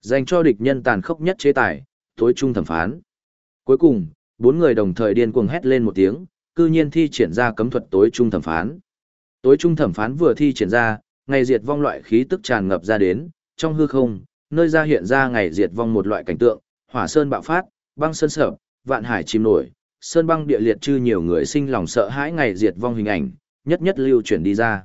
Dành cho địch nhân tàn khốc nhất chế tài, tối trung thẩm phán. Cuối cùng, bốn người đồng thời điên cuồng hét lên một tiếng, cư nhiên thi triển ra cấm thuật tối trung thẩm phán. Tối trung thẩm phán vừa thi triển ra, ngày diệt vong loại khí tức tràn ngập ra đến, trong hư không, nơi ra hiện ra ngày diệt vong một loại cảnh tượng, hỏa sơn bạo phát, băng sơn sở, vạn hải chìm nổi, sơn băng địa liệt chư nhiều người sinh lòng sợ hãi ngày diệt vong hình ảnh, nhất nhất lưu chuyển đi ra.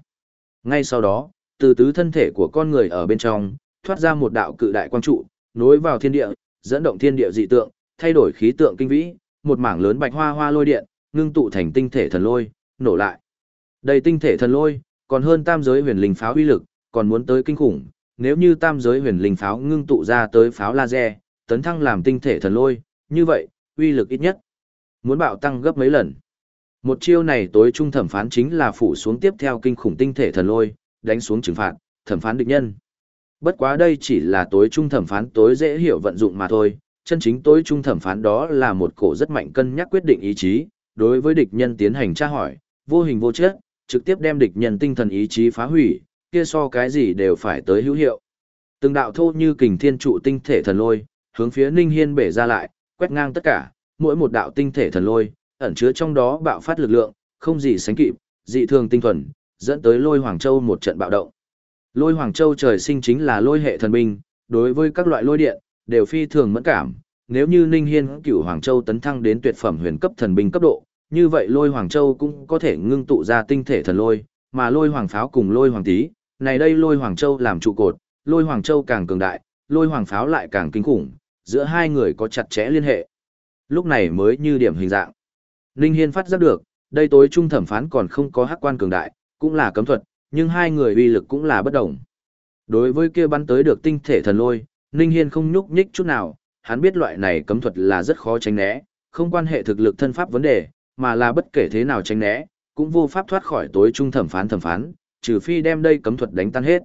Ngay sau đó, từ tứ thân thể của con người ở bên trong, thoát ra một đạo cự đại quang trụ, nối vào thiên địa, dẫn động thiên địa dị tượng, thay đổi khí tượng kinh vĩ, một mảng lớn bạch hoa hoa lôi điện, ngưng tụ thành tinh thể thần lôi, nổ lại. Đầy tinh thể thần lôi, còn hơn tam giới huyền linh pháo uy lực, còn muốn tới kinh khủng, nếu như tam giới huyền linh pháo ngưng tụ ra tới pháo laser, tấn thăng làm tinh thể thần lôi, như vậy, uy lực ít nhất muốn bạo tăng gấp mấy lần. Một chiêu này tối trung thẩm phán chính là phủ xuống tiếp theo kinh khủng tinh thể thần lôi, đánh xuống trừng phạt, thẩm phán địch nhân. Bất quá đây chỉ là tối trung thẩm phán tối dễ hiểu vận dụng mà thôi, chân chính tối trung thẩm phán đó là một cổ rất mạnh cân nhắc quyết định ý chí, đối với địch nhân tiến hành tra hỏi, vô hình vô chất, trực tiếp đem địch nhân tinh thần ý chí phá hủy, kia so cái gì đều phải tới hữu hiệu. Từng đạo thô như kình thiên trụ tinh thể thần lôi, hướng phía Ninh Hiên bể ra lại, quét ngang tất cả, mỗi một đạo tinh thể thần lôi, ẩn chứa trong đó bạo phát lực lượng, không gì sánh kịp, dị thường tinh thuần, dẫn tới Lôi Hoàng Châu một trận bạo động. Lôi Hoàng Châu trời sinh chính là lôi hệ thần binh, đối với các loại lôi điện, đều phi thường mẫn cảm. Nếu như Ninh Hiên cửu Hoàng Châu tấn thăng đến tuyệt phẩm huyền cấp thần binh cấp độ, như vậy lôi Hoàng Châu cũng có thể ngưng tụ ra tinh thể thần lôi, mà lôi Hoàng Pháo cùng lôi Hoàng Tý, này đây lôi Hoàng Châu làm trụ cột, lôi Hoàng Châu càng cường đại, lôi Hoàng Pháo lại càng kinh khủng, giữa hai người có chặt chẽ liên hệ. Lúc này mới như điểm hình dạng. Ninh Hiên phát giác được, đây tối trung thẩm phán còn không có hắc quan cường đại, cũng là cấm thuật, nhưng hai người uy lực cũng là bất đồng. Đối với kia bắn tới được tinh thể thần lôi, Ninh Hiên không nhúc nhích chút nào, hắn biết loại này cấm thuật là rất khó tránh né, không quan hệ thực lực thân pháp vấn đề, mà là bất kể thế nào tránh né, cũng vô pháp thoát khỏi tối trung thẩm phán thẩm phán, trừ phi đem đây cấm thuật đánh tan hết.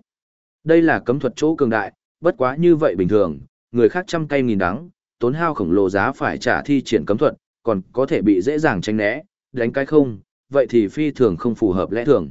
Đây là cấm thuật chỗ cường đại, bất quá như vậy bình thường, người khác trăm cây nghìn đắng, tốn hao khổng lồ giá phải trả thi triển cấm thuật, còn có thể bị dễ dàng tránh né, đánh cái không, vậy thì phi thường không phù hợp lẽ thường.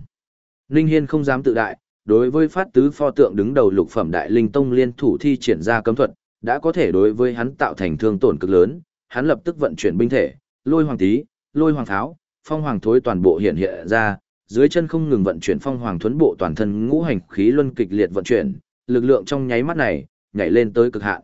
Ninh Hiên không dám tự đại, đối với phát tứ pho tượng đứng đầu lục phẩm đại linh tông liên thủ thi triển ra cấm thuật, đã có thể đối với hắn tạo thành thương tổn cực lớn, hắn lập tức vận chuyển binh thể, lôi hoàng tí, lôi hoàng tháo, phong hoàng thối toàn bộ hiện hiện ra, dưới chân không ngừng vận chuyển phong hoàng thuấn bộ toàn thân ngũ hành khí luân kịch liệt vận chuyển, lực lượng trong nháy mắt này nhảy lên tới cực hạn.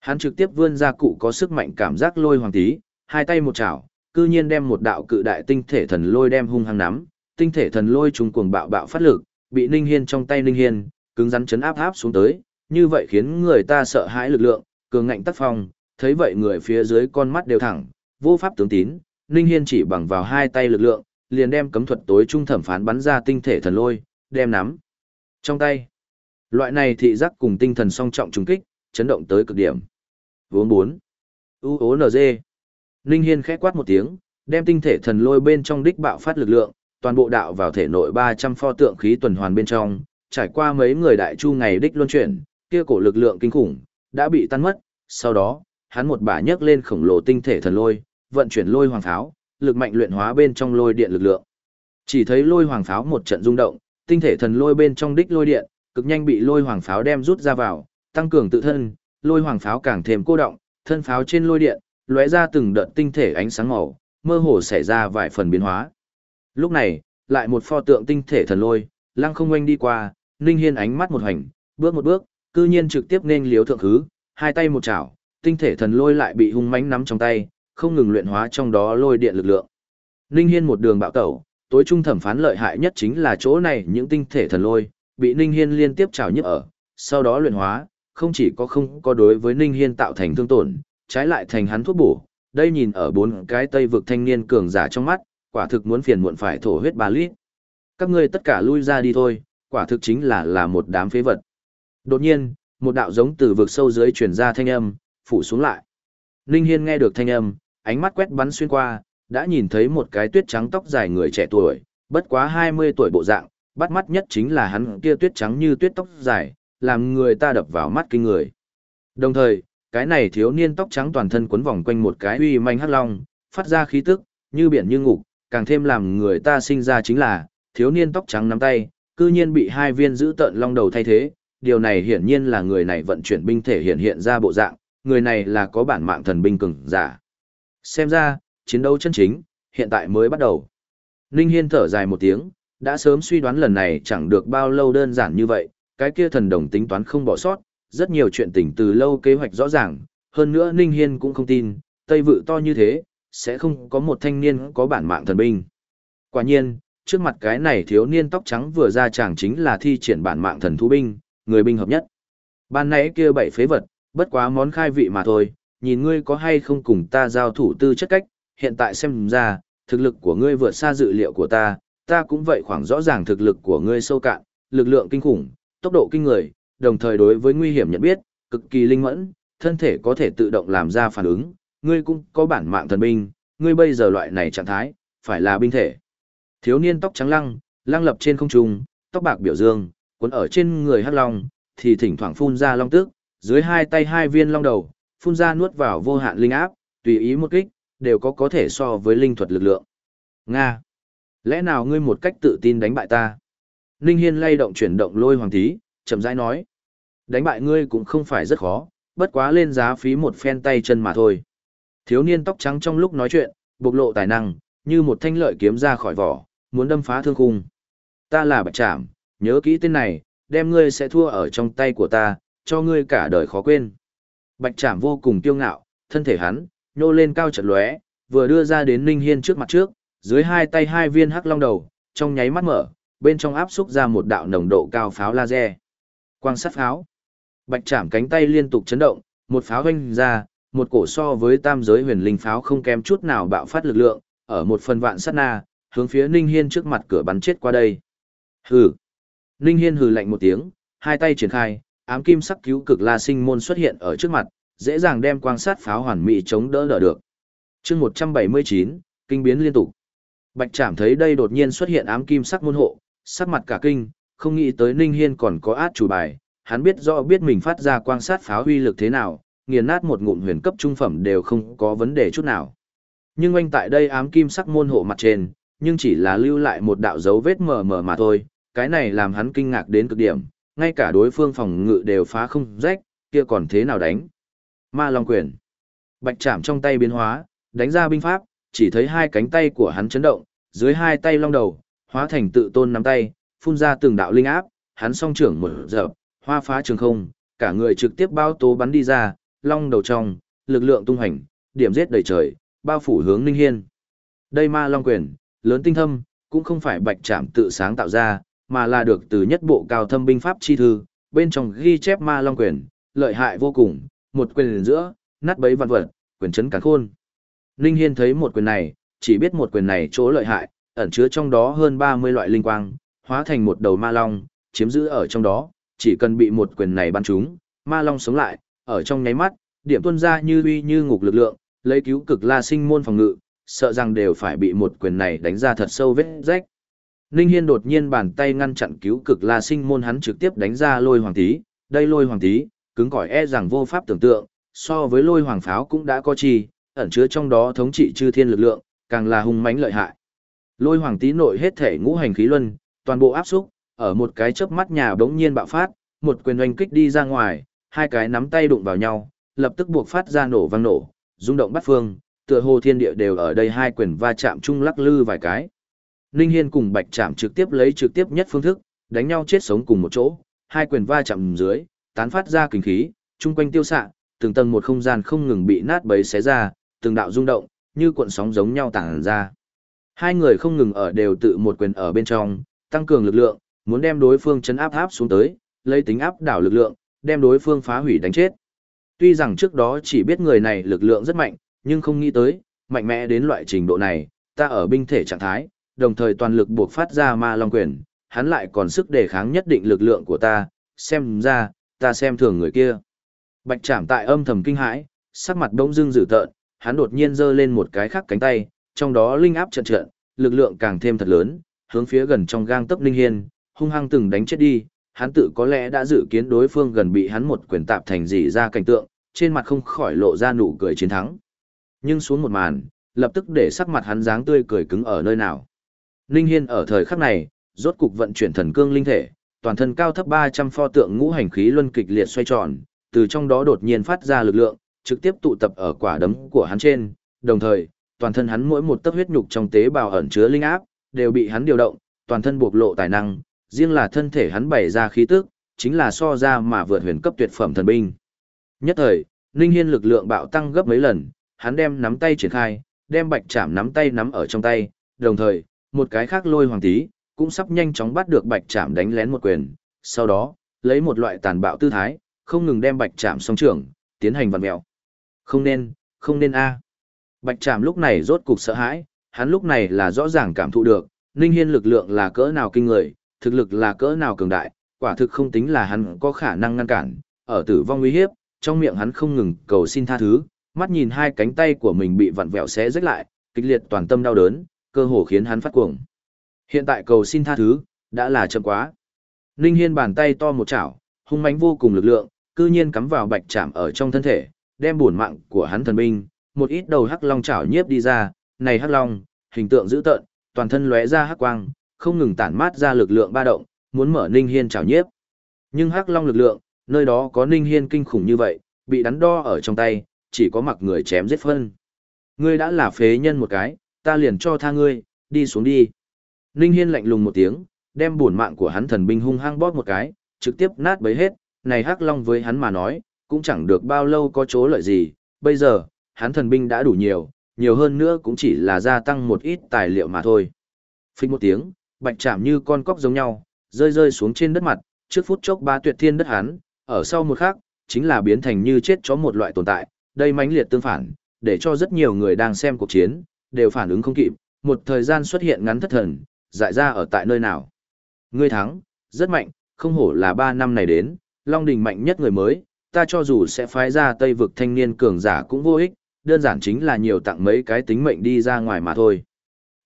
Hắn trực tiếp vươn ra cụ có sức mạnh cảm giác lôi hoàng tí, hai tay một chảo, cư nhiên đem một đạo cự đại tinh thể thần lôi đem hung hăng nắm, tinh thể thần lôi trùng cuồng bạo bạo phát lực, bị Ninh Hiên trong tay Ninh Hiên, cứng rắn chấn áp áp xuống tới, như vậy khiến người ta sợ hãi lực lượng, cường ngạnh tác phong, thấy vậy người phía dưới con mắt đều thẳng, vô pháp tướng tín, Ninh Hiên chỉ bằng vào hai tay lực lượng, liền đem cấm thuật tối trung thẩm phán bắn ra tinh thể thần lôi, đem nắm trong tay. Loại này thị giác cùng tinh thần song trọng trùng kích, chấn động tới cực điểm. Vốn 4. UONG. Ninh Hiên khẽ quát một tiếng, đem tinh thể thần lôi bên trong đích bạo phát lực lượng, toàn bộ đạo vào thể nội 300 pho tượng khí tuần hoàn bên trong, trải qua mấy người đại chu ngày đích luân chuyển, kia cổ lực lượng kinh khủng, đã bị tan mất, sau đó, hắn một bả nhấc lên khổng lồ tinh thể thần lôi, vận chuyển lôi hoàng pháo, lực mạnh luyện hóa bên trong lôi điện lực lượng. Chỉ thấy lôi hoàng pháo một trận rung động, tinh thể thần lôi bên trong đích lôi điện, cực nhanh bị lôi hoàng pháo đem rút ra vào, tăng cường tự thân, lôi hoàng pháo càng thêm cô động, thân pháo trên lôi điện, lóe ra từng đợt tinh thể ánh sáng màu, mơ hồ xảy ra vài phần biến hóa. Lúc này, lại một pho tượng tinh thể thần lôi, lăng không oanh đi qua, Ninh Hiên ánh mắt một hành, bước một bước, cư nhiên trực tiếp nên liếu thượng hứ, hai tay một chảo, tinh thể thần lôi lại bị hung mãnh nắm trong tay, không ngừng luyện hóa trong đó lôi điện lực lượng. Ninh Hiên một đường bạo tẩu, tối trung thẩm phán lợi hại nhất chính là chỗ này những tinh thể thần lôi, bị Ninh Hiên liên tiếp chảo nhức ở, sau đó luyện hóa, không chỉ có không có đối với Ninh Hiên tạo thành thương tổn, trái lại thành hắn thuốc bổ. Đây nhìn ở bốn cái tây vực thanh niên cường giả trong mắt, quả thực muốn phiền muộn phải thổ huyết ba lít. Các ngươi tất cả lui ra đi thôi, quả thực chính là là một đám phế vật. Đột nhiên, một đạo giống từ vực sâu dưới truyền ra thanh âm, phủ xuống lại. Ninh Hiên nghe được thanh âm, ánh mắt quét bắn xuyên qua, đã nhìn thấy một cái tuyết trắng tóc dài người trẻ tuổi, bất quá 20 tuổi bộ dạng, bắt mắt nhất chính là hắn kia tuyết trắng như tuyết tóc dài, làm người ta đập vào mắt kinh người. Đồng thời, cái này thiếu niên tóc trắng toàn thân quấn vòng quanh một cái uy manh hắc long, phát ra khí tức, như biển như ngục, càng thêm làm người ta sinh ra chính là, thiếu niên tóc trắng nắm tay, cư nhiên bị hai viên giữ tận long đầu thay thế, điều này hiển nhiên là người này vận chuyển binh thể hiện hiện ra bộ dạng, người này là có bản mạng thần binh cường giả. Xem ra, chiến đấu chân chính, hiện tại mới bắt đầu. Ninh Hiên thở dài một tiếng, đã sớm suy đoán lần này chẳng được bao lâu đơn giản như vậy, cái kia thần đồng tính toán không bỏ sót, rất nhiều chuyện tình từ lâu kế hoạch rõ ràng, hơn nữa Ninh Hiên cũng không tin, Tây Vự to như thế, sẽ không có một thanh niên có bản mạng thần binh. Quả nhiên, trước mặt cái này thiếu niên tóc trắng vừa ra chàng chính là thi triển bản mạng thần thú binh, người binh hợp nhất. Ban nãy kia bảy phế vật, bất quá món khai vị mà thôi, nhìn ngươi có hay không cùng ta giao thủ tư chất cách, hiện tại xem ra, thực lực của ngươi vượt xa dự liệu của ta, ta cũng vậy khoảng rõ ràng thực lực của ngươi sâu cạn, lực lượng kinh khủng, tốc độ kinh người, đồng thời đối với nguy hiểm nhận biết, cực kỳ linh mẫn, thân thể có thể tự động làm ra phản ứng, ngươi cũng có bản mạng thần binh, ngươi bây giờ loại này trạng thái, phải là binh thể. Thiếu niên tóc trắng lăng, lăng lập trên không trung, tóc bạc biểu dương, cuốn ở trên người hắc long, thì thỉnh thoảng phun ra long tức, dưới hai tay hai viên long đầu, phun ra nuốt vào vô hạn linh áp, tùy ý một kích, đều có có thể so với linh thuật lực lượng. Nga! Lẽ nào ngươi một cách tự tin đánh bại ta? Ninh Hiên lay động chuyển động lôi hoàng thí, chậm rãi nói. Đánh bại ngươi cũng không phải rất khó, bất quá lên giá phí một phen tay chân mà thôi. Thiếu niên tóc trắng trong lúc nói chuyện, bộc lộ tài năng, như một thanh lợi kiếm ra khỏi vỏ, muốn đâm phá thương khung. Ta là Bạch Trảm, nhớ kỹ tên này, đem ngươi sẽ thua ở trong tay của ta, cho ngươi cả đời khó quên. Bạch Trảm vô cùng kiêu ngạo, thân thể hắn, nhô lên cao chật lóe, vừa đưa ra đến Ninh Hiên trước mặt trước, dưới hai tay hai viên hắc long đầu, trong nháy mắt mở, bên trong áp xúc ra một đạo nồng độ cao pháo laser. Quang sát pháo. Bạch Trảm cánh tay liên tục chấn động, một pháo vung ra, một cổ so với tam giới huyền linh pháo không kém chút nào bạo phát lực lượng, ở một phần vạn sát na, hướng phía Ninh Hiên trước mặt cửa bắn chết qua đây. Hừ. Ninh Hiên hừ lạnh một tiếng, hai tay triển khai, ám kim sắc cứu cực la sinh môn xuất hiện ở trước mặt, dễ dàng đem quang sát pháo hoàn mỹ chống đỡ đỡ được. Chương 179, kinh biến liên tục. Bạch Trảm thấy đây đột nhiên xuất hiện ám kim sắc môn hộ, sắc mặt cả kinh, không nghĩ tới Ninh Hiên còn có át chủ bài, hắn biết rõ biết mình phát ra quang sát pháo huy lực thế nào, nghiền nát một ngụm huyền cấp trung phẩm đều không có vấn đề chút nào. Nhưng anh tại đây ám kim sắc môn hộ mặt trên, nhưng chỉ là lưu lại một đạo dấu vết mờ mờ mà thôi, cái này làm hắn kinh ngạc đến cực điểm, ngay cả đối phương phòng ngự đều phá không rách, kia còn thế nào đánh. Ma Long Quyền Bạch chạm trong tay biến hóa, đánh ra binh pháp, chỉ thấy hai cánh tay của hắn chấn động, dưới hai tay long đầu, hóa thành tự tôn nắm tay, phun ra từng đạo linh áp, hắn song trưởng mở dập, hoa phá trường không, cả người trực tiếp bao tố bắn đi ra, long đầu trong, lực lượng tung hành, điểm giết đầy trời, bao phủ hướng Ninh Hiên. Đây ma long quyền, lớn tinh thâm, cũng không phải bạch trảm tự sáng tạo ra, mà là được từ nhất bộ cao thâm binh pháp chi thư, bên trong ghi chép ma long quyền, lợi hại vô cùng, một quyền giữa, nát bấy vạn vật, quyền chấn cả khôn. Ninh Hiên thấy một quyền này, chỉ biết một quyền này chỗ lợi hại, ẩn chứa trong đó hơn 30 loại linh quang, hóa thành một đầu ma long, chiếm giữ ở trong đó, chỉ cần bị một quyền này bắn trúng, ma long sống lại, ở trong nháy mắt, điểm tuôn ra như uy như ngục lực lượng, lấy cứu cực la sinh môn phòng ngự, sợ rằng đều phải bị một quyền này đánh ra thật sâu vết rách. Ninh Hiên đột nhiên bàn tay ngăn chặn cứu cực la sinh môn hắn trực tiếp đánh ra lôi hoàng tí, đây lôi hoàng tí, cứng cỏi e rằng vô pháp tưởng tượng, so với lôi hoàng pháo cũng đã có chi, ẩn chứa trong đó thống trị chư thiên lực lượng, càng là hung mãnh lợi hại. Lôi hoàng tí nội hết thể ngũ hành khí luân, toàn bộ áp xúc, ở một cái chớp mắt nhà bỗng nhiên bạo phát, một quyền oanh kích đi ra ngoài, hai cái nắm tay đụng vào nhau, lập tức buộc phát ra nổ vang nổ, rung động bắt phương, tựa hồ thiên địa đều ở đây hai quyền va chạm chung lắc lư vài cái. Ninh Hiên cùng Bạch Trạm trực tiếp lấy trực tiếp nhất phương thức, đánh nhau chết sống cùng một chỗ, hai quyền va chạm dưới, tán phát ra kinh khí, chung quanh tiêu xạ, từng tầng một không gian không ngừng bị nát bấy xé ra, từng đạo rung động, như cuộn sóng giống nhau tản ra. Hai người không ngừng ở đều tự một quyền ở bên trong, tăng cường lực lượng, muốn đem đối phương chấn áp áp xuống tới, lấy tính áp đảo lực lượng, đem đối phương phá hủy đánh chết. Tuy rằng trước đó chỉ biết người này lực lượng rất mạnh, nhưng không nghĩ tới, mạnh mẽ đến loại trình độ này, ta ở binh thể trạng thái, đồng thời toàn lực buộc phát ra ma long quyền, hắn lại còn sức đề kháng nhất định lực lượng của ta, xem ra, ta xem thường người kia. Bạch Trảm tại âm thầm kinh hãi, sắc mặt bỗng dưng dữ tợn, hắn đột nhiên giơ lên một cái khác cánh tay, trong đó linh áp trận trận, lực lượng càng thêm thật lớn, hướng phía gần trong gang tấc linh hiên, hung hăng từng đánh chết đi, hắn tự có lẽ đã dự kiến đối phương gần bị hắn một quyền tạp thành gì ra cảnh tượng, trên mặt không khỏi lộ ra nụ cười chiến thắng. Nhưng xuống một màn, lập tức để sắc mặt hắn dáng tươi cười cứng ở nơi nào. Linh Hiên ở thời khắc này, rốt cục vận chuyển thần cương linh thể, toàn thân cao thấp 300 pho tượng ngũ hành khí luân kịch liệt xoay tròn, từ trong đó đột nhiên phát ra lực lượng, trực tiếp tụ tập ở quả đấm của hắn trên, đồng thời, toàn thân hắn mỗi một tấc huyết nhục trong tế bào ẩn chứa linh áp, đều bị hắn điều động, toàn thân bộc lộ tài năng, riêng là thân thể hắn bày ra khí tức, chính là so ra mà vượt huyền cấp tuyệt phẩm thần binh. Nhất thời, Ninh Hiên lực lượng bạo tăng gấp mấy lần, hắn đem nắm tay triển khai, đem bạch chạm nắm tay nắm ở trong tay, đồng thời, một cái khác lôi hoàng tí, cũng sắp nhanh chóng bắt được bạch chạm đánh lén một quyền, sau đó, lấy một loại tàn bạo tư thái, không ngừng đem bạch chạm song trưởng, tiến hành vặn mèo. Không nên, không nên a. Bạch chạm lúc này rốt cục sợ hãi, hắn lúc này là rõ ràng cảm thụ được, Ninh Hiên lực lượng là cỡ nào kinh người, thực lực là cỡ nào cường đại, quả thực không tính là hắn có khả năng ngăn cản, ở tử vong nguy hiếp, trong miệng hắn không ngừng cầu xin tha thứ, mắt nhìn hai cánh tay của mình bị vặn vẹo xé rách lại, kịch liệt toàn tâm đau đớn, cơ hồ khiến hắn phát cuồng. Hiện tại cầu xin tha thứ, đã là chậm quá. Ninh Hiên bàn tay to một chảo, hung mãnh vô cùng lực lượng, cư nhiên cắm vào bạch chạm ở trong thân thể, đem bổn mạng của hắn thần binh, một ít đầu hắc long chảo nhiếp đi ra, này hắc long, hình tượng dữ tợn, toàn thân lóe ra hắc quang, không ngừng tản mát ra lực lượng ba động, muốn mở Ninh Hiên chảo nhiếp. Nhưng hắc long lực lượng, nơi đó có Ninh Hiên kinh khủng như vậy, bị đắn đo ở trong tay, chỉ có mặc người chém giết phân. Ngươi đã là phế nhân một cái, ta liền cho tha ngươi, đi xuống đi. Ninh Hiên lạnh lùng một tiếng, đem bổn mạng của hắn thần binh hung hăng bóp một cái, trực tiếp nát bấy hết, này hắc long với hắn mà nói, cũng chẳng được bao lâu có chỗ lợi gì, bây giờ, hắn thần binh đã đủ nhiều, nhiều hơn nữa cũng chỉ là gia tăng một ít tài liệu mà thôi. Phích một tiếng, bạch chạm như con cóc giống nhau, rơi rơi xuống trên đất mặt, trước phút chốc ba tuyệt thiên đất hắn, ở sau một khắc, chính là biến thành như chết chó một loại tồn tại, đây mãnh liệt tương phản, để cho rất nhiều người đang xem cuộc chiến, đều phản ứng không kịp, một thời gian xuất hiện ngắn thất thần, dại ra ở tại nơi nào. Ngươi thắng, rất mạnh, không hổ là ba năm này đến, Long Đình mạnh nhất người mới, ta cho dù sẽ phái ra Tây vực thanh niên cường giả cũng vô ích, đơn giản chính là nhiều tặng mấy cái tính mệnh đi ra ngoài mà thôi.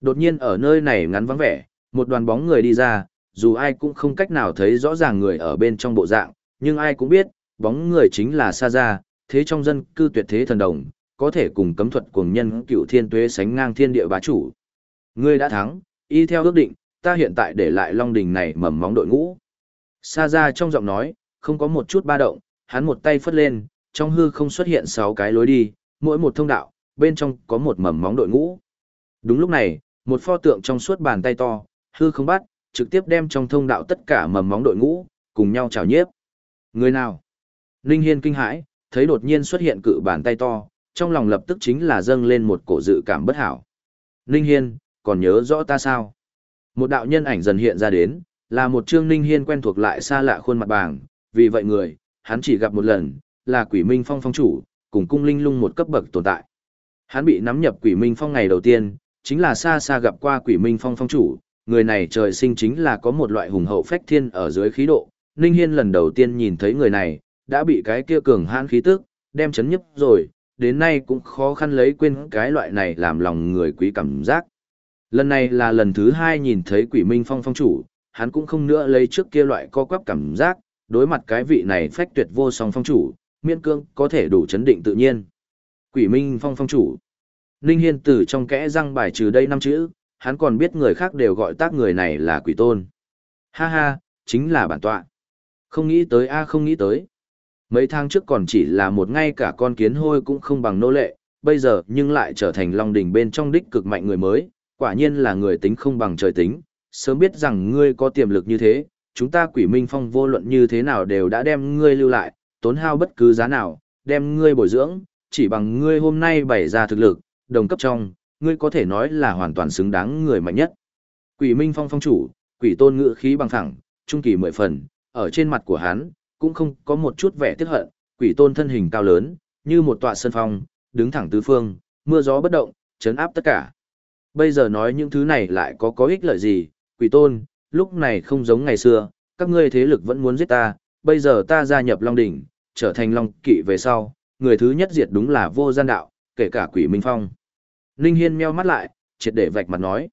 Đột nhiên ở nơi này ngắn vắng vẻ, một đoàn bóng người đi ra, dù ai cũng không cách nào thấy rõ ràng người ở bên trong bộ dạng, nhưng ai cũng biết, bóng người chính là Sa Gia, thế trong dân cư tuyệt thế thần đồng, có thể cùng cấm thuật cuồng nhân cựu thiên tuế sánh ngang thiên địa bá chủ. Ngươi đã thắng, y theo ước định, ta hiện tại để lại Long Đình này mầm móng đội ngũ. Sa Gia trong giọng nói, không có một chút ba động, hắn một tay phất lên, trong hư không xuất hiện sáu cái lối đi, mỗi một thông đạo, bên trong có một mầm móng đội ngũ. Đúng lúc này, một pho tượng trong suốt bàn tay to, hư không bắt, trực tiếp đem trong thông đạo tất cả mầm móng đội ngũ, cùng nhau chào nhiếp. Người nào? Ninh Hiên kinh hãi, thấy đột nhiên xuất hiện cự bàn tay to, trong lòng lập tức chính là dâng lên một cổ dự cảm bất hảo. Ninh Hiên, còn nhớ rõ ta sao? Một đạo nhân ảnh dần hiện ra đến, là một trương Ninh Hiên quen thuộc lại xa lạ khuôn mặt bàng, vì vậy người, hắn chỉ gặp một lần, là quỷ minh phong phong chủ, cùng cung linh lung một cấp bậc tồn tại. Hắn bị nắm nhập quỷ minh phong ngày đầu tiên, chính là xa xa gặp qua quỷ minh phong phong chủ, người này trời sinh chính là có một loại hùng hậu phách thiên ở dưới khí độ. Ninh Hiên lần đầu tiên nhìn thấy người này, đã bị cái kia cường hãn khí tức, đem chấn nhấp rồi, đến nay cũng khó khăn lấy quên cái loại này làm lòng người quý cảm giác. Lần này là lần thứ hai nhìn thấy quỷ minh phong phong chủ, hắn cũng không nữa lấy trước kia loại co quắp cảm giác, đối mặt cái vị này phách tuyệt vô song phong chủ, miên cương có thể đủ chấn định tự nhiên. Quỷ minh phong phong chủ. Ninh Hiên từ trong kẽ răng bài trừ đây năm chữ, hắn còn biết người khác đều gọi tác người này là quỷ tôn. Ha ha, chính là bản tọa. Không nghĩ tới a không nghĩ tới. Mấy tháng trước còn chỉ là một ngay cả con kiến hôi cũng không bằng nô lệ, bây giờ nhưng lại trở thành long đỉnh bên trong đích cực mạnh người mới, quả nhiên là người tính không bằng trời tính, sớm biết rằng ngươi có tiềm lực như thế, chúng ta quỷ minh phong vô luận như thế nào đều đã đem ngươi lưu lại, tốn hao bất cứ giá nào, đem ngươi bồi dưỡng, chỉ bằng ngươi hôm nay bày ra thực lực, đồng cấp trong, ngươi có thể nói là hoàn toàn xứng đáng người mạnh nhất. Quỷ minh phong phong chủ, quỷ tôn ngự khí bằng thẳng, trung kỳ mười phần, ở trên mặt của hắn, cũng không có một chút vẻ tiếc hận, quỷ tôn thân hình cao lớn, như một tọa sân phong, đứng thẳng tứ phương, mưa gió bất động, chấn áp tất cả. Bây giờ nói những thứ này lại có có ích lợi gì, quỷ tôn, lúc này không giống ngày xưa, các ngươi thế lực vẫn muốn giết ta, bây giờ ta gia nhập Long Đỉnh, trở thành Long Kỵ về sau, người thứ nhất diệt đúng là vô gian đạo, kể cả quỷ Minh Phong. Ninh Hiên meo mắt lại, triệt để vạch mặt nói.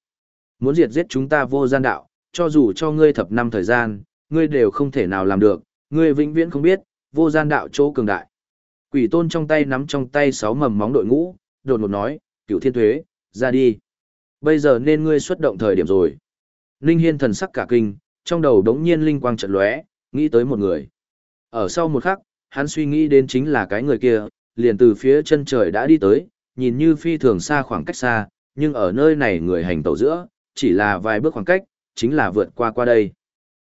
Muốn diệt giết chúng ta vô gian đạo, cho dù cho ngươi thập năm thời gian, ngươi đều không thể nào làm được, ngươi vĩnh viễn không biết, vô gian đạo chỗ cường đại. Quỷ tôn trong tay nắm trong tay sáu mầm móng đội ngũ, đột ngột nói, cửu thiên thuế, ra đi. Bây giờ nên ngươi xuất động thời điểm rồi. Ninh Hiên thần sắc cả kinh, trong đầu đống nhiên linh quang trận lóe, nghĩ tới một người. Ở sau một khắc, hắn suy nghĩ đến chính là cái người kia, liền từ phía chân trời đã đi tới, nhìn như phi thường xa khoảng cách xa, nhưng ở nơi này người hành tẩu giữa, chỉ là vài bước khoảng cách, chính là vượt qua qua đây.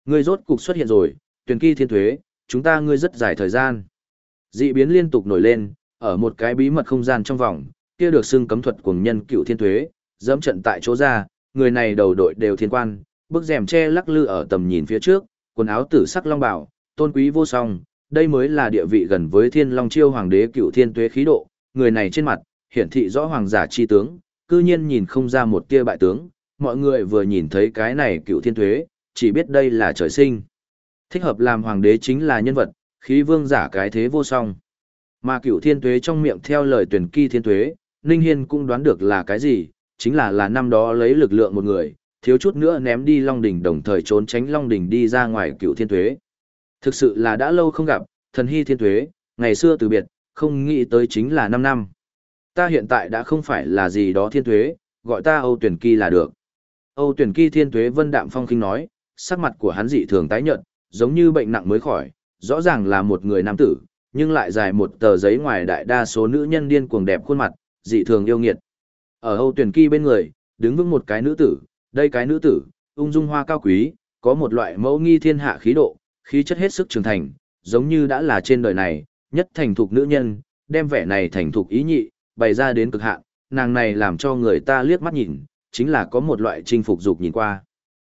Ngươi rốt cục xuất hiện rồi, tuyển kỳ thiên thuế, chúng ta ngươi rất dài thời gian. Dị biến liên tục nổi lên, ở một cái bí mật không gian trong vòng, kia được xưng cấm thuật cuồng nhân cựu thiên thuế, dẫm trận tại chỗ ra, người này đầu đội đều thiên quan, bức rèm che lắc lư ở tầm nhìn phía trước, quần áo tử sắc long bảo, tôn quý vô song, đây mới là địa vị gần với thiên long chiêu hoàng đế cựu thiên tuế khí độ, người này trên mặt, hiển thị rõ hoàng giả chi tướng, cư nhiên nhìn không ra một tia bại tướng, mọi người vừa nhìn thấy cái này cựu thiên tuế, chỉ biết đây là trời sinh. Thích hợp làm hoàng đế chính là nhân vật, khí vương giả cái thế vô song. Mà cựu thiên tuế trong miệng theo lời tuyển kỳ thiên tuế, Ninh Hiên cũng đoán được là cái gì, chính là là năm đó lấy lực lượng một người, thiếu chút nữa ném đi Long Đỉnh đồng thời trốn tránh Long Đỉnh đi ra ngoài cựu thiên tuế. Thực sự là đã lâu không gặp, thần hy thiên tuế, ngày xưa từ biệt, không nghĩ tới chính là 5 năm. Ta hiện tại đã không phải là gì đó thiên tuế, gọi ta Âu Tuyển Kỳ là được. Âu Tuyển Kỳ thiên tuế vân đạm phong kinh nói, sắc mặt của hắn dị thường tái nhợt, giống như bệnh nặng mới khỏi, rõ ràng là một người nam tử, nhưng lại dài một tờ giấy ngoài đại đa số nữ nhân điên cuồng đẹp khuôn mặt, dị thường yêu nghiệt. Ở Âu Tuyển Kỳ bên người, đứng vững một cái nữ tử, đây cái nữ tử, ung dung hoa cao quý, có một loại mẫu nghi thiên hạ khí độ, khí chất hết sức trưởng thành, giống như đã là trên đời này, nhất thành thục nữ nhân, đem vẻ này thành thục ý nhị, bày ra đến cực hạn, nàng này làm cho người ta liếc mắt nhìn, chính là có một loại chinh phục dục nhìn qua.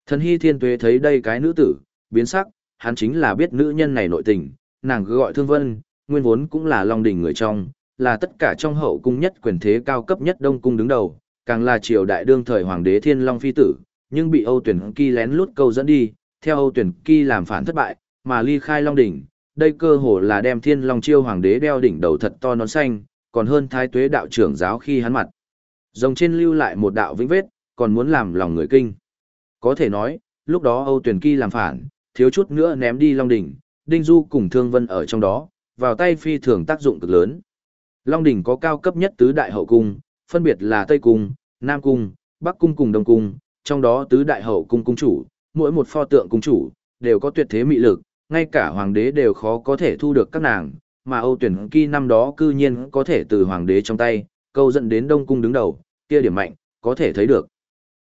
Thần hy thiên tuế thấy đây cái nữ tử, biến sắc, hắn chính là biết nữ nhân này nội tình, nàng gọi thương vân, nguyên vốn cũng là long đỉnh người trong, là tất cả trong hậu cung nhất quyền thế cao cấp nhất đông cung đứng đầu, càng là triều đại đương thời hoàng đế thiên long phi tử, nhưng bị Âu tuyển kỳ lén lút câu dẫn đi, theo Âu tuyển kỳ làm phản thất bại, mà ly khai long đỉnh, đây cơ hồ là đem thiên long chiêu hoàng đế đeo đỉnh đầu thật to nón xanh, còn hơn thái tuế đạo trưởng giáo khi hắn mặt. Rồng trên lưu lại một đạo vĩnh vết, còn muốn làm lòng người kinh. Có thể nói, lúc đó Âu tuyển kỳ làm phản, thiếu chút nữa ném đi long đỉnh, đinh du cùng thương vân ở trong đó, vào tay phi thường tác dụng cực lớn. Long đỉnh có cao cấp nhất tứ đại hậu cung, phân biệt là Tây Cung, Nam Cung, Bắc Cung cùng Đông Cung, trong đó tứ đại hậu cung cung chủ, mỗi một pho tượng cung chủ, đều có tuyệt thế mị lực, ngay cả hoàng đế đều khó có thể thu được các nàng, mà Âu tuyển kỳ năm đó cư nhiên có thể từ hoàng đế trong tay, câu dẫn đến Đông Cung đứng đầu, kia điểm mạnh, có thể thấy được.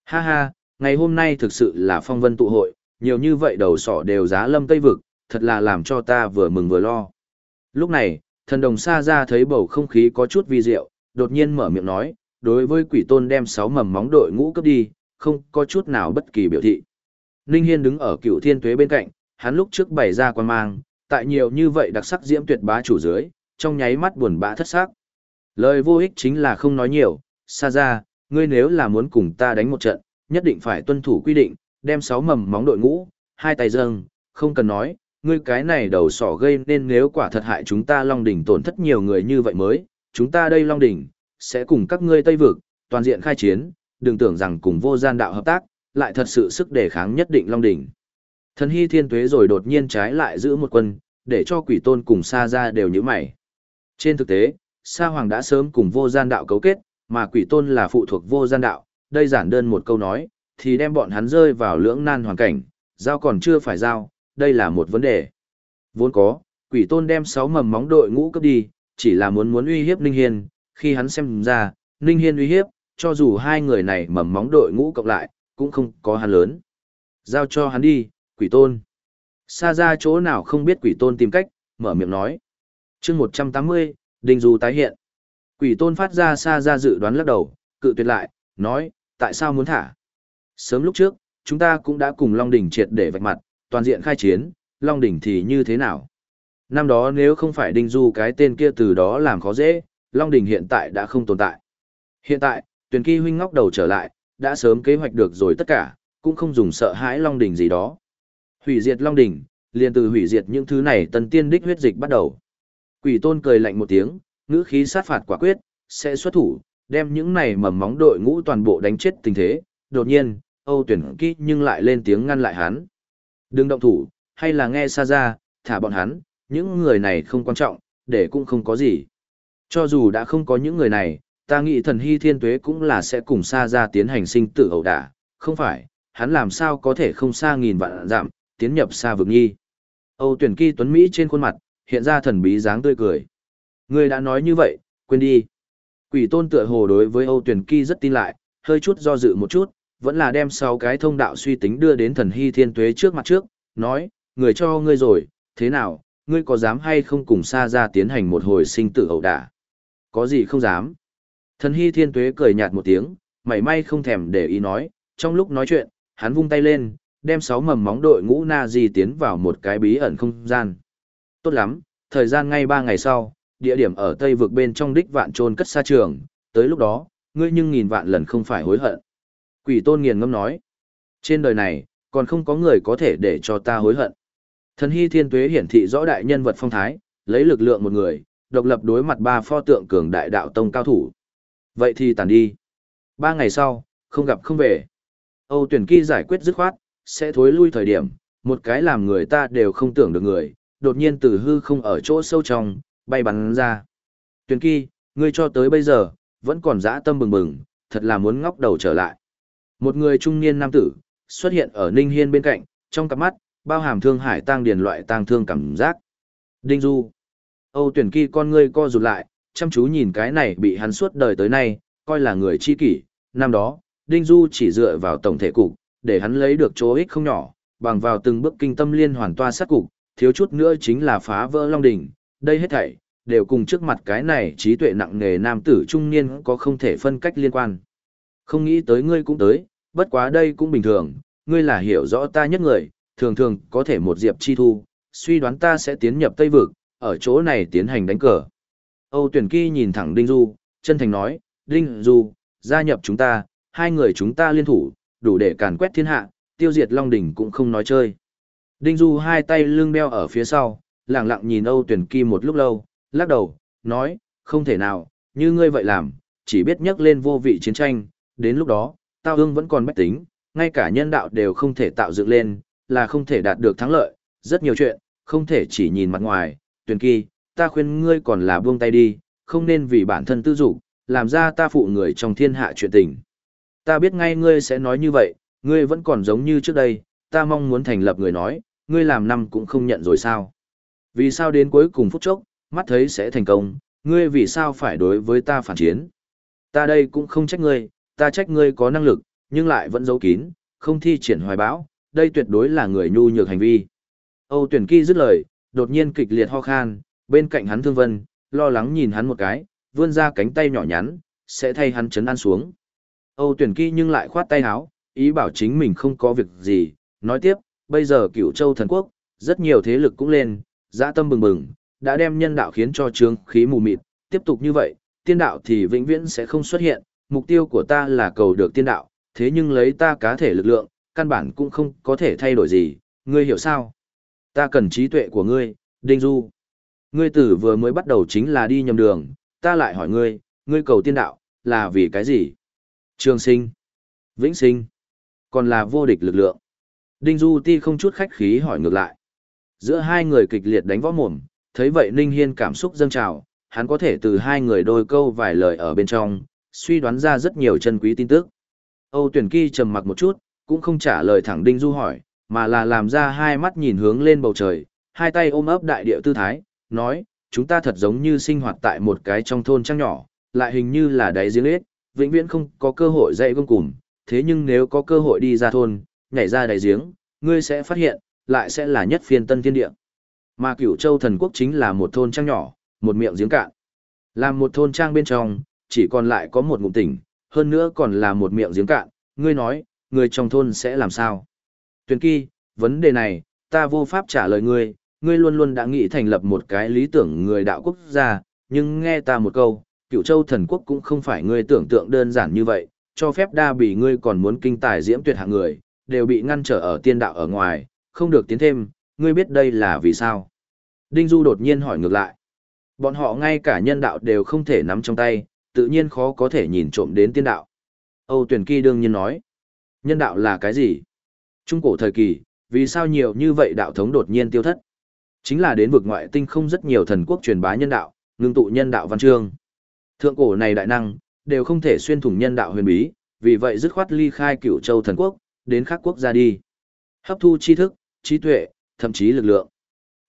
Ha ha, ngày hôm nay thực sự là phong vân tụ hội, nhiều như vậy đầu sỏ đều giá lâm Tây Vực, thật là làm cho ta vừa mừng vừa lo. Lúc này, thần đồng xa ra thấy bầu không khí có chút vi diệu, đột nhiên mở miệng nói, đối với quỷ tôn đem sáu mầm móng đội ngũ cấp đi, không có chút nào bất kỳ biểu thị. Ninh Hiên đứng ở cựu thiên tuế bên cạnh, hắn lúc trước bày ra quan mang, tại nhiều như vậy đặc sắc diễm tuyệt bá chủ dưới, trong nháy mắt buồn bã thất sắc. Lời vô ích chính là không nói nhiều, xa ra, ngươi nếu là muốn cùng ta đánh một trận, nhất định phải tuân thủ quy định, đem sáu mầm móng đội ngũ, hai tay dâng, không cần nói, ngươi cái này đầu sỏ gây nên nếu quả thật hại chúng ta Long Đỉnh tổn thất nhiều người như vậy mới, chúng ta đây Long Đỉnh, sẽ cùng các ngươi Tây Vực, toàn diện khai chiến, đừng tưởng rằng cùng vô gian đạo hợp tác, lại thật sự sức đề kháng nhất định Long Đỉnh. Thần hy thiên tuế rồi đột nhiên trái lại giữ một quân, để cho quỷ tôn cùng Sa ra đều như mày. Trên thực tế, Sa Hoàng đã sớm cùng vô gian đạo cấu kết, mà quỷ tôn là phụ thuộc vô gian đạo, đây giản đơn một câu nói, thì đem bọn hắn rơi vào lưỡng nan hoàn cảnh, giao còn chưa phải giao, đây là một vấn đề. Vốn có, quỷ tôn đem sáu mầm móng đội ngũ cấp đi, chỉ là muốn muốn uy hiếp Ninh Hiên, khi hắn xem ra, Ninh Hiên uy hiếp, cho dù hai người này mầm móng đội ngũ cộng lại, cũng không có hắn lớn. Giao cho hắn đi, quỷ tôn. Xa ra chỗ nào không biết quỷ tôn tìm cách, mở miệng nói. chương 180, Đinh Du tái hiện. Quỷ tôn phát ra xa ra dự đoán lắc đầu, cự tuyệt lại, nói, tại sao muốn thả? Sớm lúc trước, chúng ta cũng đã cùng Long Đỉnh triệt để vạch mặt, toàn diện khai chiến, Long Đỉnh thì như thế nào? Năm đó nếu không phải Đinh Du cái tên kia từ đó làm khó dễ, Long Đỉnh hiện tại đã không tồn tại. Hiện tại, tuyển kỳ huynh ngóc đầu trở lại, đã sớm kế hoạch được rồi tất cả, cũng không dùng sợ hãi Long Đỉnh gì đó. Hủy diệt Long Đỉnh, liền từ hủy diệt những thứ này tần tiên đích huyết dịch bắt đầu. Quỷ tôn cười lạnh một tiếng, ngữ khí sát phạt quả quyết, sẽ xuất thủ, đem những này mầm móng đội ngũ toàn bộ đánh chết tình thế. Đột nhiên, Âu tuyển kỹ nhưng lại lên tiếng ngăn lại hắn. Đừng động thủ, hay là nghe xa ra, thả bọn hắn, những người này không quan trọng, để cũng không có gì. Cho dù đã không có những người này, ta nghĩ thần hy thiên tuế cũng là sẽ cùng xa ra tiến hành sinh tử ẩu đả, không phải, hắn làm sao có thể không xa nghìn vạn giảm, tiến nhập xa vực nhi. Âu tuyển kỳ tuấn Mỹ trên khuôn mặt, hiện ra thần bí dáng tươi cười. Người đã nói như vậy, quên đi. Quỷ tôn tựa hồ đối với Âu tuyển kỳ rất tin lại, hơi chút do dự một chút, vẫn là đem sáu cái thông đạo suy tính đưa đến thần hy thiên tuế trước mặt trước, nói, người cho ngươi rồi, thế nào, ngươi có dám hay không cùng xa ra tiến hành một hồi sinh tử ẩu đả? Có gì không dám? Thần hy thiên tuế cười nhạt một tiếng, mảy may không thèm để ý nói, trong lúc nói chuyện, hắn vung tay lên, đem sáu mầm móng đội ngũ na di tiến vào một cái bí ẩn không gian. Tốt lắm, thời gian ngay ba ngày sau, địa điểm ở tây vực bên trong đích vạn trôn cất xa trường, tới lúc đó, ngươi nhưng nghìn vạn lần không phải hối hận. Quỷ tôn nghiền ngâm nói, trên đời này, còn không có người có thể để cho ta hối hận. Thần hy thiên tuế hiển thị rõ đại nhân vật phong thái, lấy lực lượng một người, độc lập đối mặt ba pho tượng cường đại đạo tông cao thủ. Vậy thì tàn đi. Ba ngày sau, không gặp không về. Âu tuyển kỳ giải quyết dứt khoát, sẽ thối lui thời điểm, một cái làm người ta đều không tưởng được người, đột nhiên từ hư không ở chỗ sâu trong, bay bắn ra. Tuyển kỳ, ngươi cho tới bây giờ, vẫn còn dã tâm bừng bừng, thật là muốn ngóc đầu trở lại. Một người trung niên nam tử, xuất hiện ở Ninh Hiên bên cạnh, trong cặp mắt, bao hàm thương hải tang điền loại tang thương cảm giác. Đinh Du. Âu tuyển kỳ con ngươi co rụt lại, chăm chú nhìn cái này bị hắn suốt đời tới nay, coi là người chi kỷ. Năm đó, Đinh Du chỉ dựa vào tổng thể cục, để hắn lấy được chỗ ích không nhỏ, bằng vào từng bước kinh tâm liên hoàn toa sát cục, thiếu chút nữa chính là phá vỡ Long Đỉnh. Đây hết thảy, đều cùng trước mặt cái này trí tuệ nặng nề nam tử trung niên có không thể phân cách liên quan. Không nghĩ tới ngươi cũng tới, bất quá đây cũng bình thường, ngươi là hiểu rõ ta nhất người, thường thường có thể một diệp chi thu, suy đoán ta sẽ tiến nhập Tây Vực, ở chỗ này tiến hành đánh cờ. Âu tuyển kỳ nhìn thẳng Đinh Du, chân thành nói, Đinh Du, gia nhập chúng ta, hai người chúng ta liên thủ, đủ để càn quét thiên hạ, tiêu diệt Long Đỉnh cũng không nói chơi. Đinh Du hai tay lưng đeo ở phía sau, lặng lặng nhìn Âu tuyển kỳ một lúc lâu, lắc đầu, nói, không thể nào, như ngươi vậy làm, chỉ biết nhắc lên vô vị chiến tranh, đến lúc đó, tao hương vẫn còn bách tính, ngay cả nhân đạo đều không thể tạo dựng lên, là không thể đạt được thắng lợi, rất nhiều chuyện, không thể chỉ nhìn mặt ngoài, tuyển kỳ, ta khuyên ngươi còn là buông tay đi, không nên vì bản thân tư dục làm ra ta phụ người trong thiên hạ chuyện tình. Ta biết ngay ngươi sẽ nói như vậy, ngươi vẫn còn giống như trước đây, ta mong muốn thành lập người nói, ngươi làm năm cũng không nhận rồi sao. Vì sao đến cuối cùng phút chốc, mắt thấy sẽ thành công, ngươi vì sao phải đối với ta phản chiến. Ta đây cũng không trách ngươi, ta trách ngươi có năng lực, nhưng lại vẫn giấu kín, không thi triển hoài bão, đây tuyệt đối là người nhu nhược hành vi. Âu tuyển kỳ dứt lời, đột nhiên kịch liệt ho khan, bên cạnh hắn thương vân, lo lắng nhìn hắn một cái, vươn ra cánh tay nhỏ nhắn, sẽ thay hắn chấn an xuống. Âu tuyển kỳ nhưng lại khoát tay áo, ý bảo chính mình không có việc gì, nói tiếp, bây giờ cửu châu thần quốc, rất nhiều thế lực cũng lên, dã tâm bừng bừng, đã đem nhân đạo khiến cho trướng khí mù mịt, tiếp tục như vậy, tiên đạo thì vĩnh viễn sẽ không xuất hiện, mục tiêu của ta là cầu được tiên đạo, thế nhưng lấy ta cá thể lực lượng, căn bản cũng không có thể thay đổi gì, ngươi hiểu sao? Ta cần trí tuệ của ngươi, Đinh Du. Ngươi tử vừa mới bắt đầu chính là đi nhầm đường, ta lại hỏi ngươi, ngươi cầu tiên đạo, là vì cái gì? Trường sinh, vĩnh sinh, còn là vô địch lực lượng. Đinh Du ti không chút khách khí hỏi ngược lại. Giữa hai người kịch liệt đánh võ mồm, thấy vậy Ninh Hiên cảm xúc dâng trào, hắn có thể từ hai người đôi câu vài lời ở bên trong, suy đoán ra rất nhiều chân quý tin tức. Âu tuyển kỳ trầm mặc một chút, cũng không trả lời thẳng Đinh Du hỏi, mà là làm ra hai mắt nhìn hướng lên bầu trời, hai tay ôm ấp đại địa tư thái, nói, chúng ta thật giống như sinh hoạt tại một cái trong thôn trăng nhỏ, lại hình như là đáy giếng ếch, vĩnh viễn không có cơ hội dạy gông cùng, thế nhưng nếu có cơ hội đi ra thôn, nhảy ra đáy giếng, ngươi sẽ phát hiện, lại sẽ là nhất phiên tân thiên địa. Mà cửu châu thần quốc chính là một thôn trang nhỏ, một miệng giếng cạn. Làm một thôn trang bên trong, chỉ còn lại có một ngụm tỉnh, hơn nữa còn là một miệng giếng cạn, ngươi nói, người trong thôn sẽ làm sao? Tuyền kỳ, vấn đề này, ta vô pháp trả lời ngươi, ngươi luôn luôn đã nghĩ thành lập một cái lý tưởng người đạo quốc gia, nhưng nghe ta một câu, cựu châu thần quốc cũng không phải ngươi tưởng tượng đơn giản như vậy, cho phép đa bị ngươi còn muốn kinh tài diễm tuyệt hạng người, đều bị ngăn trở ở tiên đạo ở ngoài, không được tiến thêm, ngươi biết đây là vì sao? Đinh Du đột nhiên hỏi ngược lại. Bọn họ ngay cả nhân đạo đều không thể nắm trong tay, tự nhiên khó có thể nhìn trộm đến tiên đạo. Âu Tuyển Kỳ đương nhiên nói. Nhân đạo là cái gì? Trung cổ thời kỳ, vì sao nhiều như vậy đạo thống đột nhiên tiêu thất? Chính là đến vực ngoại tinh không rất nhiều thần quốc truyền bá nhân đạo, ngưng tụ nhân đạo văn chương. Thượng cổ này đại năng, đều không thể xuyên thủng nhân đạo huyền bí, vì vậy dứt khoát ly khai cựu châu thần quốc, đến khác quốc gia đi. Hấp thu tri thức, trí tuệ, thậm chí lực lượng.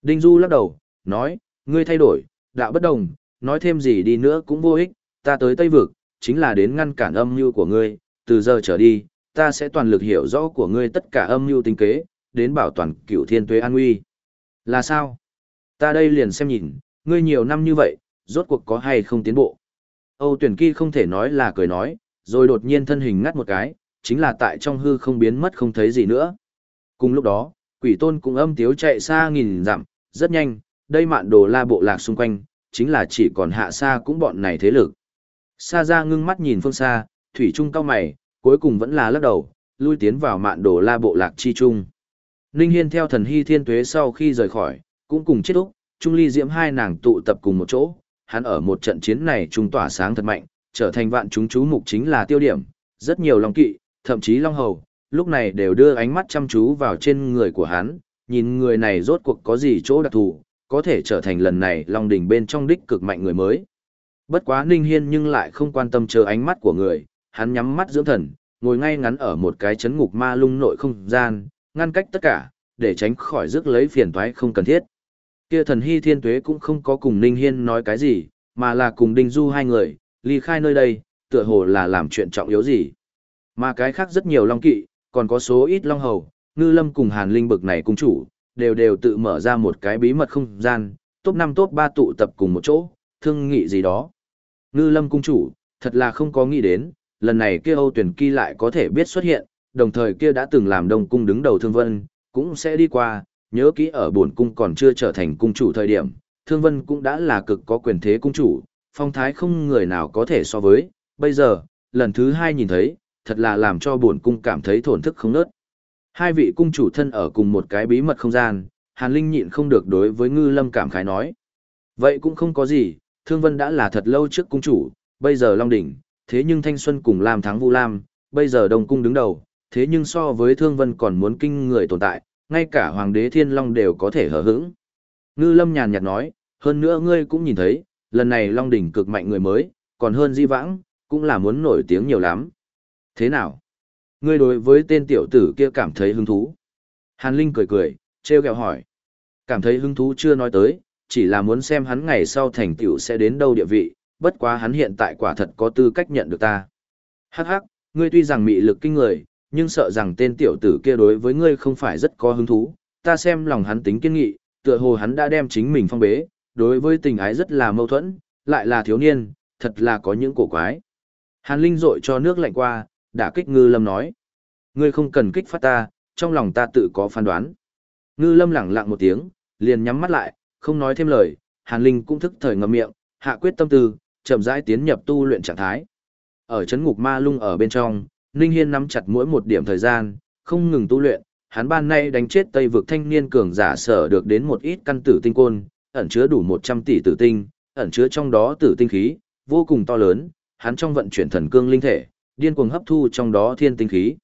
Đinh Du lắc đầu, nói, ngươi thay đổi, đạo bất đồng, nói thêm gì đi nữa cũng vô ích, ta tới Tây Vực, chính là đến ngăn cản âm mưu của ngươi, từ giờ trở đi, ta sẽ toàn lực hiểu rõ của ngươi tất cả âm mưu tính kế, đến bảo toàn cửu thiên tuế an nguy. Là sao? Ta đây liền xem nhìn, ngươi nhiều năm như vậy, rốt cuộc có hay không tiến bộ. Âu tuyển kỳ không thể nói là cười nói, rồi đột nhiên thân hình ngắt một cái, chính là tại trong hư không biến mất không thấy gì nữa. Cùng lúc đó, quỷ tôn cũng âm tiếu chạy xa nghìn dặm, rất nhanh, đây mạn đồ la bộ lạc xung quanh, chính là chỉ còn hạ xa cũng bọn này thế lực. Sa ra ngưng mắt nhìn phương xa, thủy trung cao mày, cuối cùng vẫn là lắc đầu, lui tiến vào mạn đồ la bộ lạc chi trung. Ninh Hiên theo thần hy thiên tuế sau khi rời khỏi, cũng cùng chết úc, Trung Ly Diễm hai nàng tụ tập cùng một chỗ, hắn ở một trận chiến này trung tỏa sáng thật mạnh, trở thành vạn chúng chú mục chính là tiêu điểm, rất nhiều long kỵ, thậm chí long hầu, lúc này đều đưa ánh mắt chăm chú vào trên người của hắn, nhìn người này rốt cuộc có gì chỗ đặc thù, có thể trở thành lần này long đỉnh bên trong đích cực mạnh người mới. Bất quá Ninh Hiên nhưng lại không quan tâm chờ ánh mắt của người, hắn nhắm mắt dưỡng thần, ngồi ngay ngắn ở một cái chấn ngục ma lung nội không gian, ngăn cách tất cả, để tránh khỏi rước lấy phiền toái không cần thiết. Kia thần hy thiên tuế cũng không có cùng Ninh Hiên nói cái gì, mà là cùng Đinh Du hai người, ly khai nơi đây, tựa hồ là làm chuyện trọng yếu gì. Mà cái khác rất nhiều long kỵ, còn có số ít long hầu, ngư lâm cùng hàn linh bực này cung chủ, đều đều tự mở ra một cái bí mật không gian, top 5 top 3 tụ tập cùng một chỗ, thương nghị gì đó. Ngư lâm cung chủ, thật là không có nghĩ đến, lần này kia Âu tuyển kỳ lại có thể biết xuất hiện, đồng thời kia đã từng làm đông cung đứng đầu thương vân, cũng sẽ đi qua, nhớ kỹ ở bổn cung còn chưa trở thành cung chủ thời điểm, thương vân cũng đã là cực có quyền thế cung chủ, phong thái không người nào có thể so với, bây giờ, lần thứ hai nhìn thấy, thật là làm cho bổn cung cảm thấy thổn thức không nớt. Hai vị cung chủ thân ở cùng một cái bí mật không gian, Hàn Linh nhịn không được đối với Ngư Lâm cảm khái nói. Vậy cũng không có gì, Thương Vân đã là thật lâu trước cung chủ, bây giờ Long Đỉnh, thế nhưng Thanh Xuân cùng làm thắng Vu Lam, bây giờ Đông Cung đứng đầu, thế nhưng so với Thương Vân còn muốn kinh người tồn tại, ngay cả Hoàng đế Thiên Long đều có thể hở hững. Ngư Lâm nhàn nhạt nói, hơn nữa ngươi cũng nhìn thấy, lần này Long Đỉnh cực mạnh người mới, còn hơn Di Vãng, cũng là muốn nổi tiếng nhiều lắm. Thế nào? Ngươi đối với tên tiểu tử kia cảm thấy hứng thú. Hàn Linh cười cười, treo gẹo hỏi. Cảm thấy hứng thú chưa nói tới, chỉ là muốn xem hắn ngày sau thành tiểu sẽ đến đâu địa vị, bất quá hắn hiện tại quả thật có tư cách nhận được ta. Hắc hắc, ngươi tuy rằng mị lực kinh người, nhưng sợ rằng tên tiểu tử kia đối với ngươi không phải rất có hứng thú, ta xem lòng hắn tính kiên nghị, tựa hồ hắn đã đem chính mình phong bế, đối với tình ái rất là mâu thuẫn, lại là thiếu niên, thật là có những cổ quái. Hàn Linh rội cho nước lạnh qua, đã kích ngư lâm nói. Ngươi không cần kích phát ta, trong lòng ta tự có phán đoán. Ngư lâm lẳng lặng một tiếng, liền nhắm mắt lại, không nói thêm lời, Hàn Linh cũng thức thời ngậm miệng, hạ quyết tâm tư, chậm rãi tiến nhập tu luyện trạng thái. Ở chấn ngục ma lung ở bên trong, Ninh Hiên nắm chặt mỗi một điểm thời gian, không ngừng tu luyện, hắn ban nay đánh chết Tây vực thanh niên cường giả sở được đến một ít căn tử tinh côn, ẩn chứa đủ 100 tỷ tử tinh, ẩn chứa trong đó tử tinh khí, vô cùng to lớn, hắn trong vận chuyển thần cương linh thể, điên cuồng hấp thu trong đó thiên tinh khí.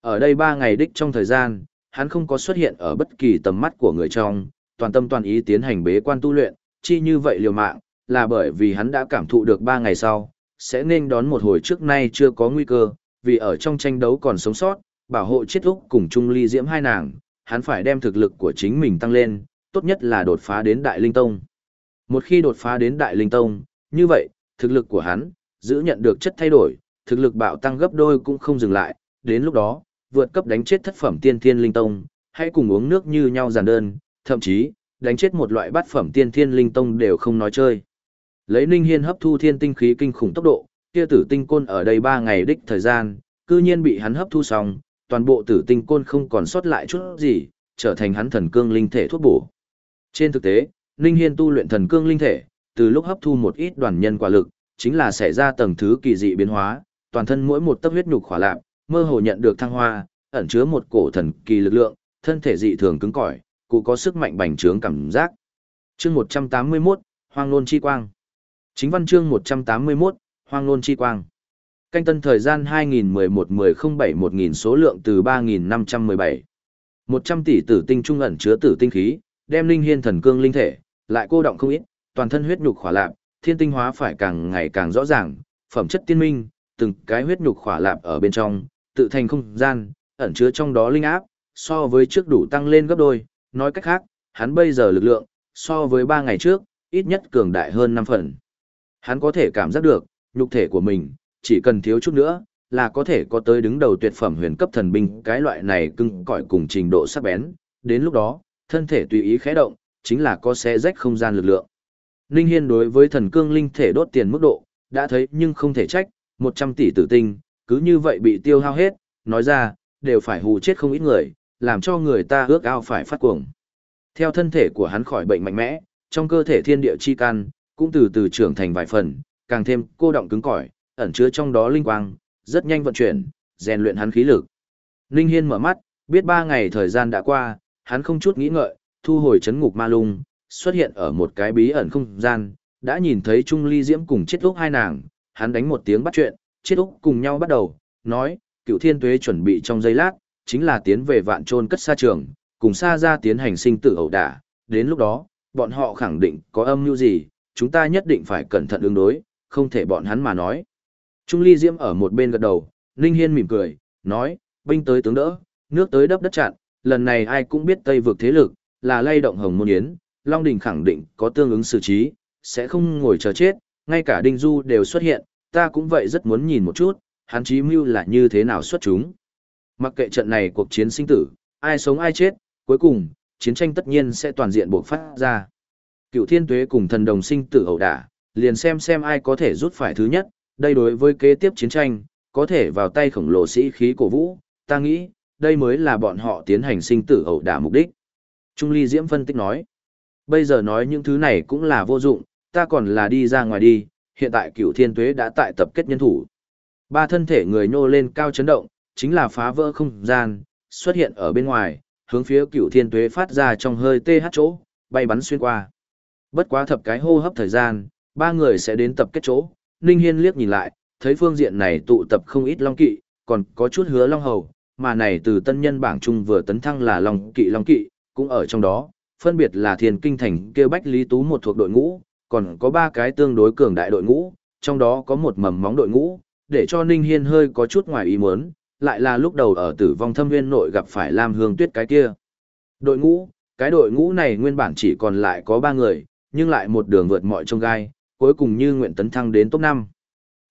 Ở đây 3 ngày đích trong thời gian, hắn không có xuất hiện ở bất kỳ tầm mắt của người trong, toàn tâm toàn ý tiến hành bế quan tu luyện, chi như vậy liều mạng, là bởi vì hắn đã cảm thụ được 3 ngày sau, sẽ nên đón một hồi trước nay chưa có nguy cơ, vì ở trong tranh đấu còn sống sót, bảo hộ chết úc cùng Trung Ly Diễm hai nàng, hắn phải đem thực lực của chính mình tăng lên, tốt nhất là đột phá đến Đại Linh Tông. Một khi đột phá đến Đại Linh Tông, như vậy, thực lực của hắn, giữ nhận được chất thay đổi, thực lực bạo tăng gấp đôi cũng không dừng lại, đến lúc đó, vượt cấp đánh chết thất phẩm tiên thiên linh tông, hãy cùng uống nước như nhau giản đơn, thậm chí, đánh chết một loại bát phẩm tiên thiên linh tông đều không nói chơi. Lấy Ninh Hiên hấp thu thiên tinh khí kinh khủng tốc độ, kia tử tinh côn ở đây 3 ngày đích thời gian, cư nhiên bị hắn hấp thu xong, toàn bộ tử tinh côn không còn sót lại chút gì, trở thành hắn thần cương linh thể thuốc bổ. Trên thực tế, Ninh Hiên tu luyện thần cương linh thể, từ lúc hấp thu một ít đoàn nhân quả lực, chính là xảy ra tầng thứ kỳ dị biến hóa, toàn thân mỗi một tấc huyết nhục khỏa lạc, mơ hồ nhận được thăng hoa, ẩn chứa một cổ thần kỳ lực lượng, thân thể dị thường cứng cỏi, cụ có sức mạnh bành trướng cảm giác. Chương 181, Hoang Nôn Chi Quang. Chính văn chương 181, Hoang Nôn Chi Quang. Canh tân thời gian 2011-1007-1000 số lượng từ 3517. 100 tỷ tử tinh trung ẩn chứa tử tinh khí, đem linh hiên thần cương linh thể, lại cô động không ít, toàn thân huyết nhục khỏa lạp, thiên tinh hóa phải càng ngày càng rõ ràng, phẩm chất tiên minh, từng cái huyết nhục khỏa lạp ở bên trong, tự thành không gian, ẩn chứa trong đó linh áp, so với trước đủ tăng lên gấp đôi, nói cách khác, hắn bây giờ lực lượng, so với 3 ngày trước, ít nhất cường đại hơn 5 phần. Hắn có thể cảm giác được, nhục thể của mình, chỉ cần thiếu chút nữa, là có thể có tới đứng đầu tuyệt phẩm huyền cấp thần binh cái loại này cưng cõi cùng trình độ sắc bén, đến lúc đó, thân thể tùy ý khẽ động, chính là có xé rách không gian lực lượng. Ninh Hiên đối với thần cương linh thể đốt tiền mức độ, đã thấy nhưng không thể trách, 100 tỷ tử tinh, cứ như vậy bị tiêu hao hết, nói ra, đều phải hù chết không ít người, làm cho người ta ước ao phải phát cuồng. Theo thân thể của hắn khỏi bệnh mạnh mẽ, trong cơ thể thiên địa chi can, cũng từ từ trưởng thành vài phần, càng thêm cô động cứng cỏi, ẩn chứa trong đó linh quang, rất nhanh vận chuyển, rèn luyện hắn khí lực. linh Hiên mở mắt, biết ba ngày thời gian đã qua, hắn không chút nghĩ ngợi, thu hồi chấn ngục ma lung, xuất hiện ở một cái bí ẩn không gian, đã nhìn thấy Trung Ly Diễm cùng chết lúc hai nàng, hắn đánh một tiếng bắt chuyện, chết lúc cùng nhau bắt đầu, nói, cựu thiên tuế chuẩn bị trong giây lát, chính là tiến về vạn trôn cất xa trường, cùng xa ra tiến hành sinh tử ẩu đả, đến lúc đó, bọn họ khẳng định có âm mưu gì, chúng ta nhất định phải cẩn thận ứng đối, không thể bọn hắn mà nói. Trung Ly Diễm ở một bên gật đầu, Ninh Hiên mỉm cười, nói, binh tới tướng đỡ, nước tới đắp đất chặn, lần này ai cũng biết Tây vực thế lực, là lay động hồng môn yến, Long Đình khẳng định có tương ứng xử trí, sẽ không ngồi chờ chết, ngay cả Đinh Du đều xuất hiện, ta cũng vậy rất muốn nhìn một chút, hắn chí mưu là như thế nào xuất chúng. Mặc kệ trận này cuộc chiến sinh tử, ai sống ai chết, cuối cùng, chiến tranh tất nhiên sẽ toàn diện bộc phát ra. Cựu thiên tuế cùng thần đồng sinh tử ẩu đả, liền xem xem ai có thể rút phải thứ nhất, đây đối với kế tiếp chiến tranh, có thể vào tay khổng lồ sĩ khí cổ vũ, ta nghĩ, đây mới là bọn họ tiến hành sinh tử ẩu đả mục đích. Trung Ly Diễm phân tích nói, bây giờ nói những thứ này cũng là vô dụng, ta còn là đi ra ngoài đi, hiện tại cựu thiên tuế đã tại tập kết nhân thủ. Ba thân thể người nhô lên cao chấn động, chính là phá vỡ không gian, xuất hiện ở bên ngoài, hướng phía cựu thiên tuế phát ra trong hơi tê hát chỗ, bay bắn xuyên qua. Bất quá thập cái hô hấp thời gian, ba người sẽ đến tập kết chỗ, Ninh Hiên liếc nhìn lại, thấy phương diện này tụ tập không ít long kỵ, còn có chút hứa long hầu, mà này từ tân nhân bảng trung vừa tấn thăng là long kỵ long kỵ, cũng ở trong đó, phân biệt là thiền kinh thành kêu bách lý tú một thuộc đội ngũ, còn có ba cái tương đối cường đại đội ngũ, trong đó có một mầm móng đội ngũ, để cho Ninh Hiên hơi có chút ngoài ý muốn, lại là lúc đầu ở tử vong thâm nguyên nội gặp phải Lam Hương Tuyết cái kia. Đội ngũ, cái đội ngũ này nguyên bản chỉ còn lại có ba người, nhưng lại một đường vượt mọi trông gai, cuối cùng như nguyện tấn thăng đến top 5.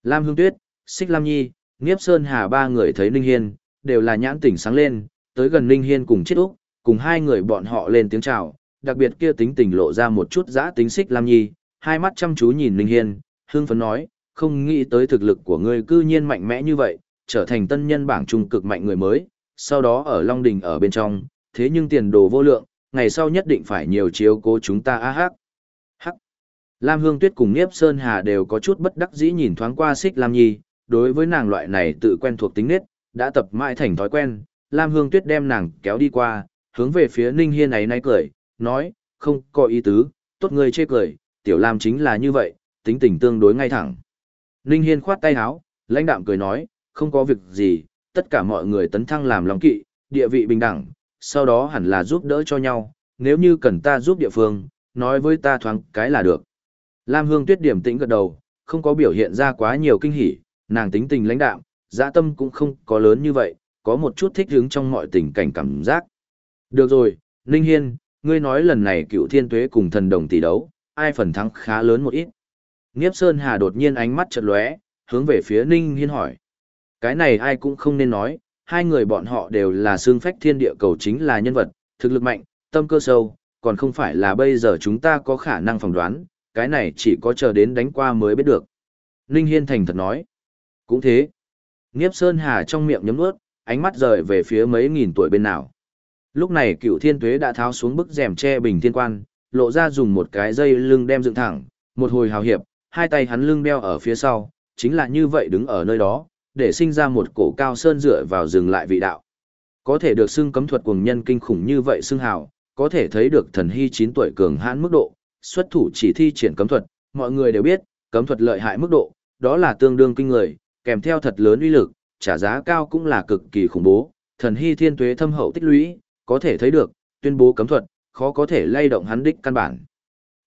Lam Hương Tuyết, Xích Lam Nhi, Niếp Sơn Hà ba người thấy Ninh Hiên, đều là nhãn tỉnh sáng lên, tới gần Ninh Hiên cùng chết úc, cùng hai người bọn họ lên tiếng chào, đặc biệt kia tính tình lộ ra một chút giã tính Xích Lam Nhi, hai mắt chăm chú nhìn Ninh Hiên, hương phấn nói, không nghĩ tới thực lực của ngươi cư nhiên mạnh mẽ như vậy, trở thành tân nhân bảng trung cực mạnh người mới, sau đó ở Long Đình ở bên trong, thế nhưng tiền đồ vô lượng, ngày sau nhất định phải nhiều chiếu cố chúng ta a hắc. Hắc. Lam Hương Tuyết cùng Niếp Sơn Hà đều có chút bất đắc dĩ nhìn thoáng qua Xích Lam Nhi, đối với nàng loại này tự quen thuộc tính nết, đã tập mãi thành thói quen, Lam Hương Tuyết đem nàng kéo đi qua, hướng về phía Ninh Hiên ấy nay cười, nói, không có ý tứ, tốt người chê cười, tiểu Lam chính là như vậy, tính tình tương đối ngay thẳng. Ninh Hiên khoát tay áo, lãnh đạm cười nói, không có việc gì, tất cả mọi người tấn thăng làm lòng kỵ, địa vị bình đẳng, sau đó hẳn là giúp đỡ cho nhau, nếu như cần ta giúp địa phương, nói với ta thoáng cái là được. Lam Hương Tuyết điểm tĩnh gật đầu, không có biểu hiện ra quá nhiều kinh hỉ, nàng tính tình lãnh đạm, dạ tâm cũng không có lớn như vậy, có một chút thích hứng trong mọi tình cảnh cảm giác. Được rồi, Ninh Hiên, ngươi nói lần này cựu thiên tuế cùng thần đồng tỷ đấu, ai phần thắng khá lớn một ít. Nghiếp Sơn Hà đột nhiên ánh mắt chợt lóe, hướng về phía Ninh Hiên hỏi. Cái này ai cũng không nên nói, hai người bọn họ đều là xương phách thiên địa cầu chính là nhân vật, thực lực mạnh, tâm cơ sâu, còn không phải là bây giờ chúng ta có khả năng phỏng đoán, cái này chỉ có chờ đến đánh qua mới biết được. Ninh Hiên thành thật nói. Cũng thế. Nghiếp Sơn Hà trong miệng nhấm nuốt, ánh mắt rời về phía mấy nghìn tuổi bên nào. Lúc này cựu thiên tuế đã tháo xuống bức rèm che bình thiên quan, lộ ra dùng một cái dây lưng đem dựng thẳng, một hồi hào hiệp, hai tay hắn lưng đeo ở phía sau, chính là như vậy đứng ở nơi đó, để sinh ra một cổ cao sơn dựa vào dừng lại vị đạo. Có thể được xưng cấm thuật cuồng nhân kinh khủng như vậy xưng hào, có thể thấy được thần hy 9 tuổi cường hãn mức độ, xuất thủ chỉ thi triển cấm thuật, mọi người đều biết, cấm thuật lợi hại mức độ, đó là tương đương kinh người, kèm theo thật lớn uy lực, trả giá cao cũng là cực kỳ khủng bố, thần hy thiên tuế thâm hậu tích lũy, có thể thấy được, tuyên bố cấm thuật, khó có thể lay động hắn đích căn bản.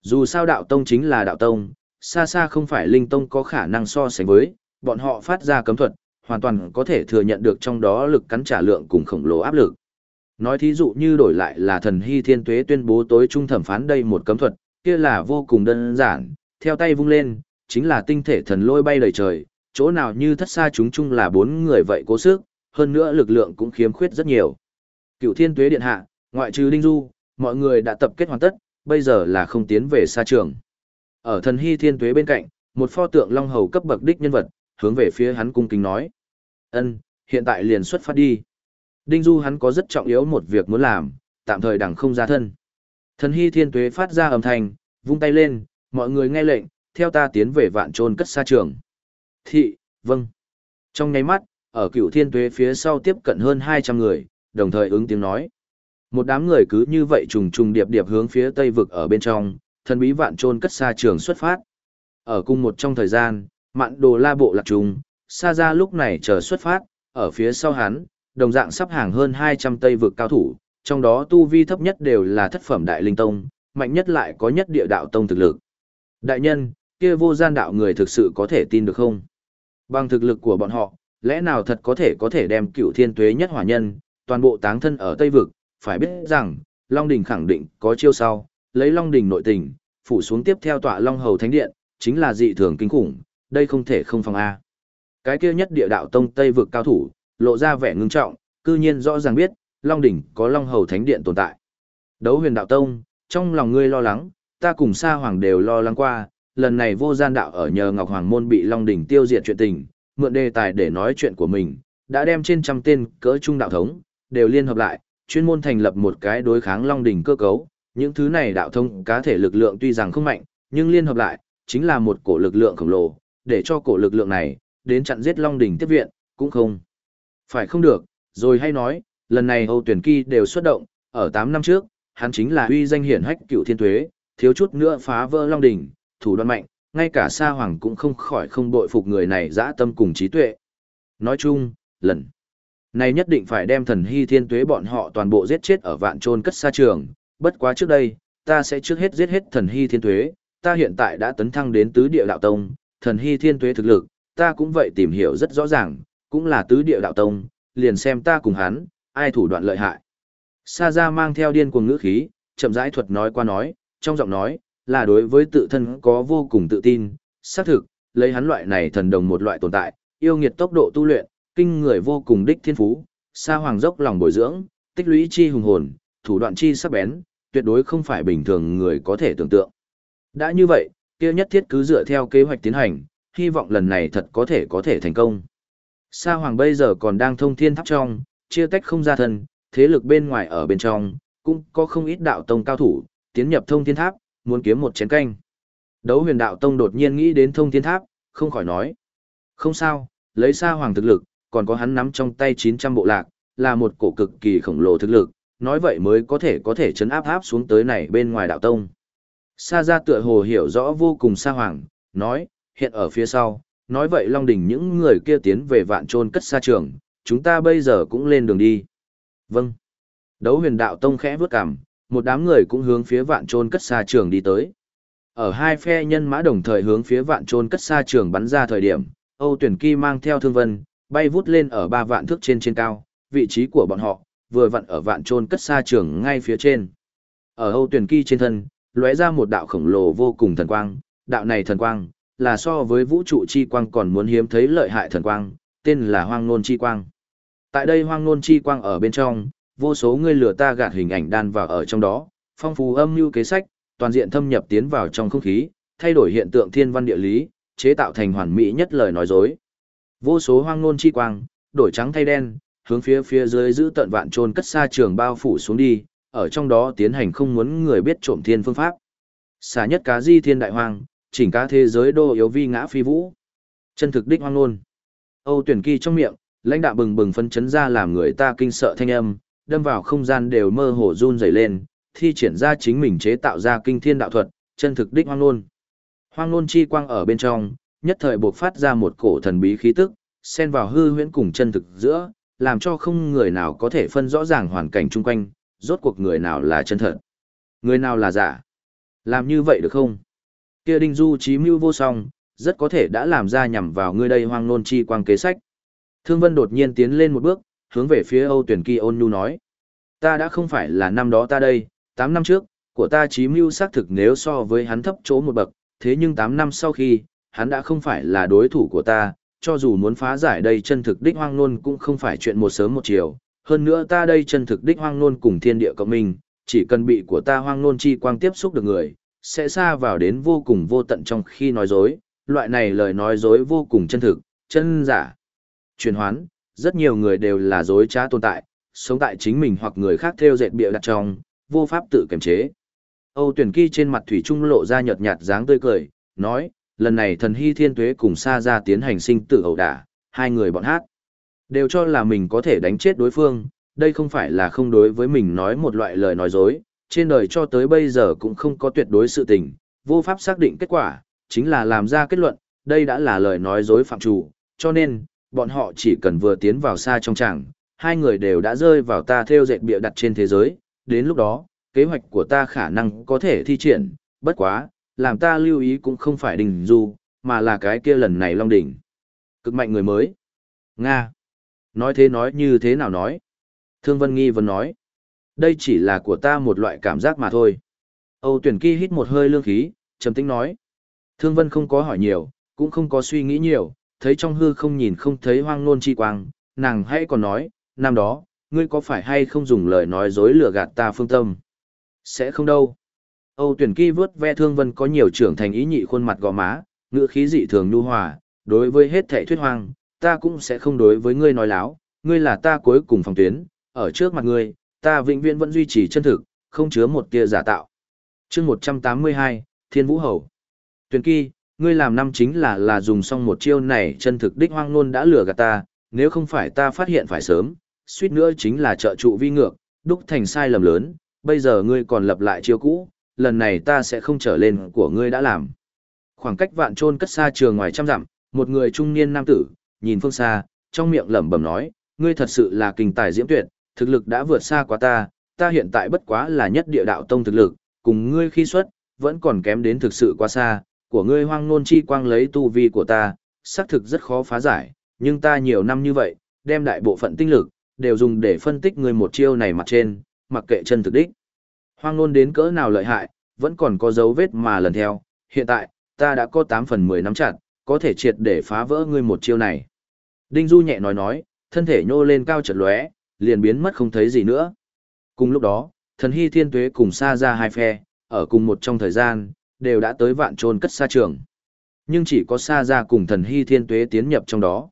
Dù sao đạo tông chính là đạo tông, xa xa không phải linh tông có khả năng so sánh với, bọn họ phát ra cấm thuật, hoàn toàn có thể thừa nhận được trong đó lực cắn trả lượng cùng khổng lồ áp lực. Nói thí dụ như đổi lại là thần hy thiên tuế tuyên bố tối trung thẩm phán đây một cấm thuật, kia là vô cùng đơn giản, theo tay vung lên, chính là tinh thể thần lôi bay đầy trời, chỗ nào như thất xa chúng chung là bốn người vậy cố sức, hơn nữa lực lượng cũng khiếm khuyết rất nhiều. Cựu thiên tuế điện hạ, ngoại trừ Đinh Du, mọi người đã tập kết hoàn tất, bây giờ là không tiến về xa trường. Ở thần hy thiên tuế bên cạnh, một pho tượng long hầu cấp bậc đích nhân vật, hướng về phía hắn cung kính nói. ân hiện tại liền xuất phát đi. Đinh Du hắn có rất trọng yếu một việc muốn làm, tạm thời đằng không ra thân. Thần hy thiên tuế phát ra âm thanh, vung tay lên, mọi người nghe lệnh, theo ta tiến về vạn trôn cất xa trường. Thị, vâng. Trong nháy mắt, ở cựu thiên tuế phía sau tiếp cận hơn 200 người, đồng thời ứng tiếng nói. Một đám người cứ như vậy trùng trùng điệp điệp hướng phía tây vực ở bên trong, thần bí vạn trôn cất xa trường xuất phát. Ở cùng một trong thời gian, mạn đồ la bộ lạc trùng, xa ra lúc này chờ xuất phát, ở phía sau hắn, đồng dạng sắp hàng hơn 200 tây vực cao thủ, trong đó tu vi thấp nhất đều là thất phẩm đại linh tông, mạnh nhất lại có nhất địa đạo tông thực lực. Đại nhân, kia vô gian đạo người thực sự có thể tin được không? Bằng thực lực của bọn họ, lẽ nào thật có thể có thể đem cựu thiên tuế nhất hỏa nhân, toàn bộ táng thân ở Tây Vực, phải biết rằng, Long Đình khẳng định có chiêu sau, lấy Long Đình nội tình, phủ xuống tiếp theo tọa Long Hầu Thánh Điện, chính là dị thường kinh khủng, đây không thể không phòng A. Cái kia nhất địa đạo tông Tây Vực cao thủ, lộ ra vẻ ngưng trọng, cư nhiên rõ ràng biết, Long Đỉnh có Long Hầu Thánh Điện tồn tại. Đấu huyền đạo tông, trong lòng ngươi lo lắng, ta cùng Sa Hoàng đều lo lắng qua, lần này vô gian đạo ở nhờ Ngọc Hoàng Môn bị Long Đỉnh tiêu diệt chuyện tình, mượn đề tài để nói chuyện của mình, đã đem trên trăm tên cỡ trung đạo thống, đều liên hợp lại, chuyên môn thành lập một cái đối kháng Long Đỉnh cơ cấu. Những thứ này đạo thông cá thể lực lượng tuy rằng không mạnh, nhưng liên hợp lại, chính là một cổ lực lượng khổng lồ, để cho cổ lực lượng này, đến chặn giết Long Đỉnh tiếp viện, cũng không. Phải không được, rồi hay nói, lần này Âu Tuyển Kỳ đều xuất động, ở 8 năm trước, hắn chính là uy danh hiển hách cựu thiên tuế, thiếu chút nữa phá vỡ Long Đỉnh, thủ đoạn mạnh, ngay cả Sa Hoàng cũng không khỏi không bội phục người này dã tâm cùng trí tuệ. Nói chung, lần này nhất định phải đem thần hy thiên tuế bọn họ toàn bộ giết chết ở vạn trôn cất xa trường, bất quá trước đây, ta sẽ trước hết giết hết thần hy thiên tuế, ta hiện tại đã tấn thăng đến tứ địa đạo tông, thần hy thiên tuế thực lực, ta cũng vậy tìm hiểu rất rõ ràng, cũng là tứ địa đạo tông, liền xem ta cùng hắn, ai thủ đoạn lợi hại. Sa ra mang theo điên cuồng ngữ khí, chậm rãi thuật nói qua nói, trong giọng nói, là đối với tự thân có vô cùng tự tin, xác thực, lấy hắn loại này thần đồng một loại tồn tại, yêu nghiệt tốc độ tu luyện, kinh người vô cùng đích thiên phú, sa hoàng dốc lòng bồi dưỡng, tích lũy chi hùng hồn, thủ đoạn chi sắc bén, tuyệt đối không phải bình thường người có thể tưởng tượng. Đã như vậy, kia nhất thiết cứ dựa theo kế hoạch tiến hành, hy vọng lần này thật có thể có thể thành công. Sa hoàng bây giờ còn đang thông thiên tháp trong, chia tách không ra thân, thế lực bên ngoài ở bên trong, cũng có không ít đạo tông cao thủ, tiến nhập thông thiên tháp, muốn kiếm một chén canh. Đấu huyền đạo tông đột nhiên nghĩ đến thông thiên tháp, không khỏi nói. Không sao, lấy xa hoàng thực lực, còn có hắn nắm trong tay 900 bộ lạc, là một cổ cực kỳ khổng lồ thực lực, nói vậy mới có thể có thể chấn áp áp xuống tới này bên ngoài đạo tông. Sa ra tựa hồ hiểu rõ vô cùng xa hoàng, nói, hiện ở phía sau, nói vậy Long Đỉnh những người kia tiến về vạn trôn cất xa trường, chúng ta bây giờ cũng lên đường đi. Vâng. Đấu huyền đạo tông khẽ vướt cằm, một đám người cũng hướng phía vạn trôn cất xa trường đi tới. Ở hai phe nhân mã đồng thời hướng phía vạn trôn cất xa trường bắn ra thời điểm, Âu Tuyển Kỳ mang theo thương vân, bay vút lên ở ba vạn thước trên trên cao, vị trí của bọn họ, vừa vặn ở vạn trôn cất xa trường ngay phía trên. Ở Âu Tuyển Kỳ trên thân, lóe ra một đạo khổng lồ vô cùng thần quang, đạo này thần quang, là so với vũ trụ chi quang còn muốn hiếm thấy lợi hại thần quang, tên là hoang nôn chi quang. Tại đây hoang nôn chi quang ở bên trong, vô số ngươi lừa ta gạt hình ảnh đan vào ở trong đó, phong phú âm mưu kế sách, toàn diện thâm nhập tiến vào trong không khí, thay đổi hiện tượng thiên văn địa lý, chế tạo thành hoàn mỹ nhất lời nói dối. Vô số hoang nôn chi quang, đổi trắng thay đen, hướng phía phía dưới giữ tận vạn trôn cất xa trường bao phủ xuống đi, ở trong đó tiến hành không muốn người biết trộm thiên phương pháp. Xả nhất cá di thiên đại hoang, chỉnh cá thế giới đô yếu vi ngã phi vũ. Chân thực đích hoang nôn. Âu tuyển kỳ trong miệng, lãnh đạo bừng bừng phân chấn ra làm người ta kinh sợ thanh âm, đâm vào không gian đều mơ hồ run rẩy lên, thi triển ra chính mình chế tạo ra kinh thiên đạo thuật, chân thực đích hoang nôn. Hoang nôn chi quang ở bên trong, nhất thời buộc phát ra một cổ thần bí khí tức, xen vào hư huyễn cùng chân thực giữa, làm cho không người nào có thể phân rõ ràng hoàn cảnh chung quanh, rốt cuộc người nào là chân thật, người nào là giả. Làm như vậy được không? Kia Đinh Du trí mưu vô song, rất có thể đã làm ra nhằm vào ngươi đây hoang nôn chi quang kế sách. Thương Vân đột nhiên tiến lên một bước, hướng về phía Âu Tuyển Kỳ ôn nhu nói. Ta đã không phải là năm đó ta đây, 8 năm trước, của ta chí mưu xác thực nếu so với hắn thấp chỗ một bậc, thế nhưng 8 năm sau khi, hắn đã không phải là đối thủ của ta, cho dù muốn phá giải đây chân thực đích hoang nôn cũng không phải chuyện một sớm một chiều. Hơn nữa ta đây chân thực đích hoang nôn cùng thiên địa cộng minh, chỉ cần bị của ta hoang nôn chi quang tiếp xúc được người, sẽ xa vào đến vô cùng vô tận trong khi nói dối, loại này lời nói dối vô cùng chân thực, chân giả. Truyền hoán, rất nhiều người đều là dối trá tồn tại, sống tại chính mình hoặc người khác theo dệt bịa đặt trong, vô pháp tự kiềm chế. Âu tuyển kỳ trên mặt thủy trung lộ ra nhợt nhạt dáng tươi cười, nói, lần này thần hy thiên tuế cùng xa ra tiến hành sinh tử ẩu đả, hai người bọn hát. Đều cho là mình có thể đánh chết đối phương, đây không phải là không đối với mình nói một loại lời nói dối, trên đời cho tới bây giờ cũng không có tuyệt đối sự tình, vô pháp xác định kết quả, chính là làm ra kết luận, đây đã là lời nói dối phạm chủ, cho nên, bọn họ chỉ cần vừa tiến vào xa trong tràng, hai người đều đã rơi vào ta theo dệt bịa đặt trên thế giới, đến lúc đó, kế hoạch của ta khả năng có thể thi triển, bất quá, làm ta lưu ý cũng không phải đình du, mà là cái kia lần này long đỉnh. Cực mạnh người mới. Nga. Nói thế nói như thế nào nói? Thương Vân Nghi vẫn nói. Đây chỉ là của ta một loại cảm giác mà thôi. Âu tuyển kỳ hít một hơi lương khí, trầm tĩnh nói. Thương Vân không có hỏi nhiều, cũng không có suy nghĩ nhiều, thấy trong hư không nhìn không thấy hoang nôn chi quang, nàng hãy còn nói, năm đó, ngươi có phải hay không dùng lời nói dối lừa gạt ta phương tâm? Sẽ không đâu. Âu tuyển kỳ vớt ve thương vân có nhiều trưởng thành ý nhị khuôn mặt gò má, ngữ khí dị thường nhu hòa, đối với hết thảy thuyết hoang, ta cũng sẽ không đối với ngươi nói láo, ngươi là ta cuối cùng phòng tuyến, ở trước mặt ngươi, ta vĩnh viễn vẫn duy trì chân thực, không chứa một tia giả tạo. chương 182, Thiên Vũ Hầu. Tuyển kỳ, ngươi làm năm chính là là dùng xong một chiêu này chân thực đích hoang nôn đã lừa gạt ta, nếu không phải ta phát hiện phải sớm, suýt nữa chính là trợ trụ vi ngược, đúc thành sai lầm lớn, bây giờ ngươi còn lập lại chiêu cũ, lần này ta sẽ không trở lên của ngươi đã làm. Khoảng cách vạn trôn cất xa trường ngoài trăm dặm, một người trung niên nam tử, nhìn phương xa, trong miệng lẩm bẩm nói, ngươi thật sự là kinh tài diễm tuyệt, thực lực đã vượt xa quá ta, ta hiện tại bất quá là nhất địa đạo tông thực lực, cùng ngươi khi xuất, vẫn còn kém đến thực sự quá xa, của ngươi hoang nôn chi quang lấy tu vi của ta, xác thực rất khó phá giải, nhưng ta nhiều năm như vậy, đem đại bộ phận tinh lực, đều dùng để phân tích ngươi một chiêu này mặt trên, mặc kệ chân thực đích. Hoang nôn đến cỡ nào lợi hại, vẫn còn có dấu vết mà lần theo, hiện tại, ta đã có 8 phần 10 nắm chặt, có thể triệt để phá vỡ ngươi một chiêu này. Đinh Du nhẹ nói nói, thân thể nhô lên cao chợt lóe, liền biến mất không thấy gì nữa. Cùng lúc đó, thần hy thiên tuế cùng xa ra hai phe, ở cùng một trong thời gian, đều đã tới vạn trôn cất xa trường. Nhưng chỉ có xa ra cùng thần hy thiên tuế tiến nhập trong đó.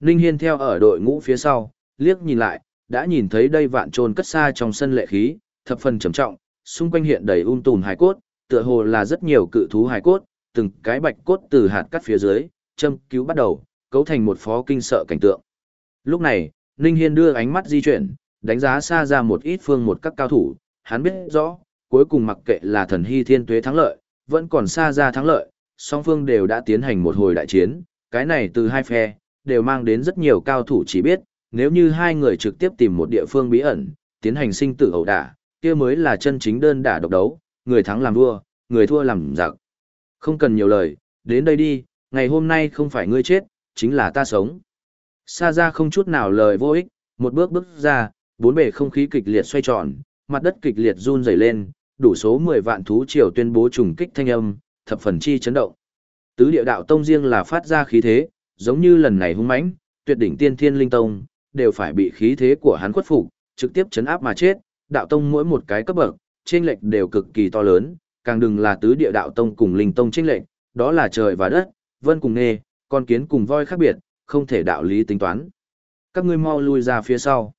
Ninh Hiên theo ở đội ngũ phía sau, liếc nhìn lại, đã nhìn thấy đây vạn trôn cất xa trong sân lệ khí, thập phần trầm trọng, xung quanh hiện đầy um tùm hài cốt, tựa hồ là rất nhiều cự thú hài cốt, từng cái bạch cốt từ hạt cắt phía dưới, châm cứu bắt đầu, cấu thành một phó kinh sợ cảnh tượng. Lúc này, Ninh Hiên đưa ánh mắt di chuyển, đánh giá xa ra một ít phương một các cao thủ, hắn biết rõ, cuối cùng mặc kệ là thần hy thiên tuế thắng lợi, vẫn còn xa ra thắng lợi, song phương đều đã tiến hành một hồi đại chiến, cái này từ hai phe, đều mang đến rất nhiều cao thủ chỉ biết, nếu như hai người trực tiếp tìm một địa phương bí ẩn, tiến hành sinh tử ẩu đả, kia mới là chân chính đơn đả độc đấu, người thắng làm vua, người thua làm giặc. Không cần nhiều lời, đến đây đi, ngày hôm nay không phải ngươi chết, chính là ta sống. Sa ra không chút nào lời vô ích, một bước bước ra, bốn bề không khí kịch liệt xoay tròn, mặt đất kịch liệt run rẩy lên, đủ số 10 vạn thú triều tuyên bố trùng kích thanh âm, thập phần chi chấn động. Tứ địa đạo tông riêng là phát ra khí thế, giống như lần này hung mãnh, tuyệt đỉnh tiên thiên linh tông, đều phải bị khí thế của hắn khuất phục, trực tiếp chấn áp mà chết, đạo tông mỗi một cái cấp bậc, chênh lệch đều cực kỳ to lớn, càng đừng là tứ địa đạo tông cùng linh tông chênh lệch, đó là trời và đất, vân cùng nghề, con kiến cùng voi khác biệt, không thể đạo lý tính toán. Các ngươi mau lui ra phía sau.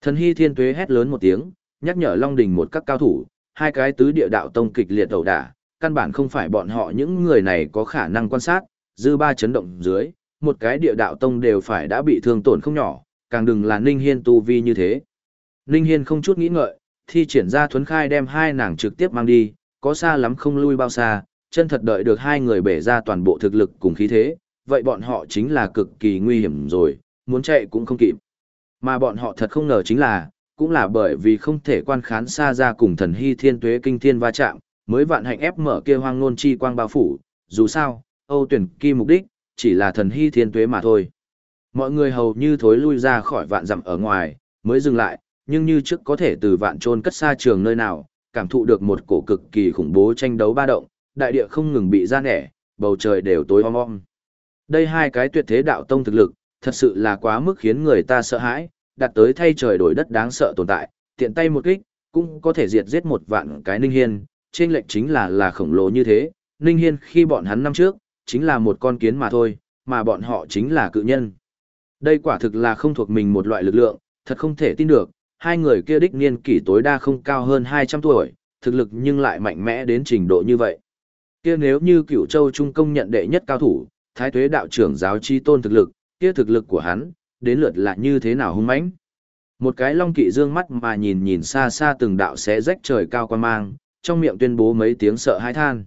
Thần Hy Thiên Tuế hét lớn một tiếng, nhắc nhở Long Đình một các cao thủ, hai cái tứ địa đạo tông kịch liệt ẩu đả, căn bản không phải bọn họ những người này có khả năng quan sát, dư ba chấn động dưới, một cái địa đạo tông đều phải đã bị thương tổn không nhỏ, càng đừng là Ninh Hiên tu vi như thế. Ninh Hiên không chút nghĩ ngợi, thi triển ra thuấn khai đem hai nàng trực tiếp mang đi, có xa lắm không lui bao xa, chân thật đợi được hai người bể ra toàn bộ thực lực cùng khí thế, vậy bọn họ chính là cực kỳ nguy hiểm rồi, muốn chạy cũng không kịp. Mà bọn họ thật không ngờ chính là, cũng là bởi vì không thể quan khán xa ra cùng thần hy thiên tuế kinh thiên va chạm, mới vạn hạnh ép mở kia hoang ngôn chi quang bao phủ, dù sao, Âu tuyển kỳ mục đích, chỉ là thần hy thiên tuế mà thôi. Mọi người hầu như thối lui ra khỏi vạn dặm ở ngoài, mới dừng lại, nhưng như trước có thể từ vạn trôn cất xa trường nơi nào, cảm thụ được một cổ cực kỳ khủng bố tranh đấu ba động, đại địa không ngừng bị gian nẻ, bầu trời đều tối om om. Đây hai cái tuyệt thế đạo tông thực lực, thật sự là quá mức khiến người ta sợ hãi, đạt tới thay trời đổi đất đáng sợ tồn tại, tiện tay một kích, cũng có thể diệt giết một vạn cái Ninh Hiên, trên lệnh chính là là khổng lồ như thế, Ninh Hiên khi bọn hắn năm trước, chính là một con kiến mà thôi, mà bọn họ chính là cự nhân. Đây quả thực là không thuộc mình một loại lực lượng, thật không thể tin được, hai người kia đích niên kỷ tối đa không cao hơn 200 tuổi, thực lực nhưng lại mạnh mẽ đến trình độ như vậy. Kia nếu như cửu châu trung công nhận đệ nhất cao thủ, thái tuế đạo trưởng giáo chi tôn thực lực, kia thực lực của hắn, đến lượt là như thế nào hung mãnh. Một cái long kỵ dương mắt mà nhìn nhìn xa xa từng đạo xé rách trời cao quan mang, trong miệng tuyên bố mấy tiếng sợ hãi than.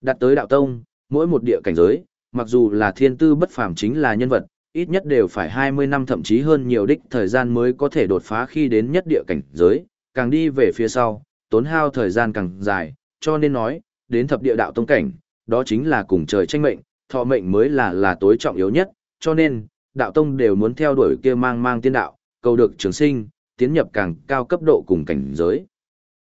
Đặt tới đạo tông, mỗi một địa cảnh giới, mặc dù là thiên tư bất phàm chính là nhân vật, ít nhất đều phải 20 năm thậm chí hơn nhiều đích thời gian mới có thể đột phá khi đến nhất địa cảnh giới, càng đi về phía sau, tốn hao thời gian càng dài, cho nên nói, đến thập địa đạo tông cảnh, đó chính là cùng trời tranh mệnh, thọ mệnh mới là là tối trọng yếu nhất, cho nên, đạo tông đều muốn theo đuổi kia mang mang tiên đạo, cầu được trường sinh, tiến nhập càng cao cấp độ cùng cảnh giới.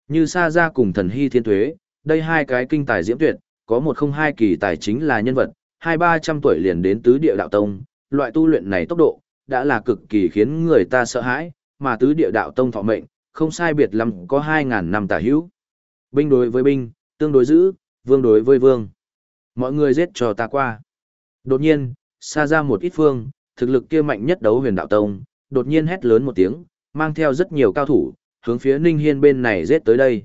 Như Sa Gia cùng thần hy thiên tuế, đây hai cái kinh tài diễm tuyệt, có một không hai kỳ tài chính là nhân vật, hai ba trăm tuổi liền đến tứ địa đạo tông, loại tu luyện này tốc độ, đã là cực kỳ khiến người ta sợ hãi, mà tứ địa đạo tông thọ mệnh, không sai biệt lắm có hai ngàn năm tả hữu. Binh đối với binh, tương đối giữ, vương đối với vương. Mọi người giết cho ta qua. Đột nhiên, xa ra một ít phương, thực lực kia mạnh nhất đấu huyền đạo tông, đột nhiên hét lớn một tiếng, mang theo rất nhiều cao thủ, hướng phía Ninh Hiên bên này giết tới đây.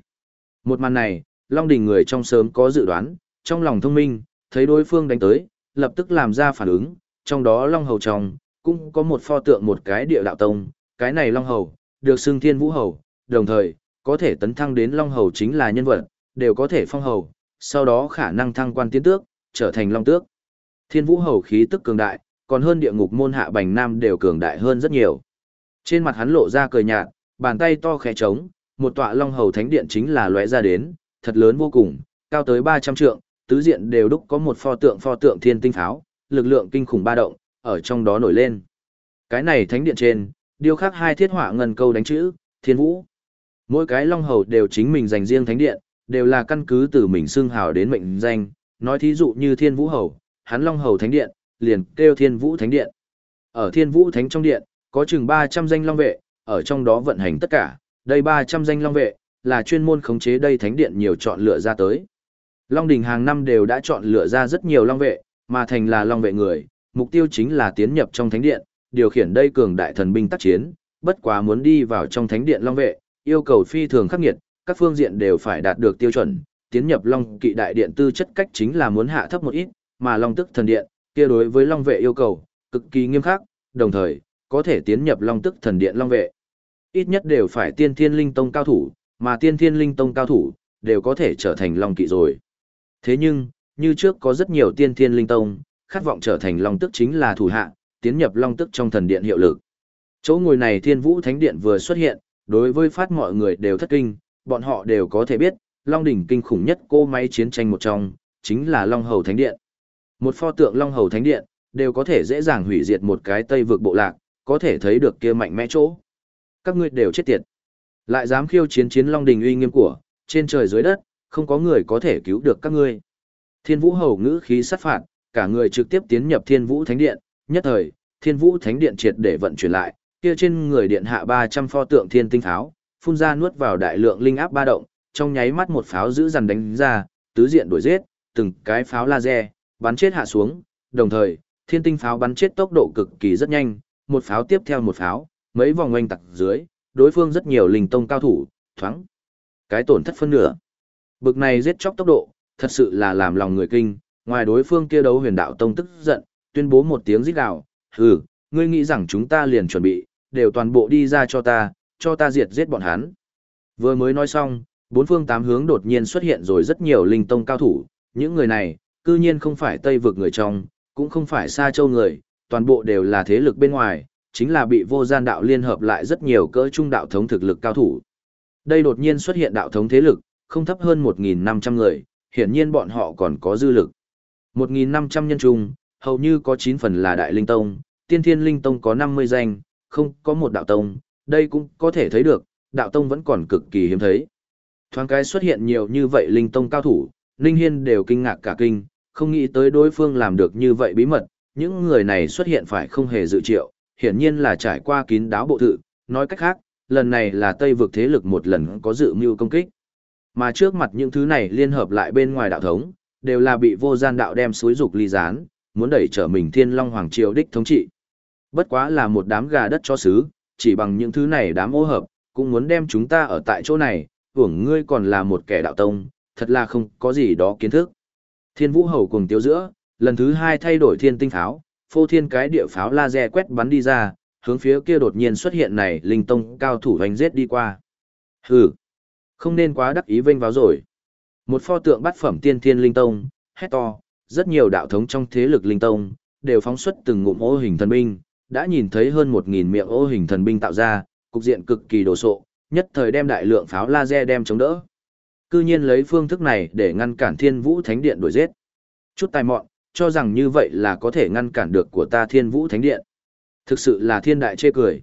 Một màn này, Long Đình người trong sớm có dự đoán, trong lòng thông minh, thấy đối phương đánh tới, lập tức làm ra phản ứng, trong đó Long Hầu trong, cũng có một pho tượng một cái địa đạo tông, cái này Long Hầu, được xưng Thiên Vũ Hầu, đồng thời, có thể tấn thăng đến Long Hầu chính là nhân vật, đều có thể phong hầu, sau đó khả năng thăng quan tiến tước, trở thành Long Tước. Thiên Vũ Hầu khí tức cường đại, còn hơn địa ngục môn hạ bành nam đều cường đại hơn rất nhiều. Trên mặt hắn lộ ra cười nhạt, bàn tay to khẽ trống, một tọa Long Hầu Thánh Điện chính là lóe ra đến, thật lớn vô cùng, cao tới 300 trượng, tứ diện đều đúc có một pho tượng pho tượng thiên tinh pháo, lực lượng kinh khủng ba động, ở trong đó nổi lên. Cái này thánh điện trên, điêu khắc hai thiết họa ngân câu đánh chữ, thiên vũ. Mỗi cái long hầu đều chính mình dành riêng thánh điện, đều là căn cứ từ mình xưng hào đến mệnh danh, nói thí dụ như thiên vũ hầu, hắn long hầu thánh điện, liền kêu thiên vũ thánh điện. Ở thiên vũ thánh trong điện, có chừng 300 danh long vệ, ở trong đó vận hành tất cả, đây 300 danh long vệ, là chuyên môn khống chế đây thánh điện nhiều chọn lựa ra tới. Long Đình hàng năm đều đã chọn lựa ra rất nhiều long vệ, mà thành là long vệ người, mục tiêu chính là tiến nhập trong thánh điện, điều khiển đây cường đại thần binh tác chiến, bất quá muốn đi vào trong thánh điện long vệ, yêu cầu phi thường khắc nghiệt, các phương diện đều phải đạt được tiêu chuẩn, tiến nhập long kỵ đại điện tư chất cách chính là muốn hạ thấp một ít, mà long tức thần điện, kia đối với long vệ yêu cầu, cực kỳ nghiêm khắc, đồng thời, có thể tiến nhập long tức thần điện long vệ. Ít nhất đều phải tiên thiên linh tông cao thủ, mà tiên thiên linh tông cao thủ, đều có thể trở thành long kỵ rồi. Thế nhưng, như trước có rất nhiều tiên thiên linh tông, khát vọng trở thành long tức chính là thủ hạ, tiến nhập long tức trong thần điện hiệu lực. Chỗ ngồi này thiên vũ thánh điện vừa xuất hiện, đối với phát mọi người đều thất kinh, bọn họ đều có thể biết, long đỉnh kinh khủng nhất cô máy chiến tranh một trong, chính là long hầu thánh điện. Một pho tượng long hầu thánh điện, đều có thể dễ dàng hủy diệt một cái tây vực bộ lạc, có thể thấy được kia mạnh mẽ chỗ. Các ngươi đều chết tiệt. Lại dám khiêu chiến chiến long đình uy nghiêm của, trên trời dưới đất, không có người có thể cứu được các ngươi. Thiên Vũ hầu ngữ khí sát phạt, cả người trực tiếp tiến nhập Thiên Vũ Thánh Điện, nhất thời, Thiên Vũ Thánh Điện triệt để vận chuyển lại, kia trên người điện hạ 300 pho tượng thiên tinh pháo, phun ra nuốt vào đại lượng linh áp ba động, trong nháy mắt một pháo giữ dằn đánh ra, tứ diện đuổi giết, từng cái pháo laser, bắn chết hạ xuống, đồng thời, thiên tinh pháo bắn chết tốc độ cực kỳ rất nhanh, một pháo tiếp theo một pháo, mấy vòng oanh tặc dưới, đối phương rất nhiều linh tông cao thủ, thoáng. Cái tổn thất phân nửa. Bực này giết chóc tốc độ, thật sự là làm lòng người kinh, ngoài đối phương kia đấu huyền đạo tông tức giận, tuyên bố một tiếng rít gào, hừ, ngươi nghĩ rằng chúng ta liền chuẩn bị, đều toàn bộ đi ra cho ta, cho ta diệt giết bọn hắn. Vừa mới nói xong, bốn phương tám hướng đột nhiên xuất hiện rồi rất nhiều linh tông cao thủ, những người này, cư nhiên không phải Tây vực người trong, cũng không phải xa châu người, toàn bộ đều là thế lực bên ngoài, chính là bị vô gian đạo liên hợp lại rất nhiều cỡ trung đạo thống thực lực cao thủ. Đây đột nhiên xuất hiện đạo thống thế lực, không thấp hơn 1.500 người, hiển nhiên bọn họ còn có dư lực. 1.500 nhân trung, hầu như có 9 phần là đại linh tông, tiên thiên linh tông có 50 danh, không có một đạo tông, đây cũng có thể thấy được, đạo tông vẫn còn cực kỳ hiếm thấy. Thoáng cái xuất hiện nhiều như vậy linh tông cao thủ, Ninh Hiên đều kinh ngạc cả kinh, không nghĩ tới đối phương làm được như vậy bí mật, những người này xuất hiện phải không hề dự triệu, hiển nhiên là trải qua kín đáo bộ thự, nói cách khác, lần này là Tây vực thế lực một lần có dự mưu công kích. Mà trước mặt những thứ này liên hợp lại bên ngoài đạo thống, đều là bị vô gian đạo đem suối dục ly gián, muốn đẩy trở mình thiên long hoàng triều đích thống trị. Bất quá là một đám gà đất cho xứ, chỉ bằng những thứ này đám ô hợp, cũng muốn đem chúng ta ở tại chỗ này, hưởng ngươi còn là một kẻ đạo tông, thật là không có gì đó kiến thức. Thiên vũ hầu cùng tiêu giữa, lần thứ hai thay đổi thiên tinh pháo, phô thiên cái địa pháo laser quét bắn đi ra, hướng phía kia đột nhiên xuất hiện này linh tông cao thủ hành giết đi qua. Hừ, không nên quá đắc ý vênh vào rồi. Một pho tượng bát phẩm tiên thiên linh tông, hét to, rất nhiều đạo thống trong thế lực linh tông, đều phóng xuất từng ngụm ô hình thần binh, đã nhìn thấy hơn một nghìn miệng ô hình thần binh tạo ra, cục diện cực kỳ đồ sộ, nhất thời đem đại lượng pháo laser đem chống đỡ. Cư nhiên lấy phương thức này để ngăn cản thiên vũ thánh điện đuổi giết. Chút tài mọn, cho rằng như vậy là có thể ngăn cản được của ta thiên vũ thánh điện. Thực sự là thiên đại chê cười.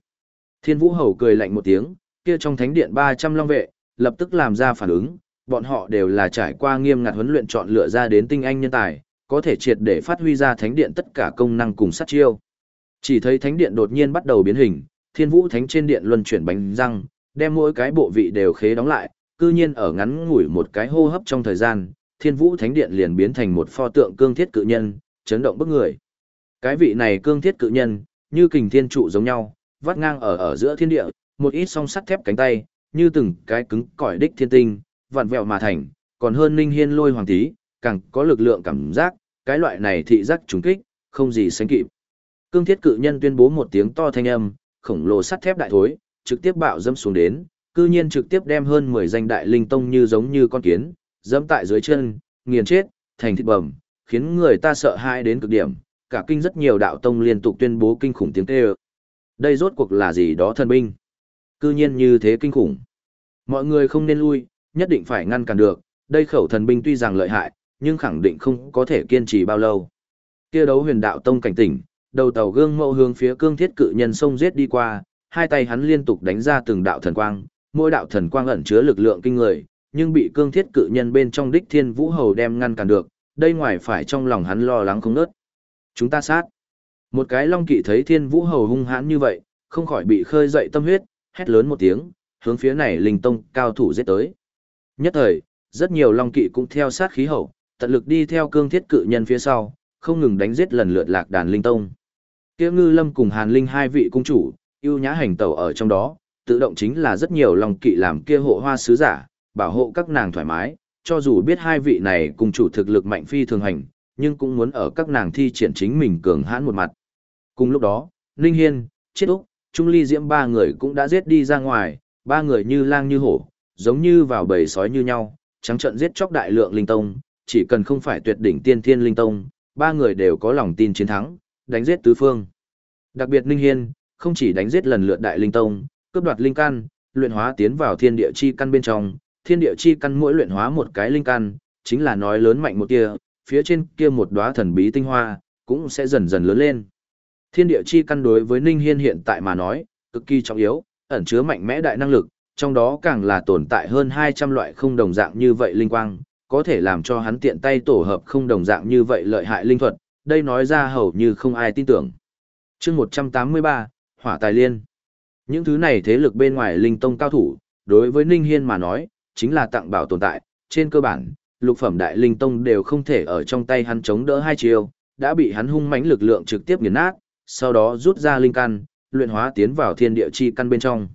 Thiên vũ hầu cười lạnh một tiếng, kia trong thánh điện 300 long vệ, lập tức làm ra phản ứng, bọn họ đều là trải qua nghiêm ngặt huấn luyện chọn lựa ra đến tinh anh nhân tài, có thể triệt để phát huy ra thánh điện tất cả công năng cùng sát chiêu. Chỉ thấy thánh điện đột nhiên bắt đầu biến hình, thiên vũ thánh trên điện luân chuyển bánh răng, đem mỗi cái bộ vị đều khế đóng lại, cư nhiên ở ngắn ngủi một cái hô hấp trong thời gian, thiên vũ thánh điện liền biến thành một pho tượng cương thiết cự nhân, chấn động bức người. Cái vị này cương thiết cự nhân, như kình thiên trụ giống nhau, vắt ngang ở ở giữa thiên địa, một ít song sắt thép cánh tay, như từng cái cứng cỏi đích thiên tinh, vặn vẹo mà thành, còn hơn Ninh Hiên lôi hoàng tí, càng có lực lượng cảm giác, cái loại này thị giác trùng kích, không gì sánh kịp. Cương thiết cự nhân tuyên bố một tiếng to thanh âm, khổng lồ sắt thép đại thối, trực tiếp bạo dâm xuống đến, cư nhiên trực tiếp đem hơn 10 danh đại linh tông như giống như con kiến, dẫm tại dưới chân, nghiền chết, thành thịt bầm, khiến người ta sợ hãi đến cực điểm, cả kinh rất nhiều đạo tông liên tục tuyên bố kinh khủng tiếng kêu. Đây rốt cuộc là gì đó thần binh? Cư nhiên như thế kinh khủng. Mọi người không nên lui, nhất định phải ngăn cản được, đây khẩu thần binh tuy rằng lợi hại, nhưng khẳng định không có thể kiên trì bao lâu. Kia đấu huyền đạo tông cảnh tỉnh, đầu tàu gương mẫu hướng phía cương thiết cự nhân sông giết đi qua, hai tay hắn liên tục đánh ra từng đạo thần quang, mỗi đạo thần quang ẩn chứa lực lượng kinh người, nhưng bị cương thiết cự nhân bên trong đích thiên vũ hầu đem ngăn cản được, đây ngoài phải trong lòng hắn lo lắng không nớt. Chúng ta sát. Một cái long kỵ thấy thiên vũ hầu hung hãn như vậy, không khỏi bị khơi dậy tâm huyết, hét lớn một tiếng, hướng phía này linh tông cao thủ giết tới. Nhất thời, rất nhiều long kỵ cũng theo sát khí hậu, tận lực đi theo cương thiết cự nhân phía sau, không ngừng đánh giết lần lượt lạc đàn linh tông. Kia ngư lâm cùng hàn linh hai vị cung chủ, yêu nhã hành tẩu ở trong đó, tự động chính là rất nhiều lòng kỵ làm kia hộ hoa sứ giả, bảo hộ các nàng thoải mái, cho dù biết hai vị này cùng chủ thực lực mạnh phi thường hành, nhưng cũng muốn ở các nàng thi triển chính mình cường hãn một mặt. Cùng lúc đó, Ninh Hiên, Chiết Úc, Trung Ly Diễm ba người cũng đã giết đi ra ngoài, ba người như lang như hổ, giống như vào bầy sói như nhau, trắng trận giết chóc đại lượng linh tông, chỉ cần không phải tuyệt đỉnh tiên thiên linh tông, ba người đều có lòng tin chiến thắng, đánh giết tứ phương. Đặc biệt Ninh Hiên, không chỉ đánh giết lần lượt đại linh tông, cướp đoạt linh căn, luyện hóa tiến vào thiên địa chi căn bên trong, thiên địa chi căn mỗi luyện hóa một cái linh căn, chính là nói lớn mạnh một tia, phía trên kia một đóa thần bí tinh hoa, cũng sẽ dần dần lớn lên. Thiên địa chi căn đối với Ninh Hiên hiện tại mà nói, cực kỳ trọng yếu, ẩn chứa mạnh mẽ đại năng lực, trong đó càng là tồn tại hơn 200 loại không đồng dạng như vậy linh quang, có thể làm cho hắn tiện tay tổ hợp không đồng dạng như vậy lợi hại linh thuật, đây nói ra hầu như không ai tin tưởng. chương 183, Hỏa Tài Liên những thứ này thế lực bên ngoài linh tông cao thủ, đối với Ninh Hiên mà nói, chính là tặng bảo tồn tại, trên cơ bản, lục phẩm đại linh tông đều không thể ở trong tay hắn chống đỡ hai chiêu, đã bị hắn hung mãnh lực lượng trực tiếp nghiền nát, sau đó rút ra linh căn, luyện hóa tiến vào thiên địa chi căn bên trong.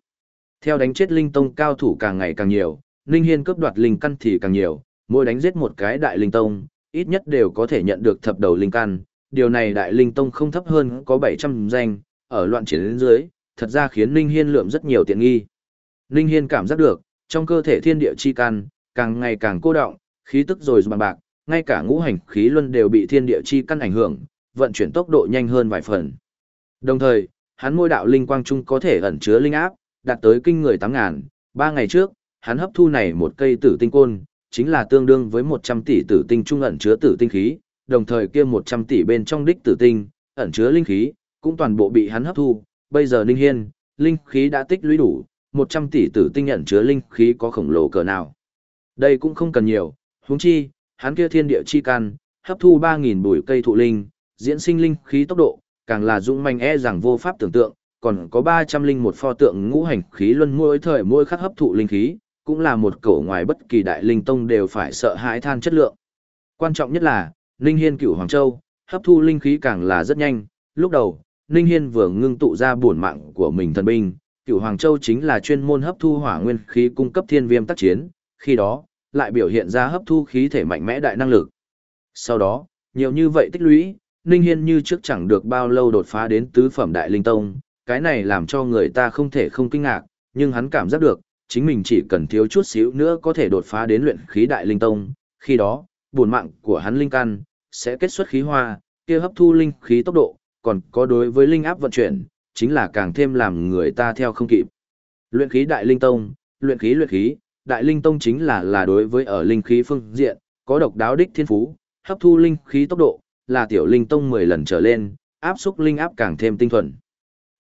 Theo đánh chết linh tông cao thủ càng ngày càng nhiều, Ninh Hiên cướp đoạt linh căn thì càng nhiều, mỗi đánh giết một cái đại linh tông, ít nhất đều có thể nhận được thập đầu linh căn, điều này đại linh tông không thấp hơn có 700 danh, ở loạn chiến đến dưới, thật ra khiến Ninh Hiên lượm rất nhiều tiện nghi. Ninh Hiên cảm giác được, trong cơ thể thiên địa chi căn, càng ngày càng cô động, khí tức rồi bằng bạc, ngay cả ngũ hành khí luân đều bị thiên địa chi căn ảnh hưởng, vận chuyển tốc độ nhanh hơn vài phần. Đồng thời, hắn môi đạo linh quang trung có thể ẩn chứa linh áp, đạt tới kinh người 8000, ba ngày trước, hắn hấp thu này một cây tử tinh côn, chính là tương đương với 100 tỷ tử tinh trung ẩn chứa tử tinh khí, đồng thời kia 100 tỷ bên trong đích tử tinh, ẩn chứa linh khí, cũng toàn bộ bị hắn hấp thu, bây giờ Ninh Hiên, linh khí đã tích lũy đủ, 100 tỷ tử tinh nhận chứa linh khí có khổng lồ cỡ nào. Đây cũng không cần nhiều, huống chi, hắn kia thiên địa chi căn, hấp thu 3000 bụi cây thụ linh, diễn sinh linh khí tốc độ, càng là dũng manh e rằng vô pháp tưởng tượng, còn có 300 linh một pho tượng ngũ hành khí luân mỗi thời mỗi khắc hấp thụ linh khí, cũng là một cổ ngoài bất kỳ đại linh tông đều phải sợ hãi than chất lượng. Quan trọng nhất là, Ninh Hiên cửu Hoàng Châu, hấp thu linh khí càng là rất nhanh, lúc đầu, Ninh Hiên vừa ngưng tụ ra bổn mạng của mình thần binh, cửu Hoàng Châu chính là chuyên môn hấp thu hỏa nguyên khí cung cấp thiên viêm tác chiến, khi đó, lại biểu hiện ra hấp thu khí thể mạnh mẽ đại năng lực. Sau đó, nhiều như vậy tích lũy, Ninh Hiên như trước chẳng được bao lâu đột phá đến tứ phẩm đại linh tông, cái này làm cho người ta không thể không kinh ngạc, nhưng hắn cảm giác được, chính mình chỉ cần thiếu chút xíu nữa có thể đột phá đến luyện khí đại linh tông, khi đó, buồn mạng của hắn linh căn sẽ kết xuất khí hoa, kia hấp thu linh khí tốc độ, còn có đối với linh áp vận chuyển, chính là càng thêm làm người ta theo không kịp. Luyện khí đại linh tông, luyện khí luyện khí, đại linh tông chính là là đối với ở linh khí phương diện, có độc đáo đích thiên phú, hấp thu linh khí tốc độ, là tiểu linh tông 10 lần trở lên, áp xúc linh áp càng thêm tinh thuần.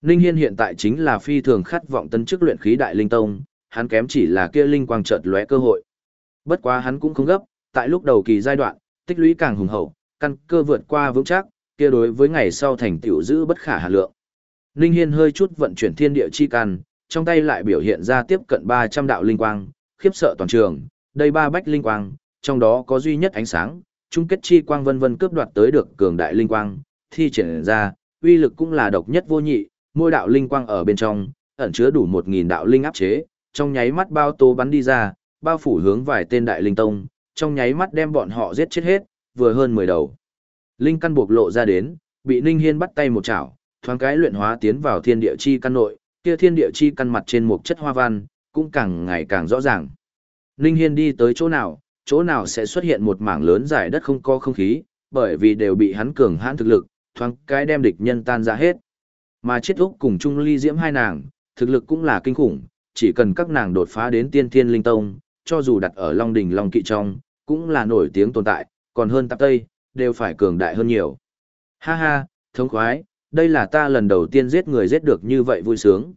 Ninh Hiên hiện tại chính là phi thường khát vọng tân chức luyện khí đại linh tông, hắn kém chỉ là kia linh quang chợt lóe cơ hội. Bất quá hắn cũng không gấp, tại lúc đầu kỳ giai đoạn, tích lũy càng hùng hậu, căn cơ vượt qua vững chắc, kia đối với ngày sau thành tựu giữ bất khả hà lượng. Ninh Hiên hơi chút vận chuyển thiên địa chi căn, trong tay lại biểu hiện ra tiếp cận 300 đạo linh quang, khiếp sợ toàn trường, đây ba bách linh quang, trong đó có duy nhất ánh sáng, chung kết chi quang vân vân cướp đoạt tới được cường đại linh quang, thi triển ra, uy lực cũng là độc nhất vô nhị, mỗi đạo linh quang ở bên trong, ẩn chứa đủ 1000 đạo linh áp chế, trong nháy mắt bao tố bắn đi ra, bao phủ hướng vài tên đại linh tông, trong nháy mắt đem bọn họ giết chết hết, vừa hơn 10 đầu. Linh căn buộc lộ ra đến, bị Ninh Hiên bắt tay một chảo, thoáng cái luyện hóa tiến vào thiên địa chi căn nội, kia thiên địa chi căn mặt trên một chất hoa văn, cũng càng ngày càng rõ ràng. Ninh Hiên đi tới chỗ nào, chỗ nào sẽ xuất hiện một mảng lớn giải đất không có không khí, bởi vì đều bị hắn cường hãn thực lực, thoáng cái đem địch nhân tan ra hết. Mà chết úc cùng Trung Ly Diễm hai nàng, thực lực cũng là kinh khủng, chỉ cần các nàng đột phá đến tiên thiên linh tông, cho dù đặt ở Long Đỉnh Long Kỵ trong, cũng là nổi tiếng tồn tại, còn hơn tạp Tây, đều phải cường đại hơn nhiều. Ha ha, thống khoái, đây là ta lần đầu tiên giết người giết được như vậy vui sướng.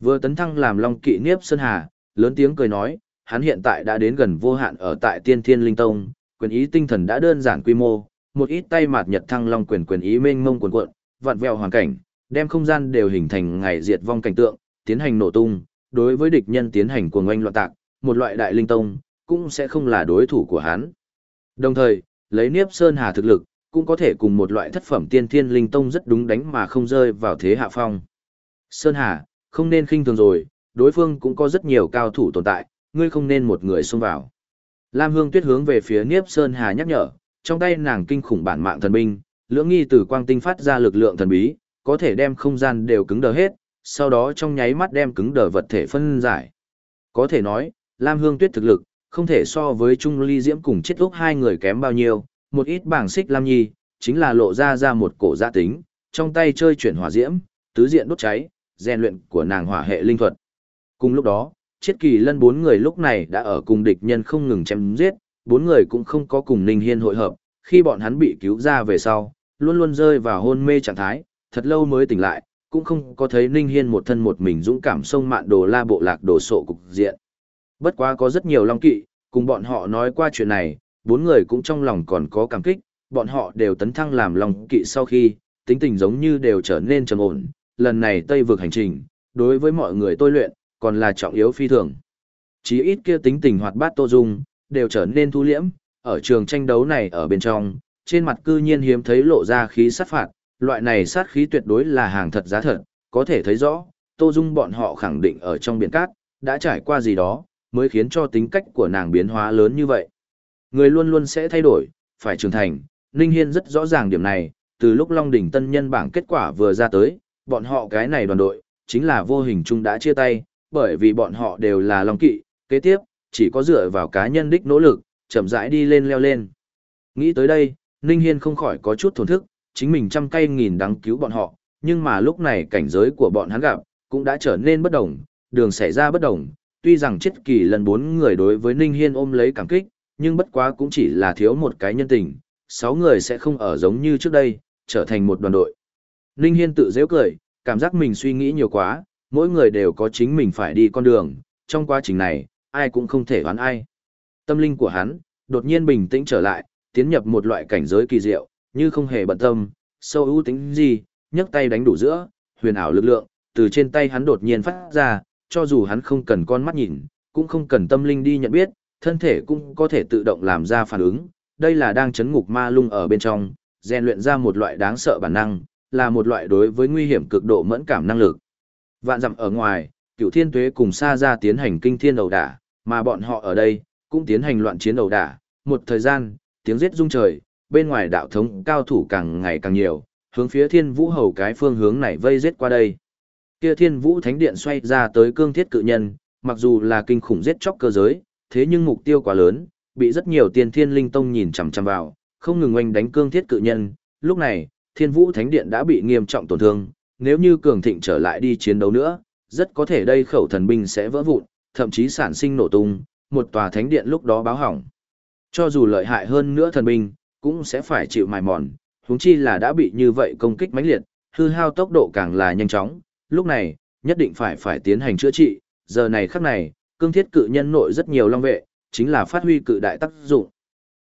Vừa tấn thăng làm Long Kỵ Niếp Sơn Hà, lớn tiếng cười nói, hắn hiện tại đã đến gần vô hạn ở tại Tiên Thiên Linh Tông, quyền ý tinh thần đã đơn giản quy mô, một ít tay mạt nhật thăng long quyền quyền ý mênh mông cuồn cuộn, vặn vẹo hoàn cảnh, đem không gian đều hình thành ngày diệt vong cảnh tượng, tiến hành nổ tung, đối với địch nhân tiến hành cuồng oanh loạn tạc, một loại đại linh tông cũng sẽ không là đối thủ của hắn. Đồng thời, lấy Niếp Sơn Hà thực lực, cũng có thể cùng một loại thất phẩm tiên thiên linh tông rất đúng đánh mà không rơi vào thế hạ phong. Sơn Hà, không nên khinh thường rồi, đối phương cũng có rất nhiều cao thủ tồn tại, ngươi không nên một người xông vào. Lam Hương Tuyết hướng về phía Niếp Sơn Hà nhắc nhở, trong tay nàng kinh khủng bản mạng thần binh, lưỡng nghi từ quang tinh phát ra lực lượng thần bí, có thể đem không gian đều cứng đờ hết, sau đó trong nháy mắt đem cứng đờ vật thể phân giải. Có thể nói, Lam Hương Tuyết thực lực, không thể so với Trung Ly Diễm cùng chết úc hai người kém bao nhiêu, một ít bảng xích Lam Nhi, chính là lộ ra ra một cổ gia tính, trong tay chơi chuyển hỏa diễm, tứ diện đốt cháy, rèn luyện của nàng hỏa hệ linh thuật. Cùng lúc đó, Chiết Kỳ Lân bốn người lúc này đã ở cùng địch nhân không ngừng chém giết, bốn người cũng không có cùng Ninh Hiên hội hợp, khi bọn hắn bị cứu ra về sau, luôn luôn rơi vào hôn mê trạng thái, thật lâu mới tỉnh lại, cũng không có thấy Ninh Hiên một thân một mình dũng cảm sông mạn đồ la bộ lạc đồ sộ cục diện. Bất quá có rất nhiều long kỵ, cùng bọn họ nói qua chuyện này, bốn người cũng trong lòng còn có cảm kích, bọn họ đều tấn thăng làm long kỵ sau khi, tính tình giống như đều trở nên trầm ổn, lần này Tây vực hành trình, đối với mọi người tôi luyện, còn là trọng yếu phi thường. Chí ít kia tính tình hoạt bát Tô Dung, đều trở nên thu liễm, ở trường tranh đấu này ở bên trong, trên mặt cư nhiên hiếm thấy lộ ra khí sát phạt, loại này sát khí tuyệt đối là hàng thật giá thật, có thể thấy rõ, Tô Dung bọn họ khẳng định ở trong biển cát, đã trải qua gì đó, mới khiến cho tính cách của nàng biến hóa lớn như vậy. Người luôn luôn sẽ thay đổi, phải trưởng thành, Ninh Hiên rất rõ ràng điểm này, từ lúc Long Đỉnh Tân Nhân bảng kết quả vừa ra tới, bọn họ cái này đoàn đội, chính là vô hình chung đã chia tay, bởi vì bọn họ đều là Long Kỵ, kế tiếp, chỉ có dựa vào cá nhân đích nỗ lực, chậm rãi đi lên leo lên. Nghĩ tới đây, Ninh Hiên không khỏi có chút thổn thức, chính mình trăm cây nghìn đắng cứu bọn họ, nhưng mà lúc này cảnh giới của bọn hắn gặp, cũng đã trở nên bất đồng, đường xảy ra bất đồng, tuy rằng chết kỳ lần bốn người đối với Ninh Hiên ôm lấy cảm kích, nhưng bất quá cũng chỉ là thiếu một cái nhân tình, sáu người sẽ không ở giống như trước đây, trở thành một đoàn đội. Ninh Hiên tự dễ cười, cảm giác mình suy nghĩ nhiều quá, mỗi người đều có chính mình phải đi con đường, trong quá trình này, ai cũng không thể đoán ai. Tâm linh của hắn, đột nhiên bình tĩnh trở lại, tiến nhập một loại cảnh giới kỳ diệu, như không hề bận tâm, sâu ưu tính gì, nhấc tay đánh đủ giữa, huyền ảo lực lượng, từ trên tay hắn đột nhiên phát ra, cho dù hắn không cần con mắt nhìn, cũng không cần tâm linh đi nhận biết, thân thể cũng có thể tự động làm ra phản ứng. Đây là đang chấn ngục ma lung ở bên trong, rèn luyện ra một loại đáng sợ bản năng, là một loại đối với nguy hiểm cực độ mẫn cảm năng lực. Vạn dặm ở ngoài, cựu thiên tuế cùng xa ra tiến hành kinh thiên đầu đả, mà bọn họ ở đây, cũng tiến hành loạn chiến đầu đả. Một thời gian, tiếng giết rung trời, bên ngoài đạo thống cao thủ càng ngày càng nhiều, hướng phía thiên vũ hầu cái phương hướng này vây giết qua đây. Kia thiên vũ thánh điện xoay ra tới cương thiết cự nhân, mặc dù là kinh khủng giết chóc cơ giới, thế nhưng mục tiêu quá lớn, bị rất nhiều tiên thiên linh tông nhìn chằm chằm vào, không ngừng oanh đánh cương thiết cự nhân. Lúc này, thiên vũ thánh điện đã bị nghiêm trọng tổn thương, nếu như cường thịnh trở lại đi chiến đấu nữa, rất có thể đây khẩu thần binh sẽ vỡ vụn, thậm chí sản sinh nổ tung, một tòa thánh điện lúc đó báo hỏng. Cho dù lợi hại hơn nữa thần binh, cũng sẽ phải chịu mài mòn, huống chi là đã bị như vậy công kích mãnh liệt, hư hao tốc độ càng là nhanh chóng, lúc này, nhất định phải phải tiến hành chữa trị, giờ này khắc này, cương thiết cự nhân nội rất nhiều long vệ, chính là phát huy cự đại tác dụng.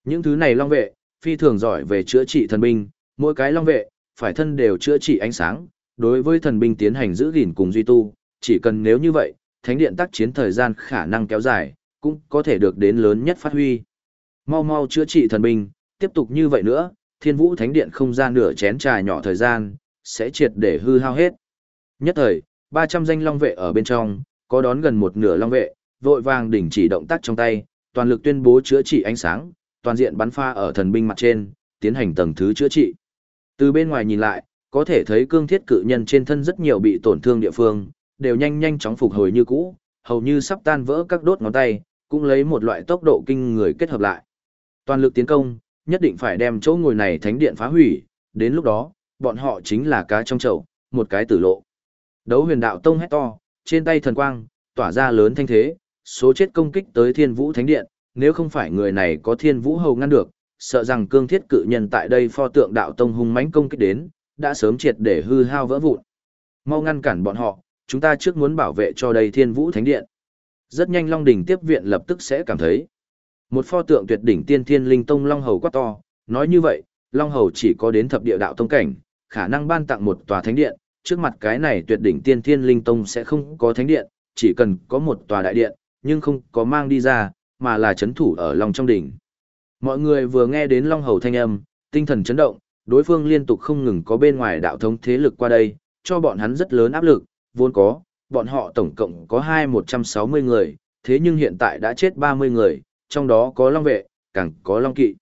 Những thứ này long vệ, phi thường giỏi về chữa trị thần binh, mỗi cái long vệ, phải thân đều chữa trị ánh sáng, đối với thần binh tiến hành giữ gìn cùng duy tu, chỉ cần nếu như vậy, thánh điện tác chiến thời gian khả năng kéo dài, cũng có thể được đến lớn nhất phát huy. Mau mau chữa trị thần binh, tiếp tục như vậy nữa, thiên vũ thánh điện không gian nửa chén trà nhỏ thời gian, sẽ triệt để hư hao hết. Nhất thời, 300 danh long vệ ở bên trong, có đón gần một nửa long vệ, vội vàng đình chỉ động tác trong tay, toàn lực tuyên bố chữa trị ánh sáng, toàn diện bắn pha ở thần binh mặt trên, tiến hành tầng thứ chữa trị. Từ bên ngoài nhìn lại, có thể thấy cương thiết cự nhân trên thân rất nhiều bị tổn thương địa phương, đều nhanh nhanh chóng phục hồi như cũ, hầu như sắp tan vỡ các đốt ngón tay, cũng lấy một loại tốc độ kinh người kết hợp lại. Toàn lực tiến công, nhất định phải đem chỗ ngồi này thánh điện phá hủy, đến lúc đó, bọn họ chính là cá trong chậu, một cái tử lộ. Đấu huyền đạo tông hét to, trên tay thần quang, tỏa ra lớn thanh thế, số chết công kích tới thiên vũ thánh điện, nếu không phải người này có thiên vũ hầu ngăn được, sợ rằng cương thiết cự nhân tại đây pho tượng đạo tông hung mãnh công kích đến, đã sớm triệt để hư hao vỡ vụn. Mau ngăn cản bọn họ, chúng ta trước muốn bảo vệ cho đây thiên vũ thánh điện. Rất nhanh Long Đỉnh tiếp viện lập tức sẽ cảm thấy. Một pho tượng tuyệt đỉnh tiên thiên linh tông Long Hầu quá to, nói như vậy, Long Hầu chỉ có đến thập địa đạo tông cảnh, khả năng ban tặng một tòa thánh điện, trước mặt cái này tuyệt đỉnh tiên thiên linh tông sẽ không có thánh điện, chỉ cần có một tòa đại điện, nhưng không có mang đi ra, mà là chấn thủ ở lòng trong đỉnh. Mọi người vừa nghe đến Long Hầu thanh âm, tinh thần chấn động, đối phương liên tục không ngừng có bên ngoài đạo thống thế lực qua đây, cho bọn hắn rất lớn áp lực, vốn có, bọn họ tổng cộng có hai một trăm sáu mươi người, thế nhưng hiện tại đã chết ba mươi người, trong đó có Long Vệ, càng có Long Kỵ.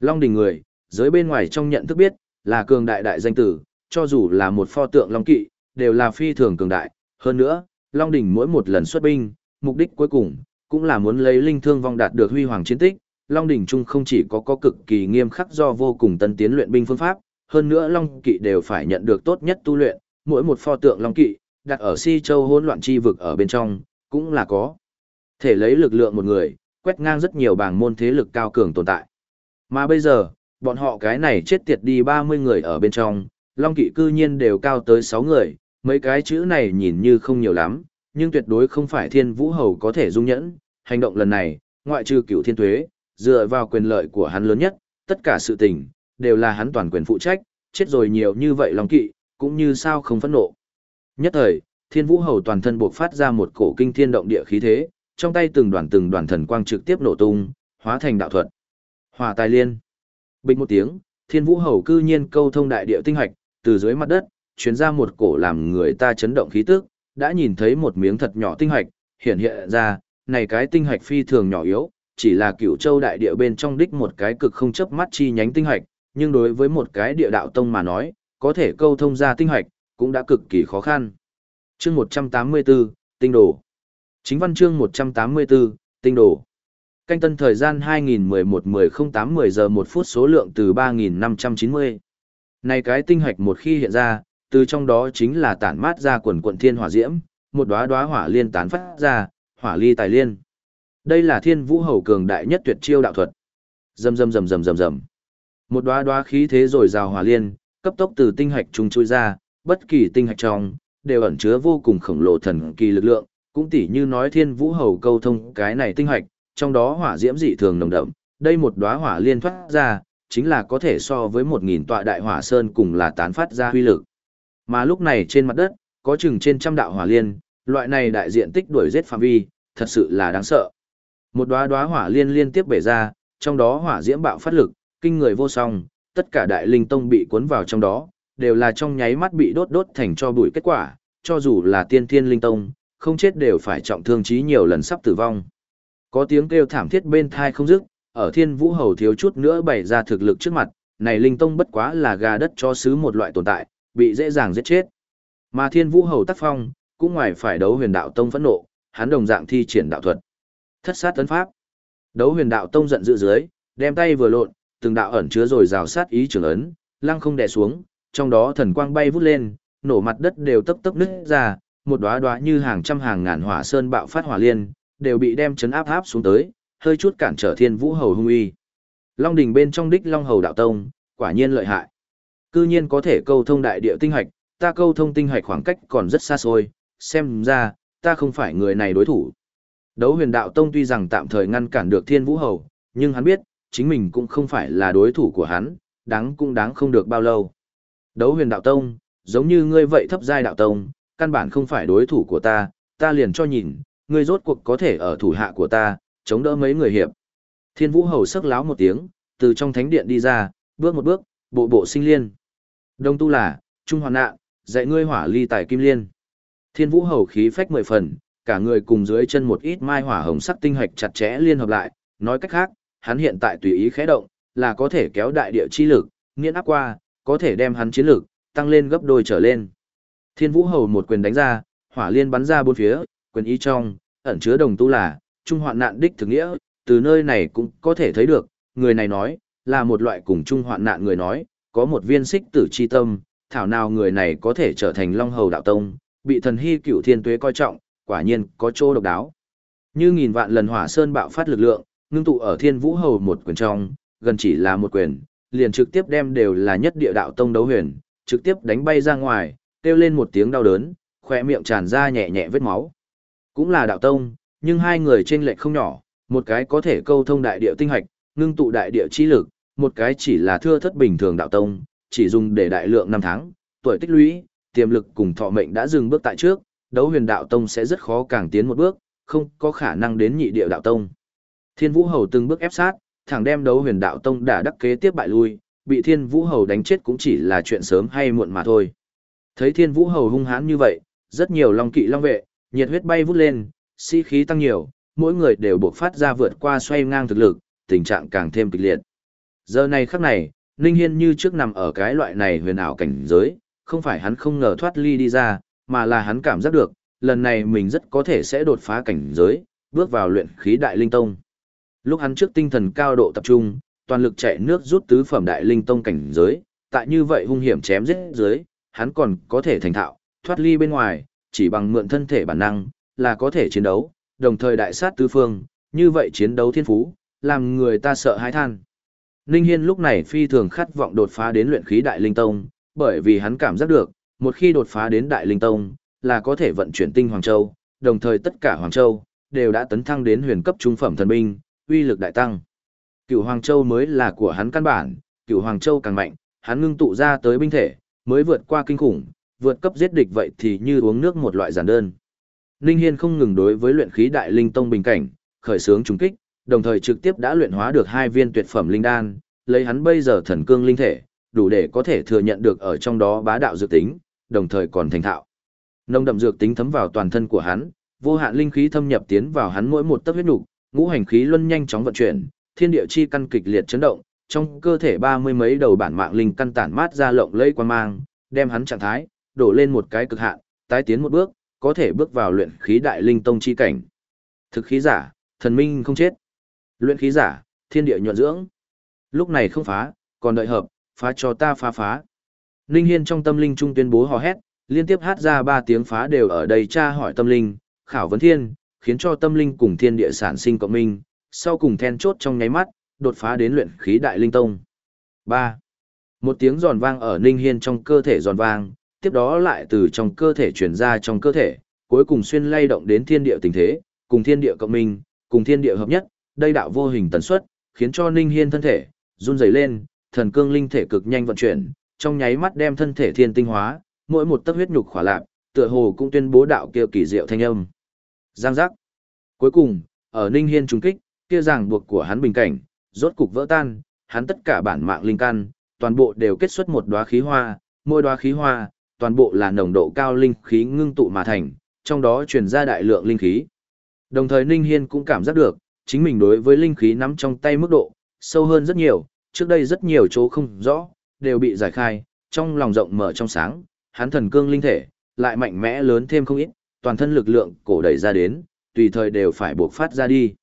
Long Đình người, giới bên ngoài trong nhận thức biết, là cường đại đại danh tử, cho dù là một pho tượng Long Kỵ, đều là phi thường cường đại. Hơn nữa, Long Đình mỗi một lần xuất binh, mục đích cuối cùng, cũng là muốn lấy linh thương vong đạt được huy hoàng chiến tích. Long Đình Trung không chỉ có có cực kỳ nghiêm khắc do vô cùng tân tiến luyện binh phương pháp, hơn nữa Long Kỵ đều phải nhận được tốt nhất tu luyện, mỗi một pho tượng Long Kỵ, đặt ở si châu hỗn loạn chi vực ở bên trong, cũng là có. Thể lấy lực lượng một người, quét ngang rất nhiều bảng môn thế lực cao cường tồn tại. Mà bây giờ, bọn họ cái này chết tiệt đi 30 người ở bên trong, Long Kỵ cư nhiên đều cao tới 6 người, mấy cái chữ này nhìn như không nhiều lắm, nhưng tuyệt đối không phải thiên vũ hầu có thể dung nhẫn. Hành động lần này, ngoại trừ cựu thiên tuế, dựa vào quyền lợi của hắn lớn nhất, tất cả sự tình, đều là hắn toàn quyền phụ trách, chết rồi nhiều như vậy Long Kỵ, cũng như sao không phẫn nộ. Nhất thời, thiên vũ hầu toàn thân buộc phát ra một cổ kinh thiên động địa khí thế, trong tay từng đoàn từng đoàn thần quang trực tiếp nổ tung, hóa thành đạo thuật. Hỏa tài liên. Bình một tiếng, thiên vũ hầu cư nhiên câu thông đại địa tinh hạch, từ dưới mặt đất, chuyến ra một cổ làm người ta chấn động khí tức, đã nhìn thấy một miếng thật nhỏ tinh hạch, hiện hiện ra, này cái tinh hạch phi thường nhỏ yếu, chỉ là cửu châu đại địa bên trong đích một cái cực không chấp mắt chi nhánh tinh hạch, nhưng đối với một cái địa đạo tông mà nói, có thể câu thông ra tinh hạch, cũng đã cực kỳ khó khăn. Chương 184, tinh đồ. Chính văn chương 184, tinh đồ. Canh tân thời gian 2011-10-08-10 giờ 1 phút số lượng từ 3590. Này cái tinh hạch một khi hiện ra, từ trong đó chính là tản mát ra quần quần thiên hỏa diễm, một đóa đóa hỏa liên tán phát ra, hỏa ly tài liên. Đây là thiên vũ hầu cường đại nhất tuyệt chiêu đạo thuật. Rầm rầm rầm rầm rầm rầm. Một đóa đóa khí thế rồi rào hỏa liên, cấp tốc từ tinh hạch trung chui ra, bất kỳ tinh hạch trong đều ẩn chứa vô cùng khổng lồ thần kỳ lực lượng, cũng tỉ như nói Thiên Vũ Hầu câu thông cái này tinh hạch, trong đó hỏa diễm dị thường nồng đậm, đây một đóa hỏa liên thoát ra, chính là có thể so với một nghìn tọa đại hỏa sơn cùng là tán phát ra huy lực. Mà lúc này trên mặt đất, có chừng trên trăm đạo hỏa liên, loại này đại diện tích đuổi giết phạm vi, thật sự là đáng sợ. Một đóa đóa hỏa liên liên tiếp bể ra, trong đó hỏa diễm bạo phát lực, kinh người vô song, tất cả đại linh tông bị cuốn vào trong đó, đều là trong nháy mắt bị đốt đốt thành cho bụi kết quả, cho dù là tiên thiên linh tông, không chết đều phải trọng thương chí nhiều lần sắp tử vong. Có tiếng kêu thảm thiết bên thai không dứt, ở thiên vũ hầu thiếu chút nữa bày ra thực lực trước mặt, này linh tông bất quá là gà đất cho sứ một loại tồn tại, bị dễ dàng giết chết. Mà thiên vũ hầu tác phong, cũng ngoài phải đấu huyền đạo tông phẫn nộ, hắn đồng dạng thi triển đạo thuật. Thất sát tấn pháp. Đấu huyền đạo tông giận dữ dưới, đem tay vừa lộn, từng đạo ẩn chứa rồi rào sát ý trường ấn, lăng không đè xuống, trong đó thần quang bay vút lên, nổ mặt đất đều tấp tấp nứt ra, một đóa đóa như hàng trăm hàng ngàn hỏa sơn bạo phát hỏa liên, đều bị đem chấn áp áp xuống tới, hơi chút cản trở Thiên Vũ Hầu hung uy. Long đỉnh bên trong đích Long Hầu đạo tông, quả nhiên lợi hại. Cư nhiên có thể câu thông đại địa tinh hạch, ta câu thông tinh hạch khoảng cách còn rất xa xôi, xem ra, ta không phải người này đối thủ. Đấu huyền đạo tông tuy rằng tạm thời ngăn cản được Thiên Vũ Hầu, nhưng hắn biết, chính mình cũng không phải là đối thủ của hắn, đáng cũng đáng không được bao lâu. Đấu huyền đạo tông, giống như ngươi vậy thấp giai đạo tông, căn bản không phải đối thủ của ta, ta liền cho nhìn, ngươi rốt cuộc có thể ở thủ hạ của ta, chống đỡ mấy người hiệp. Thiên Vũ Hầu sắc láo một tiếng, từ trong thánh điện đi ra, bước một bước, bộ bộ sinh liên. Đông tu là, trung hoàn nạn, dạy ngươi hỏa ly tài kim liên. Thiên Vũ Hầu khí phách mười phần, cả người cùng dưới chân một ít mai hỏa hồng sắc tinh hạch chặt chẽ liên hợp lại, nói cách khác, hắn hiện tại tùy ý khẽ động, là có thể kéo đại địa chi lực, nghiễn áp qua, có thể đem hắn chiến lực tăng lên gấp đôi trở lên. Thiên Vũ Hầu một quyền đánh ra, hỏa liên bắn ra bốn phía, quyền ý trong ẩn chứa đồng tu là trung hoạn nạn đích thực nghĩa, từ nơi này cũng có thể thấy được, người này nói là một loại cùng trung hoạn nạn người nói, có một viên xích tử chi tâm, thảo nào người này có thể trở thành Long Hầu đạo tông, bị thần hy cửu thiên tuế coi trọng, quả nhiên có chỗ độc đáo. Như nghìn vạn lần hỏa sơn bạo phát lực lượng, ngưng tụ ở Thiên Vũ Hầu một quyền trong, gần chỉ là một quyền, liền trực tiếp đem đều là nhất địa đạo tông đấu huyền, trực tiếp đánh bay ra ngoài, kêu lên một tiếng đau đớn, khỏe miệng tràn ra nhẹ nhẹ vết máu. Cũng là đạo tông, nhưng hai người trên lệch không nhỏ, một cái có thể câu thông đại địa tinh hạch, ngưng tụ đại địa chi lực, một cái chỉ là thưa thất bình thường đạo tông, chỉ dùng để đại lượng năm tháng, tuổi tích lũy, tiềm lực cùng thọ mệnh đã dừng bước tại trước, đấu huyền đạo tông sẽ rất khó càng tiến một bước, không có khả năng đến nhị địa đạo tông. Thiên Vũ Hầu từng bước ép sát, thẳng đem đấu huyền đạo tông đã đắc kế tiếp bại lui, bị Thiên Vũ Hầu đánh chết cũng chỉ là chuyện sớm hay muộn mà thôi. Thấy Thiên Vũ Hầu hung hãn như vậy, rất nhiều long kỵ long vệ, nhiệt huyết bay vút lên, sĩ khí tăng nhiều, mỗi người đều buộc phát ra vượt qua xoay ngang thực lực, tình trạng càng thêm kịch liệt. Giờ này khắc này, Ninh Hiên như trước nằm ở cái loại này huyền ảo cảnh giới, không phải hắn không ngờ thoát ly đi ra, mà là hắn cảm giác được, lần này mình rất có thể sẽ đột phá cảnh giới, bước vào luyện khí đại linh tông. Lúc hắn trước tinh thần cao độ tập trung, toàn lực chạy nước rút tứ phẩm đại linh tông cảnh giới, tại như vậy hung hiểm chém giết dưới, hắn còn có thể thành thạo, thoát ly bên ngoài, chỉ bằng mượn thân thể bản năng, là có thể chiến đấu, đồng thời đại sát tứ phương, như vậy chiến đấu thiên phú, làm người ta sợ hãi than. Ninh Hiên lúc này phi thường khát vọng đột phá đến luyện khí đại linh tông, bởi vì hắn cảm giác được, một khi đột phá đến đại linh tông, là có thể vận chuyển tinh Hoàng Châu, đồng thời tất cả Hoàng Châu, đều đã tấn thăng đến huyền cấp trung phẩm thần binh, uy lực đại tăng. Cửu Hoàng Châu mới là của hắn căn bản, Cửu Hoàng Châu càng mạnh, hắn ngưng tụ ra tới binh thể, mới vượt qua kinh khủng, vượt cấp giết địch vậy thì như uống nước một loại giản đơn. Ninh Hiên không ngừng đối với luyện khí đại linh tông bình cảnh, khởi sướng trùng kích, đồng thời trực tiếp đã luyện hóa được hai viên tuyệt phẩm linh đan, lấy hắn bây giờ thần cương linh thể, đủ để có thể thừa nhận được ở trong đó bá đạo dược tính, đồng thời còn thành thạo. Nông đậm dược tính thấm vào toàn thân của hắn, vô hạn linh khí thâm nhập tiến vào hắn mỗi một tấc huyết nục, ngũ hành khí luân nhanh chóng vận chuyển, thiên địa chi căn kịch liệt chấn động, trong cơ thể ba mươi mấy đầu bản mạng linh căn tản mát ra lộng lẫy quang mang, đem hắn trạng thái đổ lên một cái cực hạn, tái tiến một bước, có thể bước vào luyện khí đại linh tông chi cảnh. Thực khí giả, thần minh không chết. Luyện khí giả, thiên địa nhuận dưỡng. Lúc này không phá, còn đợi hợp, phá cho ta phá phá. Linh Hiên trong tâm linh trung tuyên bố hò hét, liên tiếp hát ra ba tiếng phá đều ở đây tra hỏi tâm linh, khảo vấn thiên, khiến cho tâm linh cùng thiên địa sản sinh cộng minh, sau cùng then chốt trong nháy mắt, đột phá đến luyện khí đại linh tông. 3. Một tiếng giòn vang ở Ninh Hiên trong cơ thể giòn vang, tiếp đó lại từ trong cơ thể chuyển ra trong cơ thể, cuối cùng xuyên lay động đến thiên địa tình thế, cùng thiên địa cộng minh, cùng thiên địa hợp nhất, đây đạo vô hình tần suất, khiến cho Ninh Hiên thân thể run rẩy lên, thần cương linh thể cực nhanh vận chuyển, trong nháy mắt đem thân thể thiên tinh hóa, mỗi một tấc huyết nhục khỏa lạc, tựa hồ cũng tuyên bố đạo kia kỳ diệu thanh âm. Giang giác. Cuối cùng, ở Ninh Hiên trùng kích, kia ràng buộc của hắn bình cảnh, rốt cục vỡ tan, hắn tất cả bản mạng linh căn, toàn bộ đều kết xuất một đóa khí hoa, mỗi đóa khí hoa, toàn bộ là nồng độ cao linh khí ngưng tụ mà thành, trong đó truyền ra đại lượng linh khí. Đồng thời Ninh Hiên cũng cảm giác được, chính mình đối với linh khí nắm trong tay mức độ, sâu hơn rất nhiều, trước đây rất nhiều chỗ không rõ, đều bị giải khai, trong lòng rộng mở trong sáng, hắn thần cương linh thể, lại mạnh mẽ lớn thêm không ít, toàn thân lực lượng cổ đẩy ra đến, tùy thời đều phải buộc phát ra đi.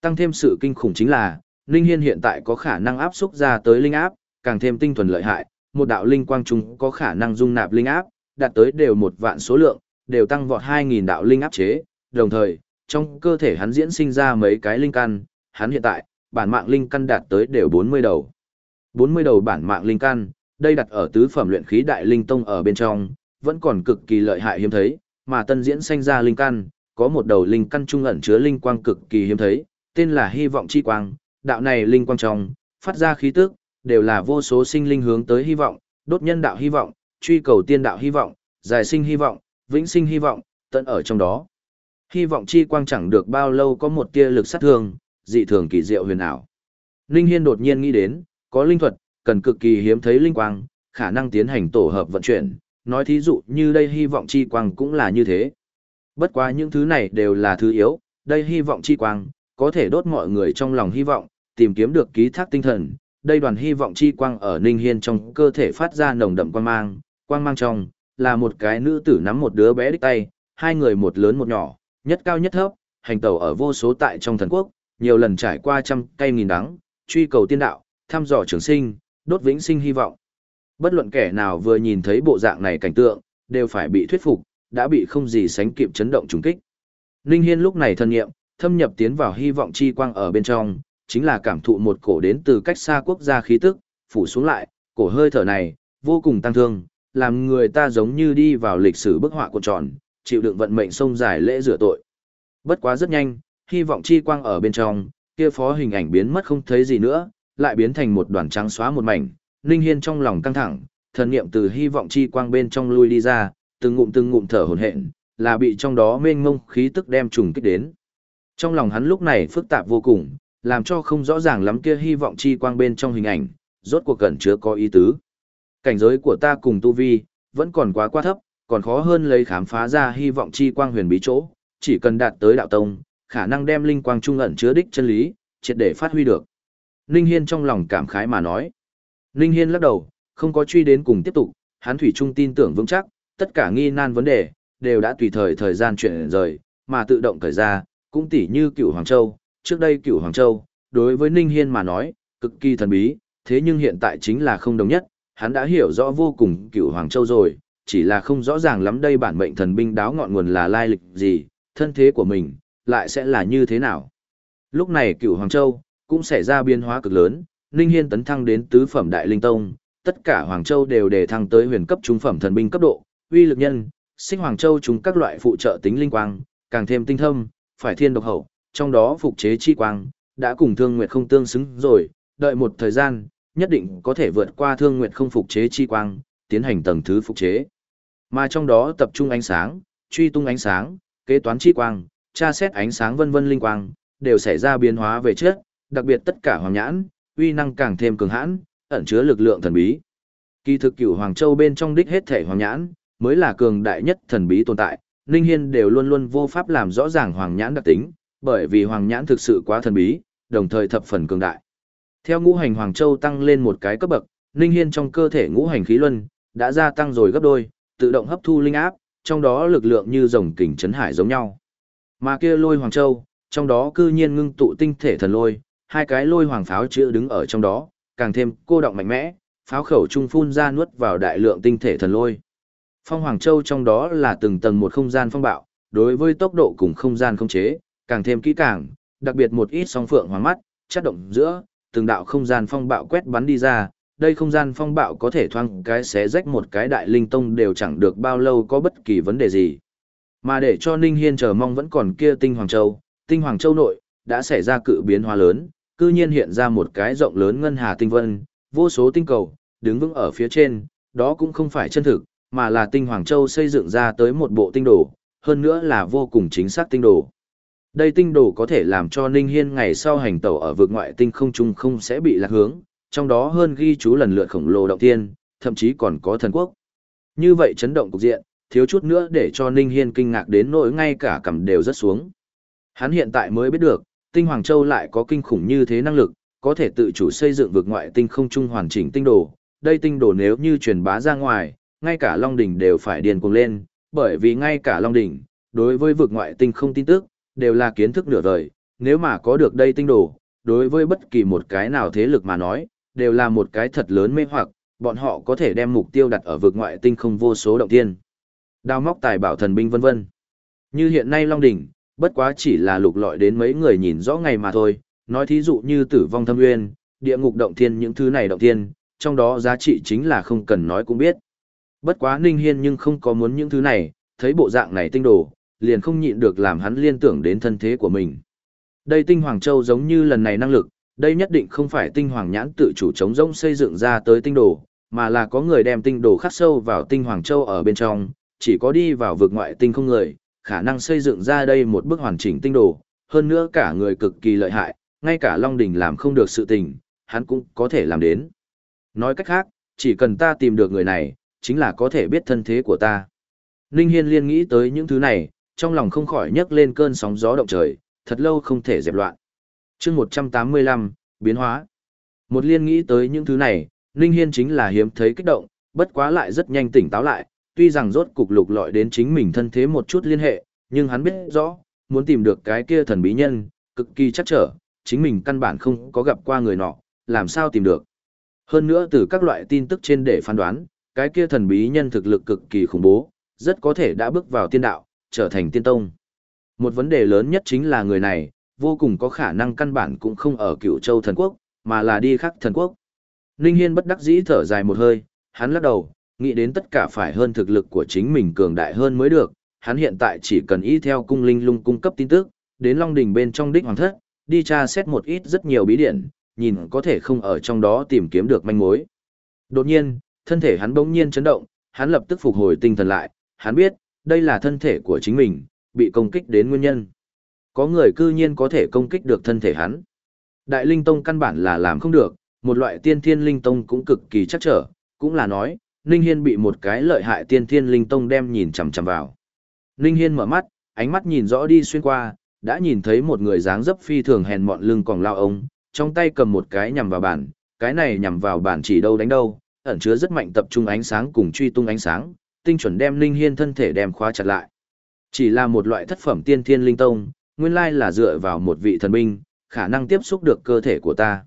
Tăng thêm sự kinh khủng chính là, Ninh Hiên hiện tại có khả năng áp xúc ra tới linh áp, càng thêm tinh thuần lợi hại, một đạo linh quang trùng có khả năng dung nạp linh áp, đạt tới đều một vạn số lượng, đều tăng vọt 2000 đạo linh áp chế, đồng thời, trong cơ thể hắn diễn sinh ra mấy cái linh căn, hắn hiện tại, bản mạng linh căn đạt tới đều 40 đầu. 40 đầu bản mạng linh căn, đây đặt ở tứ phẩm luyện khí đại linh tông ở bên trong, vẫn còn cực kỳ lợi hại hiếm thấy, mà tân diễn sinh ra linh căn, có một đầu linh căn trung ẩn chứa linh quang cực kỳ hiếm thấy, tên là hy vọng chi quang, đạo này linh quang trong, phát ra khí tức, đều là vô số sinh linh hướng tới hy vọng, đốt nhân đạo hy vọng, truy cầu tiên đạo hy vọng, giải sinh hy vọng, vĩnh sinh hy vọng, tận ở trong đó. Hy vọng chi quang chẳng được bao lâu có một tia lực sát thương, dị thường kỳ diệu huyền ảo. Linh Hiên đột nhiên nghĩ đến, có linh thuật, cần cực kỳ hiếm thấy linh quang, khả năng tiến hành tổ hợp vận chuyển, nói thí dụ như đây hy vọng chi quang cũng là như thế. Bất quá những thứ này đều là thứ yếu, đây hy vọng chi quang, có thể đốt mọi người trong lòng hy vọng, tìm kiếm được ký thác tinh thần. Đây đoàn hy vọng chi quang ở Ninh Hiên trong cơ thể phát ra nồng đậm quang mang, quang mang trong, là một cái nữ tử nắm một đứa bé đích tay, hai người một lớn một nhỏ, nhất cao nhất thấp, hành tẩu ở vô số tại trong thần quốc, nhiều lần trải qua trăm cây nghìn đắng, truy cầu tiên đạo, thăm dò trường sinh, đốt vĩnh sinh hy vọng. Bất luận kẻ nào vừa nhìn thấy bộ dạng này cảnh tượng, đều phải bị thuyết phục, đã bị không gì sánh kịp chấn động trùng kích. Ninh Hiên lúc này thân nghiệm, thâm nhập tiến vào hy vọng chi quang ở bên trong, chính là cảm thụ một cổ đến từ cách xa quốc gia khí tức, phủ xuống lại, cổ hơi thở này, vô cùng tăng thương, làm người ta giống như đi vào lịch sử bức họa cuộn tròn, chịu đựng vận mệnh sông dài lễ rửa tội. Bất quá rất nhanh, hy vọng chi quang ở bên trong, kia phó hình ảnh biến mất không thấy gì nữa, lại biến thành một đoàn trắng xóa một mảnh, Ninh Hiên trong lòng căng thẳng, thần niệm từ hy vọng chi quang bên trong lui đi ra, từng ngụm từng ngụm thở hổn hển, là bị trong đó mênh mông khí tức đem trùng kích đến. Trong lòng hắn lúc này phức tạp vô cùng, làm cho không rõ ràng lắm kia hy vọng chi quang bên trong hình ảnh, rốt cuộc cẩn chứa có ý tứ. Cảnh giới của ta cùng tu vi, vẫn còn quá quá thấp, còn khó hơn lấy khám phá ra hy vọng chi quang huyền bí chỗ, chỉ cần đạt tới đạo tông, khả năng đem linh quang trung ẩn chứa đích chân lý, triệt để phát huy được. Ninh Hiên trong lòng cảm khái mà nói. Ninh Hiên lắc đầu, không có truy đến cùng tiếp tục, hắn thủy trung tin tưởng vững chắc, tất cả nghi nan vấn đề, đều đã tùy thời thời gian chuyển rời, mà tự động thời ra, cũng tỉ như cửu Hoàng Châu, trước đây cửu Hoàng Châu, đối với Ninh Hiên mà nói, cực kỳ thần bí, thế nhưng hiện tại chính là không đồng nhất, hắn đã hiểu rõ vô cùng cửu Hoàng Châu rồi, chỉ là không rõ ràng lắm đây bản mệnh thần binh đáo ngọn nguồn là lai lịch gì, thân thế của mình, lại sẽ là như thế nào. Lúc này cửu Hoàng Châu, cũng xảy ra biến hóa cực lớn, Ninh Hiên tấn thăng đến tứ phẩm đại linh tông, tất cả Hoàng Châu đều đề thăng tới huyền cấp trung phẩm thần binh cấp độ, uy lực nhân, sinh Hoàng Châu chúng các loại phụ trợ tính linh quang, càng thêm tinh thâm, phải thiên độc hậu, trong đó phục chế chi quang, đã cùng Thương Nguyệt không tương xứng rồi, đợi một thời gian, nhất định có thể vượt qua Thương Nguyệt không phục chế chi quang, tiến hành tầng thứ phục chế. Mà trong đó tập trung ánh sáng, truy tung ánh sáng, kế toán chi quang, tra xét ánh sáng vân vân linh quang, đều xảy ra biến hóa về trước đặc biệt tất cả hoàng nhãn, uy năng càng thêm cường hãn, ẩn chứa lực lượng thần bí. Kỳ thực cửu Hoàng Châu bên trong đích hết thể hoàng nhãn, mới là cường đại nhất thần bí tồn tại, Ninh Hiên đều luôn luôn vô pháp làm rõ ràng hoàng nhãn đặc tính, bởi vì hoàng nhãn thực sự quá thần bí, đồng thời thập phần cường đại. Theo ngũ hành Hoàng Châu tăng lên một cái cấp bậc, Ninh Hiên trong cơ thể ngũ hành khí luân đã gia tăng rồi gấp đôi, tự động hấp thu linh áp, trong đó lực lượng như rồng kình chấn hải giống nhau. Mà kia lôi Hoàng Châu, trong đó cư nhiên ngưng tụ tinh thể thần lôi, hai cái lôi hoàng pháo chữa đứng ở trong đó, càng thêm cô động mạnh mẽ, pháo khẩu trung phun ra nuốt vào đại lượng tinh thể thần lôi. Phong Hoàng Châu trong đó là từng tầng một không gian phong bạo, đối với tốc độ cùng không gian không chế, càng thêm kỹ càng, đặc biệt một ít song phượng hoàng mắt, chất động giữa, từng đạo không gian phong bạo quét bắn đi ra, đây không gian phong bạo có thể thoang cái xé rách một cái đại linh tông đều chẳng được bao lâu có bất kỳ vấn đề gì. Mà để cho Ninh Hiên chờ mong vẫn còn kia tinh Hoàng Châu, tinh Hoàng Châu nội, đã xảy ra cự biến hóa lớn, cư nhiên hiện ra một cái rộng lớn ngân hà tinh vân, vô số tinh cầu, đứng vững ở phía trên, đó cũng không phải chân thực, mà là tinh Hoàng Châu xây dựng ra tới một bộ tinh đồ, hơn nữa là vô cùng chính xác tinh đồ. Đây tinh đồ có thể làm cho Ninh Hiên ngày sau hành tẩu ở vực ngoại tinh không trung không sẽ bị lạc hướng, trong đó hơn ghi chú lần lượt khổng lồ động tiên, thậm chí còn có thần quốc. Như vậy chấn động cục diện, thiếu chút nữa để cho Ninh Hiên kinh ngạc đến nỗi ngay cả cằm đều rất xuống. Hắn hiện tại mới biết được, tinh Hoàng Châu lại có kinh khủng như thế năng lực, có thể tự chủ xây dựng vực ngoại tinh không trung hoàn chỉnh tinh đồ. Đây tinh đồ nếu như truyền bá ra ngoài, ngay cả Long Đỉnh đều phải điền cuồng lên, bởi vì ngay cả Long Đỉnh, đối với vực ngoại tinh không tin tức, đều là kiến thức nửa vời, nếu mà có được đây tinh đồ, đối với bất kỳ một cái nào thế lực mà nói, đều là một cái thật lớn mê hoặc, bọn họ có thể đem mục tiêu đặt ở vực ngoại tinh không vô số động tiên. Đao móc tài bảo thần binh vân vân. Như hiện nay Long Đỉnh, bất quá chỉ là lục lọi đến mấy người nhìn rõ ngày mà thôi, nói thí dụ như tử vong thâm nguyên, địa ngục động thiên những thứ này động thiên, trong đó giá trị chính là không cần nói cũng biết. Bất quá Ninh Hiên nhưng không có muốn những thứ này, thấy bộ dạng này tinh đồ, liền không nhịn được làm hắn liên tưởng đến thân thế của mình. Đây tinh Hoàng Châu giống như lần này năng lực, đây nhất định không phải tinh Hoàng nhãn tự chủ chống rỗng xây dựng ra tới tinh đồ, mà là có người đem tinh đồ khắc sâu vào tinh Hoàng Châu ở bên trong, chỉ có đi vào vực ngoại tinh không người, khả năng xây dựng ra đây một bức hoàn chỉnh tinh đồ, hơn nữa cả người cực kỳ lợi hại, ngay cả Long Đình làm không được sự tình, hắn cũng có thể làm đến. Nói cách khác, chỉ cần ta tìm được người này, chính là có thể biết thân thế của ta. Ninh Hiên liên nghĩ tới những thứ này, trong lòng không khỏi nhấc lên cơn sóng gió động trời, thật lâu không thể dẹp loạn. chương 185, biến hóa. Một liên nghĩ tới những thứ này, Ninh Hiên chính là hiếm thấy kích động, bất quá lại rất nhanh tỉnh táo lại, tuy rằng rốt cục lục lọi đến chính mình thân thế một chút liên hệ, nhưng hắn biết rõ, muốn tìm được cái kia thần bí nhân, cực kỳ chắc trở, chính mình căn bản không có gặp qua người nọ, làm sao tìm được. Hơn nữa từ các loại tin tức trên để phán đoán, cái kia thần bí nhân thực lực cực kỳ khủng bố, rất có thể đã bước vào tiên đạo, trở thành tiên tông. Một vấn đề lớn nhất chính là người này, vô cùng có khả năng căn bản cũng không ở cựu châu thần quốc, mà là đi khắc thần quốc. Ninh Hiên bất đắc dĩ thở dài một hơi, hắn lắc đầu, nghĩ đến tất cả phải hơn thực lực của chính mình cường đại hơn mới được, hắn hiện tại chỉ cần y theo cung linh lung cung cấp tin tức, đến Long đình bên trong đích hoàng thất, đi tra xét một ít rất nhiều bí điển, nhìn có thể không ở trong đó tìm kiếm được manh mối. Đột nhiên, thân thể hắn bỗng nhiên chấn động, hắn lập tức phục hồi tinh thần lại, hắn biết, đây là thân thể của chính mình, bị công kích đến nguyên nhân. Có người cư nhiên có thể công kích được thân thể hắn. Đại Linh Tông căn bản là làm không được, một loại tiên thiên Linh Tông cũng cực kỳ chắc trở, cũng là nói, Ninh Hiên bị một cái lợi hại tiên thiên Linh Tông đem nhìn chằm chằm vào. Ninh Hiên mở mắt, ánh mắt nhìn rõ đi xuyên qua, đã nhìn thấy một người dáng dấp phi thường hèn mọn lưng còn lao ông, trong tay cầm một cái nhằm vào bản, cái này nhằm vào bản chỉ đâu đánh đâu, ẩn chứa rất mạnh tập trung ánh sáng cùng truy tung ánh sáng, tinh chuẩn đem Linh Hiên thân thể đem khóa chặt lại. Chỉ là một loại thất phẩm tiên thiên linh tông, nguyên lai là dựa vào một vị thần binh, khả năng tiếp xúc được cơ thể của ta.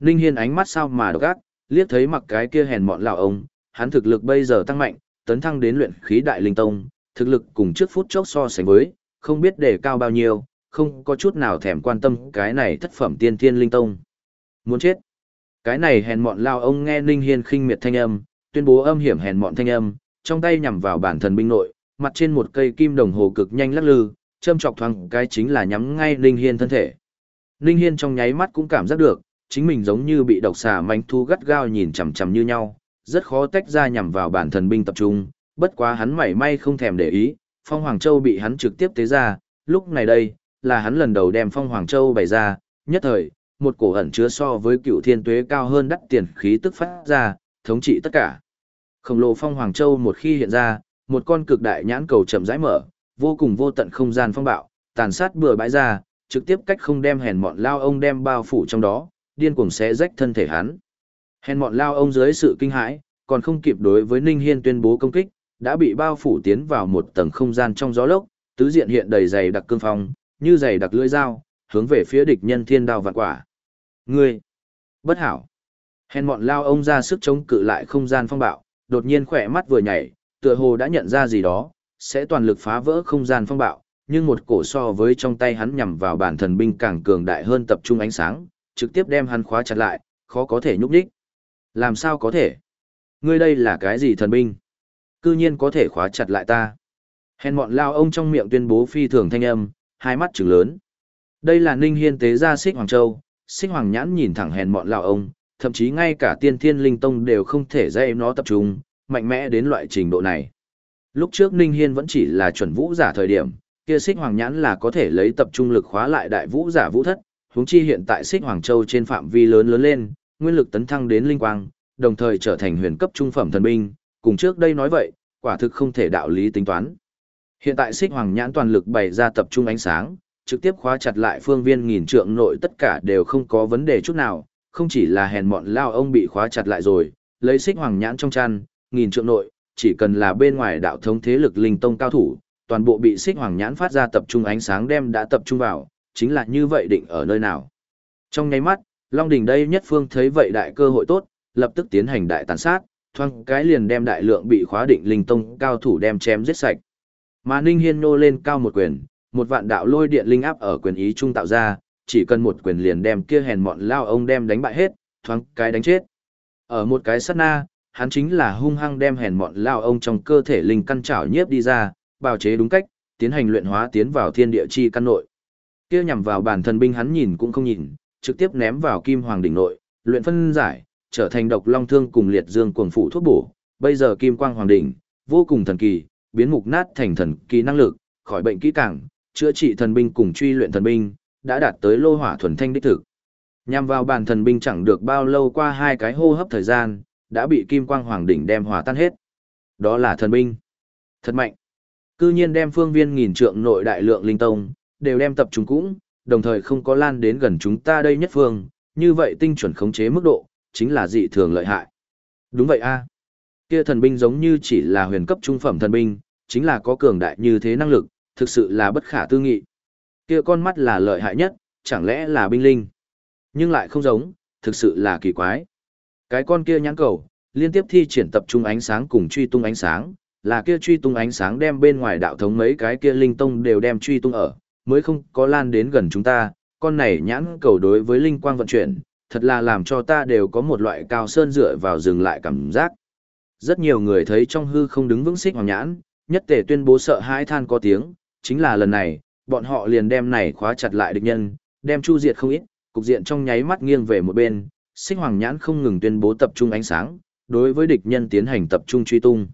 Linh Hiên ánh mắt sao mà độc ác, liếc thấy mặc cái kia hèn mọn lão ông, hắn thực lực bây giờ tăng mạnh, tấn thăng đến luyện khí đại linh tông, thực lực cùng trước phút chốc so sánh với, không biết đề cao bao nhiêu, không có chút nào thèm quan tâm cái này thất phẩm tiên thiên linh tông. Muốn chết. Cái này hèn mọn lao ông nghe Ninh Hiên khinh miệt thanh âm, tuyên bố âm hiểm hèn mọn thanh âm, trong tay nhằm vào bản thần binh nội, mặt trên một cây kim đồng hồ cực nhanh lắc lư, châm chọc thoáng cái chính là nhắm ngay Ninh Hiên thân thể. Ninh Hiên trong nháy mắt cũng cảm giác được, chính mình giống như bị độc xà manh thu gắt gao nhìn chằm chằm như nhau, rất khó tách ra nhằm vào bản thần binh tập trung, bất quá hắn mảy may không thèm để ý, Phong Hoàng Châu bị hắn trực tiếp tế ra, lúc này đây, là hắn lần đầu đem Phong Hoàng Châu bày ra, nhất thời, một cổ ẩn chứa so với cựu thiên tuế cao hơn đắt tiền khí tức phát ra, thống trị tất cả. Khổng lồ Phong Hoàng Châu một khi hiện ra, một con cực đại nhãn cầu chậm rãi mở, vô cùng vô tận không gian phong bạo, tàn sát bừa bãi ra, trực tiếp cách không đem hèn mọn lao ông đem bao phủ trong đó, điên cuồng xé rách thân thể hắn. Hèn mọn lao ông dưới sự kinh hãi, còn không kịp đối với Ninh Hiên tuyên bố công kích, đã bị bao phủ tiến vào một tầng không gian trong gió lốc, tứ diện hiện đầy dày đặc cương phong, như dày đặc lưỡi dao, hướng về phía địch nhân thiên đao vạn quả. Ngươi! Bất hảo! Hèn mọn lao ông ra sức chống cự lại không gian phong bạo, đột nhiên khỏe mắt vừa nhảy, tựa hồ đã nhận ra gì đó, sẽ toàn lực phá vỡ không gian phong bạo, nhưng một cổ so với trong tay hắn nhằm vào bản thần binh càng cường đại hơn tập trung ánh sáng, trực tiếp đem hắn khóa chặt lại, khó có thể nhúc đích. Làm sao có thể? Ngươi đây là cái gì thần binh? Cư nhiên có thể khóa chặt lại ta. Hèn mọn lao ông trong miệng tuyên bố phi thường thanh âm, hai mắt trừng lớn. Đây là Ninh Hiên tế ra xích Hoàng Châu, xích Hoàng nhãn nhìn thẳng hèn mọn lao ông, thậm chí ngay cả tiên thiên linh tông đều không thể dạy nó tập trung, mạnh mẽ đến loại trình độ này. Lúc trước Ninh Hiên vẫn chỉ là chuẩn vũ giả thời điểm, kia xích Hoàng nhãn là có thể lấy tập trung lực khóa lại đại vũ giả vũ thất, huống chi hiện tại xích Hoàng Châu trên phạm vi lớn lớn lên, nguyên lực tấn thăng đến linh quang, đồng thời trở thành huyền cấp trung phẩm thần binh, cùng trước đây nói vậy, quả thực không thể đạo lý tính toán. Hiện tại xích hoàng nhãn toàn lực bày ra tập trung ánh sáng, trực tiếp khóa chặt lại phương viên nghìn trượng nội tất cả đều không có vấn đề chút nào, không chỉ là hèn mọn lao ông bị khóa chặt lại rồi, lấy xích hoàng nhãn trong chăn, nghìn trượng nội, chỉ cần là bên ngoài đạo thống thế lực linh tông cao thủ, toàn bộ bị xích hoàng nhãn phát ra tập trung ánh sáng đem đã tập trung vào, chính là như vậy định ở nơi nào. Trong nháy mắt, Long Đình đây nhất phương thấy vậy đại cơ hội tốt, lập tức tiến hành đại tàn sát, thoang cái liền đem đại lượng bị khóa định linh tông cao thủ đem chém giết sạch. Mà Ninh Hiên nô lên cao một quyền, một vạn đạo lôi điện linh áp ở quyền ý trung tạo ra, chỉ cần một quyền liền đem kia hèn mọn lao ông đem đánh bại hết, thoáng cái đánh chết. Ở một cái sát na, hắn chính là hung hăng đem hèn mọn lao ông trong cơ thể linh căn trảo nhiếp đi ra, bào chế đúng cách, tiến hành luyện hóa tiến vào thiên địa chi căn nội. Kia nhằm vào bản thân binh hắn nhìn cũng không nhìn, trực tiếp ném vào kim hoàng đỉnh nội, luyện phân giải, trở thành độc long thương cùng liệt dương cuồng phụ thuốc bổ. Bây giờ kim quang hoàng đỉnh, vô cùng thần kỳ, biến mục nát thành thần kỳ năng lực, khỏi bệnh kỹ càng, chữa trị thần binh cùng truy luyện thần binh, đã đạt tới lô hỏa thuần thanh đích thực. Nhằm vào bản thần binh chẳng được bao lâu qua hai cái hô hấp thời gian, đã bị kim quang hoàng đỉnh đem hòa tan hết. Đó là thần binh. Thật mạnh. Cư nhiên đem phương viên nghìn trượng nội đại lượng linh tông, đều đem tập trung cũng, đồng thời không có lan đến gần chúng ta đây nhất phương, như vậy tinh chuẩn khống chế mức độ, chính là dị thường lợi hại. Đúng vậy a Kia thần binh giống như chỉ là huyền cấp trung phẩm thần binh, chính là có cường đại như thế năng lực, thực sự là bất khả tư nghị. Kia con mắt là lợi hại nhất, chẳng lẽ là binh linh? Nhưng lại không giống, thực sự là kỳ quái. Cái con kia nhãn cầu, liên tiếp thi triển tập trung ánh sáng cùng truy tung ánh sáng, là kia truy tung ánh sáng đem bên ngoài đạo thống mấy cái kia linh tông đều đem truy tung ở, mới không có lan đến gần chúng ta, con này nhãn cầu đối với linh quang vận chuyển, thật là làm cho ta đều có một loại cao sơn dựa vào dừng lại cảm giác. Rất nhiều người thấy trong hư không đứng vững xích hoàng nhãn, nhất tề tuyên bố sợ hãi than có tiếng, chính là lần này, bọn họ liền đem này khóa chặt lại địch nhân, đem chu diệt không ít, cục diện trong nháy mắt nghiêng về một bên, xích hoàng nhãn không ngừng tuyên bố tập trung ánh sáng, đối với địch nhân tiến hành tập trung truy tung.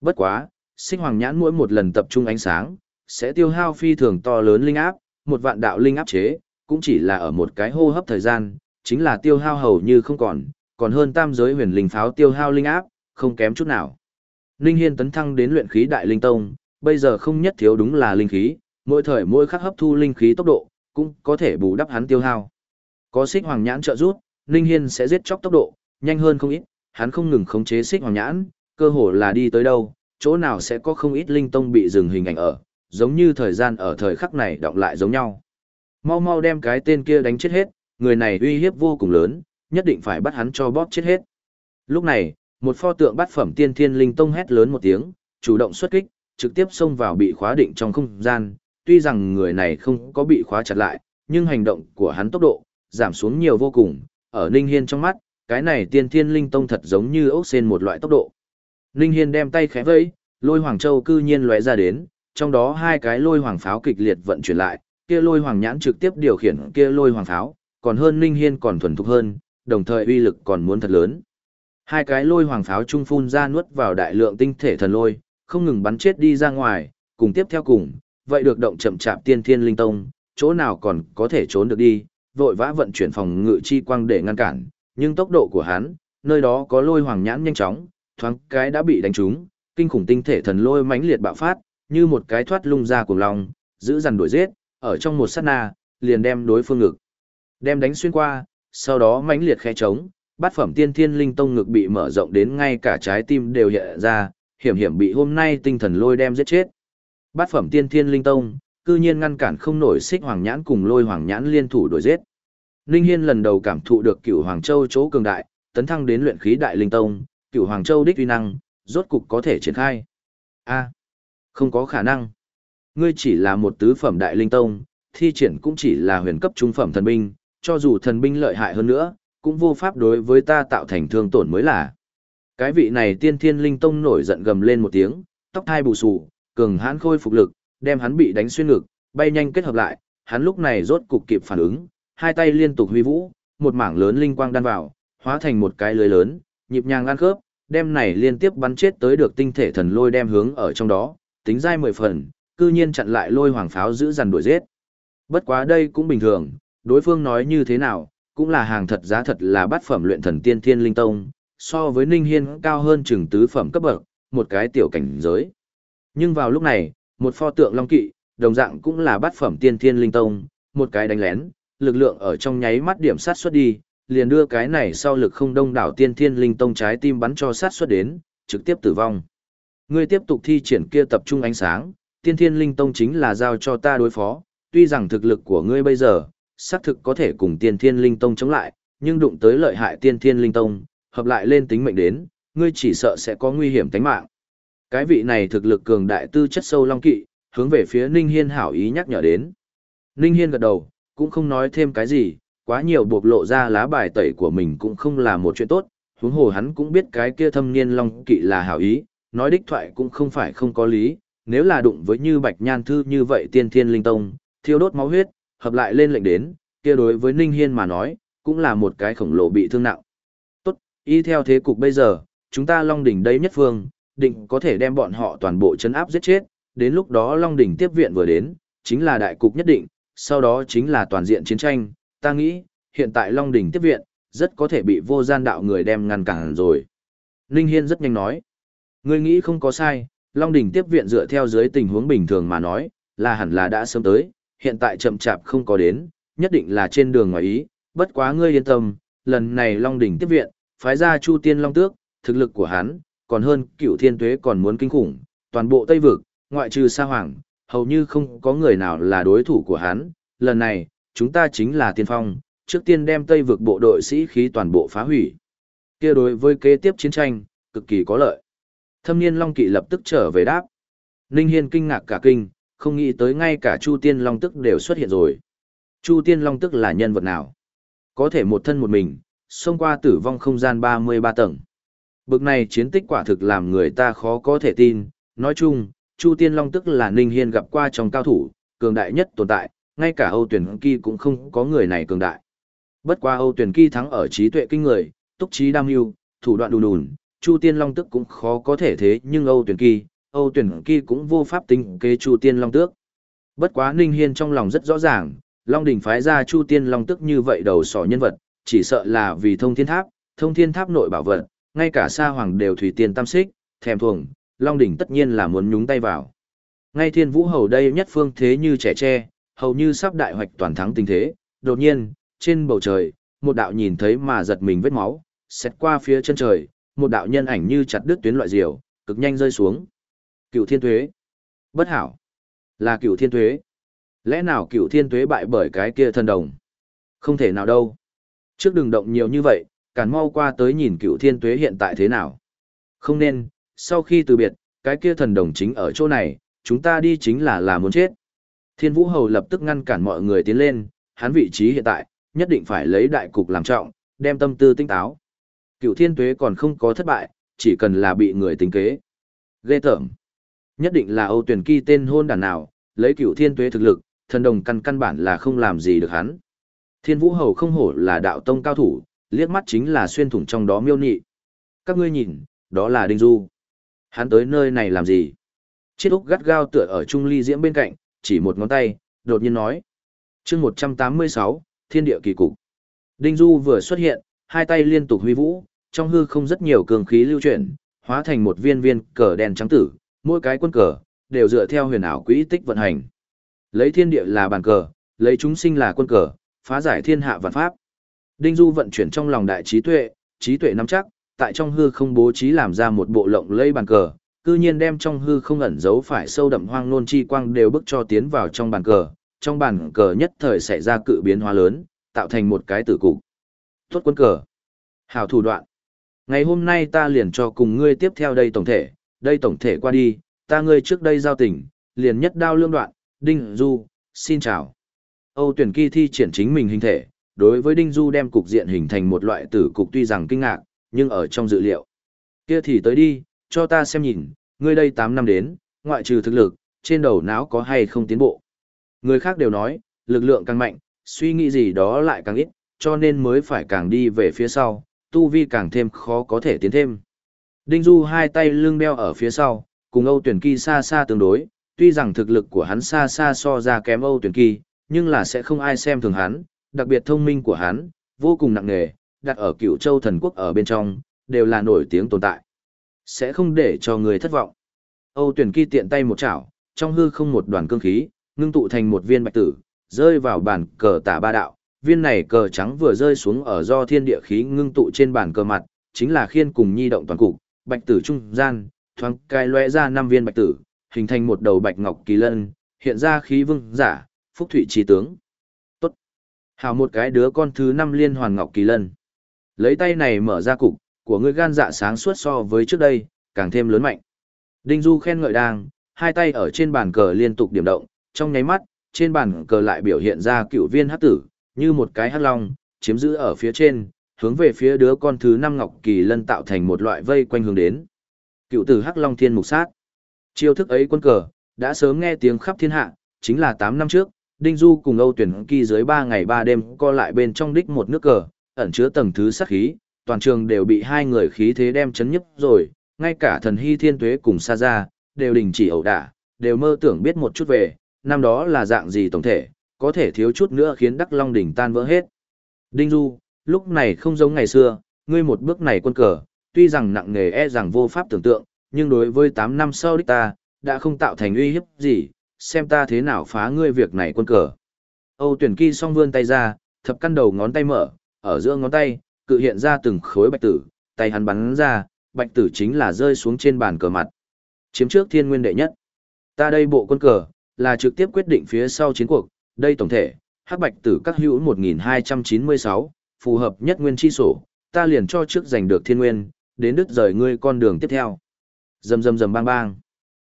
Bất quá, xích hoàng nhãn mỗi một lần tập trung ánh sáng, sẽ tiêu hao phi thường to lớn linh áp, một vạn đạo linh áp chế, cũng chỉ là ở một cái hô hấp thời gian, chính là tiêu hao hầu như không còn, còn hơn tam giới huyền linh pháo tiêu hao linh áp, không kém chút nào. Linh Hiên tấn thăng đến luyện khí đại linh tông, bây giờ không nhất thiếu đúng là linh khí, mỗi thời mỗi khắc hấp thu linh khí tốc độ, cũng có thể bù đắp hắn tiêu hao. Có xích hoàng nhãn trợ giúp, Linh Hiên sẽ giết chóc tốc độ, nhanh hơn không ít, hắn không ngừng khống chế xích hoàng nhãn, cơ hồ là đi tới đâu, chỗ nào sẽ có không ít linh tông bị dừng hình ảnh ở, giống như thời gian ở thời khắc này đọng lại giống nhau. Mau mau đem cái tên kia đánh chết hết, người này uy hiếp vô cùng lớn, nhất định phải bắt hắn cho bóp chết hết. Lúc này, một pho tượng bát phẩm tiên thiên linh tông hét lớn một tiếng, chủ động xuất kích, trực tiếp xông vào bị khóa định trong không gian, tuy rằng người này không có bị khóa chặt lại, nhưng hành động của hắn tốc độ, giảm xuống nhiều vô cùng, ở Ninh Hiên trong mắt, cái này tiên thiên linh tông thật giống như ốc sen một loại tốc độ. Ninh Hiên đem tay khẽ vẫy, lôi hoàng châu cư nhiên lóe ra đến, trong đó hai cái lôi hoàng pháo kịch liệt vận chuyển lại, kia lôi hoàng nhãn trực tiếp điều khiển kia lôi hoàng pháo, còn hơn Ninh Hiên còn thuần thục hơn, đồng thời uy lực còn muốn thật lớn. Hai cái lôi hoàng pháo trung phun ra nuốt vào đại lượng tinh thể thần lôi, không ngừng bắn chết đi ra ngoài, cùng tiếp theo cùng, vậy được động chậm chạp tiên thiên linh tông, chỗ nào còn có thể trốn được đi, vội vã vận chuyển phòng ngự chi quang để ngăn cản, nhưng tốc độ của hắn, nơi đó có lôi hoàng nhãn nhanh chóng, thoáng cái đã bị đánh trúng, kinh khủng tinh thể thần lôi mãnh liệt bạo phát, như một cái thoát lung ra cuồng long, giữ dằn đuổi giết, ở trong một sát na, liền đem đối phương ngực đem đánh xuyên qua, sau đó mãnh liệt khe trống, bát phẩm tiên thiên linh tông ngực bị mở rộng đến ngay cả trái tim đều hiện ra, hiểm hiểm bị hôm nay tinh thần lôi đem giết chết. Bát phẩm tiên thiên linh tông, cư nhiên ngăn cản không nổi xích hoàng nhãn cùng lôi hoàng nhãn liên thủ đổi giết. Linh Hiên lần đầu cảm thụ được cửu Hoàng Châu chỗ cường đại, tấn thăng đến luyện khí đại linh tông, cửu Hoàng Châu đích uy năng, rốt cục có thể triển khai. A, không có khả năng. Ngươi chỉ là một tứ phẩm đại linh tông, thi triển cũng chỉ là huyền cấp trung phẩm thần binh, cho dù thần binh lợi hại hơn nữa, cũng vô pháp đối với ta tạo thành thương tổn mới là. Cái vị này tiên thiên linh tông nổi giận gầm lên một tiếng, tóc thai bù xù, cường hãn khôi phục lực, đem hắn bị đánh xuyên ngực, bay nhanh kết hợp lại, hắn lúc này rốt cục kịp phản ứng, hai tay liên tục huy vũ, một mảng lớn linh quang đan vào, hóa thành một cái lưới lớn, nhịp nhàng ăn khớp, đem này liên tiếp bắn chết tới được tinh thể thần lôi đem hướng ở trong đó, tính dai mười phần, cư nhiên chặn lại lôi hoàng pháo giữ dằn đuổi giết. Bất quá đây cũng bình thường, đối phương nói như thế nào, cũng là hàng thật giá thật là bát phẩm luyện thần tiên thiên linh tông, so với Ninh Hiên cao hơn chừng tứ phẩm cấp bậc, một cái tiểu cảnh giới. Nhưng vào lúc này, một pho tượng long kỵ, đồng dạng cũng là bát phẩm tiên thiên linh tông, một cái đánh lén, lực lượng ở trong nháy mắt điểm sát xuất đi, liền đưa cái này sau lực không đông đảo tiên thiên linh tông trái tim bắn cho sát xuất đến, trực tiếp tử vong. Ngươi tiếp tục thi triển kia tập trung ánh sáng, tiên thiên linh tông chính là giao cho ta đối phó, tuy rằng thực lực của ngươi bây giờ, xác thực có thể cùng tiên thiên linh tông chống lại, nhưng đụng tới lợi hại tiên thiên linh tông, hợp lại lên tính mệnh đến, ngươi chỉ sợ sẽ có nguy hiểm tính mạng. Cái vị này thực lực cường đại tư chất sâu long kỵ, hướng về phía Ninh Hiên hảo ý nhắc nhở đến. Ninh Hiên gật đầu, cũng không nói thêm cái gì, quá nhiều buộc lộ ra lá bài tẩy của mình cũng không là một chuyện tốt, huống hồ hắn cũng biết cái kia thâm niên long kỵ là hảo ý, nói đích thoại cũng không phải không có lý, nếu là đụng với như bạch nhan thư như vậy tiên thiên linh tông, thiêu đốt máu huyết, hợp lại lên lệnh đến, kia đối với Ninh Hiên mà nói, cũng là một cái khổng lồ bị thương nặng. Tốt, y theo thế cục bây giờ, chúng ta Long Đỉnh đây nhất phương, định có thể đem bọn họ toàn bộ chấn áp giết chết, đến lúc đó Long Đỉnh tiếp viện vừa đến, chính là đại cục nhất định, sau đó chính là toàn diện chiến tranh, ta nghĩ, hiện tại Long Đỉnh tiếp viện, rất có thể bị vô gian đạo người đem ngăn cản rồi. Ninh Hiên rất nhanh nói, ngươi nghĩ không có sai, Long Đỉnh tiếp viện dựa theo dưới tình huống bình thường mà nói, là hẳn là đã sớm tới, hiện tại chậm chạp không có đến, nhất định là trên đường ngoài ý, bất quá ngươi yên tâm, lần này Long Đỉnh tiếp viện, phái ra Chu Tiên Long Tước, thực lực của hắn, còn hơn cựu thiên tuế còn muốn kinh khủng, toàn bộ Tây Vực, ngoại trừ Sa Hoàng, hầu như không có người nào là đối thủ của hắn, lần này, chúng ta chính là tiên phong, trước tiên đem Tây Vực bộ đội sĩ khí toàn bộ phá hủy. kia đối với kế tiếp chiến tranh, cực kỳ có lợi. Thâm niên Long Kỵ lập tức trở về đáp. Ninh Hiên kinh ngạc cả kinh, không nghĩ tới ngay cả Chu Tiên Long Tức đều xuất hiện rồi. Chu Tiên Long Tức là nhân vật nào? Có thể một thân một mình, xông qua tử vong không gian 33 tầng. Bực này chiến tích quả thực làm người ta khó có thể tin, nói chung, Chu Tiên Long Tức là Ninh Hiên gặp qua trong cao thủ, cường đại nhất tồn tại, ngay cả Âu Tuyển Kỳ cũng không có người này cường đại. Bất qua Âu Tuyển Kỳ thắng ở trí tuệ kinh người, túc trí đam mưu, thủ đoạn đùn đùn, Chu Tiên Long Tức cũng khó có thể thế nhưng Âu Tuyển Kỳ, Âu Tuyển Kỳ cũng vô pháp tính kế Chu Tiên Long Tước. Bất quá Ninh Hiên trong lòng rất rõ ràng, Long đình phái ra Chu Tiên Long Tức như vậy đầu sỏ nhân vật, chỉ sợ là vì thông thiên tháp, thông thiên tháp nội bảo vật, ngay cả Sa Hoàng đều thủy tiên tam xích, thèm thuồng, Long Đỉnh tất nhiên là muốn nhúng tay vào. Ngay Thiên Vũ Hầu đây nhất phương thế như trẻ tre, hầu như sắp đại hoạch toàn thắng tình thế, đột nhiên, trên bầu trời, một đạo nhìn thấy mà giật mình vết máu, xét qua phía chân trời, một đạo nhân ảnh như chặt đứt tuyến loại diều, cực nhanh rơi xuống. Cựu Thiên Tuế. Bất hảo. Là Cựu Thiên Tuế. Lẽ nào Cựu Thiên Tuế bại bởi cái kia thần đồng? Không thể nào đâu. Trước đừng động nhiều như vậy, cản mau qua tới nhìn Cựu Thiên Tuế hiện tại thế nào. Không nên, sau khi từ biệt, cái kia thần đồng chính ở chỗ này, chúng ta đi chính là là muốn chết. Thiên Vũ Hầu lập tức ngăn cản mọi người tiến lên, hắn vị trí hiện tại, nhất định phải lấy đại cục làm trọng, đem tâm tư tinh táo. Cựu Thiên Tuế còn không có thất bại, chỉ cần là bị người tính kế. Ghê tởm. Nhất định là Âu Tuyển Kỳ tên hôn đàn nào, lấy Cựu Thiên Tuế thực lực, thần đồng căn căn bản là không làm gì được hắn. Thiên Vũ Hầu không hổ là đạo tông cao thủ, liếc mắt chính là xuyên thủng trong đó miêu nị. Các ngươi nhìn, đó là Đinh Du. Hắn tới nơi này làm gì? Chiết Úc gắt gao tựa ở Trung Ly Diễm bên cạnh, chỉ một ngón tay, đột nhiên nói. chương 186, Thiên địa kỳ cục. Đinh Du vừa xuất hiện, hai tay liên tục huy vũ, trong hư không rất nhiều cường khí lưu chuyển, hóa thành một viên viên cờ đen trắng tử, mỗi cái quân cờ, đều dựa theo huyền ảo quỹ tích vận hành. Lấy thiên địa là bàn cờ, lấy chúng sinh là quân cờ, phá giải thiên hạ vạn pháp. Đinh Du vận chuyển trong lòng đại trí tuệ, trí tuệ nắm chắc, tại trong hư không bố trí làm ra một bộ lộng lây bàn cờ, cư nhiên đem trong hư không ẩn giấu phải sâu đậm hoang nôn chi quang đều bức cho tiến vào trong bàn cờ, trong bàn cờ nhất thời xảy ra cự biến hóa lớn, tạo thành một cái tử cục. Tốt quân cờ. Hảo thủ đoạn. Ngày hôm nay ta liền cho cùng ngươi tiếp theo đây tổng thể, đây tổng thể qua đi, ta ngươi trước đây giao tình, liền nhất đao lương đoạn, đinh du, xin chào. Âu tuyển kỳ thi triển chính mình hình thể, đối với Đinh Du đem cục diện hình thành một loại tử cục tuy rằng kinh ngạc, nhưng ở trong dự liệu. Kia thì tới đi, cho ta xem nhìn, ngươi đây 8 năm đến, ngoại trừ thực lực, trên đầu não có hay không tiến bộ. Người khác đều nói, lực lượng càng mạnh, suy nghĩ gì đó lại càng ít, cho nên mới phải càng đi về phía sau, tu vi càng thêm khó có thể tiến thêm. Đinh Du hai tay lưng đeo ở phía sau, cùng Âu Tuyển Kỳ xa xa tương đối, tuy rằng thực lực của hắn xa xa so ra kém Âu Tuyển Kỳ, nhưng là sẽ không ai xem thường hắn, đặc biệt thông minh của hắn, vô cùng nặng nề, đặt ở cựu châu thần quốc ở bên trong, đều là nổi tiếng tồn tại. Sẽ không để cho người thất vọng. Âu Tuyển Kỳ tiện tay một chảo, trong hư không một đoàn cương khí, ngưng tụ thành một viên bạch tử, rơi vào bàn cờ tả ba đạo. Viên này cờ trắng vừa rơi xuống ở do thiên địa khí ngưng tụ trên bàn cờ mặt, chính là khiên cùng nhi động toàn cục, bạch tử trung gian, thoáng cai lóe ra năm viên bạch tử, hình thành một đầu bạch ngọc kỳ lân, hiện ra khí vương giả, phúc thủy trí tướng. Hào một cái đứa con thứ năm liên hoàn ngọc kỳ lân. Lấy tay này mở ra cục, của ngươi gan dạ sáng suốt so với trước đây, càng thêm lớn mạnh. Đinh Du khen ngợi đang, hai tay ở trên bàn cờ liên tục điểm động, trong nháy mắt, trên bàn cờ lại biểu hiện ra cựu viên hắc tử, như một cái hắc long, chiếm giữ ở phía trên, hướng về phía đứa con thứ năm ngọc kỳ lân tạo thành một loại vây quanh hướng đến. Cựu tử hắc long thiên mục sát. Chiêu thức ấy quân cờ, đã sớm nghe tiếng khắp thiên hạ, chính là 8 năm trước, Đinh Du cùng Âu Tuyển Kỳ dưới 3 ngày 3 đêm co lại bên trong đích một nước cờ, ẩn chứa tầng thứ sát khí, toàn trường đều bị hai người khí thế đem chấn nhấp rồi, ngay cả thần hy thiên tuế cùng sa ra, đều đình chỉ ẩu đả, đều mơ tưởng biết một chút về, năm đó là dạng gì tổng thể, có thể thiếu chút nữa khiến Đắc Long đỉnh tan vỡ hết. Đinh Du, lúc này không giống ngày xưa, ngươi một bước này quân cờ, tuy rằng nặng nghề e rằng vô pháp tưởng tượng, nhưng đối với 8 năm sau đích ta, đã không tạo thành uy hiếp gì, xem ta thế nào phá ngươi việc này quân cờ. Âu tuyển kỳ song vươn tay ra, thập căn đầu ngón tay mở, ở giữa ngón tay, cự hiện ra từng khối bạch tử, tay hắn bắn ra, bạch tử chính là rơi xuống trên bàn cờ mặt. Chiếm trước thiên nguyên đệ nhất. Ta đây bộ quân cờ, là trực tiếp quyết định phía sau chiến cuộc, đây tổng thể, hắc bạch tử các hữu 1296, phù hợp nhất nguyên chi sổ, ta liền cho trước giành được thiên nguyên, đến đứt rời ngươi con đường tiếp theo. Rầm rầm rầm bang bang.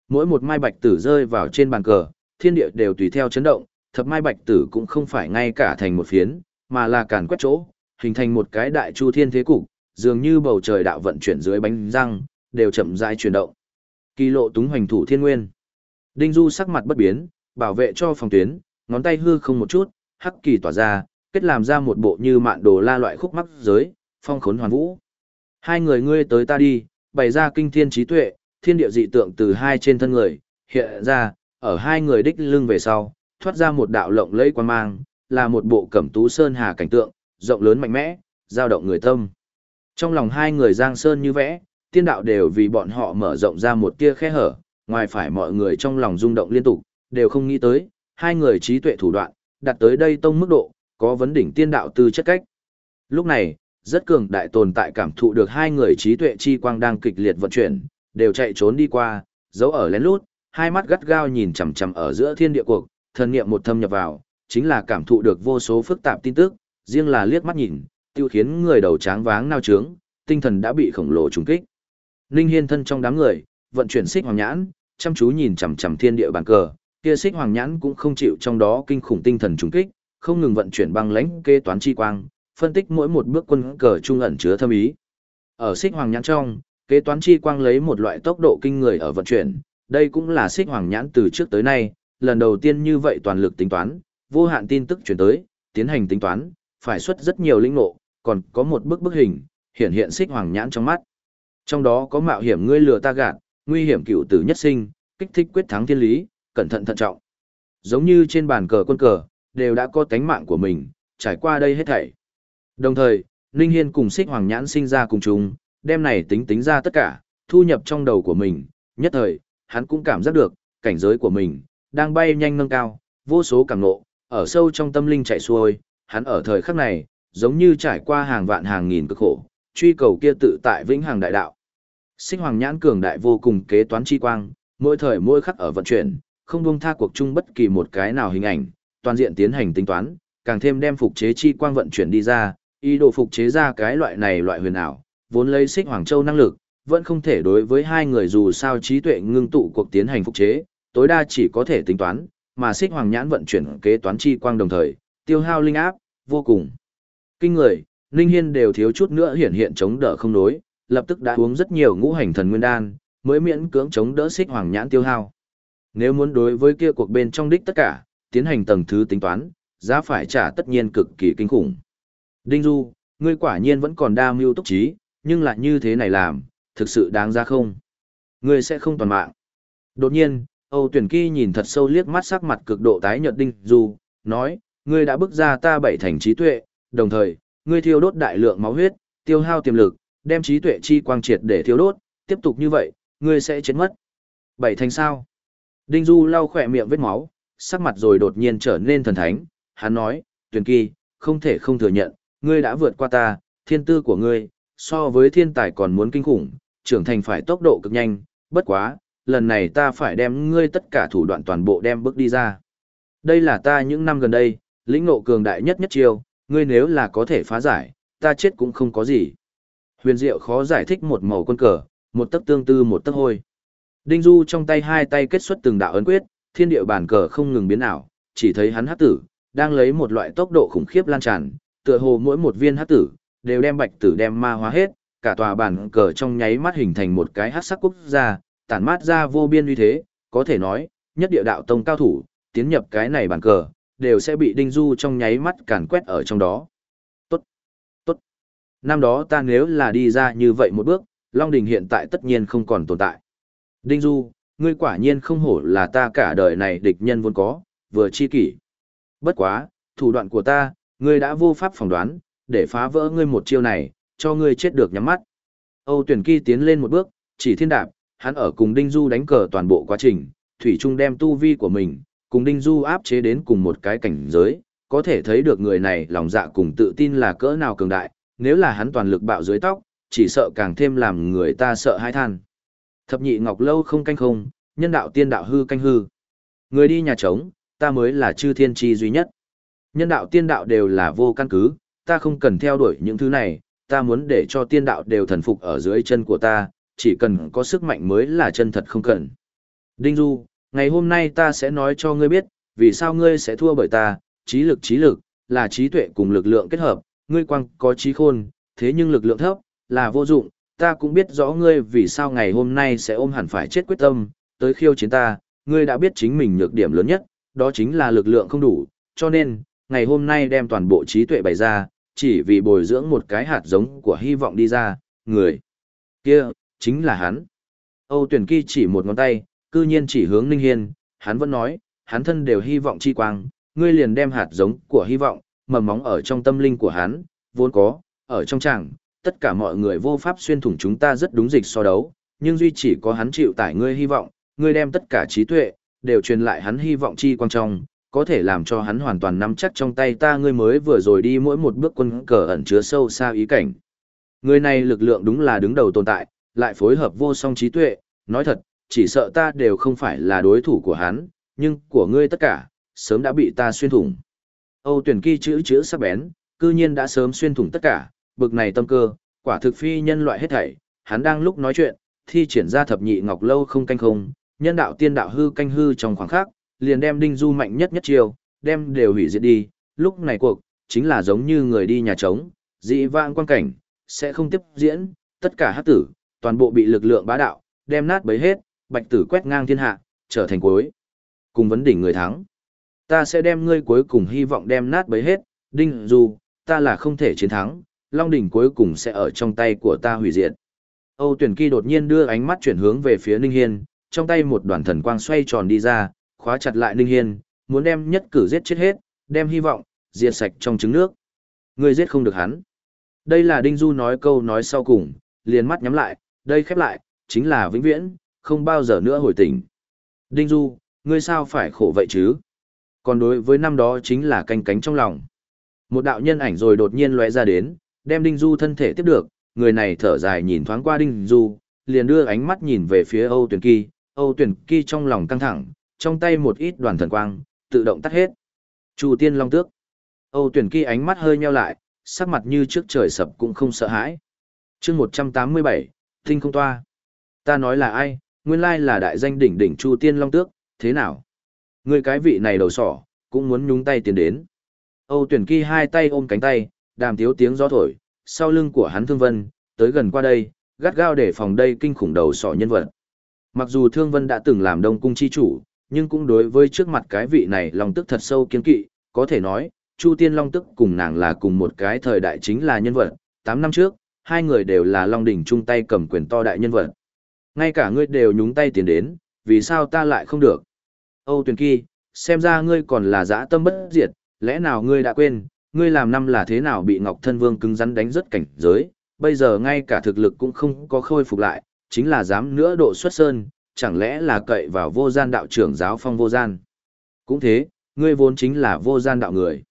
Mỗi một mai bạch tử rơi vào trên bàn cờ, thiên địa đều tùy theo chấn động, thập mai bạch tử cũng không phải ngay cả thành một phiến, mà là càn quét chỗ, hình thành một cái đại chu thiên thế cục, dường như bầu trời đạo vận chuyển dưới bánh răng, đều chậm rãi chuyển động. Kỳ lộ túng hoành thủ thiên nguyên. Đinh Du sắc mặt bất biến, bảo vệ cho phòng tuyến, ngón tay hư không một chút, hắc kỳ tỏa ra, kết làm ra một bộ như mạn đồ la loại khúc mắc giới, phong khốn hoàn vũ. Hai người ngươi tới ta đi, bày ra kinh thiên trí tuệ, thiên địa dị tượng từ hai trên thân người, hiện ra, ở hai người đích lưng về sau, thoát ra một đạo lộng lẫy quan mang, là một bộ cẩm tú sơn hà cảnh tượng, rộng lớn mạnh mẽ, giao động người tâm. Trong lòng hai người giang sơn như vẽ, tiên đạo đều vì bọn họ mở rộng ra một tia khe hở, ngoài phải mọi người trong lòng rung động liên tục, đều không nghĩ tới, hai người trí tuệ thủ đoạn, đặt tới đây tông mức độ, có vấn đỉnh tiên đạo tư chất cách. Lúc này, rất cường đại tồn tại cảm thụ được hai người trí tuệ chi quang đang kịch liệt vận chuyển, đều chạy trốn đi qua, giấu ở lén lút, hai mắt gắt gao nhìn chằm chằm ở giữa thiên địa cuộc, thần niệm một thâm nhập vào, chính là cảm thụ được vô số phức tạp tin tức, riêng là liếc mắt nhìn, tiêu khiến người đầu tráng váng nao trướng, tinh thần đã bị khổng lồ trùng kích. Ninh Hiên thân trong đám người, vận chuyển xích hoàng nhãn, chăm chú nhìn chằm chằm thiên địa bàn cờ, kia xích hoàng nhãn cũng không chịu trong đó kinh khủng tinh thần trùng kích, không ngừng vận chuyển băng lãnh kế toán chi quang, phân tích mỗi một bước quân cờ trung ẩn chứa thâm ý. Ở xích hoàng nhãn trong, kế toán chi quang lấy một loại tốc độ kinh người ở vận chuyển, đây cũng là xích hoàng nhãn từ trước tới nay, lần đầu tiên như vậy toàn lực tính toán, vô hạn tin tức chuyển tới, tiến hành tính toán, phải xuất rất nhiều linh ngộ, còn có một bức bức hình, hiện hiện xích hoàng nhãn trong mắt. Trong đó có mạo hiểm ngươi lừa ta gạt, nguy hiểm cựu tử nhất sinh, kích thích quyết thắng thiên lý, cẩn thận thận trọng. Giống như trên bàn cờ quân cờ, đều đã có tánh mạng của mình, trải qua đây hết thảy. Đồng thời, Ninh Hiên cùng xích hoàng nhãn sinh ra cùng chúng, đem này tính tính ra tất cả, thu nhập trong đầu của mình, nhất thời, hắn cũng cảm giác được, cảnh giới của mình, đang bay nhanh nâng cao, vô số cảm nộ, ở sâu trong tâm linh chạy xuôi, hắn ở thời khắc này, giống như trải qua hàng vạn hàng nghìn cực khổ, truy cầu kia tự tại vĩnh hằng đại đạo. Sinh hoàng nhãn cường đại vô cùng kế toán chi quang, mỗi thời mỗi khắc ở vận chuyển, không buông tha cuộc chung bất kỳ một cái nào hình ảnh, toàn diện tiến hành tính toán, càng thêm đem phục chế chi quang vận chuyển đi ra, ý đồ phục chế ra cái loại này loại huyền ảo, vốn lấy xích hoàng châu năng lực, vẫn không thể đối với hai người dù sao trí tuệ ngưng tụ cuộc tiến hành phục chế, tối đa chỉ có thể tính toán, mà xích hoàng nhãn vận chuyển kế toán chi quang đồng thời, tiêu hao linh áp, vô cùng. Kinh người, Ninh Hiên đều thiếu chút nữa hiển hiện chống đỡ không đối, lập tức đã uống rất nhiều ngũ hành thần nguyên đan, mới miễn cưỡng chống đỡ xích hoàng nhãn tiêu hao. Nếu muốn đối với kia cuộc bên trong đích tất cả, tiến hành tầng thứ tính toán, giá phải trả tất nhiên cực kỳ kinh khủng. Đinh Du, ngươi quả nhiên vẫn còn đa mưu túc trí, nhưng lại như thế này làm, thực sự đáng ra không? Ngươi sẽ không toàn mạng. Đột nhiên, Âu Tuyển Kỳ nhìn thật sâu liếc mắt sắc mặt cực độ tái nhợt Đinh Du, nói, ngươi đã bước ra ta bảy thành trí tuệ, đồng thời, ngươi thiêu đốt đại lượng máu huyết, tiêu hao tiềm lực, đem trí tuệ chi quang triệt để thiêu đốt, tiếp tục như vậy, ngươi sẽ chết mất. Bảy thành sao? Đinh Du lau khỏe miệng vết máu, sắc mặt rồi đột nhiên trở nên thần thánh, hắn nói, Tuyển Kỳ, không thể không thừa nhận, ngươi đã vượt qua ta, thiên tư của ngươi, so với thiên tài còn muốn kinh khủng, trưởng thành phải tốc độ cực nhanh, bất quá, lần này ta phải đem ngươi tất cả thủ đoạn toàn bộ đem bước đi ra. Đây là ta những năm gần đây, lĩnh ngộ cường đại nhất nhất chiêu, ngươi nếu là có thể phá giải, ta chết cũng không có gì. Huyền Diệu khó giải thích một màu quân cờ, một tấc tương tư một tấc hôi. Đinh Du trong tay hai tay kết xuất từng đạo ấn quyết, thiên địa bản cờ không ngừng biến ảo, chỉ thấy hắn hắc tử, đang lấy một loại tốc độ khủng khiếp lan tràn, tựa hồ mỗi một viên hắc tử, đều đem bạch tử đem ma hóa hết, cả tòa bản cờ trong nháy mắt hình thành một cái hắc sắc quốc gia, tản mát ra vô biên uy thế, có thể nói, nhất địa đạo tông cao thủ, tiến nhập cái này bản cờ, đều sẽ bị Đinh Du trong nháy mắt càn quét ở trong đó. Tốt, tốt. Năm đó ta nếu là đi ra như vậy một bước, Long Đình hiện tại tất nhiên không còn tồn tại. Đinh Du, ngươi quả nhiên không hổ là ta cả đời này địch nhân vốn có, vừa chi kỷ. Bất quá, thủ đoạn của ta, ngươi đã vô pháp phỏng đoán, để phá vỡ ngươi một chiêu này, cho ngươi chết được nhắm mắt. Âu tuyển kỳ tiến lên một bước, chỉ thiên đạp, hắn ở cùng Đinh Du đánh cờ toàn bộ quá trình, Thủy Trung đem tu vi của mình, cùng Đinh Du áp chế đến cùng một cái cảnh giới, có thể thấy được người này lòng dạ cùng tự tin là cỡ nào cường đại, nếu là hắn toàn lực bạo dưới tóc, chỉ sợ càng thêm làm người ta sợ hãi than. Thập nhị ngọc lâu không canh không, nhân đạo tiên đạo hư canh hư. Người đi nhà trống, ta mới là chư thiên tri duy nhất. Nhân đạo tiên đạo đều là vô căn cứ, ta không cần theo đuổi những thứ này, ta muốn để cho tiên đạo đều thần phục ở dưới chân của ta, chỉ cần có sức mạnh mới là chân thật không cần. Đinh Du, ngày hôm nay ta sẽ nói cho ngươi biết, vì sao ngươi sẽ thua bởi ta, trí lực trí lực, là trí tuệ cùng lực lượng kết hợp, ngươi quang có trí khôn, thế nhưng lực lượng thấp, là vô dụng, ta cũng biết rõ ngươi vì sao ngày hôm nay sẽ ôm hẳn phải chết quyết tâm, tới khiêu chiến ta, ngươi đã biết chính mình nhược điểm lớn nhất, đó chính là lực lượng không đủ, cho nên, ngày hôm nay đem toàn bộ trí tuệ bày ra, chỉ vì bồi dưỡng một cái hạt giống của hy vọng đi ra, người kia, chính là hắn. Âu tuyển kỳ chỉ một ngón tay, cư nhiên chỉ hướng Ninh Hiên, hắn vẫn nói, hắn thân đều hy vọng chi quang, ngươi liền đem hạt giống của hy vọng, mầm móng ở trong tâm linh của hắn, vốn có, ở trong chẳng, tất cả mọi người vô pháp xuyên thủng chúng ta rất đúng dịch so đấu, nhưng duy chỉ có hắn chịu tải ngươi hy vọng, ngươi đem tất cả trí tuệ, đều truyền lại hắn hy vọng chi quang trong, có thể làm cho hắn hoàn toàn nắm chắc trong tay ta ngươi mới vừa rồi đi mỗi một bước quân cờ ẩn chứa sâu xa ý cảnh. Người này lực lượng đúng là đứng đầu tồn tại, lại phối hợp vô song trí tuệ, nói thật, chỉ sợ ta đều không phải là đối thủ của hắn, nhưng của ngươi tất cả, sớm đã bị ta xuyên thủng. Âu tuyển kỳ chữ chữ sắc bén, cư nhiên đã sớm xuyên thủng tất cả, bực này tâm cơ, quả thực phi nhân loại hết thảy, hắn đang lúc nói chuyện, thi triển ra thập nhị ngọc lâu không canh không, nhân đạo tiên đạo hư canh hư trong khoảng khắc, liền đem đinh du mạnh nhất nhất chiêu đem đều hủy diệt đi, lúc này cuộc, chính là giống như người đi nhà trống, dị vãng quan cảnh, sẽ không tiếp diễn, tất cả hát tử, toàn bộ bị lực lượng bá đạo, đem nát bấy hết, bạch tử quét ngang thiên hạ, trở thành cuối. Cùng vấn đỉnh người thắng. Ta sẽ đem ngươi cuối cùng hy vọng đem nát bấy hết, đinh Du ta là không thể chiến thắng, Long đỉnh cuối cùng sẽ ở trong tay của ta hủy diệt. Âu tuyển kỳ đột nhiên đưa ánh mắt chuyển hướng về phía Ninh Hiên, trong tay một đoàn thần quang xoay tròn đi ra, khóa chặt lại Ninh Hiên, muốn đem nhất cử giết chết hết, đem hy vọng, diệt sạch trong trứng nước. Ngươi giết không được hắn. Đây là Đinh Du nói câu nói sau cùng, liền mắt nhắm lại, đây khép lại, chính là vĩnh viễn, không bao giờ nữa hồi tỉnh. Đinh Du, ngươi sao phải khổ vậy chứ? Còn đối với năm đó chính là canh cánh trong lòng. Một đạo nhân ảnh rồi đột nhiên lóe ra đến, đem Đinh Du thân thể tiếp được, người này thở dài nhìn thoáng qua Đinh Du, liền đưa ánh mắt nhìn về phía Âu Tuyển Kỳ, Âu Tuyển Kỳ trong lòng căng thẳng, trong tay một ít đoàn thần quang, tự động tắt hết. Chu Tiên Long Tước. Âu Tuyển Kỳ ánh mắt hơi nheo lại, sắc mặt như trước trời sập cũng không sợ hãi. Chương 187, Tinh không toa. Ta nói là ai, nguyên lai là đại danh đỉnh đỉnh Chu Tiên Long Tước, thế nào? Người cái vị này đầu sỏ, cũng muốn nhúng tay tiến đến. Âu tuyển kỳ hai tay ôm cánh tay, đàm thiếu tiếng gió thổi, sau lưng của hắn Thương Vân, tới gần qua đây, gắt gao để phòng đây kinh khủng đầu sỏ nhân vật. Mặc dù Thương Vân đã từng làm đông cung chi chủ, nhưng cũng đối với trước mặt cái vị này long tức thật sâu kiên kỵ, có thể nói, Chu Tiên Long tức cùng nàng là cùng một cái thời đại chính là nhân vật, 8 năm trước, hai người đều là Long đỉnh chung tay cầm quyền to đại nhân vật. Ngay cả ngươi đều nhúng tay tiến đến, vì sao ta lại không được? Âu Tuyền Kỳ, xem ra ngươi còn là dã tâm bất diệt, lẽ nào ngươi đã quên, ngươi làm năm là thế nào bị Ngọc Thân Vương cứng rắn đánh rất cảnh giới, bây giờ ngay cả thực lực cũng không có khôi phục lại, chính là dám nữa độ xuất sơn, chẳng lẽ là cậy vào vô gian đạo trưởng giáo phong vô gian. Cũng thế, ngươi vốn chính là vô gian đạo người.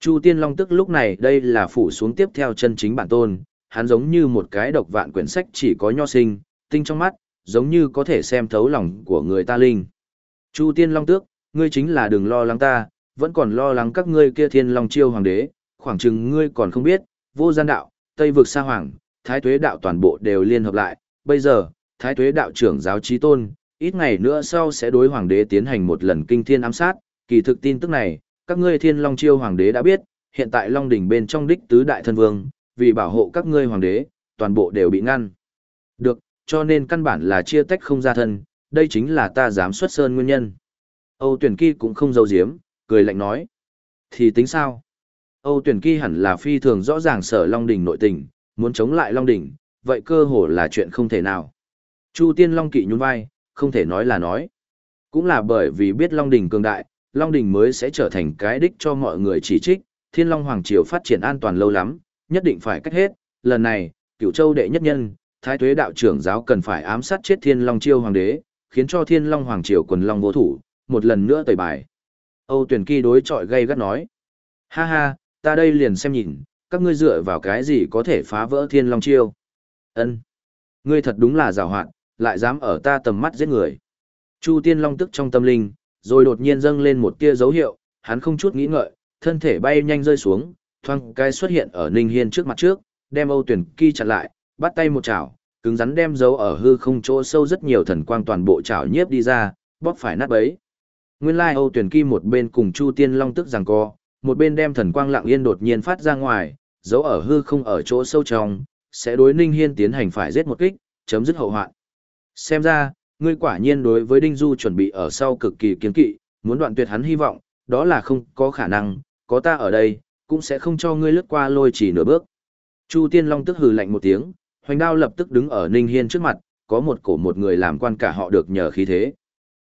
Chu Tiên Long tức lúc này đây là phủ xuống tiếp theo chân chính bản tôn, hắn giống như một cái độc vạn quyển sách chỉ có nho sinh, tinh trong mắt, giống như có thể xem thấu lòng của người ta linh. Chu Tiên Long tước, ngươi chính là đừng lo lắng ta, vẫn còn lo lắng các ngươi kia thiên long chiêu hoàng đế, khoảng chừng ngươi còn không biết, vô gian đạo, tây vực sa hoàng, thái tuế đạo toàn bộ đều liên hợp lại, bây giờ, thái tuế đạo trưởng giáo trí tôn, ít ngày nữa sau sẽ đối hoàng đế tiến hành một lần kinh thiên ám sát, kỳ thực tin tức này, các ngươi thiên long chiêu hoàng đế đã biết, hiện tại long đỉnh bên trong đích tứ đại thân vương, vì bảo hộ các ngươi hoàng đế, toàn bộ đều bị ngăn. Được, cho nên căn bản là chia tách không ra thân, đây chính là ta dám xuất sơn nguyên nhân. Âu tuyển kỳ cũng không giấu giếm, cười lạnh nói. Thì tính sao? Âu tuyển kỳ hẳn là phi thường rõ ràng sở Long Đỉnh nội tình, muốn chống lại Long Đỉnh, vậy cơ hồ là chuyện không thể nào. Chu Tiên Long Kỵ nhún vai, không thể nói là nói. Cũng là bởi vì biết Long Đỉnh cường đại, Long Đỉnh mới sẽ trở thành cái đích cho mọi người chỉ trích, Thiên Long Hoàng Triều phát triển an toàn lâu lắm, nhất định phải cách hết, lần này, cửu châu đệ nhất nhân, Thái Tuế đạo trưởng giáo cần phải ám sát chết Thiên Long Chiêu Hoàng đế, khiến cho Thiên Long Hoàng Triều quần Long vô thủ, một lần nữa tẩy bài. Âu tuyển kỳ đối chọi gay gắt nói. Ha ha, ta đây liền xem nhìn, các ngươi dựa vào cái gì có thể phá vỡ thiên long chiêu. ân Ngươi thật đúng là giàu hoạt, lại dám ở ta tầm mắt giết người. Chu tiên long tức trong tâm linh, rồi đột nhiên dâng lên một tia dấu hiệu, hắn không chút nghĩ ngợi, thân thể bay nhanh rơi xuống, thoang cái xuất hiện ở Ninh Hiên trước mặt trước, đem Âu tuyển kỳ chặn lại, bắt tay một chảo, cứng rắn đem dấu ở hư không chỗ sâu rất nhiều thần quang toàn bộ chảo nhiếp đi ra, bóp phải nát bấy. Nguyên lai Âu Tuyển Kỳ một bên cùng Chu Tiên Long tức giằng co, một bên đem thần quang lặng yên đột nhiên phát ra ngoài, dấu ở hư không ở chỗ sâu trong, sẽ đối Ninh Hiên tiến hành phải giết một kích, chấm dứt hậu hoạn. Xem ra, ngươi quả nhiên đối với Đinh Du chuẩn bị ở sau cực kỳ kiên kỵ, muốn đoạn tuyệt hắn hy vọng, đó là không có khả năng, có ta ở đây, cũng sẽ không cho ngươi lướt qua lôi chỉ nửa bước. Chu Tiên Long tức hừ lạnh một tiếng, hoành đao lập tức đứng ở Ninh Hiên trước mặt, có một cổ một người làm quan cả họ được nhờ khí thế.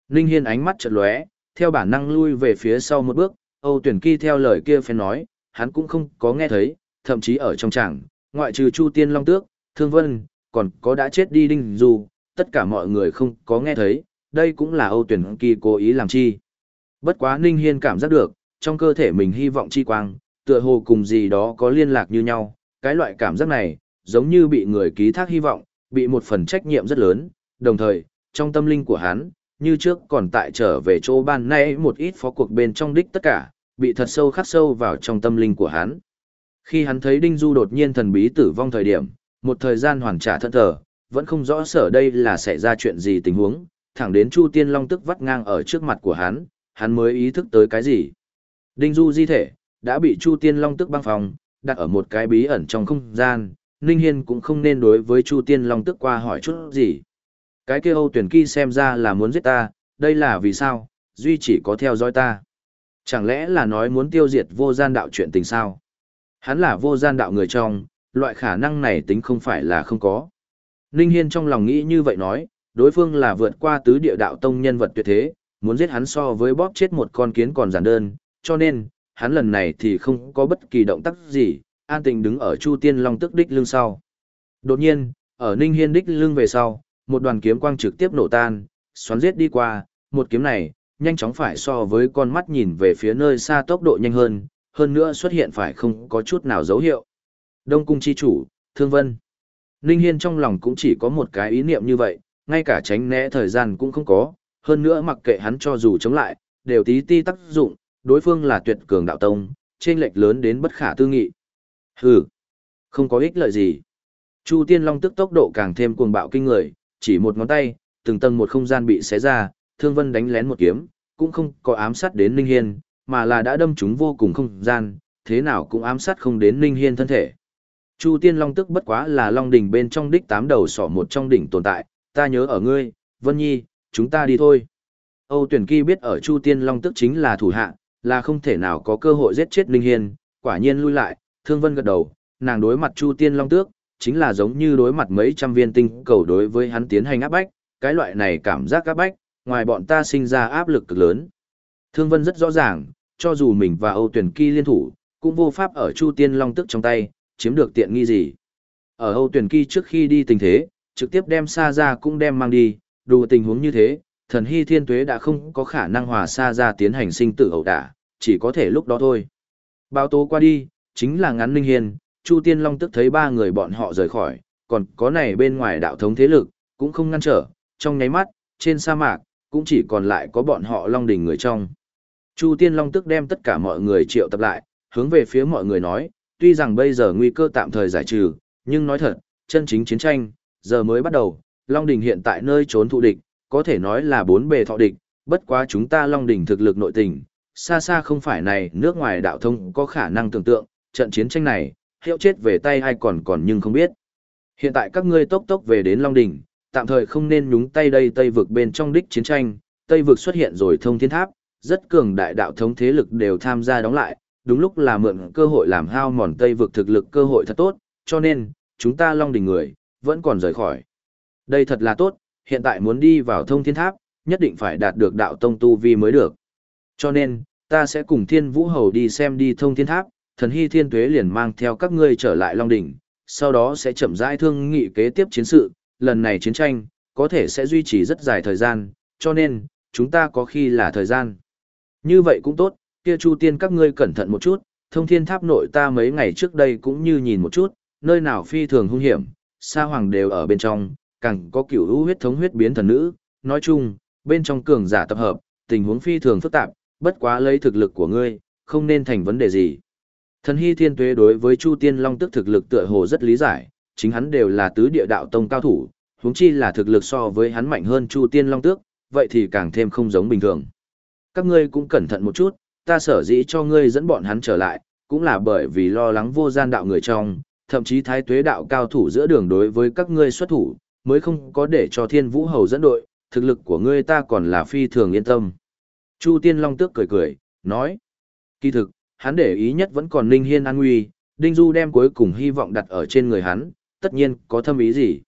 Ninh Hiên ánh mắt chợt lóe, theo bản năng lui về phía sau một bước, Âu Tuyển Kỳ theo lời kia phen nói, hắn cũng không có nghe thấy, thậm chí ở trong tràng ngoại trừ Chu Tiên Long Tước, Thương Vân, còn có đã chết đi Đinh Du, tất cả mọi người không có nghe thấy, đây cũng là Âu Tuyển Kỳ cố ý làm chi. Bất quá Ninh Hiên cảm giác được, trong cơ thể mình hy vọng chi quang, tựa hồ cùng gì đó có liên lạc như nhau, cái loại cảm giác này, giống như bị người ký thác hy vọng, bị một phần trách nhiệm rất lớn, đồng thời, trong tâm linh của hắn, như trước còn tại trở về chỗ ban nay một ít phó cuộc bên trong đích tất cả, bị thật sâu khắc sâu vào trong tâm linh của hắn. Khi hắn thấy Đinh Du đột nhiên thần bí tử vong thời điểm, một thời gian hoàn trả thân thờ, vẫn không rõ sở đây là xảy ra chuyện gì tình huống, thẳng đến Chu Tiên Long tức vắt ngang ở trước mặt của hắn, hắn mới ý thức tới cái gì. Đinh Du di thể, đã bị Chu Tiên Long tức băng phòng, đặt ở một cái bí ẩn trong không gian, Ninh Hiên cũng không nên đối với Chu Tiên Long tức qua hỏi chút gì. Cái kia Âu tuyển kỳ xem ra là muốn giết ta, đây là vì sao, duy chỉ có theo dõi ta. Chẳng lẽ là nói muốn tiêu diệt vô gian đạo chuyện tình sao? Hắn là vô gian đạo người trong, loại khả năng này tính không phải là không có. Ninh Hiên trong lòng nghĩ như vậy nói, đối phương là vượt qua tứ địa đạo tông nhân vật tuyệt thế, muốn giết hắn so với bóp chết một con kiến còn giản đơn, cho nên, hắn lần này thì không có bất kỳ động tác gì, an tình đứng ở Chu Tiên Long tức đích lưng sau. Đột nhiên, ở Ninh Hiên đích lưng về sau, một đoàn kiếm quang trực tiếp nổ tan, xoắn giết đi qua, một kiếm này, nhanh chóng phải so với con mắt nhìn về phía nơi xa tốc độ nhanh hơn, hơn nữa xuất hiện phải không có chút nào dấu hiệu. Đông cung chi chủ, Thương Vân. Ninh Hiên trong lòng cũng chỉ có một cái ý niệm như vậy, ngay cả tránh né thời gian cũng không có, hơn nữa mặc kệ hắn cho dù chống lại, đều tí ti tác dụng, đối phương là tuyệt cường đạo tông, trên lệch lớn đến bất khả tư nghị. Hừ, không có ích lợi gì. Chu Tiên Long tức tốc độ càng thêm cuồng bạo kinh người, chỉ một ngón tay, từng tầng một không gian bị xé ra, Thương Vân đánh lén một kiếm, cũng không có ám sát đến Ninh Hiên, mà là đã đâm trúng vô cùng không gian, thế nào cũng ám sát không đến Ninh Hiên thân thể. Chu Tiên Long tức bất quá là Long đỉnh bên trong đích tám đầu sỏ một trong đỉnh tồn tại, ta nhớ ở ngươi, Vân Nhi, chúng ta đi thôi. Âu Tuyển Kỳ biết ở Chu Tiên Long tức chính là thủ hạ, là không thể nào có cơ hội giết chết Linh Hiên, quả nhiên lui lại, Thương Vân gật đầu, nàng đối mặt Chu Tiên Long tước, chính là giống như đối mặt mấy trăm viên tinh cầu đối với hắn tiến hành áp bách, cái loại này cảm giác áp bách, ngoài bọn ta sinh ra áp lực cực lớn. Thương Vân rất rõ ràng, cho dù mình và Âu Tuyển Kỳ liên thủ, cũng vô pháp ở Chu Tiên Long tức trong tay, chiếm được tiện nghi gì. Ở Âu Tuyển Kỳ trước khi đi tình thế, trực tiếp đem Sa ra cũng đem mang đi, đủ tình huống như thế, thần hy thiên tuế đã không có khả năng hòa Sa ra tiến hành sinh tử ẩu đả, chỉ có thể lúc đó thôi. Bao tố qua đi, chính là ngắn Ninh Hiên, Chu Tiên Long tức thấy ba người bọn họ rời khỏi, còn có này bên ngoài đạo thống thế lực, cũng không ngăn trở, trong nháy mắt, trên sa mạc, cũng chỉ còn lại có bọn họ Long Đình người trong. Chu Tiên Long tức đem tất cả mọi người triệu tập lại, hướng về phía mọi người nói, tuy rằng bây giờ nguy cơ tạm thời giải trừ, nhưng nói thật, chân chính chiến tranh, giờ mới bắt đầu, Long Đình hiện tại nơi trốn thụ địch, có thể nói là bốn bề thọ địch, bất quá chúng ta Long Đình thực lực nội tình, xa xa không phải này nước ngoài đạo thông có khả năng tưởng tượng, trận chiến tranh này, hiệu chết về tay ai còn còn nhưng không biết. Hiện tại các ngươi tốc tốc về đến Long Đình, tạm thời không nên nhúng tay đây Tây vực bên trong đích chiến tranh, Tây vực xuất hiện rồi thông thiên tháp, rất cường đại đạo thống thế lực đều tham gia đóng lại, đúng lúc là mượn cơ hội làm hao mòn Tây vực thực lực cơ hội thật tốt, cho nên, chúng ta Long Đình người, vẫn còn rời khỏi. Đây thật là tốt, hiện tại muốn đi vào thông thiên tháp, nhất định phải đạt được đạo tông tu vi mới được. Cho nên, ta sẽ cùng thiên vũ hầu đi xem đi thông thiên tháp, thần hy thiên tuế liền mang theo các ngươi trở lại Long Đỉnh, sau đó sẽ chậm rãi thương nghị kế tiếp chiến sự, lần này chiến tranh, có thể sẽ duy trì rất dài thời gian, cho nên, chúng ta có khi là thời gian. Như vậy cũng tốt, kia Chu Tiên các ngươi cẩn thận một chút, thông thiên tháp nội ta mấy ngày trước đây cũng như nhìn một chút, nơi nào phi thường hung hiểm, sa hoàng đều ở bên trong, càng có kiểu hữu huyết thống huyết biến thần nữ, nói chung, bên trong cường giả tập hợp, tình huống phi thường phức tạp, bất quá lấy thực lực của ngươi, không nên thành vấn đề gì. Thần Hy Thiên Tuế đối với Chu Tiên Long tức thực lực tựa hồ rất lý giải, chính hắn đều là tứ địa đạo tông cao thủ, huống chi là thực lực so với hắn mạnh hơn Chu Tiên Long tước, vậy thì càng thêm không giống bình thường. Các ngươi cũng cẩn thận một chút, ta sở dĩ cho ngươi dẫn bọn hắn trở lại, cũng là bởi vì lo lắng vô gian đạo người trong, thậm chí thái tuế đạo cao thủ giữa đường đối với các ngươi xuất thủ, mới không có để cho Thiên Vũ Hầu dẫn đội, thực lực của ngươi ta còn là phi thường yên tâm. Chu Tiên Long tước cười cười, nói, kỳ thực, hắn để ý nhất vẫn còn Ninh Hiên an nguy, Đinh Du đem cuối cùng hy vọng đặt ở trên người hắn, tất nhiên có thâm ý gì.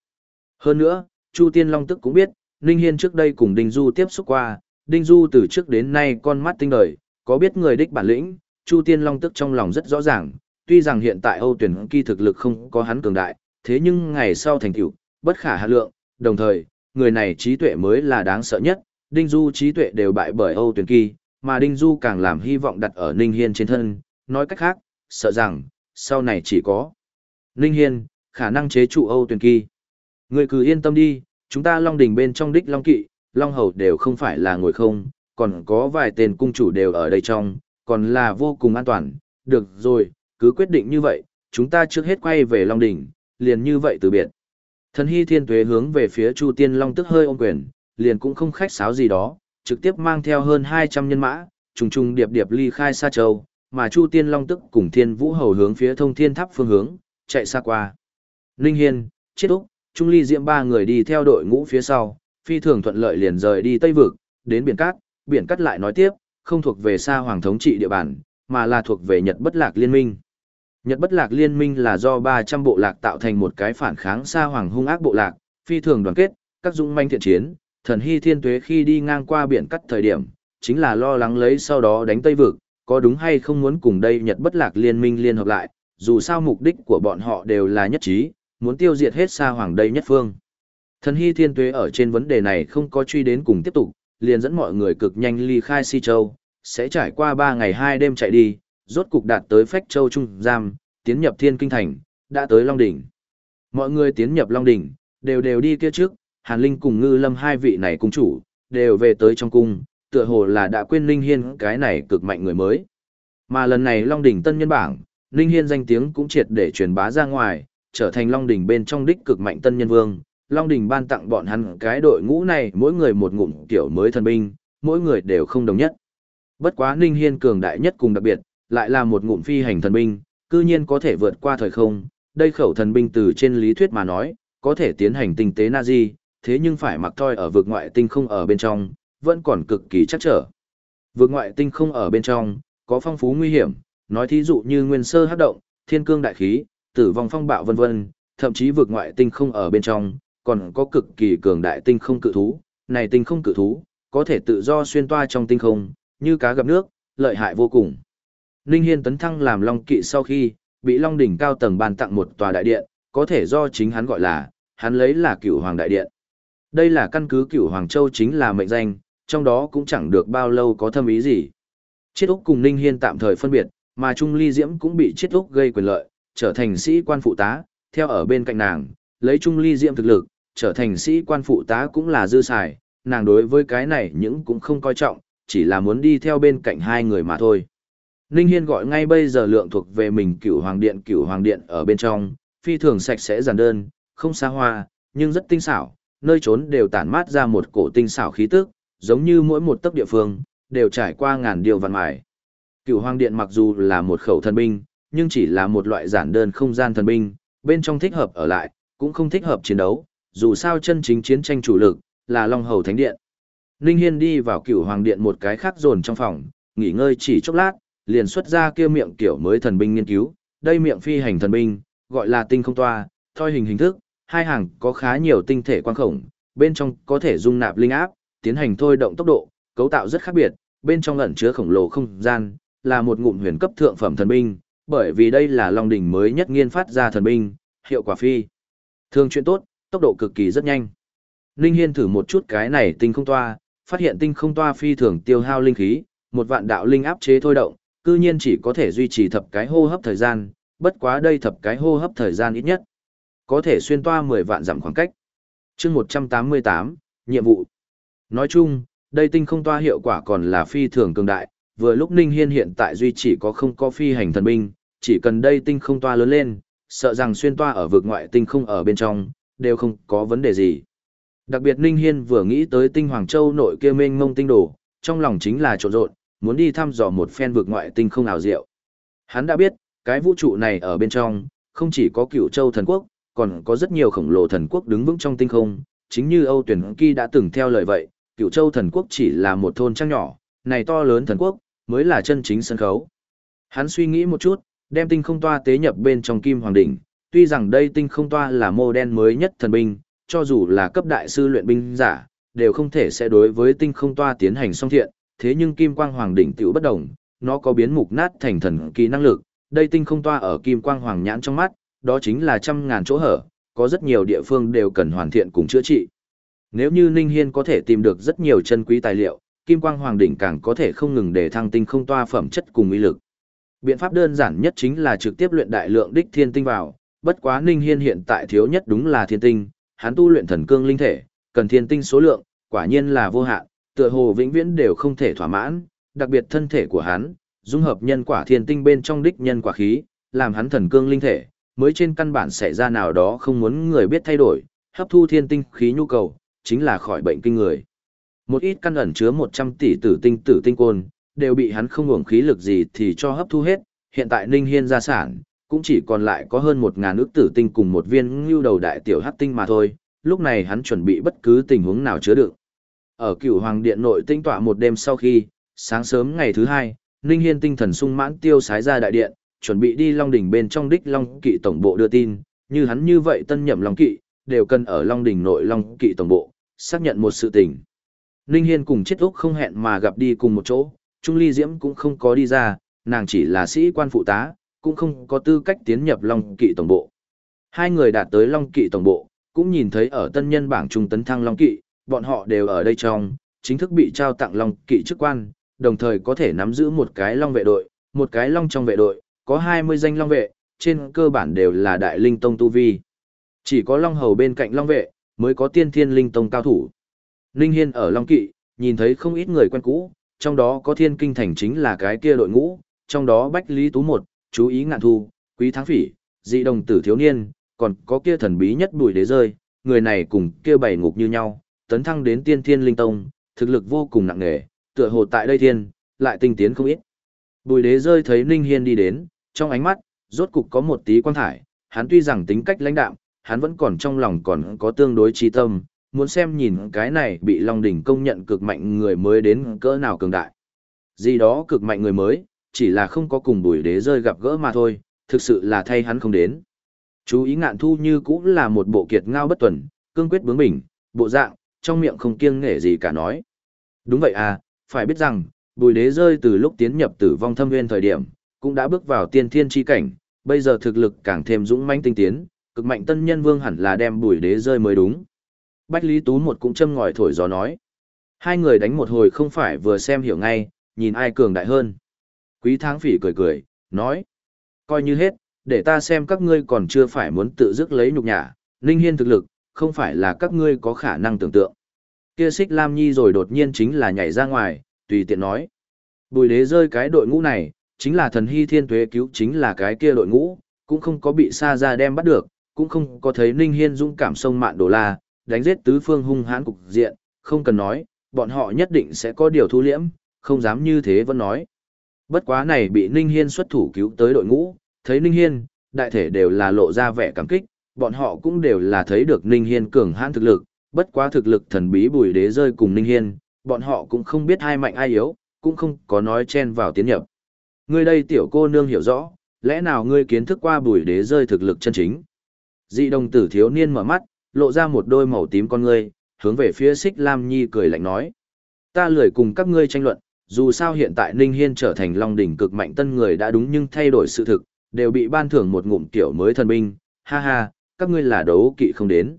Hơn nữa, Chu Tiên Long tức cũng biết, Ninh Hiên trước đây cùng Đinh Du tiếp xúc qua, Đinh Du từ trước đến nay con mắt tinh đời, có biết người đích bản lĩnh, Chu Tiên Long tức trong lòng rất rõ ràng, tuy rằng hiện tại Âu tuyển kỳ thực lực không có hắn cường đại, thế nhưng ngày sau thành tựu bất khả hạ lượng, đồng thời, người này trí tuệ mới là đáng sợ nhất, Đinh Du trí tuệ đều bại bởi Âu tuyển kỳ, mà Đinh Du càng làm hy vọng đặt ở Ninh Hiên trên thân, nói cách khác, sợ rằng, sau này chỉ có Ninh Hiên, khả năng chế trụ Âu Tuyền Kỳ. Người cứ yên tâm đi, chúng ta Long Đình bên trong đích Long Kỵ, Long Hầu đều không phải là ngồi không, còn có vài tên cung chủ đều ở đây trong, còn là vô cùng an toàn. Được rồi, cứ quyết định như vậy, chúng ta trước hết quay về Long Đỉnh, liền như vậy từ biệt. Thần Hy Thiên Tuế hướng về phía Chu Tiên Long tức hơi ôm quyền, liền cũng không khách sáo gì đó, trực tiếp mang theo hơn 200 nhân mã, trùng trùng điệp điệp ly khai xa châu, mà Chu Tiên Long tức cùng Thiên Vũ Hầu hướng phía thông thiên tháp phương hướng, chạy xa qua. Ninh Hiên, Chiết Úc, Trung Ly Diệm ba người đi theo đội ngũ phía sau, phi thường thuận lợi liền rời đi Tây Vực, đến Biển Cát, Biển cắt lại nói tiếp, không thuộc về xa Hoàng thống trị địa bàn, mà là thuộc về Nhật Bất Lạc Liên minh. Nhật Bất Lạc Liên minh là do 300 bộ lạc tạo thành một cái phản kháng xa Hoàng hung ác bộ lạc, phi thường đoàn kết, các dũng manh thiện chiến, thần hy thiên tuế khi đi ngang qua biển cắt thời điểm, chính là lo lắng lấy sau đó đánh Tây Vực, có đúng hay không muốn cùng đây Nhật bất lạc liên minh liên hợp lại, dù sao mục đích của bọn họ đều là nhất trí, muốn tiêu diệt hết xa hoàng đây nhất phương. Thần hy thiên tuế ở trên vấn đề này không có truy đến cùng tiếp tục, liền dẫn mọi người cực nhanh ly khai Si Châu, sẽ trải qua 3 ngày 2 đêm chạy đi, rốt cục đạt tới Phách Châu Trung Giam, tiến nhập Thiên Kinh Thành, đã tới Long Đỉnh. Mọi người tiến nhập Long Đỉnh, đều đều đi kia trước, Hàn Linh cùng Ngư Lâm hai vị này cung chủ, đều về tới trong cung, tựa hồ là đã quên Linh Hiên cái này cực mạnh người mới. Mà lần này Long Đỉnh tân nhân bảng, Linh Hiên danh tiếng cũng triệt để truyền bá ra ngoài, trở thành Long Đỉnh bên trong đích cực mạnh tân nhân vương. Long Đỉnh ban tặng bọn hắn cái đội ngũ này mỗi người một ngụm tiểu mới thần binh, mỗi người đều không đồng nhất. Bất quá Ninh Hiên cường đại nhất cùng đặc biệt, lại là một ngụm phi hành thần binh, cư nhiên có thể vượt qua thời không, đây khẩu thần binh từ trên lý thuyết mà nói, có thể tiến hành tinh tế Nazi, thế nhưng phải mặc thoi ở vực ngoại tinh không ở bên trong, vẫn còn cực kỳ chắc trở. Vực ngoại tinh không ở bên trong, có phong phú nguy hiểm, nói thí dụ như nguyên sơ hấp động, thiên cương đại khí, tử vong phong bạo vân vân, thậm chí vực ngoại tinh không ở bên trong, còn có cực kỳ cường đại tinh không cự thú, này tinh không cự thú, có thể tự do xuyên toa trong tinh không, như cá gặp nước, lợi hại vô cùng. Ninh Hiên tấn thăng làm Long Kỵ sau khi, bị Long đỉnh cao tầng ban tặng một tòa đại điện, có thể do chính hắn gọi là, hắn lấy là Cửu Hoàng đại điện. Đây là căn cứ Cửu Hoàng Châu chính là mệnh danh, trong đó cũng chẳng được bao lâu có thâm ý gì. Chiết Úc cùng Ninh Hiên tạm thời phân biệt, mà Trung Ly Diễm cũng bị Chiết Úc gây quyền lợi, trở thành sĩ quan phụ tá, theo ở bên cạnh nàng, lấy Trung Ly Diễm thực lực, trở thành sĩ quan phụ tá cũng là dư xài, nàng đối với cái này những cũng không coi trọng, chỉ là muốn đi theo bên cạnh hai người mà thôi. Ninh Hiên gọi ngay bây giờ lượng thuộc về mình cửu hoàng điện cửu hoàng điện ở bên trong, phi thường sạch sẽ giản đơn, không xa hoa, nhưng rất tinh xảo, nơi trốn đều tản mát ra một cổ tinh xảo khí tức, giống như mỗi một tấc địa phương, đều trải qua ngàn điều văn mài. Cửu hoàng điện mặc dù là một khẩu thần binh, nhưng chỉ là một loại giản đơn không gian thần binh, bên trong thích hợp ở lại, cũng không thích hợp chiến đấu, dù sao chân chính chiến tranh chủ lực, là Long Hầu Thánh Điện. Ninh Hiên đi vào cửu hoàng điện một cái khác dồn trong phòng, nghỉ ngơi chỉ chốc lát, liền xuất ra kia miệng kiểu mới thần binh nghiên cứu, đây miệng phi hành thần binh, gọi là tinh không toa, thoi hình hình thức, hai hàng có khá nhiều tinh thể quang khổng, bên trong có thể dung nạp linh áp, tiến hành thôi động tốc độ, cấu tạo rất khác biệt, bên trong ẩn chứa khổng lồ không gian, là một ngụm huyền cấp thượng phẩm thần binh, bởi vì đây là Long đỉnh mới nhất nghiên phát ra thần binh, hiệu quả phi. Thường chuyện tốt, tốc độ cực kỳ rất nhanh. Ninh Hiên thử một chút cái này tinh không toa, phát hiện tinh không toa phi thường tiêu hao linh khí, một vạn đạo linh áp chế thôi động, cư nhiên chỉ có thể duy trì thập cái hô hấp thời gian, bất quá đây thập cái hô hấp thời gian ít nhất. Có thể xuyên toa 10 vạn dặm khoảng cách. chương 188, nhiệm vụ. Nói chung, đây tinh không toa hiệu quả còn là phi thường cường đại, vừa lúc Ninh Hiên hiện tại duy chỉ có không có phi hành thần binh, chỉ cần đây tinh không toa lớn lên, sợ rằng xuyên toa ở vực ngoại tinh không ở bên trong, đều không có vấn đề gì. Đặc biệt Ninh Hiên vừa nghĩ tới tinh Hoàng Châu nội kia mênh mông tinh đồ, trong lòng chính là trộn rộn, muốn đi thăm dò một phen vực ngoại tinh không ảo diệu. Hắn đã biết, cái vũ trụ này ở bên trong, không chỉ có cựu châu thần quốc, còn có rất nhiều khổng lồ thần quốc đứng vững trong tinh không, chính như Âu Tuyển Kỳ đã từng theo lời vậy, cựu châu thần quốc chỉ là một thôn trang nhỏ, này to lớn thần quốc, mới là chân chính sân khấu. Hắn suy nghĩ một chút, đem tinh không toa tế nhập bên trong kim hoàng đỉnh, tuy rằng đây tinh không toa là mô đen mới nhất thần binh, cho dù là cấp đại sư luyện binh giả, đều không thể sẽ đối với tinh không toa tiến hành song thiện, thế nhưng kim quang hoàng đỉnh tiểu bất đồng, nó có biến mục nát thành thần kỳ năng lực, đây tinh không toa ở kim quang hoàng nhãn trong mắt, đó chính là trăm ngàn chỗ hở, có rất nhiều địa phương đều cần hoàn thiện cùng chữa trị. Nếu như Ninh Hiên có thể tìm được rất nhiều chân quý tài liệu, kim quang hoàng đỉnh càng có thể không ngừng để thăng tinh không toa phẩm chất cùng uy lực. Biện pháp đơn giản nhất chính là trực tiếp luyện đại lượng đích thiên tinh vào, bất quá Ninh Hiên hiện tại thiếu nhất đúng là thiên tinh, hắn tu luyện thần cương linh thể, cần thiên tinh số lượng, quả nhiên là vô hạn, tựa hồ vĩnh viễn đều không thể thỏa mãn, đặc biệt thân thể của hắn, dung hợp nhân quả thiên tinh bên trong đích nhân quả khí, làm hắn thần cương linh thể, mới trên căn bản xảy ra nào đó không muốn người biết thay đổi, hấp thu thiên tinh khí nhu cầu, chính là khỏi bệnh kinh người. Một ít căn ẩn chứa 100 tỷ tử tinh tử tinh côn, đều bị hắn không hưởng khí lực gì thì cho hấp thu hết, hiện tại Ninh Hiên gia sản, cũng chỉ còn lại có hơn một ngàn ước tử tinh cùng một viên ngưu đầu đại tiểu hắc tinh mà thôi, lúc này hắn chuẩn bị bất cứ tình huống nào chứa đựng. Ở cửu hoàng điện nội tinh tọa một đêm sau khi, sáng sớm ngày thứ hai, Ninh Hiên tinh thần sung mãn tiêu sái ra đại điện, chuẩn bị đi Long Đỉnh bên trong đích Long Kỵ tổng bộ đưa tin, như hắn như vậy tân nhậm Long Kỵ, đều cần ở Long Đỉnh nội Long Kỵ tổng bộ, xác nhận một sự tình. Ninh Hiên cùng chết úc không hẹn mà gặp đi cùng một chỗ, Trung Ly Diễm cũng không có đi ra, nàng chỉ là sĩ quan phụ tá, cũng không có tư cách tiến nhập Long Kỵ tổng bộ. Hai người đạt tới Long Kỵ tổng bộ, cũng nhìn thấy ở tân nhân bảng trung tấn thăng Long Kỵ, bọn họ đều ở đây trong, chính thức bị trao tặng Long Kỵ chức quan, đồng thời có thể nắm giữ một cái Long vệ đội, một cái Long trong vệ đội, có 20 danh Long vệ, trên cơ bản đều là đại linh tông tu vi. Chỉ có Long hầu bên cạnh Long vệ, mới có tiên thiên linh tông cao thủ. Linh Hiên ở Long Kỵ, nhìn thấy không ít người quen cũ, trong đó có thiên kinh thành chính là cái kia đội ngũ, trong đó Bách Lý Tú một, chú ý ngạn thu, quý tháng phỉ, dị đồng tử thiếu niên, còn có kia thần bí nhất bùi đế rơi, người này cùng kia bảy ngục như nhau, tấn thăng đến tiên thiên linh tông, thực lực vô cùng nặng nề, tựa hồ tại đây thiên, lại tinh tiến không ít. Bùi đế rơi thấy Ninh Hiên đi đến, trong ánh mắt, rốt cục có một tí quan thải, hắn tuy rằng tính cách lãnh đạm, hắn vẫn còn trong lòng còn có tương đối trí tâm, muốn xem nhìn cái này bị Long Đỉnh công nhận cực mạnh người mới đến cỡ nào cường đại. Gì đó cực mạnh người mới, chỉ là không có cùng bùi đế rơi gặp gỡ mà thôi, thực sự là thay hắn không đến. Chú ý ngạn thu như cũng là một bộ kiệt ngao bất tuần, cương quyết bướng bỉnh, bộ dạng, trong miệng không kiêng nể gì cả nói. Đúng vậy à, phải biết rằng, bùi đế rơi từ lúc tiến nhập tử vong thâm nguyên thời điểm, cũng đã bước vào tiên thiên chi cảnh, bây giờ thực lực càng thêm dũng mãnh tinh tiến, cực mạnh tân nhân vương hẳn là đem bùi đế rơi mới đúng. Bách Lý Tú một cũng châm ngòi thổi gió nói. Hai người đánh một hồi không phải vừa xem hiểu ngay, nhìn ai cường đại hơn. Quý tháng phỉ cười cười, nói. Coi như hết, để ta xem các ngươi còn chưa phải muốn tự dứt lấy nhục nhã, Ninh Hiên thực lực, không phải là các ngươi có khả năng tưởng tượng. Kia xích Lam Nhi rồi đột nhiên chính là nhảy ra ngoài, tùy tiện nói. Bùi đế rơi cái đội ngũ này, chính là thần hy thiên tuế cứu chính là cái kia đội ngũ, cũng không có bị xa ra đem bắt được, cũng không có thấy Ninh Hiên dũng cảm sông mạn đổ la, đánh giết tứ phương hung hãn cục diện, không cần nói, bọn họ nhất định sẽ có điều thu liễm, không dám như thế vẫn nói. Bất quá này bị Ninh Hiên xuất thủ cứu tới đội ngũ, thấy Ninh Hiên, đại thể đều là lộ ra vẻ cảm kích, bọn họ cũng đều là thấy được Ninh Hiên cường hãn thực lực, bất quá thực lực thần bí bùi đế rơi cùng Ninh Hiên, bọn họ cũng không biết ai mạnh ai yếu, cũng không có nói chen vào tiến nhập. Ngươi đây tiểu cô nương hiểu rõ, lẽ nào ngươi kiến thức qua bùi đế rơi thực lực chân chính? Dị đồng tử thiếu niên mở mắt, lộ ra một đôi màu tím con ngươi, hướng về phía xích Lam Nhi cười lạnh nói. Ta lười cùng các ngươi tranh luận, dù sao hiện tại Ninh Hiên trở thành Long đỉnh cực mạnh tân người đã đúng nhưng thay đổi sự thực, đều bị ban thưởng một ngụm tiểu mới thần binh, ha ha, các ngươi là đấu kỵ không đến.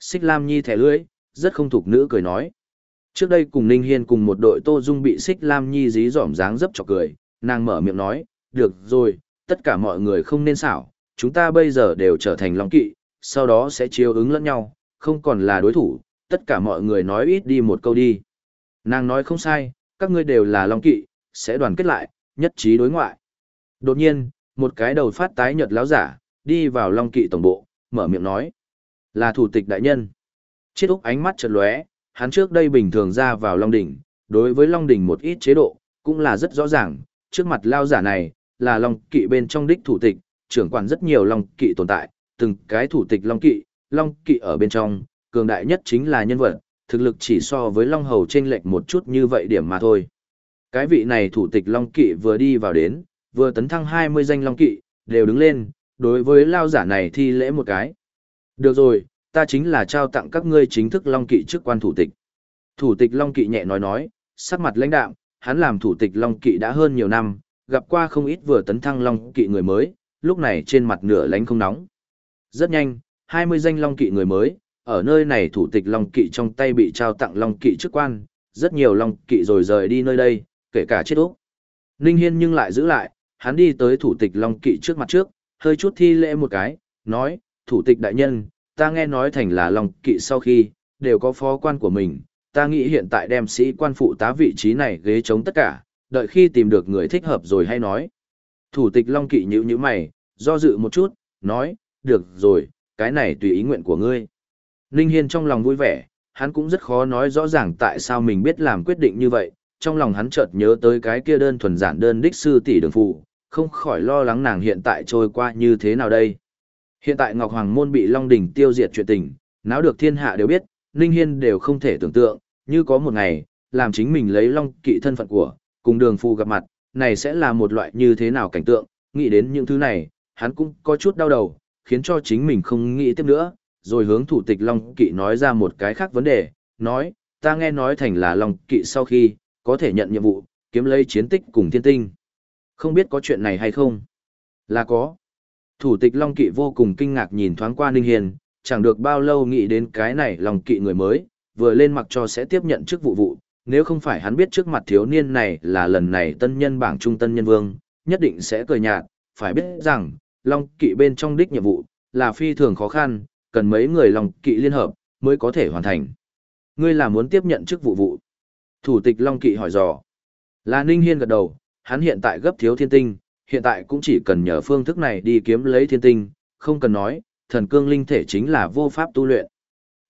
Xích Lam Nhi thẻ lưỡi, rất không thục nữ cười nói. Trước đây cùng Ninh Hiên cùng một đội Tô Dung bị Xích Lam Nhi dí dỏm dáng dấp chọc cười, nàng mở miệng nói, được rồi, tất cả mọi người không nên xảo, chúng ta bây giờ đều trở thành Long kỵ, sau đó sẽ chiếu ứng lẫn nhau, không còn là đối thủ, tất cả mọi người nói ít đi một câu đi. Nàng nói không sai, các ngươi đều là Long kỵ, sẽ đoàn kết lại, nhất trí đối ngoại. Đột nhiên, một cái đầu phát tái nhợt láo giả, đi vào Long kỵ tổng bộ, mở miệng nói. Là thủ tịch đại nhân. Chiết Úc ánh mắt chợt lóe, hắn trước đây bình thường ra vào Long đỉnh, đối với Long đỉnh một ít chế độ, cũng là rất rõ ràng, trước mặt lao giả này, là Long kỵ bên trong đích thủ tịch, trưởng quản rất nhiều Long kỵ tồn tại, từng cái thủ tịch Long kỵ, Long kỵ ở bên trong, cường đại nhất chính là nhân vật, thực lực chỉ so với Long hầu chênh lệch một chút như vậy điểm mà thôi. Cái vị này thủ tịch Long kỵ vừa đi vào đến, vừa tấn thăng 20 danh Long kỵ, đều đứng lên, đối với lao giả này thi lễ một cái. Được rồi, ta chính là trao tặng các ngươi chính thức Long Kỵ chức quan thủ tịch. Thủ tịch Long Kỵ nhẹ nói nói, sắc mặt lãnh đạm, hắn làm thủ tịch Long Kỵ đã hơn nhiều năm, gặp qua không ít vừa tấn thăng Long Kỵ người mới, lúc này trên mặt nửa lánh không nóng. Rất nhanh, 20 danh Long Kỵ người mới, ở nơi này thủ tịch Long Kỵ trong tay bị trao tặng Long Kỵ chức quan, rất nhiều Long Kỵ rồi rời đi nơi đây, kể cả chết úc. Ninh Hiên nhưng lại giữ lại, hắn đi tới thủ tịch Long Kỵ trước mặt trước, hơi chút thi lễ một cái, nói, thủ tịch đại nhân, ta nghe nói thành là Long Kỵ sau khi, đều có phó quan của mình, ta nghĩ hiện tại đem sĩ quan phụ tá vị trí này ghế chống tất cả, đợi khi tìm được người thích hợp rồi hay nói. Thủ tịch Long Kỵ nhíu nhíu mày, do dự một chút, nói, được rồi, cái này tùy ý nguyện của ngươi. Ninh Hiên trong lòng vui vẻ, hắn cũng rất khó nói rõ ràng tại sao mình biết làm quyết định như vậy, trong lòng hắn chợt nhớ tới cái kia đơn thuần giản đơn đích sư tỷ đường phụ, không khỏi lo lắng nàng hiện tại trôi qua như thế nào đây. Hiện tại Ngọc Hoàng Môn bị Long Đỉnh tiêu diệt chuyện tình, náo được thiên hạ đều biết, Ninh Hiên đều không thể tưởng tượng, như có một ngày, làm chính mình lấy Long kỵ thân phận của, cùng đường phụ gặp mặt, này sẽ là một loại như thế nào cảnh tượng, nghĩ đến những thứ này, hắn cũng có chút đau đầu, khiến cho chính mình không nghĩ tiếp nữa, rồi hướng thủ tịch Long kỵ nói ra một cái khác vấn đề, nói, ta nghe nói thành là Long kỵ sau khi, có thể nhận nhiệm vụ, kiếm lấy chiến tích cùng thiên tinh. Không biết có chuyện này hay không? Là có. Thủ tịch Long Kỵ vô cùng kinh ngạc nhìn thoáng qua Ninh Hiền, chẳng được bao lâu nghĩ đến cái này Long Kỵ người mới, vừa lên mặc cho sẽ tiếp nhận chức vụ vụ, nếu không phải hắn biết trước mặt thiếu niên này là lần này tân nhân bảng trung tân nhân vương, nhất định sẽ cười nhạt, phải biết rằng, Long Kỵ bên trong đích nhiệm vụ, là phi thường khó khăn, cần mấy người Long Kỵ liên hợp, mới có thể hoàn thành. Ngươi là muốn tiếp nhận chức vụ vụ. Thủ tịch Long Kỵ hỏi dò. Là Ninh Hiên gật đầu, hắn hiện tại gấp thiếu thiên tinh, hiện tại cũng chỉ cần nhờ phương thức này đi kiếm lấy thiên tinh, không cần nói, thần cương linh thể chính là vô pháp tu luyện.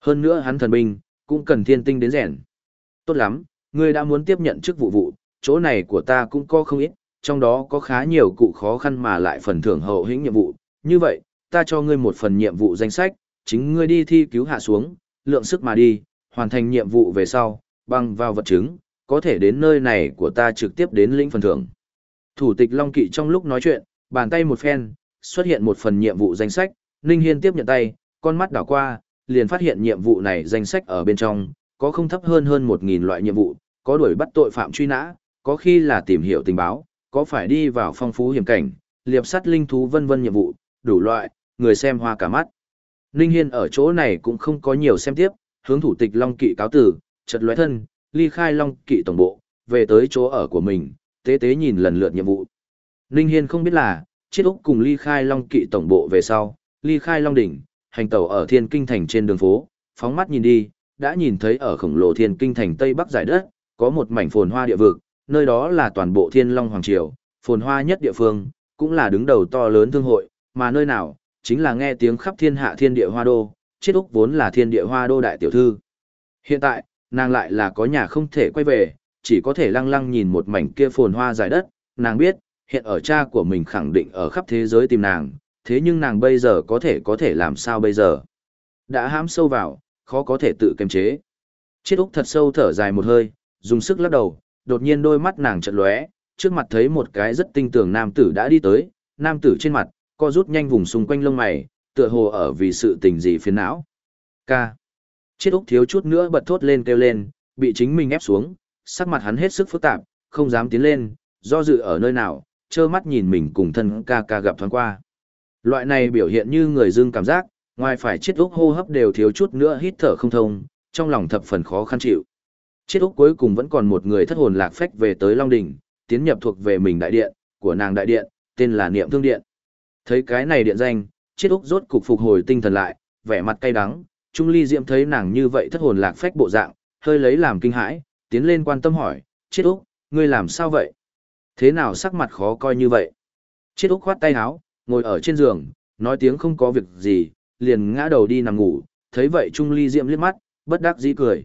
Hơn nữa hắn thần binh, cũng cần thiên tinh đến rèn. Tốt lắm, ngươi đã muốn tiếp nhận chức vụ vụ, chỗ này của ta cũng có không ít, trong đó có khá nhiều cụ khó khăn mà lại phần thưởng hậu hĩnh nhiệm vụ. Như vậy, ta cho ngươi một phần nhiệm vụ danh sách, chính ngươi đi thi cứu hạ xuống, lượng sức mà đi, hoàn thành nhiệm vụ về sau, băng vào vật chứng, có thể đến nơi này của ta trực tiếp đến lĩnh phần thưởng. Thủ tịch Long Kỵ trong lúc nói chuyện, bàn tay một phen, xuất hiện một phần nhiệm vụ danh sách, Ninh Hiên tiếp nhận tay, con mắt đảo qua, liền phát hiện nhiệm vụ này danh sách ở bên trong, có không thấp hơn hơn 1.000 loại nhiệm vụ, có đuổi bắt tội phạm truy nã, có khi là tìm hiểu tình báo, có phải đi vào phong phú hiểm cảnh, liệp sắt linh thú vân vân nhiệm vụ, đủ loại, người xem hoa cả mắt. Ninh Hiên ở chỗ này cũng không có nhiều xem tiếp, hướng thủ tịch Long Kỵ cáo tử, chợt lóe thân, ly khai Long Kỵ tổng bộ, về tới chỗ ở của mình, tế tế nhìn lần lượt nhiệm vụ. Ninh Hiên không biết là, chiết Úc cùng ly khai Long Kỵ tổng bộ về sau, ly khai Long Đỉnh, hành tàu ở Thiên Kinh Thành trên đường phố, phóng mắt nhìn đi, đã nhìn thấy ở khổng lồ Thiên Kinh Thành Tây Bắc giải đất, có một mảnh phồn hoa địa vực, nơi đó là toàn bộ Thiên Long Hoàng Triều, phồn hoa nhất địa phương, cũng là đứng đầu to lớn thương hội, mà nơi nào, chính là nghe tiếng khắp thiên hạ thiên địa hoa đô, chết Úc vốn là thiên địa hoa đô đại tiểu thư. Hiện tại, nàng lại là có nhà không thể quay về, chỉ có thể lăng lăng nhìn một mảnh kia phồn hoa giải đất, nàng biết, hiện ở cha của mình khẳng định ở khắp thế giới tìm nàng, thế nhưng nàng bây giờ có thể có thể làm sao bây giờ. Đã hãm sâu vào, khó có thể tự kiềm chế. Chiết Úc thật sâu thở dài một hơi, dùng sức lắc đầu, đột nhiên đôi mắt nàng chợt lóe, trước mặt thấy một cái rất tinh tường nam tử đã đi tới, nam tử trên mặt, co rút nhanh vùng xung quanh lông mày, tựa hồ ở vì sự tình gì phiền não. Ca. Chiết Úc thiếu chút nữa bật thốt lên kêu lên, bị chính mình ép xuống, sắc mặt hắn hết sức phức tạp, không dám tiến lên, do dự ở nơi nào, trơ mắt nhìn mình cùng thân ca ca gặp thoáng qua. Loại này biểu hiện như người dưng cảm giác, ngoài phải Chiết Úc hô hấp đều thiếu chút nữa hít thở không thông, trong lòng thập phần khó khăn chịu. Chiết Úc cuối cùng vẫn còn một người thất hồn lạc phách về tới Long Đỉnh, tiến nhập thuộc về mình đại điện, của nàng đại điện, tên là Niệm Thương Điện. Thấy cái này điện danh, Chiết Úc rốt cục phục hồi tinh thần lại, vẻ mặt cay đắng, Trung Ly Diệm thấy nàng như vậy thất hồn lạc phách bộ dạng, hơi lấy làm kinh hãi, tiến lên quan tâm hỏi, Chiết Úc, ngươi làm sao vậy? Thế nào sắc mặt khó coi như vậy? Chiết Úc khoát tay áo, ngồi ở trên giường, nói tiếng không có việc gì, liền ngã đầu đi nằm ngủ, thấy vậy Trung Ly Diệm liếc mắt, bất đắc dĩ cười.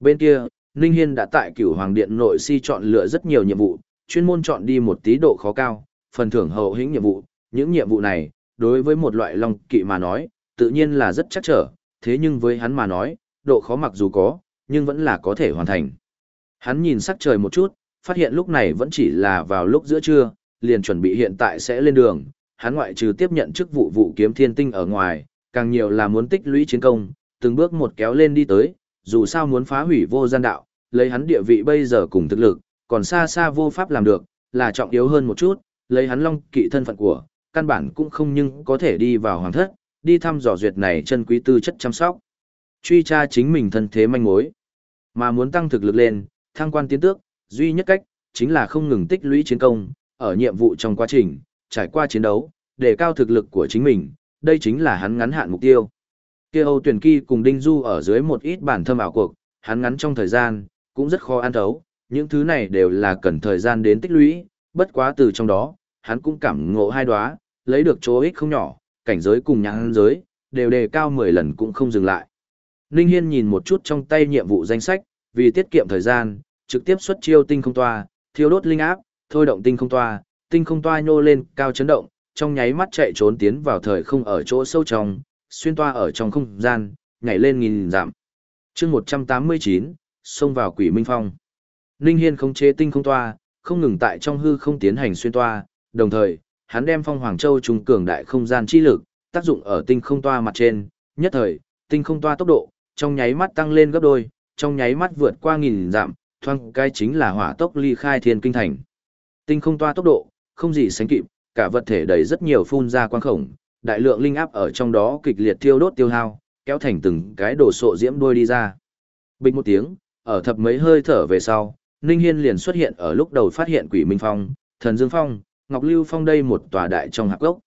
Bên kia, Ninh Hiên đã tại cửu hoàng điện nội si chọn lựa rất nhiều nhiệm vụ, chuyên môn chọn đi một tí độ khó cao, phần thưởng hậu hĩnh nhiệm vụ, những nhiệm vụ này, đối với một loại long kỵ mà nói, tự nhiên là rất chắc trở, thế nhưng với hắn mà nói, độ khó mặc dù có, nhưng vẫn là có thể hoàn thành. Hắn nhìn sắc trời một chút, phát hiện lúc này vẫn chỉ là vào lúc giữa trưa, liền chuẩn bị hiện tại sẽ lên đường, hắn ngoại trừ tiếp nhận chức vụ vụ kiếm thiên tinh ở ngoài, càng nhiều là muốn tích lũy chiến công, từng bước một kéo lên đi tới, dù sao muốn phá hủy vô gian đạo, lấy hắn địa vị bây giờ cùng thực lực, còn xa xa vô pháp làm được, là trọng yếu hơn một chút, lấy hắn long kỵ thân phận của, căn bản cũng không nhưng có thể đi vào hoàng thất, đi thăm dò duyệt này chân quý tư chất chăm sóc. Truy tra chính mình thân thế manh mối. Mà muốn tăng thực lực lên, thăng quan tiến tước, duy nhất cách, chính là không ngừng tích lũy chiến công, ở nhiệm vụ trong quá trình, trải qua chiến đấu, để cao thực lực của chính mình, đây chính là hắn ngắn hạn mục tiêu. Kia Âu Tuyển Kỳ cùng Đinh Du ở dưới một ít bản thâm ảo cuộc, hắn ngắn trong thời gian, cũng rất khó ăn thấu, những thứ này đều là cần thời gian đến tích lũy, bất quá từ trong đó, hắn cũng cảm ngộ hai đóa, lấy được chỗ ích không nhỏ, cảnh giới cùng nhãn giới, đều đề cao 10 lần cũng không dừng lại. Ninh Hiên nhìn một chút trong tay nhiệm vụ danh sách, vì tiết kiệm thời gian, trực tiếp xuất chiêu tinh không toa, thiêu đốt linh áp, thôi động tinh không toa, tinh không toa nhô lên, cao chấn động, trong nháy mắt chạy trốn tiến vào thời không ở chỗ sâu trong, xuyên toa ở trong không gian, nhảy lên nghìn giảm. Chương 189, xông vào Quỷ Minh Phong. Ninh Hiên không chế tinh không toa, không ngừng tại trong hư không tiến hành xuyên toa, đồng thời, hắn đem Phong Hoàng Châu trung cường đại không gian chi lực, tác dụng ở tinh không toa mặt trên, nhất thời, tinh không toa tốc độ, trong nháy mắt tăng lên gấp đôi, trong nháy mắt vượt qua nghìn dặm, thoang cái chính là hỏa tốc ly khai thiên kinh thành. Tinh không toa tốc độ, không gì sánh kịp, cả vật thể đầy rất nhiều phun ra quang khổng, đại lượng linh áp ở trong đó kịch liệt tiêu đốt tiêu hao, kéo thành từng cái đổ sộ diễm đuôi đi ra. Bình một tiếng, ở thập mấy hơi thở về sau, Ninh Hiên liền xuất hiện ở lúc đầu phát hiện Quỷ Minh Phong, Thần Dương Phong, Ngọc Lưu Phong đây một tòa đại trong hạp gốc.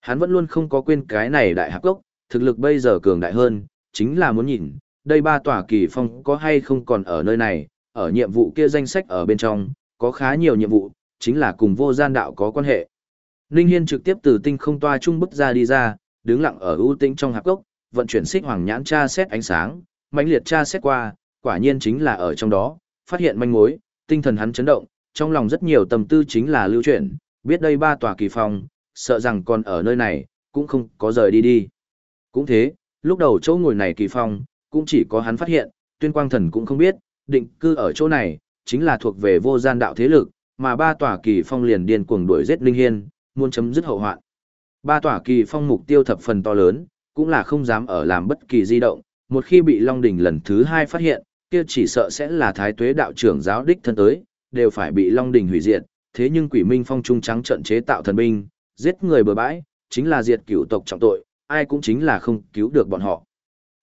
Hắn vẫn luôn không có quên cái này đại hạp gốc, thực lực bây giờ cường đại hơn, chính là muốn nhìn, đây ba tòa kỳ phong có hay không còn ở nơi này, ở nhiệm vụ kia danh sách ở bên trong, có khá nhiều nhiệm vụ, chính là cùng vô gian đạo có quan hệ. Ninh Hiên trực tiếp từ tinh không toa trung bức ra đi ra, đứng lặng ở ưu tĩnh trong hạp gốc, vận chuyển xích hoàng nhãn tra xét ánh sáng, mãnh liệt tra xét qua, quả nhiên chính là ở trong đó, phát hiện manh mối, tinh thần hắn chấn động, trong lòng rất nhiều tâm tư chính là lưu chuyển, biết đây ba tòa kỳ phong, sợ rằng còn ở nơi này, cũng không có rời đi đi. Cũng thế, lúc đầu chỗ ngồi này kỳ phong, cũng chỉ có hắn phát hiện, tuyên quang thần cũng không biết, định cư ở chỗ này, chính là thuộc về vô gian đạo thế lực, mà ba tòa kỳ phong liền điên cuồng đuổi giết Linh Hiên, muốn chấm dứt hậu hoạn. Ba tòa kỳ phong mục tiêu thập phần to lớn, cũng là không dám ở làm bất kỳ di động, một khi bị Long Đỉnh lần thứ hai phát hiện, kia chỉ sợ sẽ là thái tuế đạo trưởng giáo đích thân tới, đều phải bị Long Đỉnh hủy diệt, thế nhưng quỷ minh phong trung trắng trận chế tạo thần binh, giết người bừa bãi, chính là diệt cửu tộc trọng tội, ai cũng chính là không cứu được bọn họ.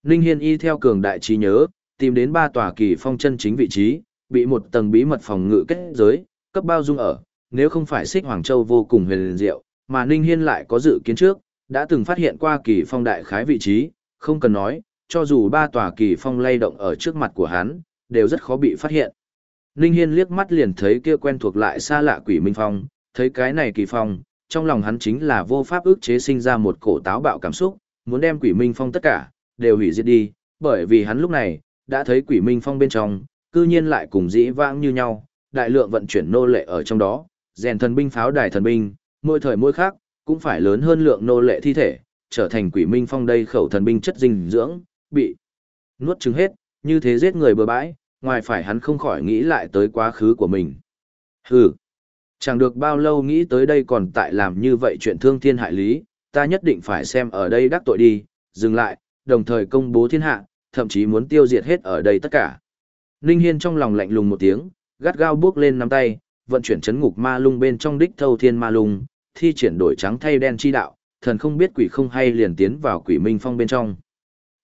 Ninh Hiên y theo cường đại trí nhớ, tìm đến ba tòa kỳ phong chân chính vị trí, bị một tầng bí mật phòng ngự kết giới, cấp bao dung ở, nếu không phải xích Hoàng Châu vô cùng huyền diệu, mà Ninh Hiên lại có dự kiến trước, đã từng phát hiện qua kỳ phong đại khái vị trí, không cần nói, cho dù ba tòa kỳ phong lay động ở trước mặt của hắn, đều rất khó bị phát hiện. Ninh Hiên liếc mắt liền thấy kia quen thuộc lại xa lạ quỷ minh phong, thấy cái này kỳ phong, trong lòng hắn chính là vô pháp ức chế sinh ra một cổ táo bạo cảm xúc, muốn đem quỷ minh phong tất cả, đều hủy diệt đi, bởi vì hắn lúc này, đã thấy quỷ minh phong bên trong, cư nhiên lại cùng dĩ vãng như nhau, đại lượng vận chuyển nô lệ ở trong đó, rèn thần binh pháo đài thần binh, mỗi thời mỗi khác, cũng phải lớn hơn lượng nô lệ thi thể, trở thành quỷ minh phong đây khẩu thần binh chất dinh dưỡng, bị nuốt trứng hết, như thế giết người bừa bãi, ngoài phải hắn không khỏi nghĩ lại tới quá khứ của mình. Hừ, chẳng được bao lâu nghĩ tới đây còn tại làm như vậy chuyện thương thiên hại lý, ta nhất định phải xem ở đây đắc tội đi, dừng lại, đồng thời công bố thiên hạ, thậm chí muốn tiêu diệt hết ở đây tất cả. Ninh Hiên trong lòng lạnh lùng một tiếng, gắt gao bước lên nắm tay, vận chuyển chấn ngục ma lung bên trong đích thâu thiên ma lung, thi triển đổi trắng thay đen chi đạo, thần không biết quỷ không hay liền tiến vào quỷ minh phong bên trong.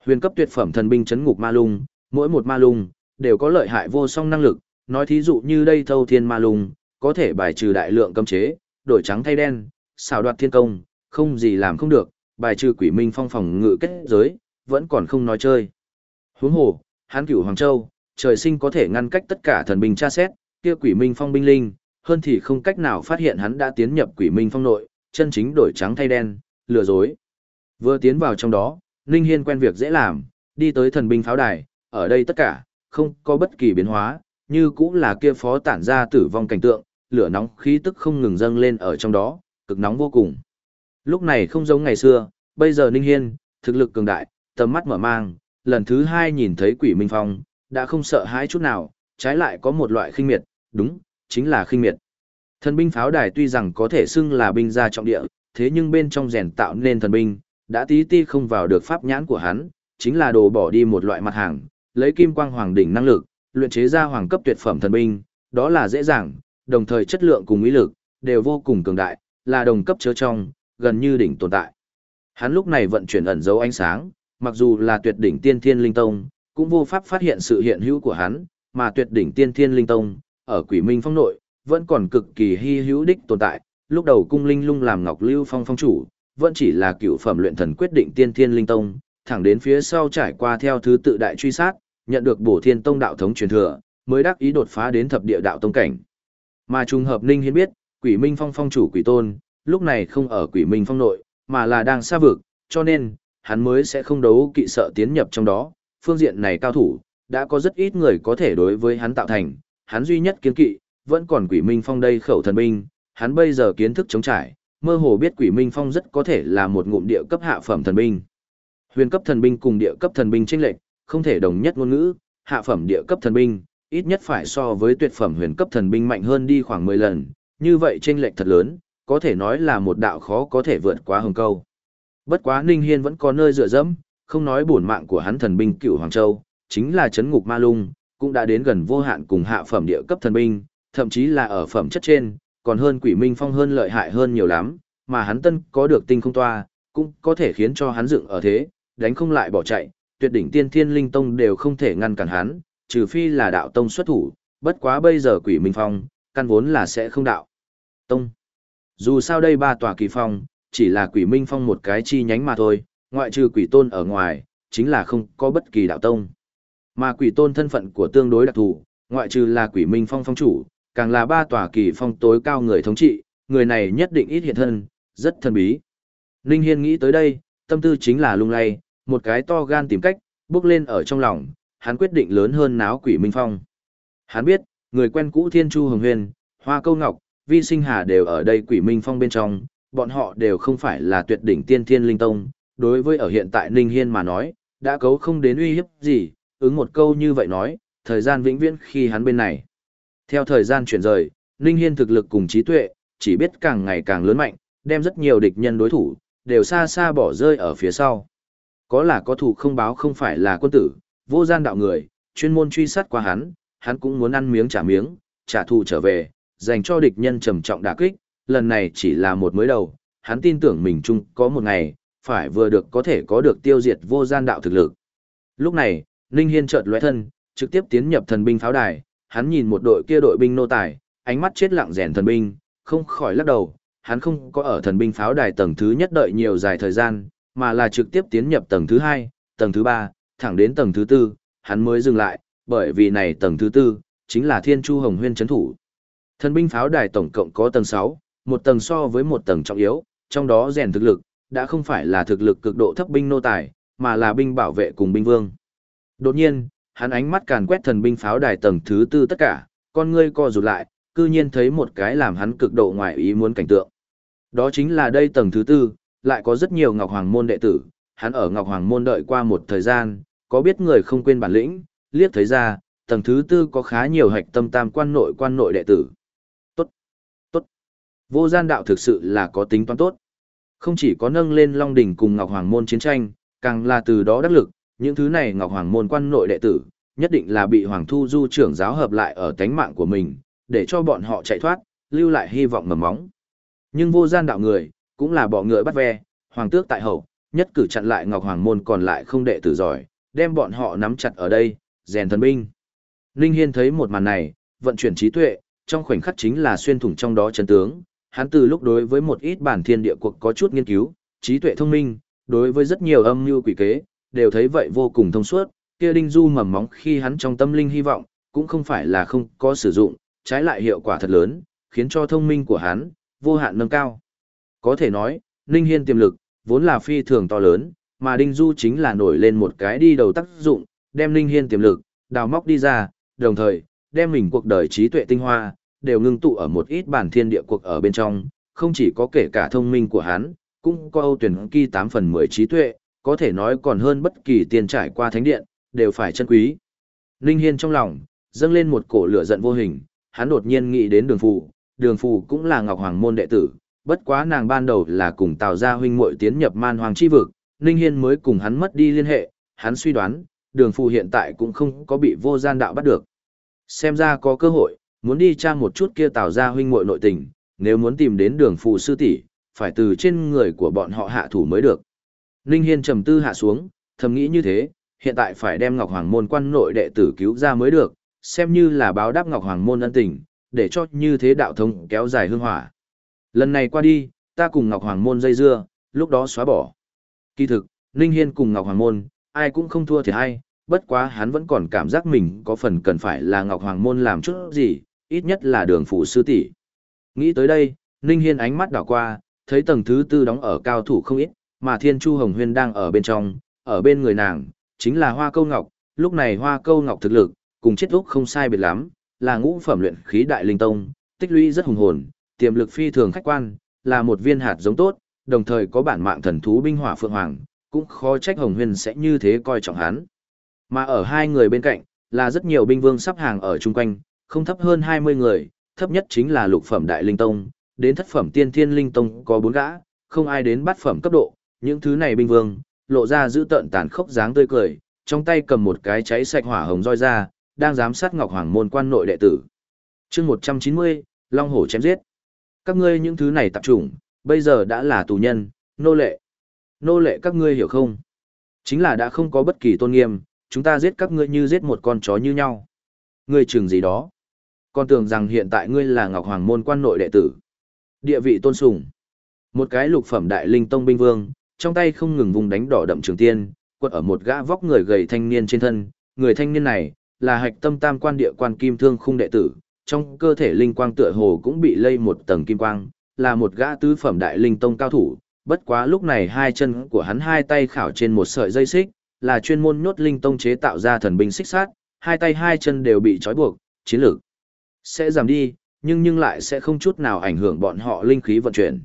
Huyền cấp tuyệt phẩm thần binh chấn ngục ma lung, mỗi một ma lung đều có lợi hại vô song năng lực, nói thí dụ như đây thâu thiên ma lùng, có thể bài trừ đại lượng cấm chế, đổi trắng thay đen, xào đoạt thiên công, không gì làm không được, bài trừ quỷ minh phong phòng ngự kết giới, vẫn còn không nói chơi. Huống hồ, hán cửu Hoàng Châu, trời sinh có thể ngăn cách tất cả thần binh tra xét, kia quỷ minh phong binh linh, hơn thì không cách nào phát hiện hắn đã tiến nhập quỷ minh phong nội, chân chính đổi trắng thay đen, lừa dối. Vừa tiến vào trong đó, Ninh Hiên quen việc dễ làm, đi tới thần binh pháo đài, ở đây tất cả, không có bất kỳ biến hóa, như cũng là kia phó tản ra tử vong cảnh tượng, lửa nóng khí tức không ngừng dâng lên ở trong đó, cực nóng vô cùng. Lúc này không giống ngày xưa, bây giờ Ninh Hiên, thực lực cường đại, tầm mắt mở mang, lần thứ hai nhìn thấy quỷ minh phong, đã không sợ hãi chút nào, trái lại có một loại khinh miệt, đúng, chính là khinh miệt. Thần binh pháo đài tuy rằng có thể xưng là binh gia trọng địa, thế nhưng bên trong rèn tạo nên thần binh, đã tí ti không vào được pháp nhãn của hắn, chính là đồ bỏ đi một loại mặt hàng, lấy kim quang hoàng đỉnh năng lực, luyện chế ra hoàng cấp tuyệt phẩm thần binh, đó là dễ dàng, đồng thời chất lượng cùng ý lực, đều vô cùng cường đại, là đồng cấp chớ trong, gần như đỉnh tồn tại. Hắn lúc này vận chuyển ẩn dấu ánh sáng, mặc dù là tuyệt đỉnh tiên thiên linh tông, cũng vô pháp phát hiện sự hiện hữu của hắn, mà tuyệt đỉnh tiên thiên linh tông, ở quỷ minh phong nội, vẫn còn cực kỳ hy hữu đích tồn tại, lúc đầu cung linh lung làm ngọc lưu phong phong chủ, vẫn chỉ là cựu phẩm luyện thần quyết định tiên thiên linh tông, thẳng đến phía sau trải qua theo thứ tự đại truy sát, nhận được bổ thiên tông đạo thống truyền thừa, mới đắc ý đột phá đến thập địa đạo tông cảnh. Mà trùng hợp Ninh Hiên biết, quỷ minh phong phong chủ quỷ tôn, lúc này không ở quỷ minh phong nội, mà là đang xa vực, cho nên, hắn mới sẽ không đấu kỵ sợ tiến nhập trong đó, phương diện này cao thủ, đã có rất ít người có thể đối với hắn tạo thành, hắn duy nhất kiến kỵ, vẫn còn quỷ minh phong đây khẩu thần binh, hắn bây giờ kiến thức chống trải, mơ hồ biết quỷ minh phong rất có thể là một ngụm địa cấp hạ phẩm thần binh. Huyền cấp thần binh cùng địa cấp thần binh chênh lệch, không thể đồng nhất ngôn ngữ, hạ phẩm địa cấp thần binh, ít nhất phải so với tuyệt phẩm huyền cấp thần binh mạnh hơn đi khoảng 10 lần, như vậy chênh lệch thật lớn, có thể nói là một đạo khó có thể vượt qua hồng câu. Bất quá Ninh Hiên vẫn có nơi dựa dẫm, không nói bổn mạng của hắn thần binh cửu Hoàng Châu, chính là chấn ngục ma lung, cũng đã đến gần vô hạn cùng hạ phẩm địa cấp thần binh, thậm chí là ở phẩm chất trên, còn hơn quỷ minh phong hơn lợi hại hơn nhiều lắm, mà hắn tân có được tinh không toa, cũng có thể khiến cho hắn dựng ở thế, đánh không lại bỏ chạy, tuyệt đỉnh tiên thiên linh tông đều không thể ngăn cản hắn, trừ phi là đạo tông xuất thủ, bất quá bây giờ quỷ minh phong, căn vốn là sẽ không đạo. Tông. Dù sao đây ba tòa kỳ phong, chỉ là quỷ minh phong một cái chi nhánh mà thôi, ngoại trừ quỷ tôn ở ngoài, chính là không có bất kỳ đạo tông. Mà quỷ tôn thân phận của tương đối đặc thù, ngoại trừ là quỷ minh phong phong chủ, càng là ba tòa kỳ phong tối cao người thống trị, người này nhất định ít hiện thân, rất thần bí. Ninh Hiên nghĩ tới đây, tâm tư chính là lung lay, một cái to gan tìm cách, bước lên ở trong lòng, hắn quyết định lớn hơn náo quỷ minh phong. Hắn biết, người quen cũ Thiên Chu Hồng Huyền, Hoa Câu Ngọc, Vi Sinh Hà đều ở đây quỷ minh phong bên trong, bọn họ đều không phải là tuyệt đỉnh tiên thiên linh tông, đối với ở hiện tại Ninh Hiên mà nói, đã cấu không đến uy hiếp gì, ứng một câu như vậy nói, thời gian vĩnh viễn khi hắn bên này. Theo thời gian chuyển rời, Ninh Hiên thực lực cùng trí tuệ, chỉ biết càng ngày càng lớn mạnh, đem rất nhiều địch nhân đối thủ, đều xa xa bỏ rơi ở phía sau. Có là có thủ không báo không phải là quân tử, vô gian đạo người, chuyên môn truy sát qua hắn, hắn cũng muốn ăn miếng trả miếng, trả thù trở về, dành cho địch nhân trầm trọng đả kích, lần này chỉ là một mới đầu, hắn tin tưởng mình chung có một ngày, phải vừa được có thể có được tiêu diệt vô gian đạo thực lực. Lúc này, Ninh Hiên chợt lóe thân, trực tiếp tiến nhập thần binh pháo đài, hắn nhìn một đội kia đội binh nô tài, ánh mắt chết lặng rèn thần binh, không khỏi lắc đầu, hắn không có ở thần binh pháo đài tầng thứ nhất đợi nhiều dài thời gian, mà là trực tiếp tiến nhập tầng thứ hai, tầng thứ ba, thẳng đến tầng thứ tư, hắn mới dừng lại, bởi vì này tầng thứ tư, chính là Thiên Chu Hồng Huyên chấn thủ. Thần binh pháo đài tổng cộng có tầng 6, một tầng so với một tầng trọng yếu, trong đó rèn thực lực, đã không phải là thực lực cực độ thấp binh nô tài, mà là binh bảo vệ cùng binh vương. Đột nhiên, hắn ánh mắt càn quét thần binh pháo đài tầng thứ tư tất cả, con ngươi co rụt lại, cư nhiên thấy một cái làm hắn cực độ ngoài ý muốn cảnh tượng. Đó chính là đây tầng thứ tư, lại có rất nhiều Ngọc Hoàng môn đệ tử, hắn ở Ngọc Hoàng môn đợi qua một thời gian, có biết người không quên bản lĩnh, liếc thấy ra, tầng thứ tư có khá nhiều hạch tâm tam quan nội quan nội đệ tử. Tốt, tốt. Vô gian đạo thực sự là có tính toán tốt. Không chỉ có nâng lên Long Đỉnh cùng Ngọc Hoàng môn chiến tranh, càng là từ đó đắc lực, những thứ này Ngọc Hoàng môn quan nội đệ tử, nhất định là bị Hoàng Thu Du trưởng giáo hợp lại ở tánh mạng của mình, để cho bọn họ chạy thoát, lưu lại hy vọng mầm móng. Nhưng vô gian đạo người, cũng là bọ ngựa bắt ve, hoàng tước tại hậu, nhất cử chặn lại Ngọc Hoàng môn còn lại không đệ tử giỏi, đem bọn họ nắm chặt ở đây, rèn thần binh. Ninh Hiên thấy một màn này, vận chuyển trí tuệ, trong khoảnh khắc chính là xuyên thủng trong đó chân tướng, hắn từ lúc đối với một ít bản thiên địa cuộc có chút nghiên cứu, trí tuệ thông minh, đối với rất nhiều âm mưu quỷ kế, đều thấy vậy vô cùng thông suốt, kia đinh du mầm móng khi hắn trong tâm linh hy vọng, cũng không phải là không có sử dụng, trái lại hiệu quả thật lớn, khiến cho thông minh của hắn, vô hạn nâng cao. Có thể nói, Ninh Hiên tiềm lực, vốn là phi thường to lớn, mà Đinh Du chính là nổi lên một cái đi đầu tác dụng, đem Ninh Hiên tiềm lực, đào móc đi ra, đồng thời, đem mình cuộc đời trí tuệ tinh hoa, đều ngưng tụ ở một ít bản thiên địa cuộc ở bên trong, không chỉ có kể cả thông minh của hắn, cũng có âu tuyển kỳ 8 phần 10 trí tuệ, có thể nói còn hơn bất kỳ tiền trải qua thánh điện, đều phải chân quý. Ninh Hiên trong lòng, dâng lên một cổ lửa giận vô hình, hắn đột nhiên nghĩ đến đường phù, đường phù cũng là Ngọc Hoàng môn đệ tử, bất quá nàng ban đầu là cùng Tào gia huynh muội tiến nhập man hoàng chi vực, Ninh Hiên mới cùng hắn mất đi liên hệ, hắn suy đoán, đường phù hiện tại cũng không có bị vô gian đạo bắt được. Xem ra có cơ hội, muốn đi tra một chút kia Tào gia huynh muội nội tình, nếu muốn tìm đến đường phù sư tỷ, phải từ trên người của bọn họ hạ thủ mới được. Ninh Hiên trầm tư hạ xuống, thầm nghĩ như thế, hiện tại phải đem Ngọc Hoàng môn quan nội đệ tử cứu ra mới được, xem như là báo đáp Ngọc Hoàng môn ân tình, để cho như thế đạo thống kéo dài hương hỏa. Lần này qua đi, ta cùng Ngọc Hoàng môn dây dưa, lúc đó xóa bỏ. Kỳ thực, Ninh Hiên cùng Ngọc Hoàng môn, ai cũng không thua thì ai, bất quá hắn vẫn còn cảm giác mình có phần cần phải là Ngọc Hoàng môn làm chút gì, ít nhất là đường phụ sư tỷ. Nghĩ tới đây, Ninh Hiên ánh mắt đảo qua, thấy tầng thứ tư đóng ở cao thủ không ít, mà Thiên Chu Hồng Huyên đang ở bên trong, ở bên người nàng, chính là Hoa Câu Ngọc, lúc này Hoa Câu Ngọc thực lực, cùng chết lúc không sai biệt lắm, là ngũ phẩm luyện khí đại linh tông, tích lũy rất hùng hồn, tiềm lực phi thường khách quan, là một viên hạt giống tốt, đồng thời có bản mạng thần thú binh hỏa phượng hoàng, cũng khó trách Hồng Huyền sẽ như thế coi trọng hắn. Mà ở hai người bên cạnh, là rất nhiều binh vương sắp hàng ở chung quanh, không thấp hơn 20 người, thấp nhất chính là lục phẩm đại linh tông, đến thất phẩm tiên thiên linh tông có bốn gã, không ai đến bát phẩm cấp độ, những thứ này binh vương, lộ ra giữ tợn tàn khốc dáng tươi cười, trong tay cầm một cái cháy sạch hỏa hồng roi ra, đang giám sát Ngọc Hoàng môn quan nội đệ tử. Chương 190, Long hổ chém giết. Các ngươi những thứ này tập trung, bây giờ đã là tù nhân, nô lệ. Nô lệ các ngươi hiểu không? Chính là đã không có bất kỳ tôn nghiêm, chúng ta giết các ngươi như giết một con chó như nhau. Ngươi chừng gì đó? Con tưởng rằng hiện tại ngươi là Ngọc Hoàng môn quan nội đệ tử. Địa vị tôn sùng. Một cái lục phẩm đại linh tông binh vương, trong tay không ngừng vùng đánh đỏ đậm trường tiên, quật ở một gã vóc người gầy thanh niên trên thân. Người thanh niên này, là hạch tâm tam quan địa quan kim thương khung đệ tử, trong cơ thể linh quang tựa hồ cũng bị lây một tầng kim quang, là một gã tứ phẩm đại linh tông cao thủ, bất quá lúc này hai chân của hắn hai tay khảo trên một sợi dây xích, là chuyên môn nhốt linh tông chế tạo ra thần binh xích sát, hai tay hai chân đều bị trói buộc, chiến lược sẽ giảm đi, nhưng nhưng lại sẽ không chút nào ảnh hưởng bọn họ linh khí vận chuyển.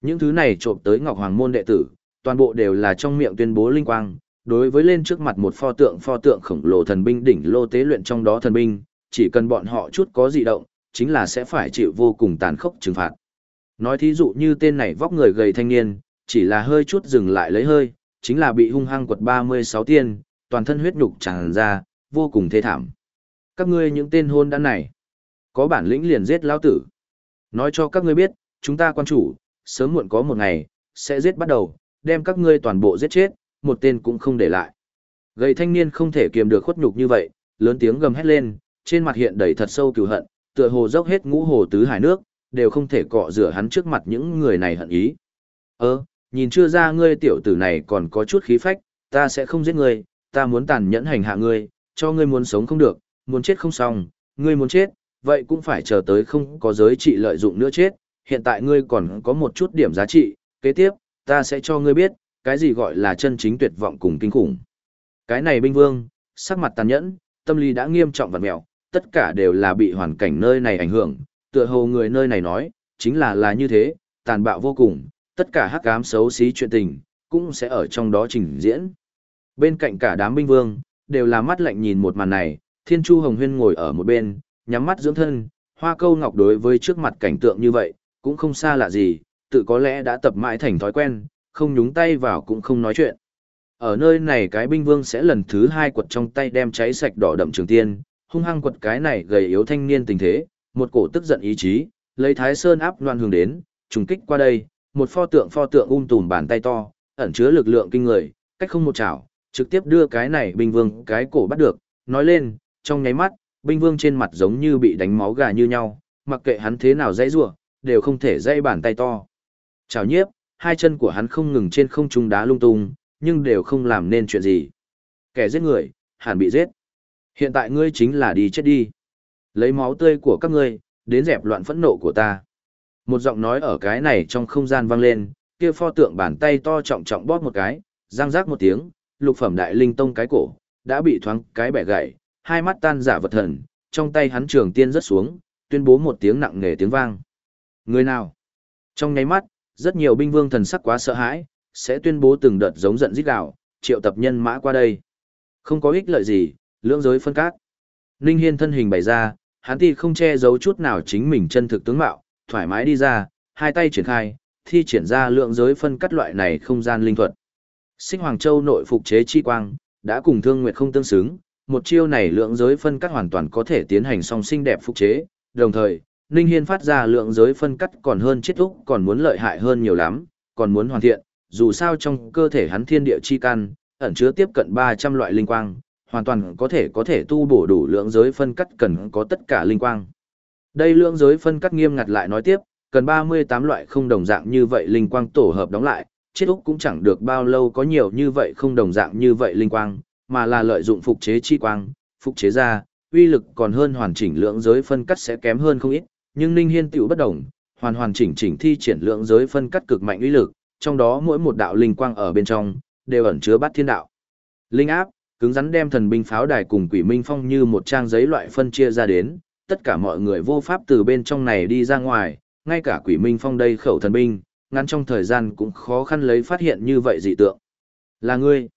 Những thứ này trộm tới Ngọc Hoàng môn đệ tử, toàn bộ đều là trong miệng tuyên bố linh quang, đối với lên trước mặt một pho tượng pho tượng khổng lồ thần binh đỉnh lô tế luyện trong đó thần binh, chỉ cần bọn họ chút có dị động, chính là sẽ phải chịu vô cùng tàn khốc trừng phạt. Nói thí dụ như tên này vóc người gầy thanh niên, chỉ là hơi chút dừng lại lấy hơi, chính là bị hung hăng quật 36 tiên, toàn thân huyết nhục tràn ra, vô cùng thê thảm. Các ngươi những tên hôn đã này, có bản lĩnh liền giết lão tử. Nói cho các ngươi biết, chúng ta quan chủ, sớm muộn có một ngày, sẽ giết bắt đầu, đem các ngươi toàn bộ giết chết, một tên cũng không để lại. Gầy thanh niên không thể kiềm được khuất nhục như vậy, lớn tiếng gầm hét lên, trên mặt hiện đầy thật sâu cừu hận, tựa hồ dốc hết ngũ hồ tứ hải nước, đều không thể cọ rửa hắn trước mặt những người này hận ý. Ơ, nhìn chưa ra ngươi tiểu tử này còn có chút khí phách, ta sẽ không giết ngươi, ta muốn tàn nhẫn hành hạ ngươi, cho ngươi muốn sống không được, muốn chết không xong, ngươi muốn chết, vậy cũng phải chờ tới không có giới trị lợi dụng nữa chết, hiện tại ngươi còn có một chút điểm giá trị, kế tiếp, ta sẽ cho ngươi biết, cái gì gọi là chân chính tuyệt vọng cùng kinh khủng. Cái này binh vương, sắc mặt tàn nhẫn, tâm lý đã nghiêm trọng và mẹo, tất cả đều là bị hoàn cảnh nơi này ảnh hưởng, tựa hồ người nơi này nói, chính là là như thế, tàn bạo vô cùng, tất cả hắc ám xấu xí chuyện tình, cũng sẽ ở trong đó trình diễn. Bên cạnh cả đám binh vương, đều là mắt lạnh nhìn một màn này, Thiên Chu Hồng Huyên ngồi ở một bên, nhắm mắt dưỡng thân, hoa câu ngọc đối với trước mặt cảnh tượng như vậy, cũng không xa lạ gì, tự có lẽ đã tập mãi thành thói quen, không nhúng tay vào cũng không nói chuyện. Ở nơi này cái binh vương sẽ lần thứ hai quật trong tay đem cháy sạch đỏ đậm trường tiên, hung hăng quật cái này gầy yếu thanh niên tình thế, một cổ tức giận ý chí, lấy thái sơn áp loan hướng đến, trùng kích qua đây, một pho tượng pho tượng um tùm bàn tay to, ẩn chứa lực lượng kinh người, cách không một chảo, trực tiếp đưa cái này binh vương cái cổ bắt được, nói lên, trong nháy mắt, binh vương trên mặt giống như bị đánh máu gà như nhau, mặc kệ hắn thế nào dãy rủa, đều không thể dãy bàn tay to. chảo nhiếp, hai chân của hắn không ngừng trên không trung đá lung tung, nhưng đều không làm nên chuyện gì. Kẻ giết người, hẳn bị giết. Hiện tại ngươi chính là đi chết đi. Lấy máu tươi của các ngươi, đến dẹp loạn phẫn nộ của ta. Một giọng nói ở cái này trong không gian vang lên, kia pho tượng bàn tay to trọng trọng bóp một cái, răng rác một tiếng, lục phẩm đại linh tông cái cổ, đã bị thoáng cái bẻ gãy, hai mắt tan giả vật thần, trong tay hắn trường tiên rớt xuống, tuyên bố một tiếng nặng nề tiếng vang. Người nào? Trong nháy mắt, rất nhiều binh vương thần sắc quá sợ hãi, sẽ tuyên bố từng đợt giống giận rít gào, triệu tập nhân mã qua đây. Không có ích lợi gì, lưỡng giới phân cát. Ninh Hiên thân hình bày ra, hắn thì không che giấu chút nào chính mình chân thực tướng mạo, thoải mái đi ra, hai tay triển khai, thi triển ra lượng giới phân cắt loại này không gian linh thuật. Sinh Hoàng Châu nội phục chế chi quang, đã cùng Thương Nguyệt không tương xứng, một chiêu này lượng giới phân cắt hoàn toàn có thể tiến hành song sinh đẹp phục chế, đồng thời, Ninh Hiên phát ra lượng giới phân cắt còn hơn chết úc còn muốn lợi hại hơn nhiều lắm, còn muốn hoàn thiện, dù sao trong cơ thể hắn thiên địa chi căn, ẩn chứa tiếp cận 300 loại linh quang, hoàn toàn có thể có thể tu bổ đủ lượng giới phân cắt cần có tất cả linh quang. Đây lượng giới phân cắt nghiêm ngặt lại nói tiếp, cần 38 loại không đồng dạng như vậy linh quang tổ hợp đóng lại, chết úc cũng chẳng được bao lâu có nhiều như vậy không đồng dạng như vậy linh quang, mà là lợi dụng phục chế chi quang, phục chế ra, uy lực còn hơn hoàn chỉnh lượng giới phân cắt sẽ kém hơn không ít, nhưng Ninh Hiên tiểu bất đồng, hoàn hoàn chỉnh chỉnh thi triển lượng giới phân cắt cực mạnh uy lực, trong đó mỗi một đạo linh quang ở bên trong đều ẩn chứa bát thiên đạo. Linh áp, cứng rắn đem thần binh pháo đài cùng quỷ minh phong như một trang giấy loại phân chia ra đến, tất cả mọi người vô pháp từ bên trong này đi ra ngoài, ngay cả quỷ minh phong đây khẩu thần binh, ngắn trong thời gian cũng khó khăn lấy phát hiện như vậy dị tượng. Là ngươi,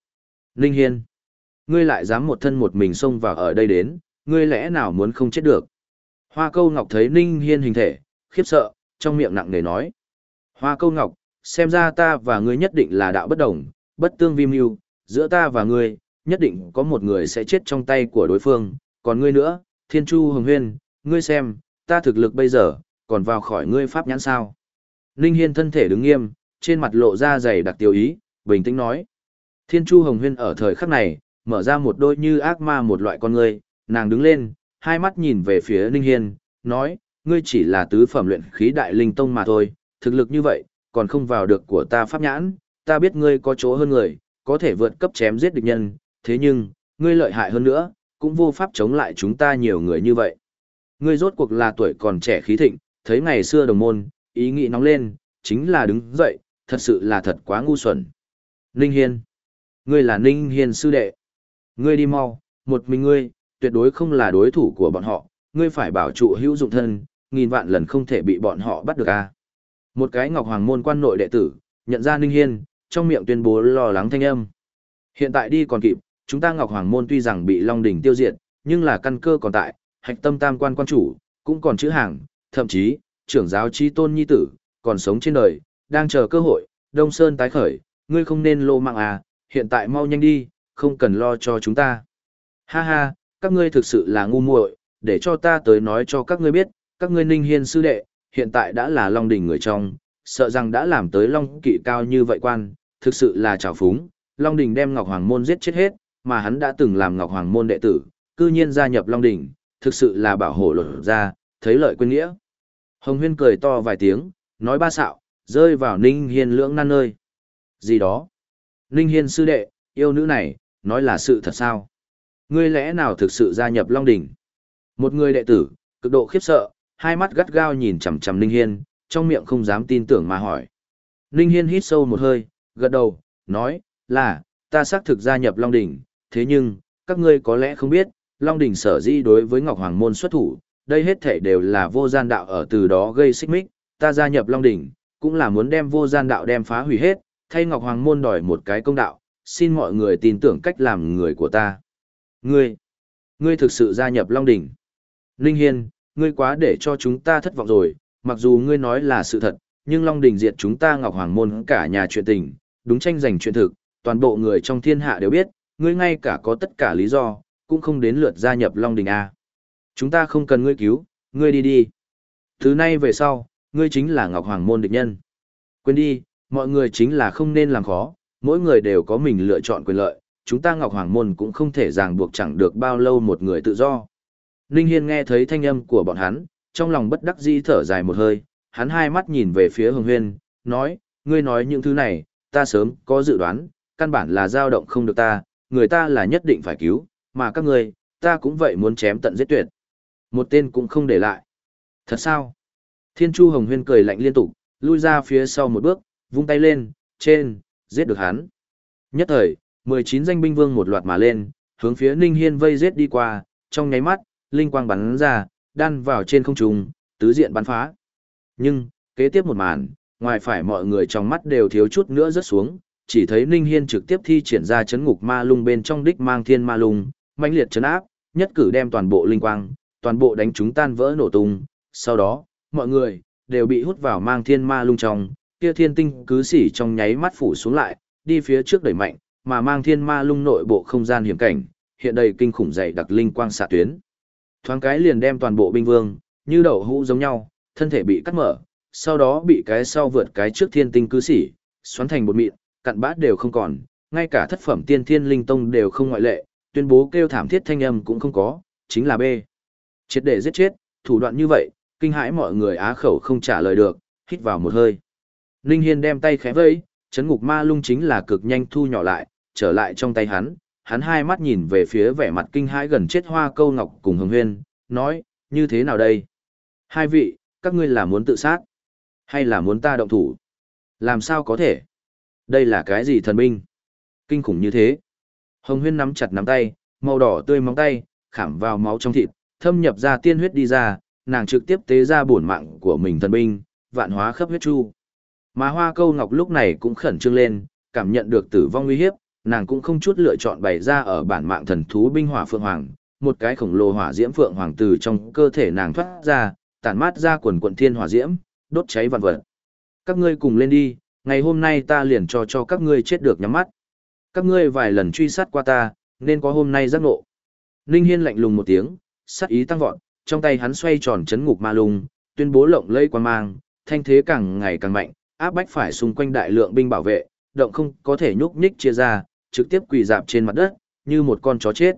Ninh Hiên. Ngươi lại dám một thân một mình xông vào ở đây đến, ngươi lẽ nào muốn không chết được. Hoa câu ngọc thấy Ninh Hiên hình thể, khiếp sợ, trong miệng nặng nề nói. Hoa câu ngọc, xem ra ta và ngươi nhất định là đạo bất đồng, bất tương vi mưu, giữa ta và ngươi, nhất định có một người sẽ chết trong tay của đối phương, còn ngươi nữa, Thiên Chu Hồng Huyên, ngươi xem, ta thực lực bây giờ, còn vào khỏi ngươi pháp nhãn sao. Ninh Hiên thân thể đứng nghiêm, trên mặt lộ ra dày đặc tiêu ý, bình tĩnh nói. Thiên Chu Hồng Huyên ở thời khắc này, mở ra một đôi như ác ma một loại con ngươi, nàng đứng lên, hai mắt nhìn về phía Ninh Hiên, nói, ngươi chỉ là tứ phẩm luyện khí đại linh tông mà thôi, thực lực như vậy, còn không vào được của ta pháp nhãn, ta biết ngươi có chỗ hơn người, có thể vượt cấp chém giết địch nhân, thế nhưng, ngươi lợi hại hơn nữa, cũng vô pháp chống lại chúng ta nhiều người như vậy. Ngươi rốt cuộc là tuổi còn trẻ khí thịnh, thấy ngày xưa đồng môn, ý nghĩ nóng lên, chính là đứng dậy, thật sự là thật quá ngu xuẩn. Ninh Hiên. Ngươi là Ninh Hiên sư đệ. Ngươi đi mau, một mình ngươi, tuyệt đối không là đối thủ của bọn họ, ngươi phải bảo trụ hữu dụng thân, nghìn vạn lần không thể bị bọn họ bắt được a. Một cái Ngọc Hoàng môn quan nội đệ tử, nhận ra Ninh Hiên, trong miệng tuyên bố lo lắng thanh âm. Hiện tại đi còn kịp, chúng ta Ngọc Hoàng môn tuy rằng bị Long đỉnh tiêu diệt, nhưng là căn cơ còn tại, hạch tâm tam quan quan chủ, cũng còn chữ hàng, thậm chí, trưởng giáo chi tôn nhi tử, còn sống trên đời, đang chờ cơ hội, Đông Sơn tái khởi, ngươi không nên lô mạng à, hiện tại mau nhanh đi, không cần lo cho chúng ta. Ha ha, các ngươi thực sự là ngu muội, để cho ta tới nói cho các ngươi biết, các ngươi ninh hiên sư đệ, hiện tại đã là Long đỉnh người trong, sợ rằng đã làm tới Long kỵ cao như vậy quan, thực sự là trào phúng, Long đỉnh đem Ngọc Hoàng Môn giết chết hết, mà hắn đã từng làm Ngọc Hoàng Môn đệ tử, cư nhiên gia nhập Long đỉnh, thực sự là bảo hộ lột ra, thấy lợi quên nghĩa. Hồng Huyên cười to vài tiếng, nói ba xạo, rơi vào Ninh Hiên lưỡng nan nơi. Gì đó? Ninh Hiên sư đệ, yêu nữ này, nói là sự thật sao? Ngươi lẽ nào thực sự gia nhập Long Đỉnh? Một người đệ tử, cực độ khiếp sợ, hai mắt gắt gao nhìn chằm chằm Ninh Hiên, trong miệng không dám tin tưởng mà hỏi. Ninh Hiên hít sâu một hơi, gật đầu, nói, là, ta xác thực gia nhập Long Đỉnh, thế nhưng, các ngươi có lẽ không biết, Long Đỉnh sở di đối với Ngọc Hoàng Môn xuất thủ, đây hết thể đều là vô gian đạo ở từ đó gây xích mích, ta gia nhập Long Đỉnh, cũng là muốn đem vô gian đạo đem phá hủy hết, thay Ngọc Hoàng Môn đòi một cái công đạo, xin mọi người tin tưởng cách làm người của ta. Ngươi, ngươi thực sự gia nhập Long Đỉnh. Linh Hiên, ngươi quá để cho chúng ta thất vọng rồi, mặc dù ngươi nói là sự thật, nhưng Long Đỉnh diệt chúng ta Ngọc Hoàng Môn cả nhà chuyện tình, đúng tranh giành chuyện thực, toàn bộ người trong thiên hạ đều biết, ngươi ngay cả có tất cả lý do, cũng không đến lượt gia nhập Long đình A. Chúng ta không cần ngươi cứu, ngươi đi đi. Thứ nay về sau, ngươi chính là Ngọc Hoàng Môn địch nhân. Quên đi, mọi người chính là không nên làm khó, mỗi người đều có mình lựa chọn quyền lợi, chúng ta Ngọc Hoàng Môn cũng không thể ràng buộc chẳng được bao lâu một người tự do. Ninh Hiên nghe thấy thanh âm của bọn hắn, trong lòng bất đắc dĩ thở dài một hơi, hắn hai mắt nhìn về phía Hồng Huyên, nói, ngươi nói những thứ này, ta sớm có dự đoán, căn bản là dao động không được ta, người ta là nhất định phải cứu, mà các ngươi, ta cũng vậy muốn chém tận giết tuyệt. Một tên cũng không để lại. Thật sao? Thiên Chu Hồng Huyên cười lạnh liên tục, lui ra phía sau một bước, vung tay lên, trên, giết được hắn. Nhất thời, 19 danh binh vương một loạt mà lên, hướng phía Ninh Hiên vây giết đi qua, trong nháy mắt, linh quang bắn ra, đan vào trên không trung, tứ diện bắn phá. Nhưng, kế tiếp một màn, ngoài phải mọi người trong mắt đều thiếu chút nữa rớt xuống, chỉ thấy Ninh Hiên trực tiếp thi triển ra chấn ngục ma lung bên trong đích mang thiên ma lung, mãnh liệt chấn áp, nhất cử đem toàn bộ linh quang, toàn bộ đánh chúng tan vỡ nổ tung, sau đó, mọi người, đều bị hút vào mang thiên ma lung trong, kia thiên tinh cứ xỉ trong nháy mắt phủ xuống lại, đi phía trước đẩy mạnh, mà mang thiên ma lung nội bộ không gian hiểm cảnh, hiện đầy kinh khủng dày đặc linh quang xạ tuyến. Thoáng cái liền đem toàn bộ binh vương, như đậu hũ giống nhau, thân thể bị cắt mở, sau đó bị cái sau vượt cái trước thiên tinh cứ xỉ, xoắn thành bột mịn, cặn bã đều không còn, ngay cả thất phẩm tiên thiên linh tông đều không ngoại lệ, tuyên bố kêu thảm thiết thanh âm cũng không có, chính là B. Triệt để giết chết, thủ đoạn như vậy, kinh hãi mọi người á khẩu không trả lời được, hít vào một hơi. Ninh Hiên đem tay khẽ vẫy, chấn ngục ma lung chính là cực nhanh thu nhỏ lại, trở lại trong tay hắn, hắn hai mắt nhìn về phía vẻ mặt kinh hãi gần chết hoa câu ngọc cùng hồng huyên, nói, như thế nào đây? Hai vị, các ngươi là muốn tự sát? Hay là muốn ta động thủ? Làm sao có thể? Đây là cái gì thần binh? Kinh khủng như thế. Hồng huyên nắm chặt nắm tay, màu đỏ tươi móng tay, khảm vào máu trong thịt, thâm nhập ra tiên huyết đi ra, nàng trực tiếp tế ra bổn mạng của mình thần binh, vạn hóa khắp huyết chu. Mà hoa câu ngọc lúc này cũng khẩn trương lên, cảm nhận được tử vong nguy hiếp, nàng cũng không chút lựa chọn bày ra ở bản mạng thần thú binh hỏa phượng hoàng, một cái khổng lồ hỏa diễm phượng hoàng từ trong cơ thể nàng thoát ra, tản mát ra quần quần thiên hỏa diễm, đốt cháy vạn vật. Các ngươi cùng lên đi, ngày hôm nay ta liền cho cho các ngươi chết được nhắm mắt. Các ngươi vài lần truy sát qua ta, nên có hôm nay giác ngộ. Ninh Hiên lạnh lùng một tiếng, sát ý tăng vọt, trong tay hắn xoay tròn chấn ngục ma lung, tuyên bố lộng lẫy quan mang, thanh thế càng ngày càng mạnh, áp bách phải xung quanh đại lượng binh bảo vệ, động không có thể nhúc nhích chia ra, trực tiếp quỳ dạp trên mặt đất, như một con chó chết.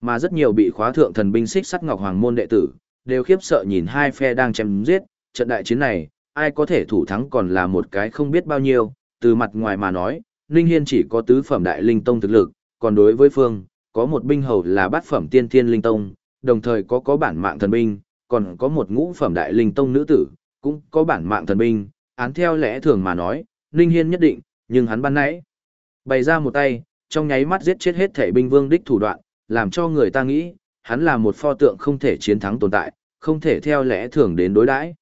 Mà rất nhiều bị khóa thượng thần binh xích sắt ngọc hoàng môn đệ tử, đều khiếp sợ nhìn hai phe đang chém giết, trận đại chiến này, ai có thể thủ thắng còn là một cái không biết bao nhiêu, từ mặt ngoài mà nói, Ninh Hiên chỉ có tứ phẩm đại linh tông thực lực, còn đối với Phương, có một binh hầu là bát phẩm tiên thiên linh tông, đồng thời có có bản mạng thần binh, còn có một ngũ phẩm đại linh tông nữ tử, cũng có bản mạng thần binh, án theo lẽ thường mà nói, Ninh Hiên nhất định, nhưng hắn ban nãy bày ra một tay, trong nháy mắt giết chết hết thể binh vương đích thủ đoạn, làm cho người ta nghĩ, hắn là một pho tượng không thể chiến thắng tồn tại, không thể theo lẽ thường đến đối đãi.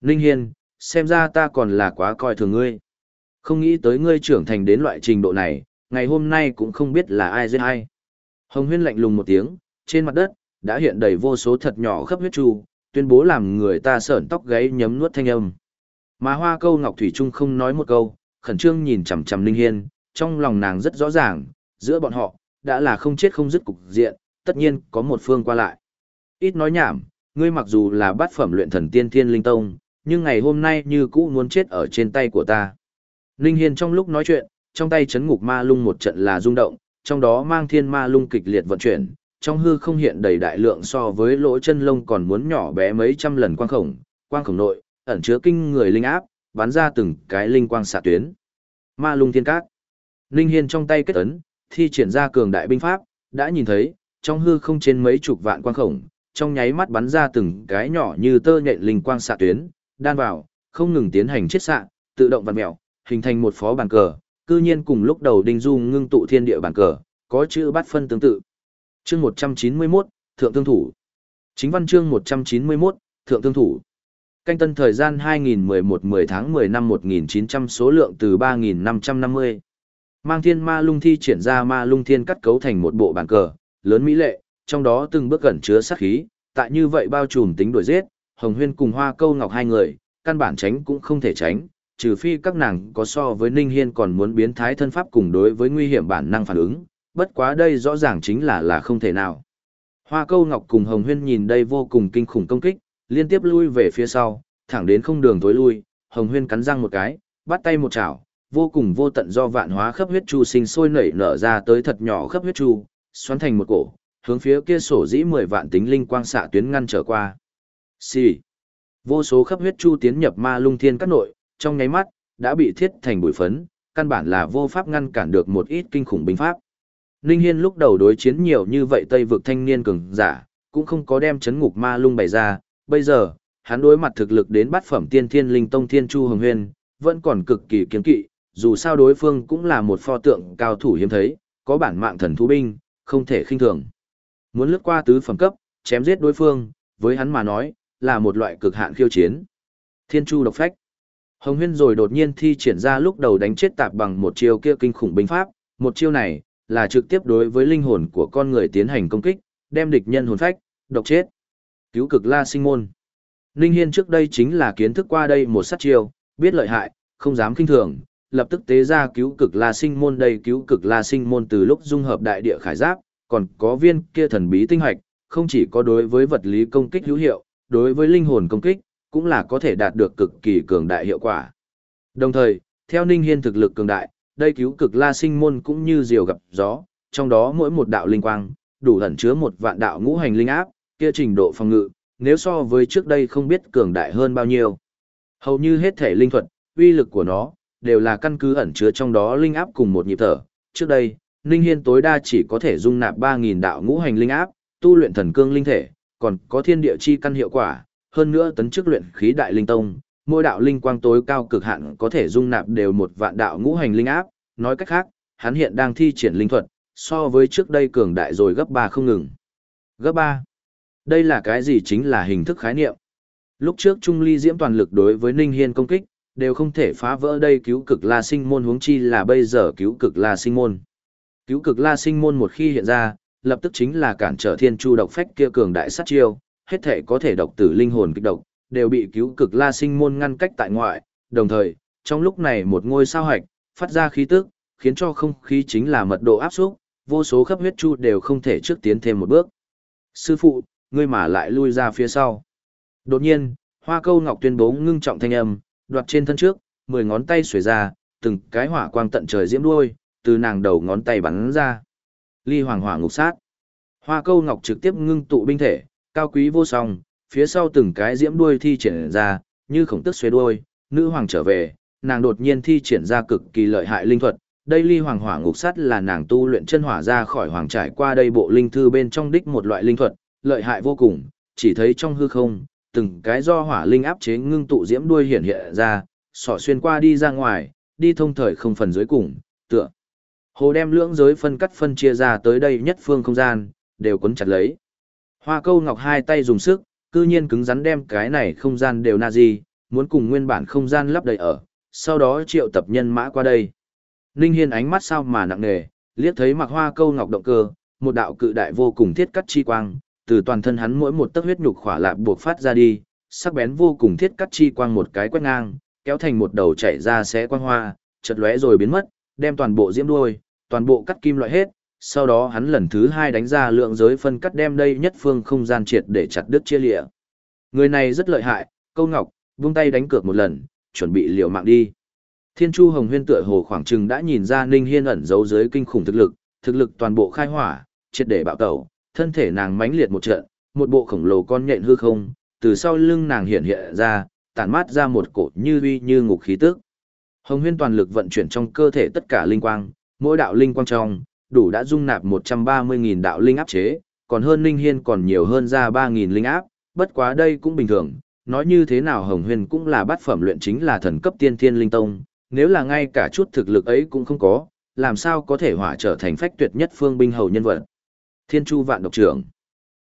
Ninh Hiên, xem ra ta còn là quá coi thường ngươi. Không nghĩ tới ngươi trưởng thành đến loại trình độ này, ngày hôm nay cũng không biết là ai giết ai. Hồng Huyên lạnh lùng một tiếng, trên mặt đất, đã hiện đầy vô số thật nhỏ khắp huyết trù, tuyên bố làm người ta sởn tóc gáy nhấm nuốt thanh âm. Mà hoa câu Ngọc Thủy Trung không nói một câu, khẩn trương nhìn chằm chằm Ninh Hiên, trong lòng nàng rất rõ ràng, giữa bọn họ, đã là không chết không dứt cục diện, tất nhiên có một phương qua lại. Ít nói nhảm, ngươi mặc dù là bát phẩm luyện thần tiên thiên linh tông, nhưng ngày hôm nay như cũ muốn chết ở trên tay của ta. Ninh Hiên trong lúc nói chuyện, trong tay chấn ngục ma lung một trận là rung động, trong đó mang thiên ma lung kịch liệt vận chuyển, trong hư không hiện đầy đại lượng so với lỗ chân lông còn muốn nhỏ bé mấy trăm lần quang khổng, quang khổng nội, ẩn chứa kinh người linh áp, bắn ra từng cái linh quang xạ tuyến. Ma lung thiên cát. Ninh Hiên trong tay kết ấn, thi triển ra cường đại binh pháp, đã nhìn thấy, trong hư không trên mấy chục vạn quang khổng, trong nháy mắt bắn ra từng cái nhỏ như tơ nhện linh quang xạ tuyến, đan vào, không ngừng tiến hành chiết xạ, tự động vặn mèo, hình thành một phó bàn cờ, cư nhiên cùng lúc đầu đinh du ngưng tụ thiên địa bàn cờ, có chữ bắt phân tương tự. Chương 191, Thượng Thương Thủ. Chính văn chương 191, Thượng Thương Thủ. Canh tân thời gian 2011 10 tháng 10 năm 1900 số lượng từ 3550. Mang thiên ma lung thi triển ra ma lung thiên cắt cấu thành một bộ bàn cờ, lớn mỹ lệ, trong đó từng bước gần chứa sát khí, tại như vậy bao trùm tính đuổi giết, Hồng Huyên cùng Hoa Câu Ngọc hai người, căn bản tránh cũng không thể tránh, trừ phi các nàng có so với Ninh Hiên còn muốn biến thái thân pháp cùng đối với nguy hiểm bản năng phản ứng, bất quá đây rõ ràng chính là là không thể nào. Hoa Câu Ngọc cùng Hồng Huyên nhìn đây vô cùng kinh khủng công kích, liên tiếp lui về phía sau, thẳng đến không đường tối lui, Hồng Huyên cắn răng một cái, bắt tay một chảo, vô cùng vô tận do vạn hóa khắp huyết chu sinh sôi nảy nở ra tới thật nhỏ khắp huyết chu, xoắn thành một cổ, hướng phía kia sổ dĩ 10 vạn tính linh quang xạ tuyến ngăn trở qua. Xì. Vô số khắp huyết chu tiến nhập ma lung thiên các nội, trong nháy mắt, đã bị thiết thành bụi phấn, căn bản là vô pháp ngăn cản được một ít kinh khủng binh pháp. Ninh Hiên lúc đầu đối chiến nhiều như vậy Tây vực thanh niên cường giả, cũng không có đem chấn ngục ma lung bày ra, bây giờ, hắn đối mặt thực lực đến bát phẩm tiên thiên linh tông thiên chu hồng huyền, vẫn còn cực kỳ kiên kỵ, dù sao đối phương cũng là một pho tượng cao thủ hiếm thấy, có bản mạng thần thú binh, không thể khinh thường. Muốn lướt qua tứ phẩm cấp, chém giết đối phương, với hắn mà nói, là một loại cực hạn khiêu chiến. Thiên chu độc phách. Hồng Huyên rồi đột nhiên thi triển ra lúc đầu đánh chết tạp bằng một chiêu kia kinh khủng binh pháp, một chiêu này là trực tiếp đối với linh hồn của con người tiến hành công kích, đem địch nhân hồn phách độc chết. Cứu cực La Sinh môn. Linh Hiên trước đây chính là kiến thức qua đây một sát chiêu, biết lợi hại, không dám kinh thường, lập tức tế ra cứu cực La Sinh môn đây cứu cực La Sinh môn từ lúc dung hợp đại địa khải giáp, còn có viên kia thần bí tinh hạch, không chỉ có đối với vật lý công kích hữu hiệu, đối với linh hồn công kích, cũng là có thể đạt được cực kỳ cường đại hiệu quả. Đồng thời, theo Ninh Hiên thực lực cường đại, đây cứu cực la sinh môn cũng như diều gặp gió, trong đó mỗi một đạo linh quang, đủ ẩn chứa một vạn đạo ngũ hành linh áp, kia trình độ phòng ngự, nếu so với trước đây không biết cường đại hơn bao nhiêu. Hầu như hết thể linh thuật, uy lực của nó, đều là căn cứ ẩn chứa trong đó linh áp cùng một nhịp thở. Trước đây, Ninh Hiên tối đa chỉ có thể dung nạp 3.000 đạo ngũ hành linh áp, tu luyện thần cương linh thể, còn có thiên địa chi căn hiệu quả, hơn nữa tấn chức luyện khí đại linh tông, mỗi đạo linh quang tối cao cực hạn có thể dung nạp đều một vạn đạo ngũ hành linh áp, nói cách khác, hắn hiện đang thi triển linh thuật, so với trước đây cường đại rồi gấp 3 không ngừng. Gấp 3. Đây là cái gì chính là hình thức khái niệm. Lúc trước Trung Ly Diễm toàn lực đối với Ninh Hiên công kích, đều không thể phá vỡ đây cứu cực La Sinh môn huống chi là bây giờ cứu cực La Sinh môn. Cứu cực La Sinh môn một khi hiện ra, lập tức chính là cản trở Thiên Chu độc phách kia cường đại sát chiêu, hết thể có thể độc tử linh hồn kích độc, đều bị cứu cực La Sinh môn ngăn cách tại ngoại, đồng thời, trong lúc này một ngôi sao hạch phát ra khí tức, khiến cho không khí chính là mật độ áp xúc, vô số khắp huyết chu đều không thể trước tiến thêm một bước. Sư phụ, ngươi mà lại lui ra phía sau. Đột nhiên, Hoa Câu Ngọc tuyên bố ngưng trọng thanh âm, đoạt trên thân trước, mười ngón tay xuề ra, từng cái hỏa quang tận trời diễm đuôi, từ nàng đầu ngón tay bắn ra. Ly Hoàng Hỏa ngục sát. Hoa Câu Ngọc trực tiếp ngưng tụ binh thể, cao quý vô song, phía sau từng cái diễm đuôi thi triển ra, như khổng tức xuế đuôi, nữ hoàng trở về, nàng đột nhiên thi triển ra cực kỳ lợi hại linh thuật. Đây ly hoàng hỏa ngục Sát là nàng tu luyện chân hỏa ra khỏi hoàng trải qua đây bộ linh thư bên trong đích một loại linh thuật, lợi hại vô cùng, chỉ thấy trong hư không, từng cái do hỏa linh áp chế ngưng tụ diễm đuôi hiện hiện ra, sỏ xuyên qua đi ra ngoài, đi thông thời không phần dưới cùng, tựa. Hồ đem lưỡng giới phân cắt phân chia ra tới đây nhất phương không gian, đều cuốn chặt lấy. Hoa câu ngọc hai tay dùng sức, cư nhiên cứng rắn đem cái này không gian đều na di, muốn cùng nguyên bản không gian lắp đầy ở, sau đó triệu tập nhân mã qua đây. Ninh Hiên ánh mắt sao mà nặng nề, liếc thấy mặc hoa câu ngọc động cơ, một đạo cự đại vô cùng thiết cắt chi quang, từ toàn thân hắn mỗi một tấc huyết nhục khỏa lạp buộc phát ra đi, sắc bén vô cùng thiết cắt chi quang một cái quét ngang, kéo thành một đầu chảy ra xé quang hoa, chợt lóe rồi biến mất, đem toàn bộ diễm đuôi, toàn bộ cắt kim loại hết, sau đó hắn lần thứ hai đánh ra lượng giới phân cắt đem đây nhất phương không gian triệt để chặt đứt chia lịa. Người này rất lợi hại, câu ngọc, buông tay đánh cược một lần, chuẩn bị liều mạng đi. Thiên Chu Hồng Huyên tựa hồ khoảng chừng đã nhìn ra Ninh Hiên ẩn giấu dưới kinh khủng thực lực, thực lực toàn bộ khai hỏa, triệt để bạo tẩu, thân thể nàng mãnh liệt một trận, một bộ khổng lồ con nhện hư không, từ sau lưng nàng hiện hiện ra, tản mát ra một cổ như uy như ngục khí tức. Hồng Huyên toàn lực vận chuyển trong cơ thể tất cả linh quang, mỗi đạo linh quang trong, đủ đã dung nạp 130.000 đạo linh áp chế, còn hơn Ninh Hiên còn nhiều hơn ra 3.000 linh áp, bất quá đây cũng bình thường, nói như thế nào Hồng Huyên cũng là bát phẩm luyện chính là thần cấp tiên thiên linh tông, nếu là ngay cả chút thực lực ấy cũng không có, làm sao có thể hỏa trở thành phách tuyệt nhất phương binh hầu nhân vật. Thiên Chu vạn độc trưởng.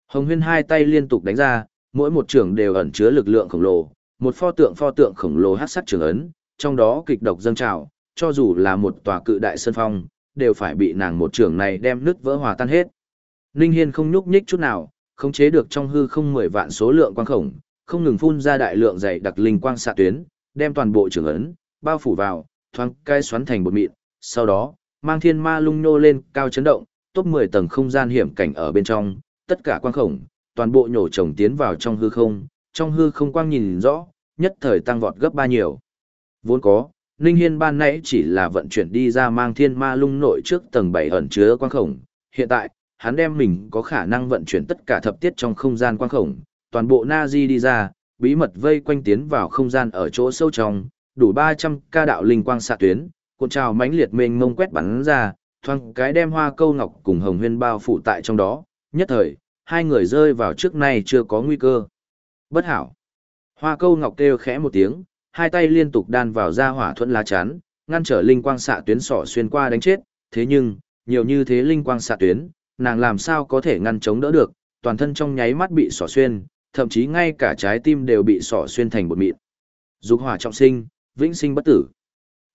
Hồng Huyên hai tay liên tục đánh ra, mỗi một trưởng đều ẩn chứa lực lượng khổng lồ, một pho tượng pho tượng khổng lồ hắc sắc trường ấn, trong đó kịch độc dâng trào, cho dù là một tòa cự đại sơn phong, đều phải bị nàng một trưởng này đem nứt vỡ hòa tan hết. Ninh Hiên không nhúc nhích chút nào, khống chế được trong hư không 10 vạn số lượng quang khổng, không ngừng phun ra đại lượng dày đặc linh quang xạ tuyến, đem toàn bộ trường ấn bao phủ vào, thoáng cai xoắn thành bột mịn, sau đó, mang thiên ma lung nô lên, cao chấn động, top 10 tầng không gian hiểm cảnh ở bên trong, tất cả quang khổng, toàn bộ nhổ chồng tiến vào trong hư không, trong hư không quang nhìn rõ, nhất thời tăng vọt gấp ba nhiều. Vốn có, Ninh Hiên ban nãy chỉ là vận chuyển đi ra mang thiên ma lung nội trước tầng 7 ẩn chứa quang khổng, hiện tại, hắn đem mình có khả năng vận chuyển tất cả thập tiết trong không gian quang khổng, toàn bộ Nazi đi ra, bí mật vây quanh tiến vào không gian ở chỗ sâu trong, đủ 300 ca đạo linh quang xạ tuyến, cuộn trào mãnh liệt mênh mông quét bắn ra, thoang cái đem hoa câu ngọc cùng hồng huyên bao phủ tại trong đó, nhất thời, hai người rơi vào trước nay chưa có nguy cơ. Bất hảo. Hoa câu ngọc kêu khẽ một tiếng, hai tay liên tục đan vào ra hỏa thuẫn lá chắn, ngăn trở linh quang xạ tuyến sỏ xuyên qua đánh chết, thế nhưng, nhiều như thế linh quang xạ tuyến, nàng làm sao có thể ngăn chống đỡ được, toàn thân trong nháy mắt bị sỏ xuyên, thậm chí ngay cả trái tim đều bị sỏ xuyên thành bột mịn. Dục hỏa trọng sinh, vĩnh sinh bất tử.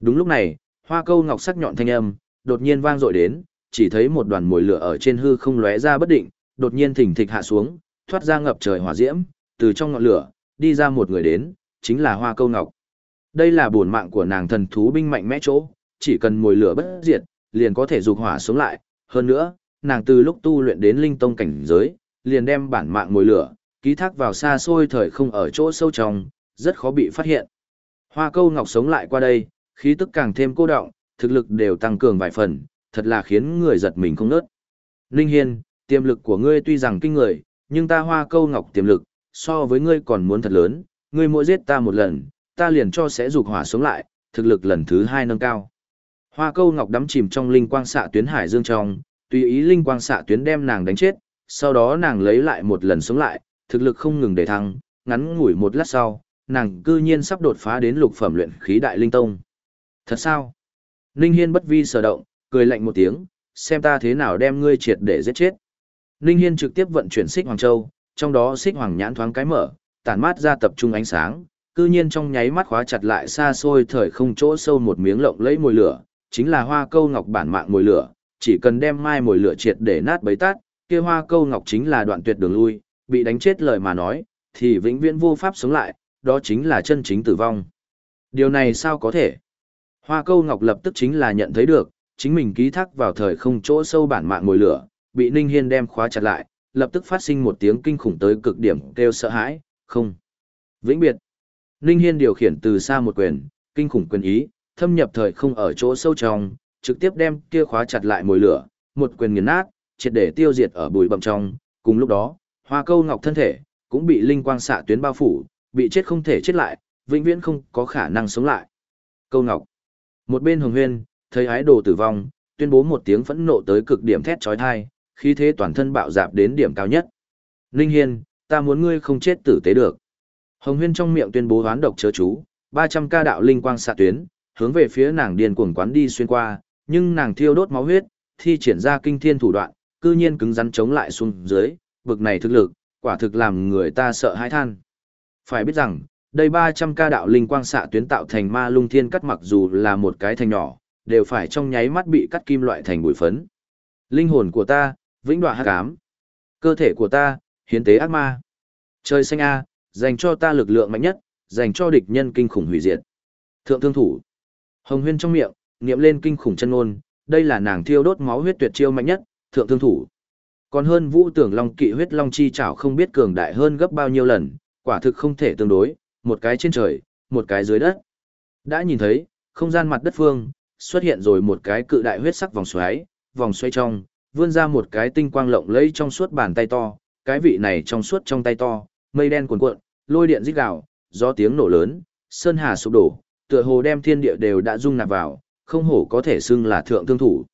Đúng lúc này, hoa câu ngọc sắc nhọn thanh âm, đột nhiên vang dội đến, chỉ thấy một đoàn mồi lửa ở trên hư không lóe ra bất định, đột nhiên thỉnh thịch hạ xuống, thoát ra ngập trời hỏa diễm, từ trong ngọn lửa, đi ra một người đến, chính là hoa câu ngọc. Đây là bổn mạng của nàng thần thú binh mạnh mẽ chỗ, chỉ cần mồi lửa bất diệt, liền có thể dục hỏa sống lại, hơn nữa, nàng từ lúc tu luyện đến linh tông cảnh giới, liền đem bản mạng mồi lửa, ký thác vào xa xôi thời không ở chỗ sâu trong, rất khó bị phát hiện. Hoa câu ngọc sống lại qua đây, khí tức càng thêm cô động, thực lực đều tăng cường vài phần, thật là khiến người giật mình không nớt. Linh Hiên, tiềm lực của ngươi tuy rằng kinh người, nhưng ta hoa câu ngọc tiềm lực, so với ngươi còn muốn thật lớn, ngươi mỗi giết ta một lần, ta liền cho sẽ dục hỏa sống lại, thực lực lần thứ hai nâng cao. Hoa câu ngọc đắm chìm trong linh quang xạ tuyến hải dương trong, tùy ý linh quang xạ tuyến đem nàng đánh chết, sau đó nàng lấy lại một lần sống lại, thực lực không ngừng để thăng, ngắn ngủi một lát sau, nàng cư nhiên sắp đột phá đến lục phẩm luyện khí đại linh tông. Thật sao? Ninh Hiên bất vi sở động, cười lạnh một tiếng, xem ta thế nào đem ngươi triệt để giết chết. Ninh Hiên trực tiếp vận chuyển xích Hoàng Châu, trong đó xích Hoàng nhãn thoáng cái mở, tản mát ra tập trung ánh sáng, cư nhiên trong nháy mắt khóa chặt lại xa xôi thời không chỗ sâu một miếng lộng lấy mồi lửa, chính là hoa câu ngọc bản mạng mồi lửa, chỉ cần đem mai mồi lửa triệt để nát bấy tát, kia hoa câu ngọc chính là đoạn tuyệt đường lui, bị đánh chết lời mà nói, thì vĩnh viễn vô pháp sống lại, đó chính là chân chính tử vong. Điều này sao có thể? Hoa câu ngọc lập tức chính là nhận thấy được, chính mình ký thác vào thời không chỗ sâu bản mạng mồi lửa, bị Ninh Hiên đem khóa chặt lại, lập tức phát sinh một tiếng kinh khủng tới cực điểm kêu sợ hãi, không. Vĩnh biệt. Ninh Hiên điều khiển từ xa một quyền, kinh khủng quyền ý, thâm nhập thời không ở chỗ sâu trong, trực tiếp đem kia khóa chặt lại mồi lửa, một quyền nghiền nát, triệt để tiêu diệt ở bụi bậm trong, cùng lúc đó, hoa câu ngọc thân thể, cũng bị linh quang xạ tuyến bao phủ, bị chết không thể chết lại, vĩnh viễn không có khả năng sống lại. Câu ngọc. Một bên hồng huyên, thấy ái đồ tử vong, tuyên bố một tiếng phẫn nộ tới cực điểm thét chói tai, khí thế toàn thân bạo dạp đến điểm cao nhất. Linh Hiên, ta muốn ngươi không chết tử tế được. Hồng huyên trong miệng tuyên bố hoán độc chớ chú, 300 ca đạo linh quang xạ tuyến, hướng về phía nàng điên cuồng quán đi xuyên qua, nhưng nàng thiêu đốt máu huyết, thi triển ra kinh thiên thủ đoạn, cư nhiên cứng rắn chống lại xuống dưới, bực này thực lực, Quả thực làm người ta sợ hãi than. Phải biết rằng, đây 300 ca đạo linh quang xạ tuyến tạo thành ma lung thiên cắt mặc dù là một cái thành nhỏ, đều phải trong nháy mắt bị cắt kim loại thành bụi phấn. Linh hồn của ta, vĩnh đoạn hắc ám. Cơ thể của ta, hiến tế ác ma. Trời xanh A, dành cho ta lực lượng mạnh nhất, dành cho địch nhân kinh khủng hủy diệt. Thượng thương thủ. Hồng huyên trong miệng, niệm lên kinh khủng chân ngôn, đây là nàng thiêu đốt máu huyết tuyệt chiêu mạnh nhất, thượng thương thủ. Còn hơn vũ tưởng long kỵ huyết long chi chảo không biết cường đại hơn gấp bao nhiêu lần, quả thực không thể tương đối, một cái trên trời, một cái dưới đất. Đã nhìn thấy, không gian mặt đất phương, xuất hiện rồi một cái cự đại huyết sắc vòng xoáy, vòng xoay trong, vươn ra một cái tinh quang lộng lẫy trong suốt bàn tay to, cái vị này trong suốt trong tay to, mây đen cuồn cuộn, lôi điện rít gào, gió tiếng nổ lớn, sơn hà sụp đổ, tựa hồ đem thiên địa đều đã dung nạp vào, không hổ có thể xưng là thượng thương thủ.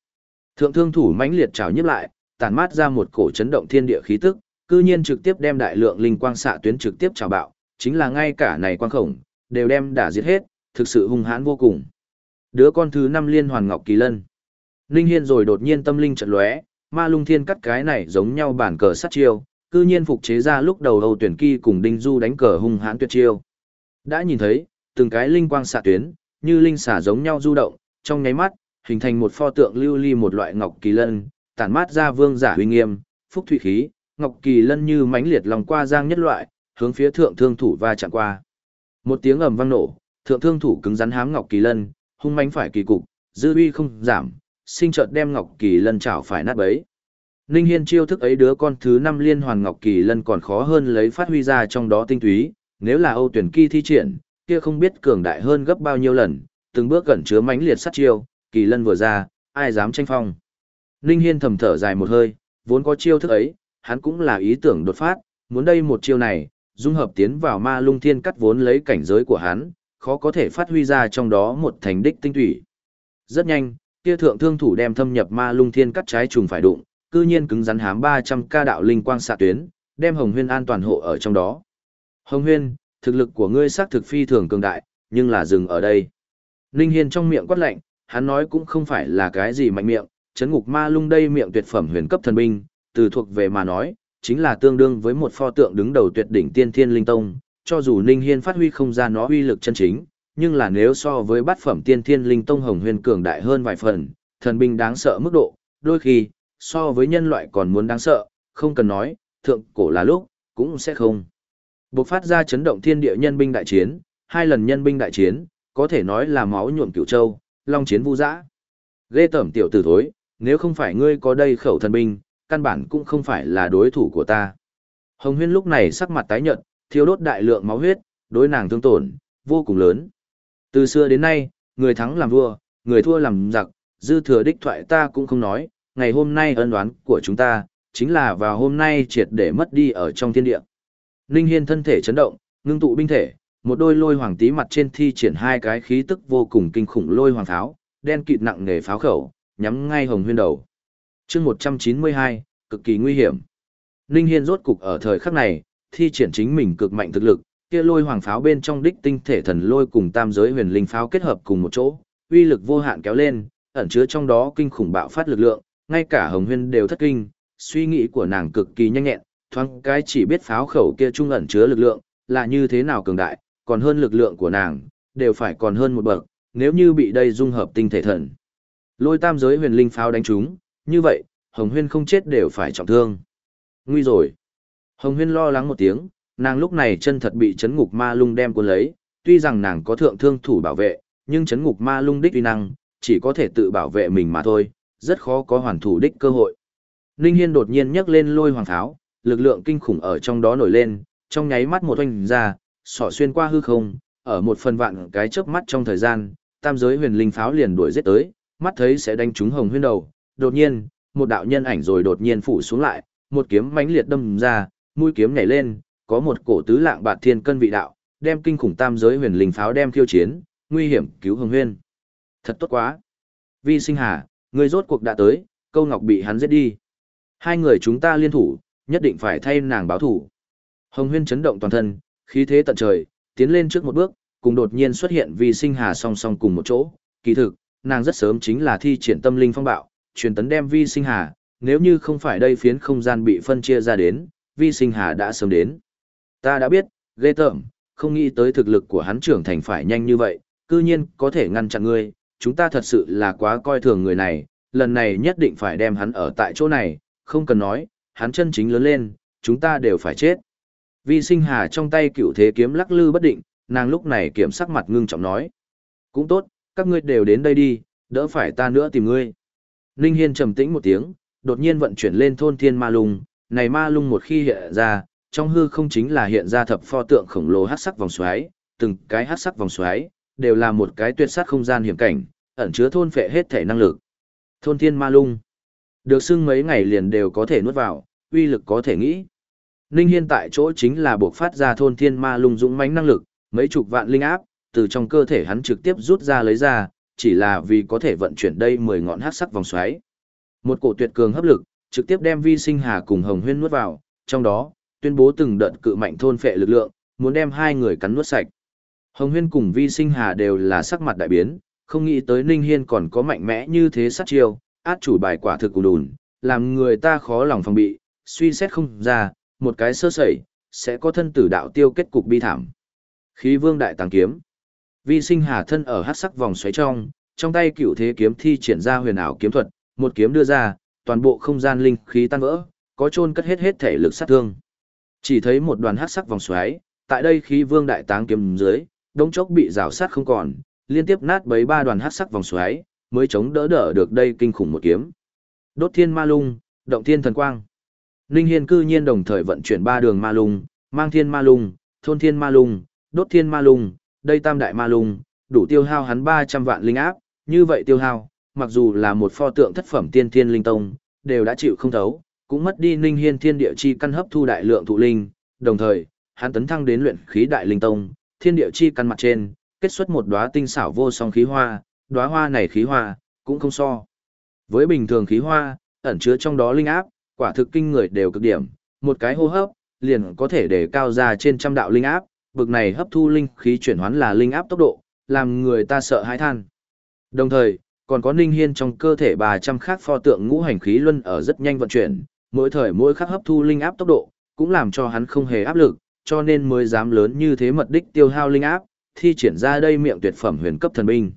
Thượng thương thủ mãnh liệt trào nhấp lại, tản mát ra một cổ chấn động thiên địa khí tức, cư nhiên trực tiếp đem đại lượng linh quang xạ tuyến trực tiếp trào bạo, chính là ngay cả này quang khổng, đều đem đả diệt hết, thực sự hung hãn vô cùng. Đứa con thứ năm liên hoàn ngọc kỳ lân. Linh Hiên rồi đột nhiên tâm linh trận lóe, ma lung thiên cắt cái này giống nhau bản cờ sát chiêu, cư nhiên phục chế ra lúc đầu Âu tuyển kỳ cùng Đinh Du đánh cờ hung hãn tuyệt chiêu. Đã nhìn thấy, từng cái linh quang xạ tuyến, như linh xả giống nhau du động, trong nháy mắt, hình thành một pho tượng lưu ly một loại ngọc kỳ lân, tản mát ra vương giả uy nghiêm, phúc thủy khí, ngọc kỳ lân như mãnh liệt lòng qua giang nhất loại, hướng phía thượng thương thủ va chạm qua. Một tiếng ầm vang nổ, thượng thương thủ cứng rắn hám ngọc kỳ lân, hung mãnh phải kỳ cục, dư uy không giảm, sinh chợt đem ngọc kỳ lân chảo phải nát bấy. Ninh Hiên chiêu thức ấy đứa con thứ năm liên hoàn ngọc kỳ lân còn khó hơn lấy phát huy ra trong đó tinh túy, nếu là Âu tuyển kỳ thi triển, kia không biết cường đại hơn gấp bao nhiêu lần, từng bước gần chứa mãnh liệt sát chiêu, kỳ lân vừa ra, ai dám tranh phong. Ninh Hiên thầm thở dài một hơi, vốn có chiêu thức ấy, hắn cũng là ý tưởng đột phát, muốn đây một chiêu này, dung hợp tiến vào ma lung thiên cắt vốn lấy cảnh giới của hắn, khó có thể phát huy ra trong đó một thành đích tinh thủy. Rất nhanh, kia thượng thương thủ đem thâm nhập ma lung thiên cắt trái trùng phải đụng, cư nhiên cứng rắn hám 300 ca đạo linh quang xạ tuyến, đem Hồng Huyên an toàn hộ ở trong đó. Hồng Huyên, thực lực của ngươi xác thực phi thường cường đại, nhưng là dừng ở đây. Ninh Hiên trong miệng quát lạnh, hắn nói cũng không phải là cái gì mạnh miệng, chấn ngục ma lung đây miệng tuyệt phẩm huyền cấp thần binh, từ thuộc về mà nói, chính là tương đương với một pho tượng đứng đầu tuyệt đỉnh tiên thiên linh tông, cho dù Ninh Hiên phát huy không ra nó uy lực chân chính, nhưng là nếu so với bát phẩm tiên thiên linh tông hồng huyền cường đại hơn vài phần, thần binh đáng sợ mức độ, đôi khi, so với nhân loại còn muốn đáng sợ, không cần nói, thượng cổ là lúc, cũng sẽ không. Bộc phát ra chấn động thiên địa nhân binh đại chiến, hai lần nhân binh đại chiến, có thể nói là máu nhuộm cửu châu, long chiến vu dã. Ghê tẩm tiểu tử thối, nếu không phải ngươi có đây khẩu thần binh, căn bản cũng không phải là đối thủ của ta. Hồng Huyên lúc này sắc mặt tái nhợt, thiếu đốt đại lượng máu huyết, đối nàng thương tổn, vô cùng lớn. Từ xưa đến nay, người thắng làm vua, người thua làm giặc, dư thừa đích thoại ta cũng không nói, ngày hôm nay ân đoán của chúng ta, chính là vào hôm nay triệt để mất đi ở trong thiên địa. Ninh Hiên thân thể chấn động, ngưng tụ binh thể, một đôi lôi hoàng tí mặt trên thi triển hai cái khí tức vô cùng kinh khủng lôi hoàng tháo, đen kịt nặng nghề pháo khẩu, nhắm ngay Hồng Huyên đầu. Chương 192, cực kỳ nguy hiểm. Ninh Hiên rốt cục ở thời khắc này, thi triển chính mình cực mạnh thực lực, kia lôi hoàng pháo bên trong đích tinh thể thần lôi cùng tam giới huyền linh pháo kết hợp cùng một chỗ, uy lực vô hạn kéo lên, ẩn chứa trong đó kinh khủng bạo phát lực lượng, ngay cả Hồng Huyên đều thất kinh, suy nghĩ của nàng cực kỳ nhanh nhẹn, thoáng cái chỉ biết pháo khẩu kia trung ẩn chứa lực lượng, là như thế nào cường đại, còn hơn lực lượng của nàng, đều phải còn hơn một bậc, nếu như bị đây dung hợp tinh thể thần. Lôi tam giới huyền linh pháo đánh chúng, như vậy, Hồng Huyên không chết đều phải trọng thương. Nguy rồi. Hồng Huyên lo lắng một tiếng, nàng lúc này chân thật bị chấn ngục ma lung đem cuốn lấy, tuy rằng nàng có thượng thương thủ bảo vệ, nhưng chấn ngục ma lung đích uy năng, chỉ có thể tự bảo vệ mình mà thôi, rất khó có hoàn thủ đích cơ hội. Ninh Hiên đột nhiên nhấc lên lôi hoàng tháo, lực lượng kinh khủng ở trong đó nổi lên, trong nháy mắt một oanh ra, sỏ xuyên qua hư không, ở một phần vạn cái chớp mắt trong thời gian, tam giới huyền linh pháo liền đuổi giết tới, mắt thấy sẽ đánh trúng hồng huyên đầu, đột nhiên, một đạo nhân ảnh rồi đột nhiên phủ xuống lại, một kiếm mãnh liệt đâm ra, mũi kiếm nhảy lên, có một cổ tứ lạng bạt thiên cân vị đạo, đem kinh khủng tam giới huyền linh pháo đem khiêu chiến, nguy hiểm cứu hồng huyên. Thật tốt quá. Vi sinh hà, người rốt cuộc đã tới, câu ngọc bị hắn giết đi. Hai người chúng ta liên thủ, nhất định phải thay nàng báo thủ. Hồng huyên chấn động toàn thân, khí thế tận trời, tiến lên trước một bước, cùng đột nhiên xuất hiện Vi sinh hà song song cùng một chỗ. Kỳ thực, nàng rất sớm chính là thi triển tâm linh phong bạo, truyền tấn đem Vi sinh hà, nếu như không phải đây phiến không gian bị phân chia ra đến, vi sinh hà đã sớm đến. Ta đã biết, ghê tởm, không nghĩ tới thực lực của hắn trưởng thành phải nhanh như vậy, cư nhiên có thể ngăn chặn ngươi, chúng ta thật sự là quá coi thường người này, lần này nhất định phải đem hắn ở tại chỗ này, không cần nói, hắn chân chính lớn lên, chúng ta đều phải chết. Vi sinh hà trong tay cựu thế kiếm lắc lư bất định, nàng lúc này kiểm sắc mặt ngưng trọng nói. Cũng tốt, các ngươi đều đến đây đi, đỡ phải ta nữa tìm ngươi. Ninh Hiên trầm tĩnh một tiếng, đột nhiên vận chuyển lên thôn thiên ma lung, này ma lung một khi hiện ra, trong hư không chính là hiện ra thập pho tượng khổng lồ hắc sắc vòng xoáy, từng cái hắc sắc vòng xoáy đều là một cái tuyệt sát không gian hiểm cảnh, ẩn chứa thôn phệ hết thể năng lực. Thôn thiên ma lung, được xưng mấy ngày liền đều có thể nuốt vào, uy lực có thể nghĩ. Ninh Hiên tại chỗ chính là buộc phát ra thôn thiên ma lung dũng mãnh năng lực, mấy chục vạn linh áp, từ trong cơ thể hắn trực tiếp rút ra lấy ra, chỉ là vì có thể vận chuyển đây 10 ngọn hắc sắc vòng xoáy. Một cổ tuyệt cường hấp lực, trực tiếp đem vi sinh hà cùng hồng huyên nuốt vào, trong đó, tuyên bố từng đợt cự mạnh thôn phệ lực lượng, muốn đem hai người cắn nuốt sạch. Hồng huyên cùng vi sinh hà đều là sắc mặt đại biến, không nghĩ tới Ninh Hiên còn có mạnh mẽ như thế sát chiêu, át chủ bài quả thực cù đùn, làm người ta khó lòng phòng bị, suy xét không ra, một cái sơ sẩy, sẽ có thân tử đạo tiêu kết cục bi thảm. Khí vương đại tàng kiếm. Vi sinh hà thân ở hát sắc vòng xoáy trong, trong tay cựu thế kiếm thi triển ra huyền ảo kiếm thuật, một kiếm đưa ra, toàn bộ không gian linh khí tan vỡ, có trôn cất hết hết thể lực sát thương. Chỉ thấy một đoàn hát sắc vòng xoáy, tại đây khí vương đại táng kiếm dưới, đống chốc bị rào sát không còn, liên tiếp nát bấy ba đoàn hát sắc vòng xoáy, mới chống đỡ đỡ được đây kinh khủng một kiếm. Đốt thiên ma lung, động thiên thần quang. Ninh Hiên cư nhiên đồng thời vận chuyển ba đường ma lung, mang thiên ma lung, thôn thiên ma lung, đốt thiên ma lung, đây tam đại ma lung, đủ tiêu hao hắn 300 vạn linh áp, như vậy tiêu hao, mặc dù là một pho tượng thất phẩm tiên thiên linh tông, đều đã chịu không thấu, cũng mất đi Ninh Hiên thiên địa chi căn hấp thu đại lượng thụ linh, đồng thời, hắn tấn thăng đến luyện khí đại linh tông, thiên địa chi căn mặt trên, kết xuất một đóa tinh xảo vô song khí hoa, đóa hoa này khí hoa, cũng không so. Với bình thường khí hoa, ẩn chứa trong đó linh áp, quả thực kinh người đều cực điểm, một cái hô hấp, liền có thể để cao ra trên trăm đạo linh áp, bực này hấp thu linh khí chuyển hoán là linh áp tốc độ, làm người ta sợ hãi than. Đồng thời, còn có ninh hiên trong cơ thể 300 khác pho tượng ngũ hành khí luân ở rất nhanh vận chuyển, mỗi thời mỗi khắc hấp thu linh áp tốc độ, cũng làm cho hắn không hề áp lực, cho nên mới dám lớn như thế mật đích tiêu hao linh áp, thi triển ra đây miệng tuyệt phẩm huyền cấp thần binh.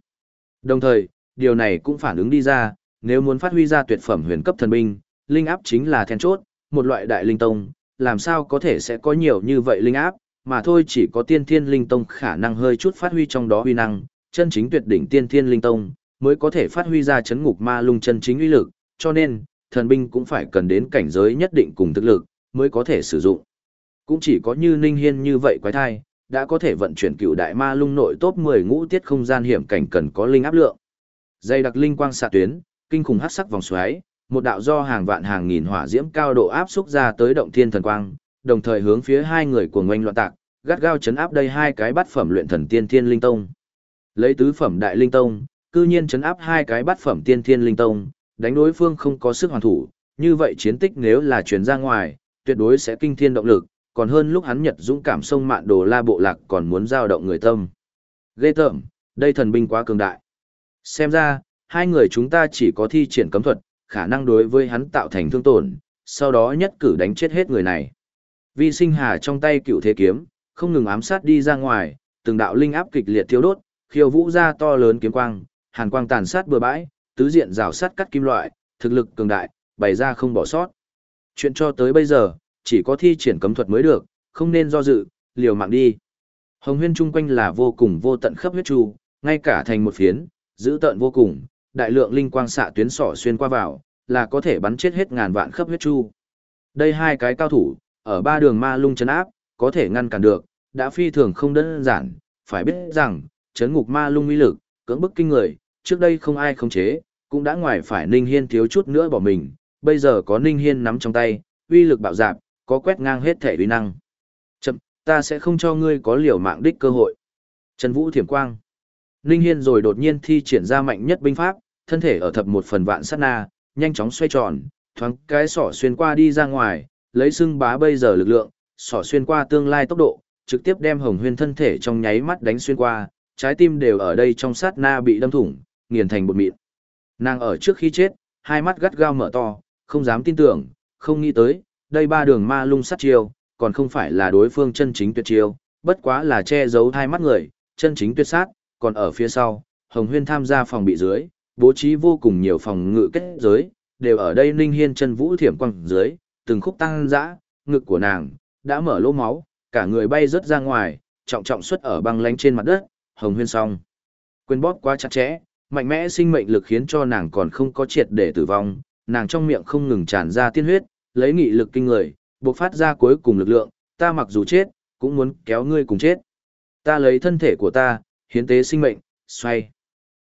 Đồng thời, điều này cũng phản ứng đi ra, nếu muốn phát huy ra tuyệt phẩm huyền cấp thần binh, linh áp chính là then chốt, một loại đại linh tông, làm sao có thể sẽ có nhiều như vậy linh áp, mà thôi chỉ có tiên thiên linh tông khả năng hơi chút phát huy trong đó huy năng, chân chính tuyệt đỉnh tiên thiên linh tông, mới có thể phát huy ra chấn ngục ma lung chân chính uy lực, cho nên, thần binh cũng phải cần đến cảnh giới nhất định cùng thực lực, mới có thể sử dụng. Cũng chỉ có như Ninh Hiên như vậy quái thai, đã có thể vận chuyển cựu đại ma lung nội top 10 ngũ tiết không gian hiểm cảnh cần có linh áp lượng. Dây đặc linh quang xạ tuyến, kinh khủng hắc sắc vòng xoáy, một đạo do hàng vạn hàng nghìn hỏa diễm cao độ áp xúc ra tới động thiên thần quang, đồng thời hướng phía hai người của ngoanh loạn tạc, gắt gao chấn áp đây hai cái bát phẩm luyện thần tiên thiên linh tông. Lấy tứ phẩm đại linh tông, cư nhiên chấn áp hai cái bát phẩm tiên thiên linh tông, đánh đối phương không có sức hoàn thủ, như vậy chiến tích nếu là truyền ra ngoài, tuyệt đối sẽ kinh thiên động lực, còn hơn lúc hắn Nhật dũng cảm sông mạn đồ la bộ lạc còn muốn giao động người tâm. Ghê tởm, đây thần binh quá cường đại. Xem ra, hai người chúng ta chỉ có thi triển cấm thuật, khả năng đối với hắn tạo thành thương tổn, sau đó nhất cử đánh chết hết người này. Vi sinh hà trong tay cựu thế kiếm, không ngừng ám sát đi ra ngoài, từng đạo linh áp kịch liệt thiêu đốt, khiêu vũ ra to lớn kiếm quang, hàn quang tàn sát bừa bãi, tứ diện rào sát cắt kim loại, thực lực cường đại, bày ra không bỏ sót. Chuyện cho tới bây giờ, chỉ có thi triển cấm thuật mới được, không nên do dự, liều mạng đi. Hồng huyên chung quanh là vô cùng vô tận khắp huyết chu, ngay cả thành một phiến, giữ tận vô cùng, đại lượng linh quang xạ tuyến sỏ xuyên qua vào, là có thể bắn chết hết ngàn vạn khắp huyết chu. Đây hai cái cao thủ, ở ba đường ma lung chấn áp, có thể ngăn cản được, đã phi thường không đơn giản, phải biết rằng, chấn ngục ma lung uy lực, cưỡng bức kinh người, trước đây không ai khống chế, cũng đã ngoài phải Ninh Hiên thiếu chút nữa bỏ mình, bây giờ có Ninh Hiên nắm trong tay, uy lực bạo dạp, có quét ngang hết thể uy năng. Chậm, ta sẽ không cho ngươi có liều mạng đích cơ hội. Trần Vũ Thiểm Quang. Ninh Hiên rồi đột nhiên thi triển ra mạnh nhất binh pháp, thân thể ở thập một phần vạn sát na, nhanh chóng xoay tròn, thoáng cái sỏ xuyên qua đi ra ngoài, lấy xưng bá bây giờ lực lượng, sỏ xuyên qua tương lai tốc độ, trực tiếp đem Hồng Huyên thân thể trong nháy mắt đánh xuyên qua, trái tim đều ở đây trong sát na bị đâm thủng, nghiền thành bột mịn. Nàng ở trước khi chết, hai mắt gắt gao mở to, không dám tin tưởng, không nghĩ tới, đây ba đường ma lung sát chiêu, còn không phải là đối phương chân chính tuyệt chiêu, bất quá là che giấu hai mắt người, chân chính tuyệt sát, còn ở phía sau, Hồng Huyên tham gia phòng bị dưới, bố trí vô cùng nhiều phòng ngự kết giới, đều ở đây Ninh Hiên chân vũ thiểm quăng dưới, từng khúc tăng dã, ngực của nàng đã mở lỗ máu, cả người bay rớt ra ngoài, trọng trọng xuất ở băng lánh trên mặt đất, Hồng Huyên xong. Quyền bóp quá chặt chẽ, mạnh mẽ sinh mệnh lực khiến cho nàng còn không có triệt để tử vong, nàng trong miệng không ngừng tràn ra tiên huyết, lấy nghị lực kinh người, buộc phát ra cuối cùng lực lượng, ta mặc dù chết, cũng muốn kéo ngươi cùng chết. Ta lấy thân thể của ta, hiến tế sinh mệnh, xoay.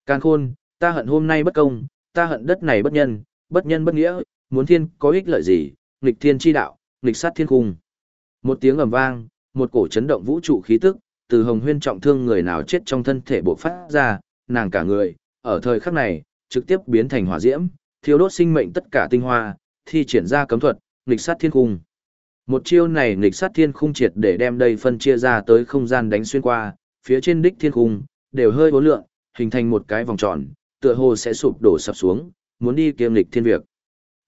Càn khôn, ta hận hôm nay bất công, ta hận đất này bất nhân, bất nhân bất nghĩa, muốn thiên có ích lợi gì, nghịch thiên chi đạo, nghịch sát thiên cung. Một tiếng ầm vang, một cổ chấn động vũ trụ khí tức, từ hồng huyên trọng thương người nào chết trong thân thể bộc phát ra, nàng cả người, ở thời khắc này, trực tiếp biến thành hỏa diễm, thiêu đốt sinh mệnh tất cả tinh hoa, thi triển ra cấm thuật, nghịch sát thiên khung. Một chiêu này nghịch sát thiên khung triệt để đem đây phân chia ra tới không gian đánh xuyên qua, phía trên đích thiên khung, đều hơi bốn lượng, hình thành một cái vòng tròn, tựa hồ sẽ sụp đổ sập xuống, muốn đi kiêm lịch thiên việc.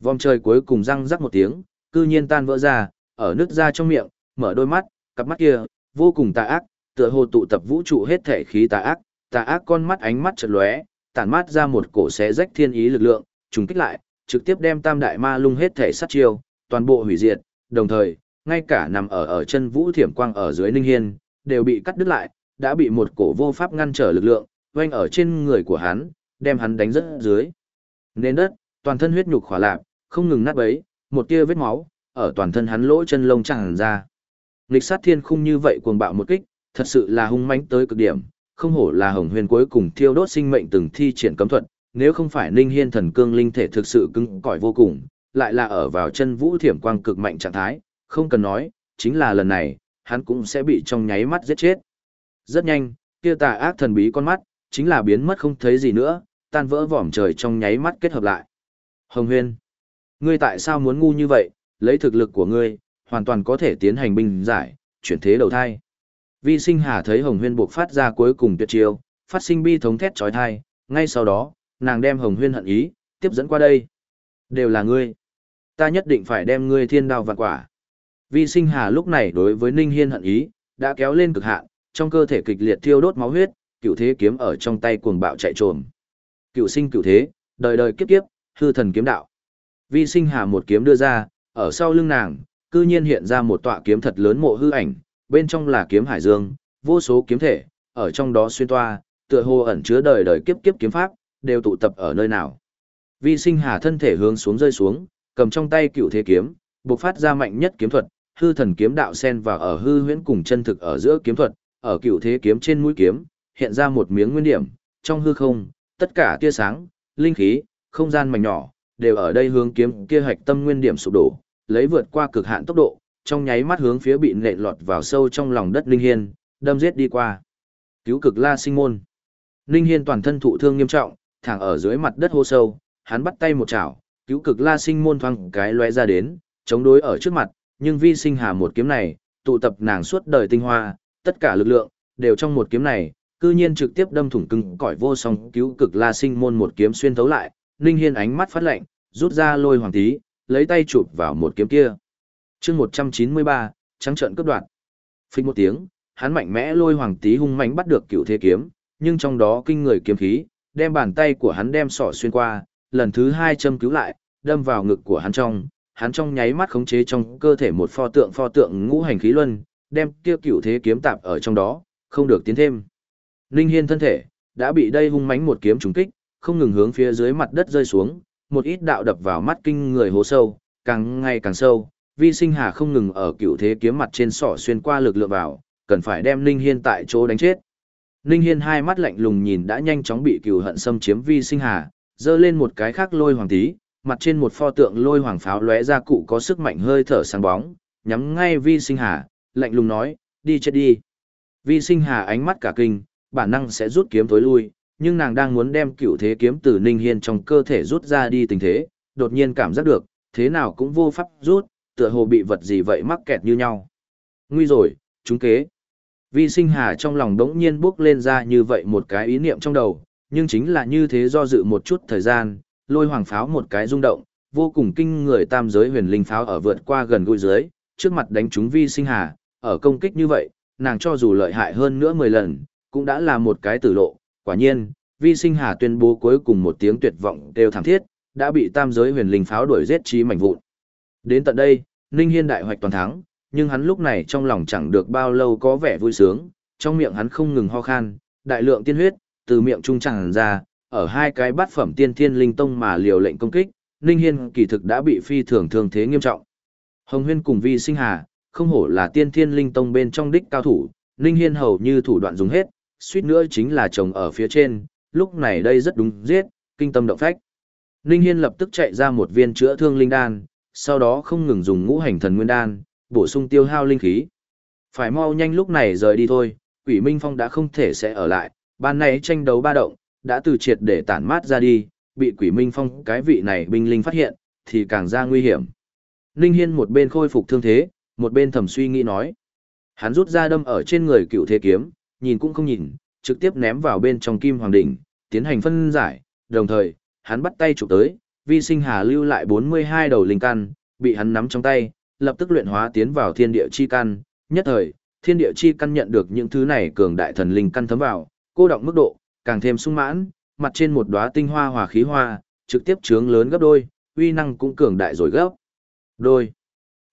Vòng trời cuối cùng răng rắc một tiếng, cư nhiên tan vỡ ra, ở nước ra trong miệng, mở đôi mắt, cặp mắt kia, vô cùng tà ác, tựa hồ tụ tập vũ trụ hết thể khí tà ác, tà ác con mắt ánh mắt chợt lóe, tản mát ra một cổ xé rách thiên ý lực lượng, trùng kích lại, trực tiếp đem tam đại ma lung hết thể sát chiêu, toàn bộ hủy diệt, đồng thời, ngay cả nằm ở ở chân vũ thiểm quang ở dưới ninh hiên, đều bị cắt đứt lại, đã bị một cổ vô pháp ngăn trở lực lượng, quanh ở trên người của hắn, đem hắn đánh rất dưới. Nên đất, toàn thân huyết nhục khỏa lạc, không ngừng nát bấy, một tia vết máu, ở toàn thân hắn lỗ chân lông tràn ra. Lịch sát thiên khung như vậy cuồng bạo một kích, thật sự là hung mãnh tới cực điểm, không hổ là hồng huyền cuối cùng thiêu đốt sinh mệnh từng thi triển cấm thuật, nếu không phải Ninh Hiên thần cương linh thể thực sự cứng cỏi vô cùng, lại là ở vào chân vũ thiểm quang cực mạnh trạng thái, không cần nói, chính là lần này, hắn cũng sẽ bị trong nháy mắt giết chết. Rất nhanh, kia tà ác thần bí con mắt, chính là biến mất không thấy gì nữa, tan vỡ vòm trời trong nháy mắt kết hợp lại. Hồng Huyên, ngươi tại sao muốn ngu như vậy, lấy thực lực của ngươi, hoàn toàn có thể tiến hành binh giải, chuyển thế đầu thai. Vi sinh hà thấy Hồng Huyên buộc phát ra cuối cùng tuyệt chiêu, phát sinh bi thống thét chói tai, ngay sau đó, nàng đem Hồng Huyên hận ý, tiếp dẫn qua đây. Đều là ngươi. Ta nhất định phải đem ngươi thiên đao vạn quả. Vi sinh hà lúc này đối với Ninh Hiên hận ý, đã kéo lên cực hạn, trong cơ thể kịch liệt thiêu đốt máu huyết, cựu thế kiếm ở trong tay cuồng bạo chạy trồm. Cựu sinh cựu thế, đời đời kiếp kiếp, hư thần kiếm đạo. Vi sinh hà một kiếm đưa ra, ở sau lưng nàng, cư nhiên hiện ra một tọa kiếm thật lớn mộ hư ảnh, bên trong là kiếm hải dương, vô số kiếm thể, ở trong đó xuyên toa, tựa hồ ẩn chứa đời đời kiếp kiếp kiếm pháp, đều tụ tập ở nơi nào. Vi sinh hà thân thể hướng xuống rơi xuống, cầm trong tay cựu thế kiếm, bộc phát ra mạnh nhất kiếm thuật, hư thần kiếm đạo sen vào ở hư huyễn cùng chân thực ở giữa kiếm thuật, ở cựu thế kiếm trên mũi kiếm, hiện ra một miếng nguyên điểm, trong hư không, tất cả tia sáng, linh khí, không gian mảnh nhỏ, đều ở đây hướng kiếm kia hạch tâm nguyên điểm sụp đổ, lấy vượt qua cực hạn tốc độ, trong nháy mắt hướng phía bị nện lọt vào sâu trong lòng đất linh hiên, đâm giết đi qua. Cứu cực La Sinh môn. Linh Hiên toàn thân thụ thương nghiêm trọng, thẳng ở dưới mặt đất hô sâu, hắn bắt tay một chảo, cứu cực La Sinh môn thoang cái lóe ra đến, chống đối ở trước mặt, nhưng vi sinh hà một kiếm này, tụ tập nàng suốt đời tinh hoa, tất cả lực lượng, đều trong một kiếm này, cư nhiên trực tiếp đâm thủng cứng cỏi vô song cứu cực la sinh môn một kiếm xuyên thấu lại, Ninh Hiên ánh mắt phát lạnh, rút ra lôi hoàng tí, lấy tay chụp vào một kiếm kia. Chương 193, trắng trợn cướp đoạt. Phích một tiếng, hắn mạnh mẽ lôi hoàng tí hung mãnh bắt được cựu thế kiếm, nhưng trong đó kinh người kiếm khí, đem bàn tay của hắn đem sọ xuyên qua, lần thứ hai châm cứu lại, đâm vào ngực của hắn trong, hắn trong nháy mắt khống chế trong cơ thể một pho tượng pho tượng ngũ hành khí luân, đem kia cựu thế kiếm tạp ở trong đó, không được tiến thêm. Ninh Hiên thân thể đã bị đây hung mãnh một kiếm trúng kích, không ngừng hướng phía dưới mặt đất rơi xuống, một ít đạo đập vào mắt kinh người hố sâu, càng ngày càng sâu. Vi sinh hà không ngừng ở cựu thế kiếm mặt trên sọ xuyên qua lực lượng vào, cần phải đem Ninh Hiên tại chỗ đánh chết. Ninh Hiên hai mắt lạnh lùng nhìn đã nhanh chóng bị cừu hận xâm chiếm Vi sinh hà, dơ lên một cái khác lôi hoàng tí, mặt trên một pho tượng lôi hoàng pháo lóe ra cụ có sức mạnh hơi thở sáng bóng, nhắm ngay Vi sinh hà, lạnh lùng nói, đi chết đi. Vi sinh hà ánh mắt cả kinh, bản năng sẽ rút kiếm tối lui, nhưng nàng đang muốn đem cựu thế kiếm từ Ninh Hiên trong cơ thể rút ra đi tình thế, đột nhiên cảm giác được, thế nào cũng vô pháp rút, tựa hồ bị vật gì vậy mắc kẹt như nhau. Nguy rồi, chúng kế. Vi sinh hà trong lòng đống nhiên bước lên ra như vậy một cái ý niệm trong đầu, nhưng chính là như thế do dự một chút thời gian, lôi hoàng pháo một cái rung động, vô cùng kinh người tam giới huyền linh pháo ở vượt qua gần gối dưới, trước mặt đánh trúng vi sinh hà, ở công kích như vậy, nàng cho dù lợi hại hơn nữa 10 lần, cũng đã là một cái tử lộ, quả nhiên, vi sinh hà tuyên bố cuối cùng một tiếng tuyệt vọng đều thảm thiết, đã bị tam giới huyền linh pháo đuổi giết chí mảnh vụn. Đến tận đây, Ninh Hiên đại hoạch toàn thắng, nhưng hắn lúc này trong lòng chẳng được bao lâu có vẻ vui sướng, trong miệng hắn không ngừng ho khan, đại lượng tiên huyết, từ miệng trung tràn ra, ở hai cái bát phẩm tiên thiên linh tông mà liều lệnh công kích, Ninh Hiên kỳ thực đã bị phi thường thương thế nghiêm trọng. Hồng Huyên cùng Vi Sinh Hà, không hổ là tiên thiên linh tông bên trong đích cao thủ, Ninh Hiên hầu như thủ đoạn dùng hết, suýt nữa chính là chồng ở phía trên, lúc này đây rất đúng giết, kinh tâm động phách. Ninh Hiên lập tức chạy ra một viên chữa thương linh đan, sau đó không ngừng dùng ngũ hành thần nguyên đan, bổ sung tiêu hao linh khí. Phải mau nhanh lúc này rời đi thôi, Quỷ Minh Phong đã không thể sẽ ở lại, ban này tranh đấu ba động, đã từ triệt để tản mát ra đi, bị Quỷ Minh Phong cái vị này binh linh phát hiện, thì càng ra nguy hiểm. Ninh Hiên một bên khôi phục thương thế, một bên thầm suy nghĩ nói. Hắn rút ra đâm ở trên người cựu thế kiếm, nhìn cũng không nhìn, trực tiếp ném vào bên trong kim hoàng đỉnh, tiến hành phân giải, đồng thời, hắn bắt tay chụp tới, vi sinh hà lưu lại 42 đầu linh căn, bị hắn nắm trong tay, lập tức luyện hóa tiến vào thiên địa chi căn, nhất thời, thiên địa chi căn nhận được những thứ này cường đại thần linh căn thấm vào, cô động mức độ, càng thêm sung mãn, mặt trên một đóa tinh hoa hòa khí hoa, trực tiếp trướng lớn gấp đôi, uy năng cũng cường đại rồi gấp. Đôi.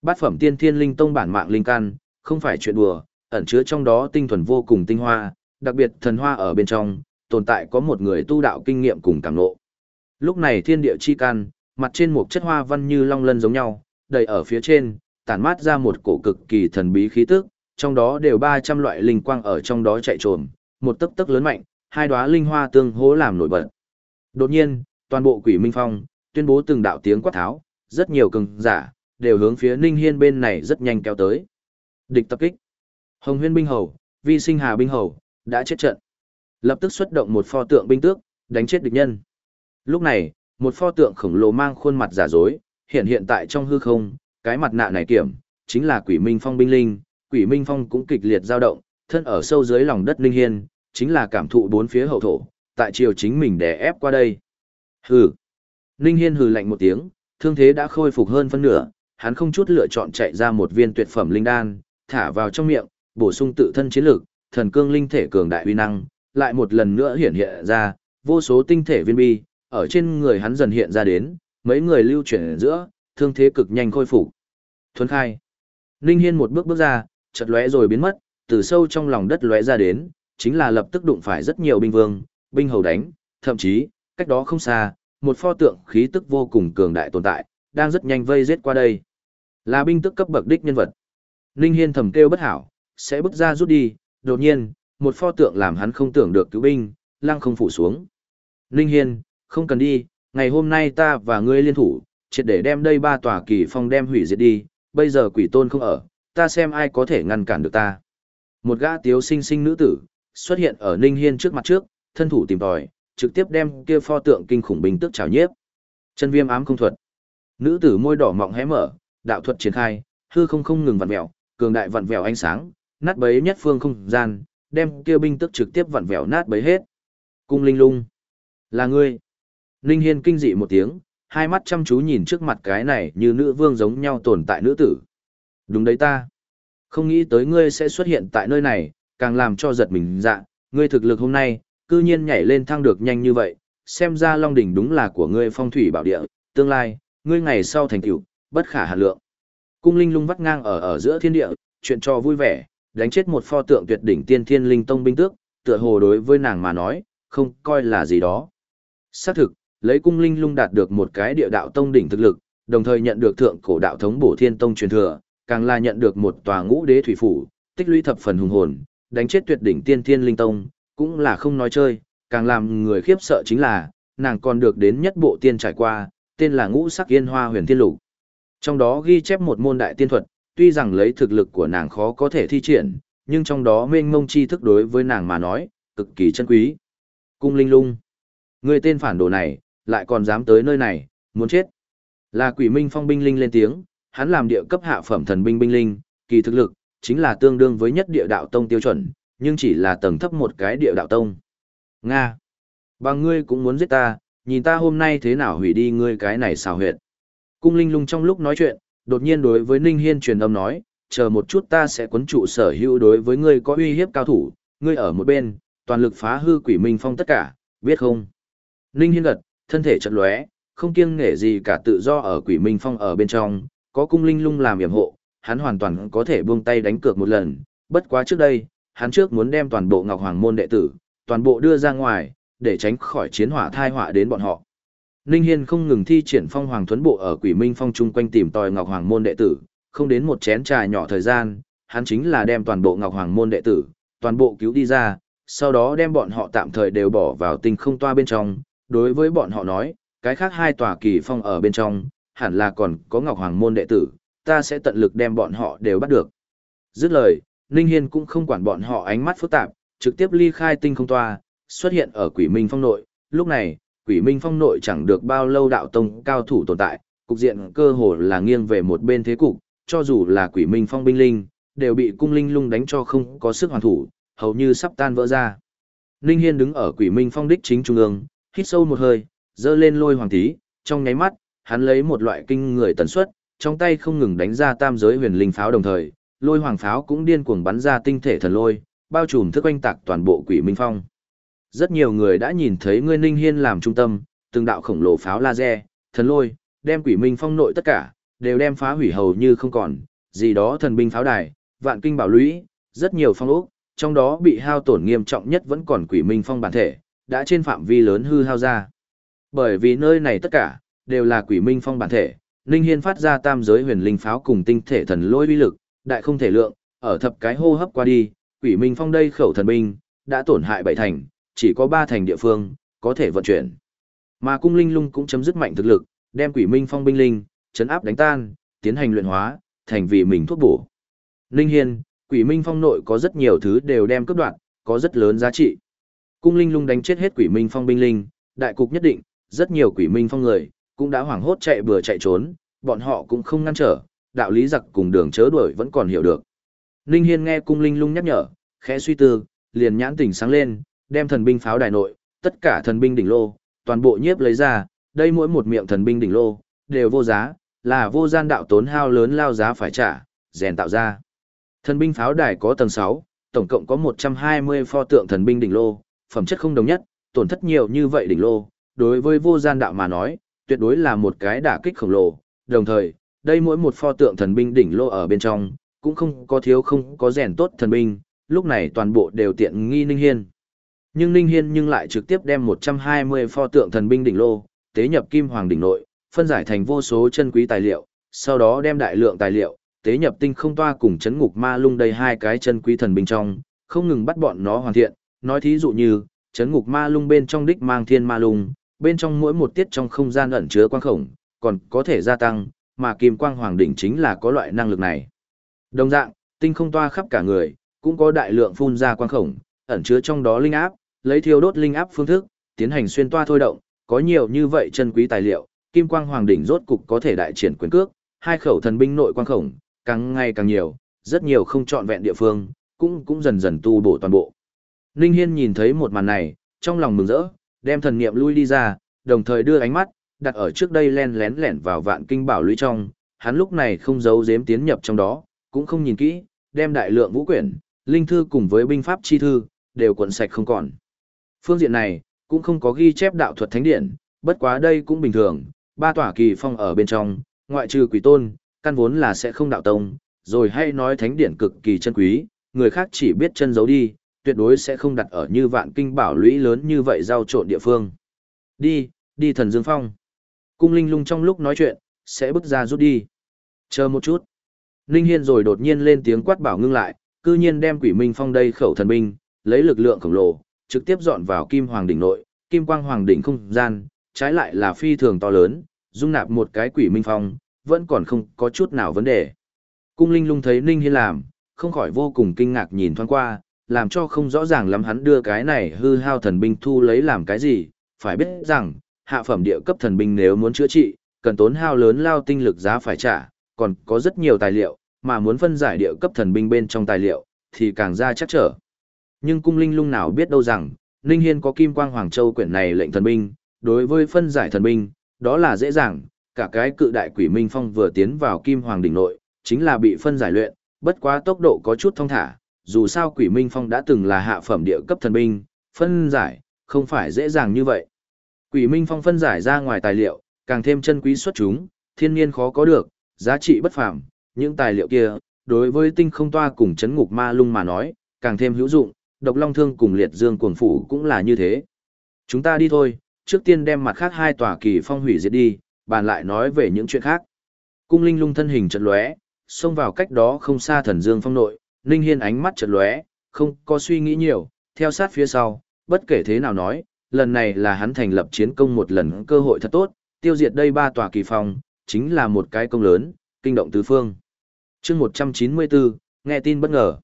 Bát phẩm tiên thiên linh tông bản mạng linh căn, không phải chuyện đùa, ẩn chứa trong đó tinh thuần vô cùng tinh hoa, đặc biệt thần hoa ở bên trong, tồn tại có một người tu đạo kinh nghiệm cùng cảm ngộ. Lúc này thiên địa chi căn, mặt trên một chất hoa văn như long lân giống nhau, đầy ở phía trên, tản mát ra một cổ cực kỳ thần bí khí tức, trong đó đều 300 loại linh quang ở trong đó chạy trồm, một tấc tấc lớn mạnh, hai đóa linh hoa tương hỗ làm nổi bật. Đột nhiên, toàn bộ Quỷ Minh Phong tuyên bố từng đạo tiếng quát tháo, rất nhiều cường giả đều hướng phía Ninh Hiên bên này rất nhanh kéo tới. Địch tập kích. Hồng Huyên binh hầu, Vi Sinh Hà binh hầu đã chết trận. Lập tức xuất động một pho tượng binh tước, đánh chết địch nhân. Lúc này, một pho tượng khổng lồ mang khuôn mặt giả dối, hiện hiện tại trong hư không, cái mặt nạ này kiểm, chính là quỷ minh phong binh linh, quỷ minh phong cũng kịch liệt dao động, thân ở sâu dưới lòng đất linh hiên, chính là cảm thụ bốn phía hậu thổ, tại chiều chính mình đè ép qua đây. Hừ. Linh hiên hừ lạnh một tiếng, thương thế đã khôi phục hơn phân nửa, hắn không chút lựa chọn chạy ra một viên tuyệt phẩm linh đan, thả vào trong miệng, bổ sung tự thân chiến lực, thần cương linh thể cường đại uy năng, lại một lần nữa hiện hiện ra, vô số tinh thể viên bi, ở trên người hắn dần hiện ra đến, mấy người lưu chuyển ở giữa, thương thế cực nhanh khôi phục. Thuấn khai. Ninh Hiên một bước bước ra, chợt lóe rồi biến mất, từ sâu trong lòng đất lóe ra đến, chính là lập tức đụng phải rất nhiều binh vương, binh hầu đánh, thậm chí, cách đó không xa, một pho tượng khí tức vô cùng cường đại tồn tại, đang rất nhanh vây giết qua đây. Là binh tức cấp bậc đích nhân vật. Ninh Hiên thầm kêu bất hảo, sẽ bước ra rút đi, đột nhiên, một pho tượng làm hắn không tưởng được cứu binh, lăng không phủ xuống. Ninh Hiên, không cần đi, ngày hôm nay ta và ngươi liên thủ, triệt để đem đây ba tòa kỳ phong đem hủy diệt đi, bây giờ quỷ tôn không ở, ta xem ai có thể ngăn cản được ta. Một gã tiếu sinh sinh nữ tử, xuất hiện ở Ninh Hiên trước mặt trước, thân thủ tìm tòi, trực tiếp đem kia pho tượng kinh khủng bình tức chảo nhiếp. Chân viêm ám không thuật. Nữ tử môi đỏ mọng hé mở, đạo thuật triển khai, hư không không ngừng vặn vẹo, cường đại vặn vẹo ánh sáng, nát bấy nhất phương không gian, đem kia binh tức trực tiếp vặn vẹo nát bấy hết. Cung linh lung. Là ngươi. Ninh Hiên kinh dị một tiếng, hai mắt chăm chú nhìn trước mặt cái này như nữ vương giống nhau tồn tại nữ tử. Đúng đấy ta. Không nghĩ tới ngươi sẽ xuất hiện tại nơi này, càng làm cho giật mình dạ, ngươi thực lực hôm nay, cư nhiên nhảy lên thăng được nhanh như vậy, xem ra Long Đỉnh đúng là của ngươi phong thủy bảo địa, tương lai, ngươi ngày sau thành tựu bất khả hạn lượng. Cung linh lung vắt ngang ở ở giữa thiên địa, chuyện cho vui vẻ, đánh chết một pho tượng tuyệt đỉnh tiên thiên linh tông binh tước, tựa hồ đối với nàng mà nói, không coi là gì đó. Xác thực, lấy cung linh lung đạt được một cái địa đạo tông đỉnh thực lực, đồng thời nhận được thượng cổ đạo thống bổ thiên tông truyền thừa, càng là nhận được một tòa ngũ đế thủy phủ, tích lũy thập phần hùng hồn, đánh chết tuyệt đỉnh tiên thiên linh tông, cũng là không nói chơi, càng làm người khiếp sợ chính là, nàng còn được đến nhất bộ tiên trải qua, tên là ngũ sắc yên hoa huyền thiên lục. Trong đó ghi chép một môn đại tiên thuật, tuy rằng lấy thực lực của nàng khó có thể thi triển, nhưng trong đó mênh mông chi thức đối với nàng mà nói, cực kỳ chân quý. Cung linh lung. Người tên phản đồ này, lại còn dám tới nơi này, muốn chết. Là quỷ minh phong binh linh lên tiếng, hắn làm địa cấp hạ phẩm thần binh binh linh, kỳ thực lực, chính là tương đương với nhất địa đạo tông tiêu chuẩn, nhưng chỉ là tầng thấp một cái địa đạo tông. Nga. Bằng ngươi cũng muốn giết ta, nhìn ta hôm nay thế nào hủy đi ngươi cái này xào huyệt. Cung Linh Lung trong lúc nói chuyện, đột nhiên đối với Ninh Hiên truyền âm nói, chờ một chút ta sẽ quấn trụ sở hữu đối với ngươi có uy hiếp cao thủ, ngươi ở một bên, toàn lực phá hư quỷ minh phong tất cả, biết không? Ninh Hiên gật, thân thể chật lóe, không kiêng nể gì cả tự do ở quỷ minh phong ở bên trong, có cung linh lung làm yểm hộ, hắn hoàn toàn có thể buông tay đánh cược một lần, bất quá trước đây, hắn trước muốn đem toàn bộ Ngọc Hoàng môn đệ tử, toàn bộ đưa ra ngoài, để tránh khỏi chiến hỏa thai họa đến bọn họ. Ninh Hiên không ngừng thi triển phong hoàng thuấn bộ ở quỷ minh phong chung quanh tìm tòi Ngọc Hoàng môn đệ tử, không đến một chén trà nhỏ thời gian, hắn chính là đem toàn bộ Ngọc Hoàng môn đệ tử, toàn bộ cứu đi ra, sau đó đem bọn họ tạm thời đều bỏ vào tinh không toa bên trong, đối với bọn họ nói, cái khác hai tòa kỳ phong ở bên trong, hẳn là còn có Ngọc Hoàng môn đệ tử, ta sẽ tận lực đem bọn họ đều bắt được. Dứt lời, Ninh Hiên cũng không quản bọn họ ánh mắt phức tạp, trực tiếp ly khai tinh không toa, xuất hiện ở quỷ minh phong nội. Lúc này, quỷ minh phong nội chẳng được bao lâu đạo tông cao thủ tồn tại, cục diện cơ hồ là nghiêng về một bên thế cục, cho dù là quỷ minh phong binh linh, đều bị cung linh lung đánh cho không có sức hoàn thủ, hầu như sắp tan vỡ ra. Ninh Hiên đứng ở quỷ minh phong đích chính trung ương, hít sâu một hơi, dơ lên lôi hoàng tí, trong nháy mắt, hắn lấy một loại kinh người tần suất, trong tay không ngừng đánh ra tam giới huyền linh pháo đồng thời, lôi hoàng pháo cũng điên cuồng bắn ra tinh thể thần lôi, bao trùm thức quanh tạc toàn bộ quỷ minh phong. Rất nhiều người đã nhìn thấy ngươi Ninh Hiên làm trung tâm, từng đạo khổng lồ pháo laser, thần lôi, đem quỷ minh phong nội tất cả, đều đem phá hủy hầu như không còn, gì đó thần binh pháo đài, vạn kinh bảo lũy, rất nhiều phong ốc, trong đó bị hao tổn nghiêm trọng nhất vẫn còn quỷ minh phong bản thể, đã trên phạm vi lớn hư hao ra. Bởi vì nơi này tất cả, đều là quỷ minh phong bản thể, Ninh Hiên phát ra tam giới huyền linh pháo cùng tinh thể thần lôi uy lực, đại không thể lượng, ở thập cái hô hấp qua đi, quỷ minh phong đây khẩu thần binh, đã tổn hại bảy thành, chỉ có ba thành địa phương, có thể vận chuyển. Mà cung linh lung cũng chấm dứt mạnh thực lực, đem quỷ minh phong binh linh, chấn áp đánh tan, tiến hành luyện hóa, thành vì mình thuốc bổ. Ninh Hiên, quỷ minh phong nội có rất nhiều thứ đều đem cấp đoạn, có rất lớn giá trị. Cung linh lung đánh chết hết quỷ minh phong binh linh, đại cục nhất định, rất nhiều quỷ minh phong người, cũng đã hoảng hốt chạy bừa chạy trốn, bọn họ cũng không ngăn trở, đạo lý giặc cùng đường chớ đuổi vẫn còn hiểu được. Ninh Hiên nghe cung linh lung nhắc nhở, khẽ suy tư, liền nhãn tỉnh sáng lên, đem thần binh pháo đài nội, tất cả thần binh đỉnh lô, toàn bộ nhiếp lấy ra, đây mỗi một miệng thần binh đỉnh lô, đều vô giá, là vô gian đạo tốn hao lớn lao giá phải trả, rèn tạo ra. Thần binh pháo đài có tầng 6, tổng cộng có 120 pho tượng thần binh đỉnh lô, phẩm chất không đồng nhất, tổn thất nhiều như vậy đỉnh lô, đối với vô gian đạo mà nói, tuyệt đối là một cái đả kích khổng lồ, đồng thời, đây mỗi một pho tượng thần binh đỉnh lô ở bên trong, cũng không có thiếu không có rèn tốt thần binh, lúc này toàn bộ đều tiện nghi Ninh Hiên. Nhưng Ninh Hiên nhưng lại trực tiếp đem 120 pho tượng thần binh đỉnh lô, tế nhập kim hoàng đỉnh nội, phân giải thành vô số chân quý tài liệu, sau đó đem đại lượng tài liệu, tế nhập tinh không toa cùng chấn ngục ma lung đầy hai cái chân quý thần binh trong, không ngừng bắt bọn nó hoàn thiện, nói thí dụ như, chấn ngục ma lung bên trong đích mang thiên ma lung, bên trong mỗi một tiết trong không gian ẩn chứa quang khổng, còn có thể gia tăng, mà kim quang hoàng đỉnh chính là có loại năng lực này. Đồng dạng, tinh không toa khắp cả người, cũng có đại lượng phun ra quang khổng, ẩn chứa trong đó linh áp, lấy thiêu đốt linh áp phương thức, tiến hành xuyên toa thôi động, có nhiều như vậy chân quý tài liệu, kim quang hoàng đỉnh rốt cục có thể đại triển quyền cước, hai khẩu thần binh nội quang khổng, càng ngày càng nhiều, rất nhiều không chọn vẹn địa phương, cũng cũng dần dần tu bổ toàn bộ. Ninh Hiên nhìn thấy một màn này, trong lòng mừng rỡ, đem thần niệm lui đi ra, đồng thời đưa ánh mắt, đặt ở trước đây len lén lẻn vào vạn kinh bảo lũy trong, hắn lúc này không giấu giếm tiến nhập trong đó, cũng không nhìn kỹ, đem đại lượng vũ quyển, linh thư cùng với binh pháp chi thư, đều cuộn sạch không còn. Phương diện này, cũng không có ghi chép đạo thuật thánh điển, bất quá đây cũng bình thường, ba tỏa kỳ phong ở bên trong, ngoại trừ quỷ tôn, căn vốn là sẽ không đạo tông, rồi hay nói thánh điển cực kỳ chân quý, người khác chỉ biết chân giấu đi, tuyệt đối sẽ không đặt ở như vạn kinh bảo lũy lớn như vậy giao trộn địa phương. Đi, đi thần dương phong. Cung linh lung trong lúc nói chuyện, sẽ bước ra rút đi. Chờ một chút. Ninh Hiên rồi đột nhiên lên tiếng quát bảo ngưng lại, cư nhiên đem quỷ minh phong đây khẩu thần binh, lấy lực lượng khổng lồ, trực tiếp dọn vào kim hoàng đỉnh nội, kim quang hoàng đỉnh không gian, trái lại là phi thường to lớn, dung nạp một cái quỷ minh phong, vẫn còn không có chút nào vấn đề. Cung linh lung thấy Ninh Hiên làm, không khỏi vô cùng kinh ngạc nhìn thoáng qua, làm cho không rõ ràng lắm hắn đưa cái này hư hao thần binh thu lấy làm cái gì, phải biết rằng, hạ phẩm địa cấp thần binh nếu muốn chữa trị, cần tốn hao lớn lao tinh lực giá phải trả, còn có rất nhiều tài liệu, mà muốn phân giải địa cấp thần binh bên trong tài liệu, thì càng ra chắc trở. Nhưng cung linh lung nào biết đâu rằng, Ninh Hiên có kim quang Hoàng Châu quyển này lệnh thần binh, đối với phân giải thần binh, đó là dễ dàng, cả cái cự đại quỷ minh phong vừa tiến vào kim hoàng đỉnh nội, chính là bị phân giải luyện, bất quá tốc độ có chút thông thả, dù sao quỷ minh phong đã từng là hạ phẩm địa cấp thần binh, phân giải, không phải dễ dàng như vậy. Quỷ minh phong phân giải ra ngoài tài liệu, càng thêm chân quý xuất chúng, thiên nhiên khó có được, giá trị bất phàm, những tài liệu kia, đối với tinh không toa cùng chấn ngục ma lung mà nói, càng thêm hữu dụng, độc long thương cùng liệt dương cuồng phủ cũng là như thế. Chúng ta đi thôi, trước tiên đem mặt khác hai tòa kỳ phong hủy diệt đi, bàn lại nói về những chuyện khác. Cung linh lung thân hình chật lóe, xông vào cách đó không xa thần dương phong nội, Ninh Hiên ánh mắt chợt lóe, không có suy nghĩ nhiều, theo sát phía sau, bất kể thế nào nói, lần này là hắn thành lập chiến công một lần cơ hội thật tốt, tiêu diệt đây ba tòa kỳ phòng, chính là một cái công lớn, kinh động tứ phương. chương 194, nghe tin bất ngờ.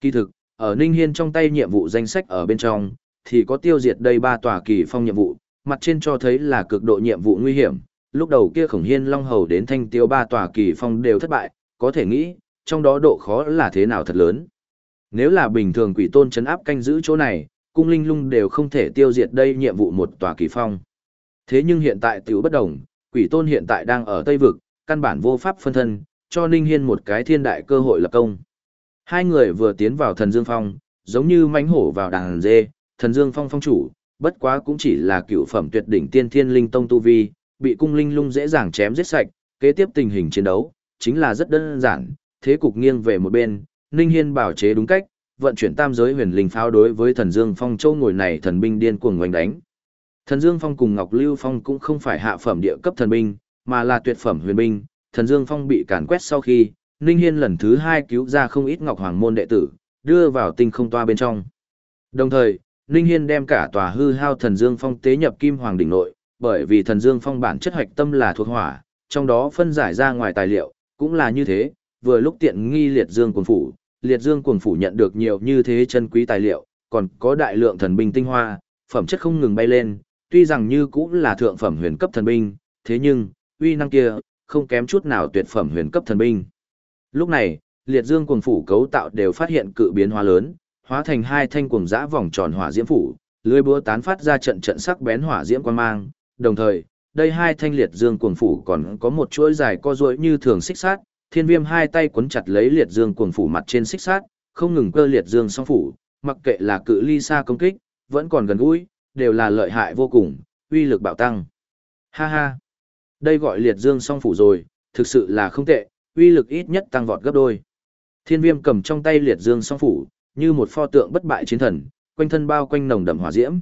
Kỳ thực, ở Ninh Hiên trong tay nhiệm vụ danh sách ở bên trong, thì có tiêu diệt đây ba tòa kỳ phong nhiệm vụ, mặt trên cho thấy là cực độ nhiệm vụ nguy hiểm. Lúc đầu kia khổng hiên long hầu đến thanh tiêu ba tòa kỳ phong đều thất bại, có thể nghĩ, trong đó độ khó là thế nào thật lớn. Nếu là bình thường quỷ tôn chấn áp canh giữ chỗ này, cung linh lung đều không thể tiêu diệt đây nhiệm vụ một tòa kỳ phong. Thế nhưng hiện tại tiểu bất đồng, quỷ tôn hiện tại đang ở Tây Vực, căn bản vô pháp phân thân, cho Ninh Hiên một cái thiên đại cơ hội lập công. Hai người vừa tiến vào thần Dương Phong, giống như mánh hổ vào đàn dê, thần Dương Phong phong chủ, bất quá cũng chỉ là cựu phẩm tuyệt đỉnh tiên thiên linh tông tu vi, bị cung linh lung dễ dàng chém giết sạch, kế tiếp tình hình chiến đấu, chính là rất đơn giản, thế cục nghiêng về một bên, Ninh Hiên bảo chế đúng cách, vận chuyển tam giới huyền linh pháo đối với thần Dương Phong châu ngồi này thần binh điên cuồng ngoảnh đánh. Thần Dương Phong cùng Ngọc Lưu Phong cũng không phải hạ phẩm địa cấp thần binh, mà là tuyệt phẩm huyền binh, thần Dương Phong bị càn quét sau khi, Ninh Hiên lần thứ hai cứu ra không ít Ngọc Hoàng môn đệ tử, đưa vào tinh không toa bên trong. Đồng thời, Ninh Hiên đem cả tòa hư hao thần Dương Phong tế nhập Kim Hoàng đỉnh nội, bởi vì thần Dương Phong bản chất hoạch tâm là thuộc hỏa, trong đó phân giải ra ngoài tài liệu, cũng là như thế, vừa lúc tiện nghi liệt dương quần phủ, liệt dương quần phủ nhận được nhiều như thế chân quý tài liệu, còn có đại lượng thần binh tinh hoa, phẩm chất không ngừng bay lên, tuy rằng như cũng là thượng phẩm huyền cấp thần binh, thế nhưng, uy năng kia, không kém chút nào tuyệt phẩm huyền cấp thần binh. Lúc này, liệt dương quần phủ cấu tạo đều phát hiện cự biến hóa lớn, hóa thành hai thanh cuồng dã vòng tròn hỏa diễm phủ, lưới búa tán phát ra trận trận sắc bén hỏa diễm quan mang, đồng thời, đây hai thanh liệt dương cuồng phủ còn có một chuỗi dài co duỗi như thường xích sát, thiên viêm hai tay quấn chặt lấy liệt dương cuồng phủ mặt trên xích sát, không ngừng cơ liệt dương song phủ, mặc kệ là cự ly xa công kích, vẫn còn gần gũi, đều là lợi hại vô cùng, uy lực bạo tăng. Ha ha, đây gọi liệt dương song phủ rồi, thực sự là không tệ, uy lực ít nhất tăng vọt gấp đôi. Thiên viêm cầm trong tay liệt dương song phủ, như một pho tượng bất bại chiến thần, quanh thân bao quanh nồng đậm hỏa diễm.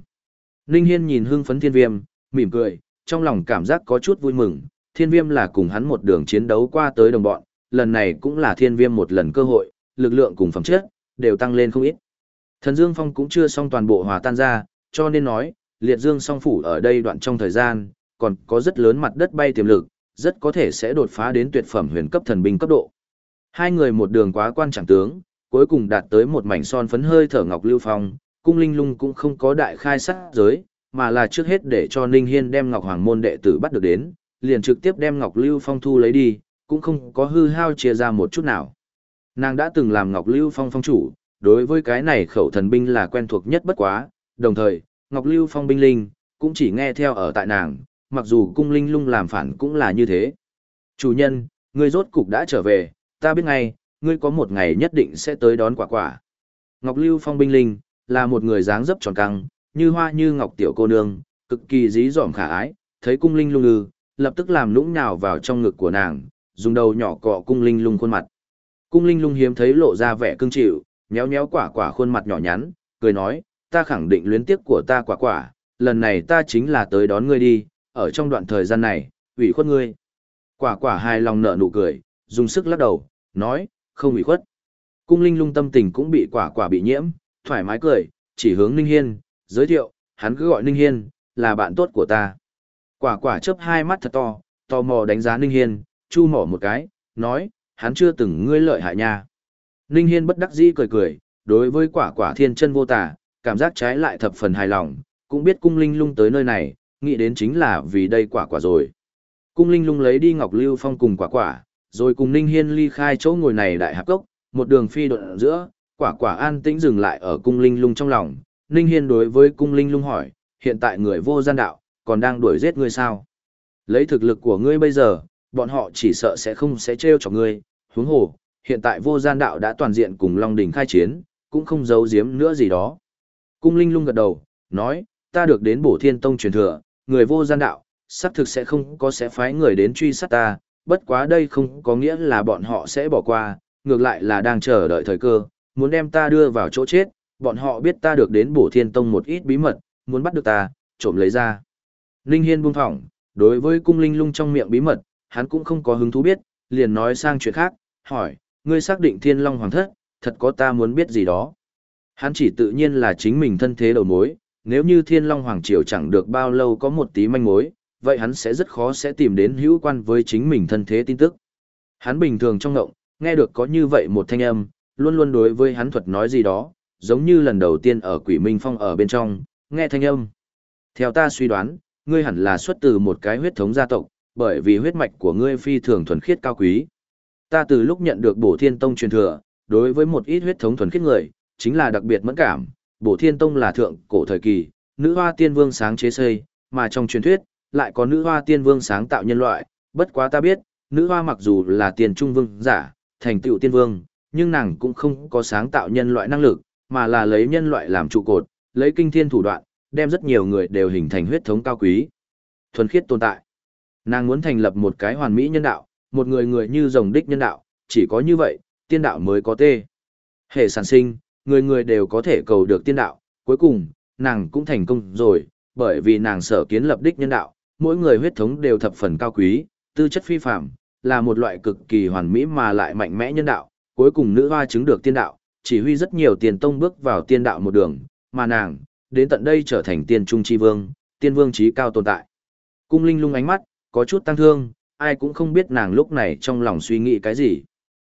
Ninh Hiên nhìn hưng phấn thiên viêm, mỉm cười, trong lòng cảm giác có chút vui mừng, thiên viêm là cùng hắn một đường chiến đấu qua tới đồng bọn, lần này cũng là thiên viêm một lần cơ hội, lực lượng cùng phẩm chất, đều tăng lên không ít. Thần Dương Phong cũng chưa xong toàn bộ hòa tan ra, cho nên nói, liệt dương song phủ ở đây đoạn trong thời gian, còn có rất lớn mặt đất bay tiềm lực, rất có thể sẽ đột phá đến tuyệt phẩm huyền cấp thần binh cấp độ. Hai người một đường quá quan chẳng tướng, cuối cùng đạt tới một mảnh son phấn hơi thở ngọc lưu phong, cung linh lung cũng không có đại khai sát giới, mà là trước hết để cho Ninh Hiên đem ngọc hoàng môn đệ tử bắt được đến, liền trực tiếp đem ngọc lưu phong thu lấy đi, cũng không có hư hao chia ra một chút nào. Nàng đã từng làm ngọc lưu phong phong chủ, đối với cái này khẩu thần binh là quen thuộc nhất bất quá, đồng thời, ngọc lưu phong binh linh, cũng chỉ nghe theo ở tại nàng, mặc dù cung linh lung làm phản cũng là như thế. Chủ nhân, ngươi rốt cục đã trở về, ta biết ngay, ngươi có một ngày nhất định sẽ tới đón quả quả. Ngọc Lưu Phong binh linh, là một người dáng dấp tròn căng, như hoa như ngọc tiểu cô nương, cực kỳ dí dỏm khả ái, thấy cung linh lung lư, lập tức làm nũng nhào vào trong ngực của nàng, dùng đầu nhỏ cọ cung linh lung khuôn mặt. Cung linh lung hiếm thấy lộ ra vẻ cương chịu, nhéo nhéo quả quả khuôn mặt nhỏ nhắn, cười nói, ta khẳng định luyến tiếc của ta quả quả, lần này ta chính là tới đón ngươi đi, ở trong đoạn thời gian này, ủy khuất ngươi. Quả quả hài lòng nở nụ cười, dùng sức lắc đầu, nói, không ủy khuất. Cung linh lung tâm tình cũng bị quả quả bị nhiễm, thoải mái cười, chỉ hướng Ninh Hiên, giới thiệu, hắn cứ gọi Ninh Hiên, là bạn tốt của ta. Quả quả chớp hai mắt thật to, tò mò đánh giá Ninh Hiên, chu mỏ một cái, nói, hắn chưa từng ngươi lợi hại nha. Ninh Hiên bất đắc dĩ cười cười, đối với quả quả thiên chân vô tả, cảm giác trái lại thập phần hài lòng, cũng biết cung linh lung tới nơi này, nghĩ đến chính là vì đây quả quả rồi. Cung linh lung lấy đi Ngọc Lưu Phong cùng quả quả, rồi cùng Ninh Hiên ly khai chỗ ngồi này đại hạp cốc, một đường phi đoạn giữa, quả quả an tĩnh dừng lại ở cung linh lung trong lòng. Ninh Hiên đối với cung linh lung hỏi, hiện tại người vô gian đạo, còn đang đuổi giết ngươi sao? Lấy thực lực của ngươi bây giờ, bọn họ chỉ sợ sẽ không sẽ trêu cho ngươi, huống hồ, hiện tại vô gian đạo đã toàn diện cùng Long Đỉnh khai chiến, cũng không giấu giếm nữa gì đó. Cung Linh lung gật đầu, nói, ta được đến bổ thiên tông truyền thừa, người vô gian đạo, xác thực sẽ không có sẽ phái người đến truy sát ta, bất quá đây không có nghĩa là bọn họ sẽ bỏ qua, ngược lại là đang chờ đợi thời cơ, muốn đem ta đưa vào chỗ chết, bọn họ biết ta được đến bổ thiên tông một ít bí mật, muốn bắt được ta, trộm lấy ra. Linh Hiên buông thỏng, đối với cung linh lung trong miệng bí mật, hắn cũng không có hứng thú biết, liền nói sang chuyện khác, hỏi, ngươi xác định thiên long hoàng thất, thật có ta muốn biết gì đó. Hắn chỉ tự nhiên là chính mình thân thế đầu mối, nếu như thiên long hoàng triều chẳng được bao lâu có một tí manh mối, vậy hắn sẽ rất khó sẽ tìm đến hữu quan với chính mình thân thế tin tức. Hắn bình thường trong ngộng, nghe được có như vậy một thanh âm, luôn luôn đối với hắn thuật nói gì đó, giống như lần đầu tiên ở quỷ minh phong ở bên trong, nghe thanh âm. Theo ta suy đoán, ngươi hẳn là xuất từ một cái huyết thống gia tộc, bởi vì huyết mạch của ngươi phi thường thuần khiết cao quý. Ta từ lúc nhận được bổ thiên tông truyền thừa, đối với một ít huyết thống thuần khiết người, chính là đặc biệt mẫn cảm, bổ thiên tông là thượng cổ thời kỳ, nữ hoa tiên vương sáng chế xây, mà trong truyền thuyết, lại có nữ hoa tiên vương sáng tạo nhân loại, bất quá ta biết, nữ hoa mặc dù là tiền trung vương giả, thành tựu tiên vương, nhưng nàng cũng không có sáng tạo nhân loại năng lực, mà là lấy nhân loại làm trụ cột, lấy kinh thiên thủ đoạn, đem rất nhiều người đều hình thành huyết thống cao quý. Thuần khiết tồn tại. Nàng muốn thành lập một cái hoàn mỹ nhân đạo, một người người như rồng đích nhân đạo, chỉ có như vậy, tiên đạo mới có tê. Hệ sản sinh, người người đều có thể cầu được tiên đạo, cuối cùng, nàng cũng thành công rồi, bởi vì nàng sở kiến lập đích nhân đạo, mỗi người huyết thống đều thập phần cao quý, tư chất phi phạm, là một loại cực kỳ hoàn mỹ mà lại mạnh mẽ nhân đạo, cuối cùng nữ hoa chứng được tiên đạo, chỉ huy rất nhiều tiền tông bước vào tiên đạo một đường, mà nàng, đến tận đây trở thành tiên trung chi vương, tiên vương trí cao tồn tại. Cung linh lung ánh mắt, có chút tăng thương, ai cũng không biết nàng lúc này trong lòng suy nghĩ cái gì.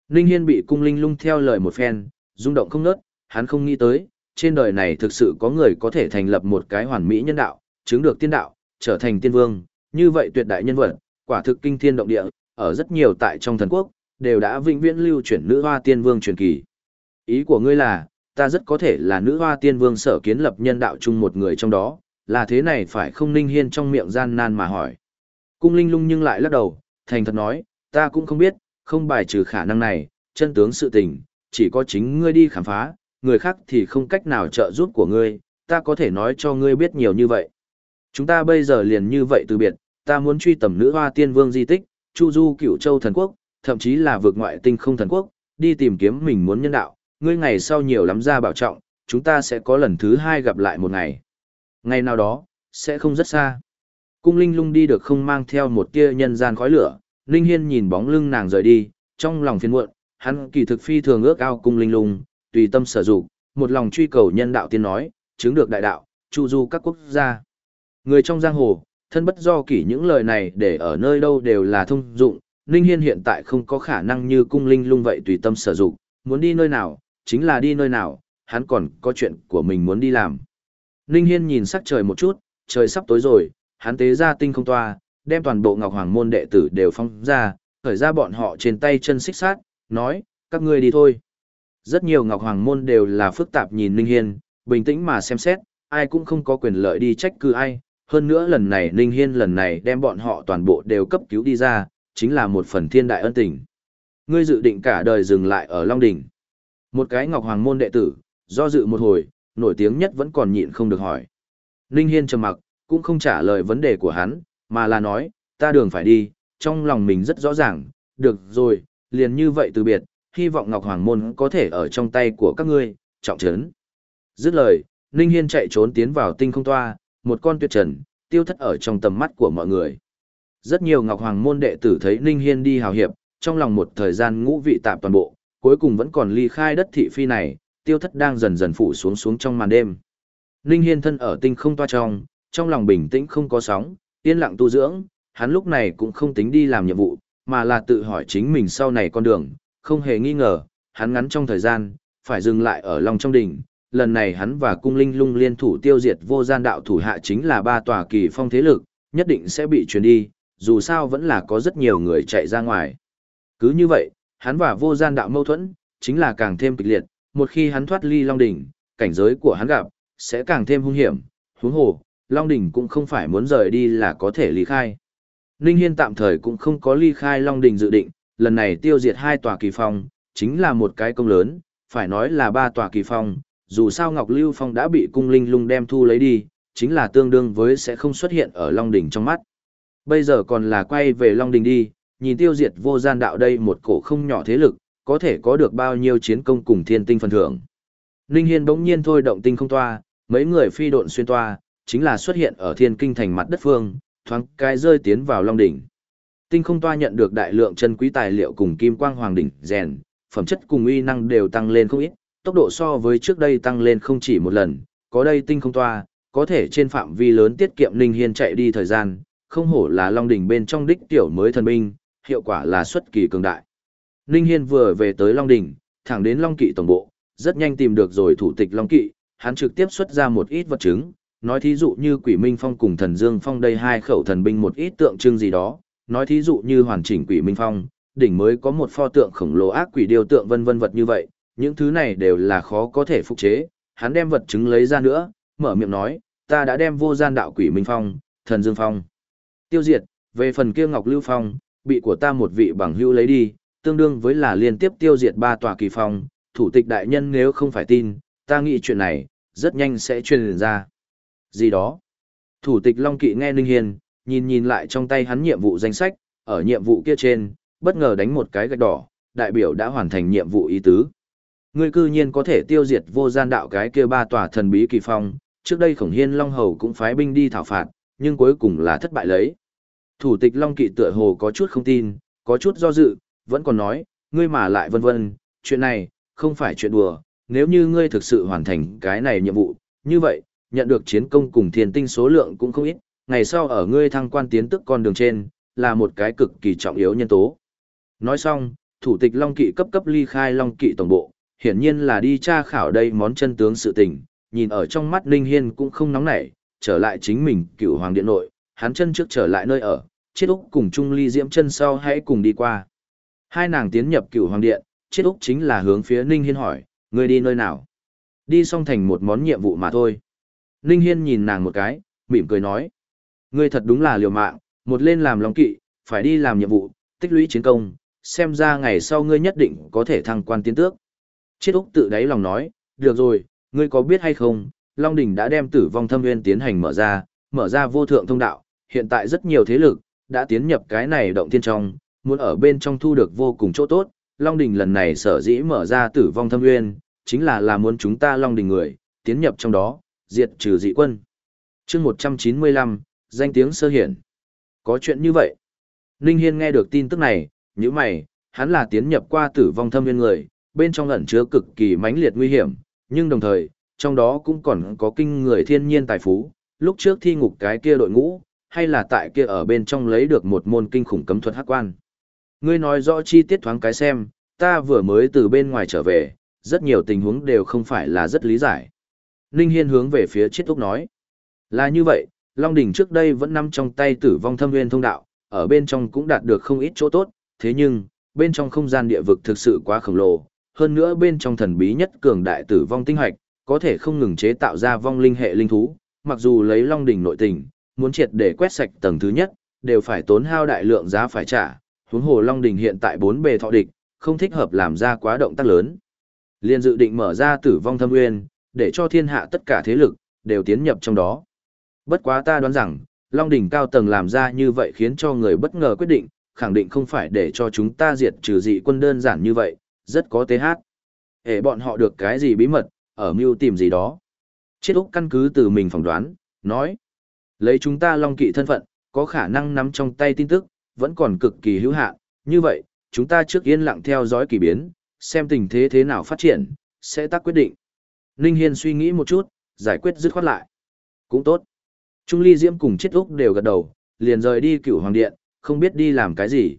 Ninh Hiên bị cung linh lung theo lời một phen, rung động không nớt, hắn không nghĩ tới, trên đời này thực sự có người có thể thành lập một cái hoàn mỹ nhân đạo, chứng được tiên đạo, trở thành tiên vương, như vậy tuyệt đại nhân vật, quả thực kinh thiên động địa, ở rất nhiều tại trong thần quốc, đều đã vĩnh viễn lưu chuyển nữ hoa tiên vương truyền kỳ. Ý của ngươi là, ta rất có thể là nữ hoa tiên vương sở kiến lập nhân đạo chung một người trong đó, là thế này phải không ninh hiên trong miệng gian nan mà hỏi. Cung linh lung nhưng lại lắc đầu, thành thật nói, ta cũng không biết, không bài trừ khả năng này, chân tướng sự tình, chỉ có chính ngươi đi khám phá, người khác thì không cách nào trợ giúp của ngươi, ta có thể nói cho ngươi biết nhiều như vậy. Chúng ta bây giờ liền như vậy từ biệt, ta muốn truy tầm nữ hoa tiên vương di tích, chu du cựu châu thần quốc, thậm chí là vượt ngoại tinh không thần quốc, đi tìm kiếm mình muốn nhân đạo, ngươi ngày sau nhiều lắm ra bảo trọng, chúng ta sẽ có lần thứ hai gặp lại một ngày. Ngày nào đó, sẽ không rất xa. Cung Linh lung đi được không mang theo một tia nhân gian khói lửa, Linh Hiên nhìn bóng lưng nàng rời đi, trong lòng phiền muộn, hắn kỳ thực phi thường ước ao Cung Linh lung, tùy tâm sở dụng, một lòng truy cầu nhân đạo tiên nói, chứng được đại đạo, chu du các quốc gia. Người trong giang hồ, thân bất do kỷ những lời này để ở nơi đâu đều là thông dụng, Ninh Hiên hiện tại không có khả năng như cung linh lung vậy tùy tâm sở dụng, muốn đi nơi nào, chính là đi nơi nào, hắn còn có chuyện của mình muốn đi làm. Ninh Hiên nhìn sắc trời một chút, trời sắp tối rồi, hắn tế ra tinh không toa, đem toàn bộ Ngọc Hoàng môn đệ tử đều phong ra, khởi ra bọn họ trên tay chân xích sát, nói, các ngươi đi thôi. Rất nhiều Ngọc Hoàng môn đều là phức tạp nhìn Ninh Hiên, bình tĩnh mà xem xét, ai cũng không có quyền lợi đi trách cứ ai. Hơn nữa lần này Ninh Hiên lần này đem bọn họ toàn bộ đều cấp cứu đi ra, chính là một phần thiên đại ân tình. Ngươi dự định cả đời dừng lại ở Long Đỉnh. Một cái Ngọc Hoàng môn đệ tử, do dự một hồi, nổi tiếng nhất vẫn còn nhịn không được hỏi. Ninh Hiên trầm mặc, cũng không trả lời vấn đề của hắn, mà là nói, ta đường phải đi, trong lòng mình rất rõ ràng, được rồi, liền như vậy từ biệt, hy vọng Ngọc Hoàng Môn có thể ở trong tay của các ngươi, trọng trấn. Dứt lời, Ninh Hiên chạy trốn tiến vào tinh không toa, một con tuyệt trần, tiêu thất ở trong tầm mắt của mọi người. Rất nhiều Ngọc Hoàng Môn đệ tử thấy Ninh Hiên đi hào hiệp, trong lòng một thời gian ngũ vị tạp toàn bộ, cuối cùng vẫn còn ly khai đất thị phi này, tiêu thất đang dần dần phủ xuống xuống trong màn đêm. Ninh Hiên thân ở tinh không toa trong, trong lòng bình tĩnh không có sóng, yên lặng tu dưỡng, hắn lúc này cũng không tính đi làm nhiệm vụ, mà là tự hỏi chính mình sau này con đường, không hề nghi ngờ, hắn ngắn trong thời gian, phải dừng lại ở lòng trong đỉnh. Lần này hắn và cung linh lung liên thủ tiêu diệt vô gian đạo thủ hạ chính là ba tòa kỳ phong thế lực, nhất định sẽ bị truyền đi, dù sao vẫn là có rất nhiều người chạy ra ngoài. Cứ như vậy, hắn và vô gian đạo mâu thuẫn, chính là càng thêm kịch liệt, một khi hắn thoát ly Long Đỉnh, cảnh giới của hắn gặp, sẽ càng thêm hung hiểm, huống hồ, Long Đỉnh cũng không phải muốn rời đi là có thể ly khai. Ninh Hiên tạm thời cũng không có ly khai Long Đình dự định, lần này tiêu diệt hai tòa kỳ phong, chính là một cái công lớn, phải nói là ba tòa kỳ phong, dù sao Ngọc Lưu Phong đã bị cung linh lung đem thu lấy đi, chính là tương đương với sẽ không xuất hiện ở Long Đình trong mắt. Bây giờ còn là quay về Long Đình đi, nhìn tiêu diệt vô gian đạo đây một cổ không nhỏ thế lực, có thể có được bao nhiêu chiến công cùng thiên tinh phần thưởng. Ninh Hiên bỗng nhiên thôi động tinh không toa, mấy người phi độn xuyên toa, chính là xuất hiện ở thiên kinh thành mặt đất phương, thoáng cái rơi tiến vào Long Đỉnh. Tinh không toa nhận được đại lượng chân quý tài liệu cùng kim quang hoàng đỉnh rèn, phẩm chất cùng uy năng đều tăng lên không ít, tốc độ so với trước đây tăng lên không chỉ một lần, có đây tinh không toa, có thể trên phạm vi lớn tiết kiệm Linh Hiên chạy đi thời gian, không hổ là Long Đỉnh bên trong đích tiểu mới thần binh, hiệu quả là xuất kỳ cường đại. Linh Hiên vừa về tới Long Đỉnh, thẳng đến Long Kỵ tổng bộ, rất nhanh tìm được rồi thủ tịch Long Kỵ, hắn trực tiếp xuất ra một ít vật chứng, nói thí dụ như Quỷ Minh Phong cùng Thần Dương Phong đây hai khẩu thần binh một ít tượng trưng gì đó, nói thí dụ như hoàn chỉnh Quỷ Minh Phong, đỉnh mới có một pho tượng khổng lồ ác quỷ điêu tượng vân vân vật như vậy, những thứ này đều là khó có thể phục chế, hắn đem vật chứng lấy ra nữa, mở miệng nói, ta đã đem vô gian đạo Quỷ Minh Phong, Thần Dương Phong tiêu diệt, về phần kia Ngọc Lưu Phong, bị của ta một vị bằng hữu lấy đi, tương đương với là liên tiếp tiêu diệt ba tòa kỳ phong, thủ tịch đại nhân nếu không phải tin, ta nghĩ chuyện này, rất nhanh sẽ truyền ra. Gì đó? Thủ tịch Long Kỵ nghe Ninh Hiên, nhìn nhìn lại trong tay hắn nhiệm vụ danh sách, ở nhiệm vụ kia trên, bất ngờ đánh một cái gạch đỏ, đại biểu đã hoàn thành nhiệm vụ ý tứ. Ngươi cư nhiên có thể tiêu diệt vô gian đạo cái kia ba tòa thần bí kỳ phong, trước đây khổng hiên Long Hầu cũng phái binh đi thảo phạt, nhưng cuối cùng là thất bại lấy. Thủ tịch Long Kỵ tựa hồ có chút không tin, có chút do dự, vẫn còn nói, ngươi mà lại vân vân, chuyện này, không phải chuyện đùa, nếu như ngươi thực sự hoàn thành cái này nhiệm vụ, như vậy, nhận được chiến công cùng thiên tinh số lượng cũng không ít, ngày sau ở ngươi thăng quan tiến tức con đường trên, là một cái cực kỳ trọng yếu nhân tố. Nói xong, thủ tịch Long Kỵ cấp cấp ly khai Long Kỵ tổng bộ, hiển nhiên là đi tra khảo đây món chân tướng sự tình, nhìn ở trong mắt Ninh Hiên cũng không nóng nảy, trở lại chính mình cựu hoàng điện nội, hắn chân trước trở lại nơi ở, chết úc cùng Trung Ly Diễm chân sau hãy cùng đi qua. Hai nàng tiến nhập cựu hoàng điện, chết úc chính là hướng phía Ninh Hiên hỏi, ngươi đi nơi nào? Đi xong thành một món nhiệm vụ mà thôi. Ninh Hiên nhìn nàng một cái, mỉm cười nói. Ngươi thật đúng là liều mạng, một lên làm lòng kỵ, phải đi làm nhiệm vụ, tích lũy chiến công, xem ra ngày sau ngươi nhất định có thể thăng quan tiến tước. Chiết Úc tự đáy lòng nói, được rồi, ngươi có biết hay không, Long Đình đã đem tử vong thâm nguyên tiến hành mở ra, mở ra vô thượng thông đạo, hiện tại rất nhiều thế lực, đã tiến nhập cái này động thiên trong, muốn ở bên trong thu được vô cùng chỗ tốt. Long Đình lần này sở dĩ mở ra tử vong thâm nguyên, chính là là muốn chúng ta Long Đình người, tiến nhập trong đó, diệt trừ dị quân. chương 195, danh tiếng sơ hiển. Có chuyện như vậy. Ninh Hiên nghe được tin tức này, như mày, hắn là tiến nhập qua tử vong thâm nguyên người, bên trong ẩn chứa cực kỳ mãnh liệt nguy hiểm, nhưng đồng thời, trong đó cũng còn có kinh người thiên nhiên tài phú, lúc trước thi ngục cái kia đội ngũ, hay là tại kia ở bên trong lấy được một môn kinh khủng cấm thuật hắc quan. Ngươi nói rõ chi tiết thoáng cái xem, ta vừa mới từ bên ngoài trở về, rất nhiều tình huống đều không phải là rất lý giải. Ninh Hiên hướng về phía chiết úc nói. Là như vậy, Long Đỉnh trước đây vẫn nằm trong tay tử vong thâm nguyên thông đạo, ở bên trong cũng đạt được không ít chỗ tốt, thế nhưng, bên trong không gian địa vực thực sự quá khổng lồ, hơn nữa bên trong thần bí nhất cường đại tử vong tinh hoạch, có thể không ngừng chế tạo ra vong linh hệ linh thú, mặc dù lấy Long Đỉnh nội tình, muốn triệt để quét sạch tầng thứ nhất, đều phải tốn hao đại lượng giá phải trả, huống hồ Long Đỉnh hiện tại bốn bề thọ địch, không thích hợp làm ra quá động tác lớn. Liên dự định mở ra tử vong thâm nguyên, để cho thiên hạ tất cả thế lực, đều tiến nhập trong đó. Bất quá ta đoán rằng, Long Đỉnh cao tầng làm ra như vậy khiến cho người bất ngờ quyết định, khẳng định không phải để cho chúng ta diệt trừ dị quân đơn giản như vậy, rất có tế hát. Hệ bọn họ được cái gì bí mật, ở mưu tìm gì đó. Chết Úc căn cứ từ mình phỏng đoán, nói. Lấy chúng ta Long Kỵ thân phận, có khả năng nắm trong tay tin tức, vẫn còn cực kỳ hữu hạn. Như vậy, chúng ta trước yên lặng theo dõi kỳ biến, xem tình thế thế nào phát triển, sẽ tác quyết định. Ninh Hiên suy nghĩ một chút, giải quyết dứt khoát lại. Cũng tốt. Trung Ly Diễm cùng chết Úc đều gật đầu, liền rời đi cửu hoàng điện, không biết đi làm cái gì.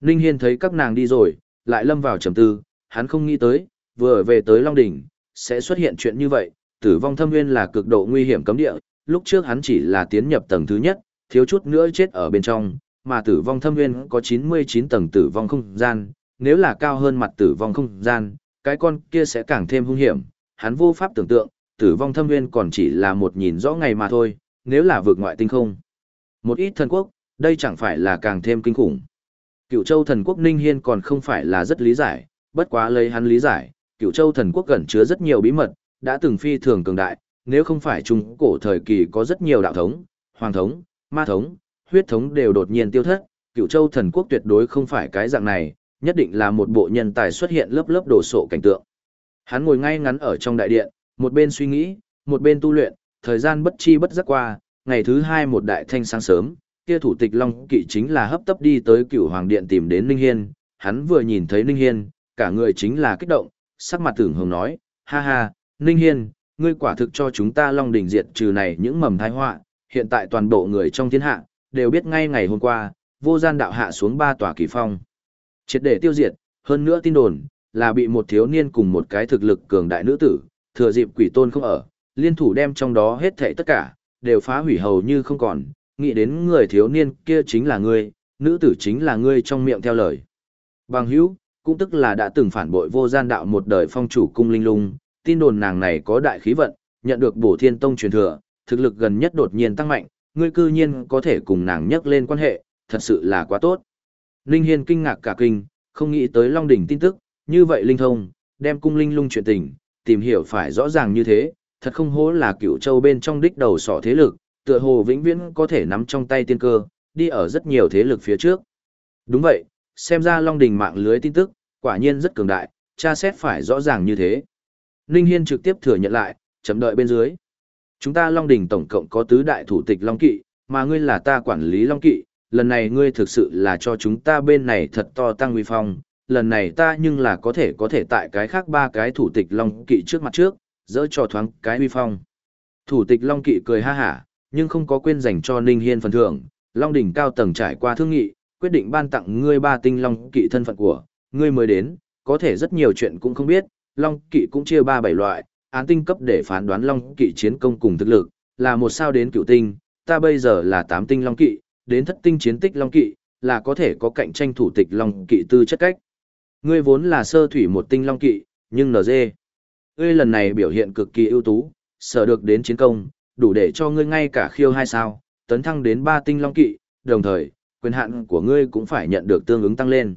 Ninh Hiên thấy các nàng đi rồi, lại lâm vào trầm tư, hắn không nghĩ tới, vừa về tới Long Đỉnh, sẽ xuất hiện chuyện như vậy, tử vong thâm nguyên là cực độ nguy hiểm cấm địa, lúc trước hắn chỉ là tiến nhập tầng thứ nhất, thiếu chút nữa chết ở bên trong, mà tử vong thâm nguyên có 99 tầng tử vong không gian, nếu là cao hơn mặt tử vong không gian, cái con kia sẽ càng thêm hung hiểm, hắn vô pháp tưởng tượng, tử vong thâm nguyên còn chỉ là một nhìn rõ ngày mà thôi, nếu là vượt ngoại tinh không. Một ít thần quốc, Đây chẳng phải là càng thêm kinh khủng. Cựu châu thần quốc Ninh Hiên còn không phải là rất lý giải, bất quá lấy hắn lý giải, cựu châu thần quốc gần chứa rất nhiều bí mật, đã từng phi thường cường đại, nếu không phải trung cổ thời kỳ có rất nhiều đạo thống, hoàng thống, ma thống, huyết thống đều đột nhiên tiêu thất, cựu châu thần quốc tuyệt đối không phải cái dạng này, nhất định là một bộ nhân tài xuất hiện lớp lớp đổ sộ cảnh tượng. Hắn ngồi ngay ngắn ở trong đại điện, một bên suy nghĩ, một bên tu luyện, thời gian bất chi bất giác qua, ngày thứ hai một đại thanh sáng sớm, kia thủ tịch Long Kỵ chính là hấp tấp đi tới cựu hoàng điện tìm đến Ninh Hiên, hắn vừa nhìn thấy Ninh Hiên, cả người chính là kích động, sắc mặt tưởng hồng nói, ha ha, Ninh Hiên, ngươi quả thực cho chúng ta Long Đình diệt trừ này những mầm tai họa, hiện tại toàn bộ người trong thiên hạ, đều biết ngay ngày hôm qua, vô gian đạo hạ xuống ba tòa kỳ phong. Triệt để tiêu diệt, hơn nữa tin đồn, là bị một thiếu niên cùng một cái thực lực cường đại nữ tử, thừa dịp quỷ tôn không ở, liên thủ đem trong đó hết thảy tất cả, đều phá hủy hầu như không còn, nghĩ đến người thiếu niên kia chính là ngươi, nữ tử chính là ngươi trong miệng theo lời. Bằng hữu, cũng tức là đã từng phản bội vô gian đạo một đời phong chủ cung linh lung, tin đồn nàng này có đại khí vận, nhận được bổ thiên tông truyền thừa, thực lực gần nhất đột nhiên tăng mạnh, ngươi cư nhiên có thể cùng nàng nhắc lên quan hệ, thật sự là quá tốt. Linh Hiên kinh ngạc cả kinh, không nghĩ tới Long Đỉnh tin tức, như vậy linh thông, đem cung linh lung chuyện tình, tìm hiểu phải rõ ràng như thế, thật không hố là cựu châu bên trong đích đầu sỏ thế lực, tựa hồ vĩnh viễn có thể nắm trong tay tiên cơ, đi ở rất nhiều thế lực phía trước. Đúng vậy, xem ra Long Đình mạng lưới tin tức, quả nhiên rất cường đại, tra xét phải rõ ràng như thế. Ninh Hiên trực tiếp thừa nhận lại, chấm đợi bên dưới. Chúng ta Long Đình tổng cộng có tứ đại thủ tịch Long Kỵ, mà ngươi là ta quản lý Long Kỵ, lần này ngươi thực sự là cho chúng ta bên này thật to tăng uy phong, lần này ta nhưng là có thể có thể tại cái khác ba cái thủ tịch Long Kỵ trước mặt trước, dỡ cho thoáng cái uy phong. Thủ tịch Long Kỵ cười ha hả, nhưng không có quên dành cho Ninh Hiên phần thưởng, Long đỉnh cao tầng trải qua thương nghị, quyết định ban tặng ngươi ba tinh Long Kỵ thân phận của, ngươi mới đến, có thể rất nhiều chuyện cũng không biết, Long Kỵ cũng chia ba bảy loại, án tinh cấp để phán đoán Long Kỵ chiến công cùng thực lực, là một sao đến cựu tinh, ta bây giờ là tám tinh Long Kỵ, đến thất tinh chiến tích Long Kỵ, là có thể có cạnh tranh thủ tịch Long Kỵ tư chất cách. Ngươi vốn là sơ thủy một tinh Long Kỵ, nhưng NG. Ngươi lần này biểu hiện cực kỳ ưu tú, sở được đến chiến công, đủ để cho ngươi ngay cả khiêu hai sao, tấn thăng đến ba tinh Long Kỵ, đồng thời, quyền hạn của ngươi cũng phải nhận được tương ứng tăng lên.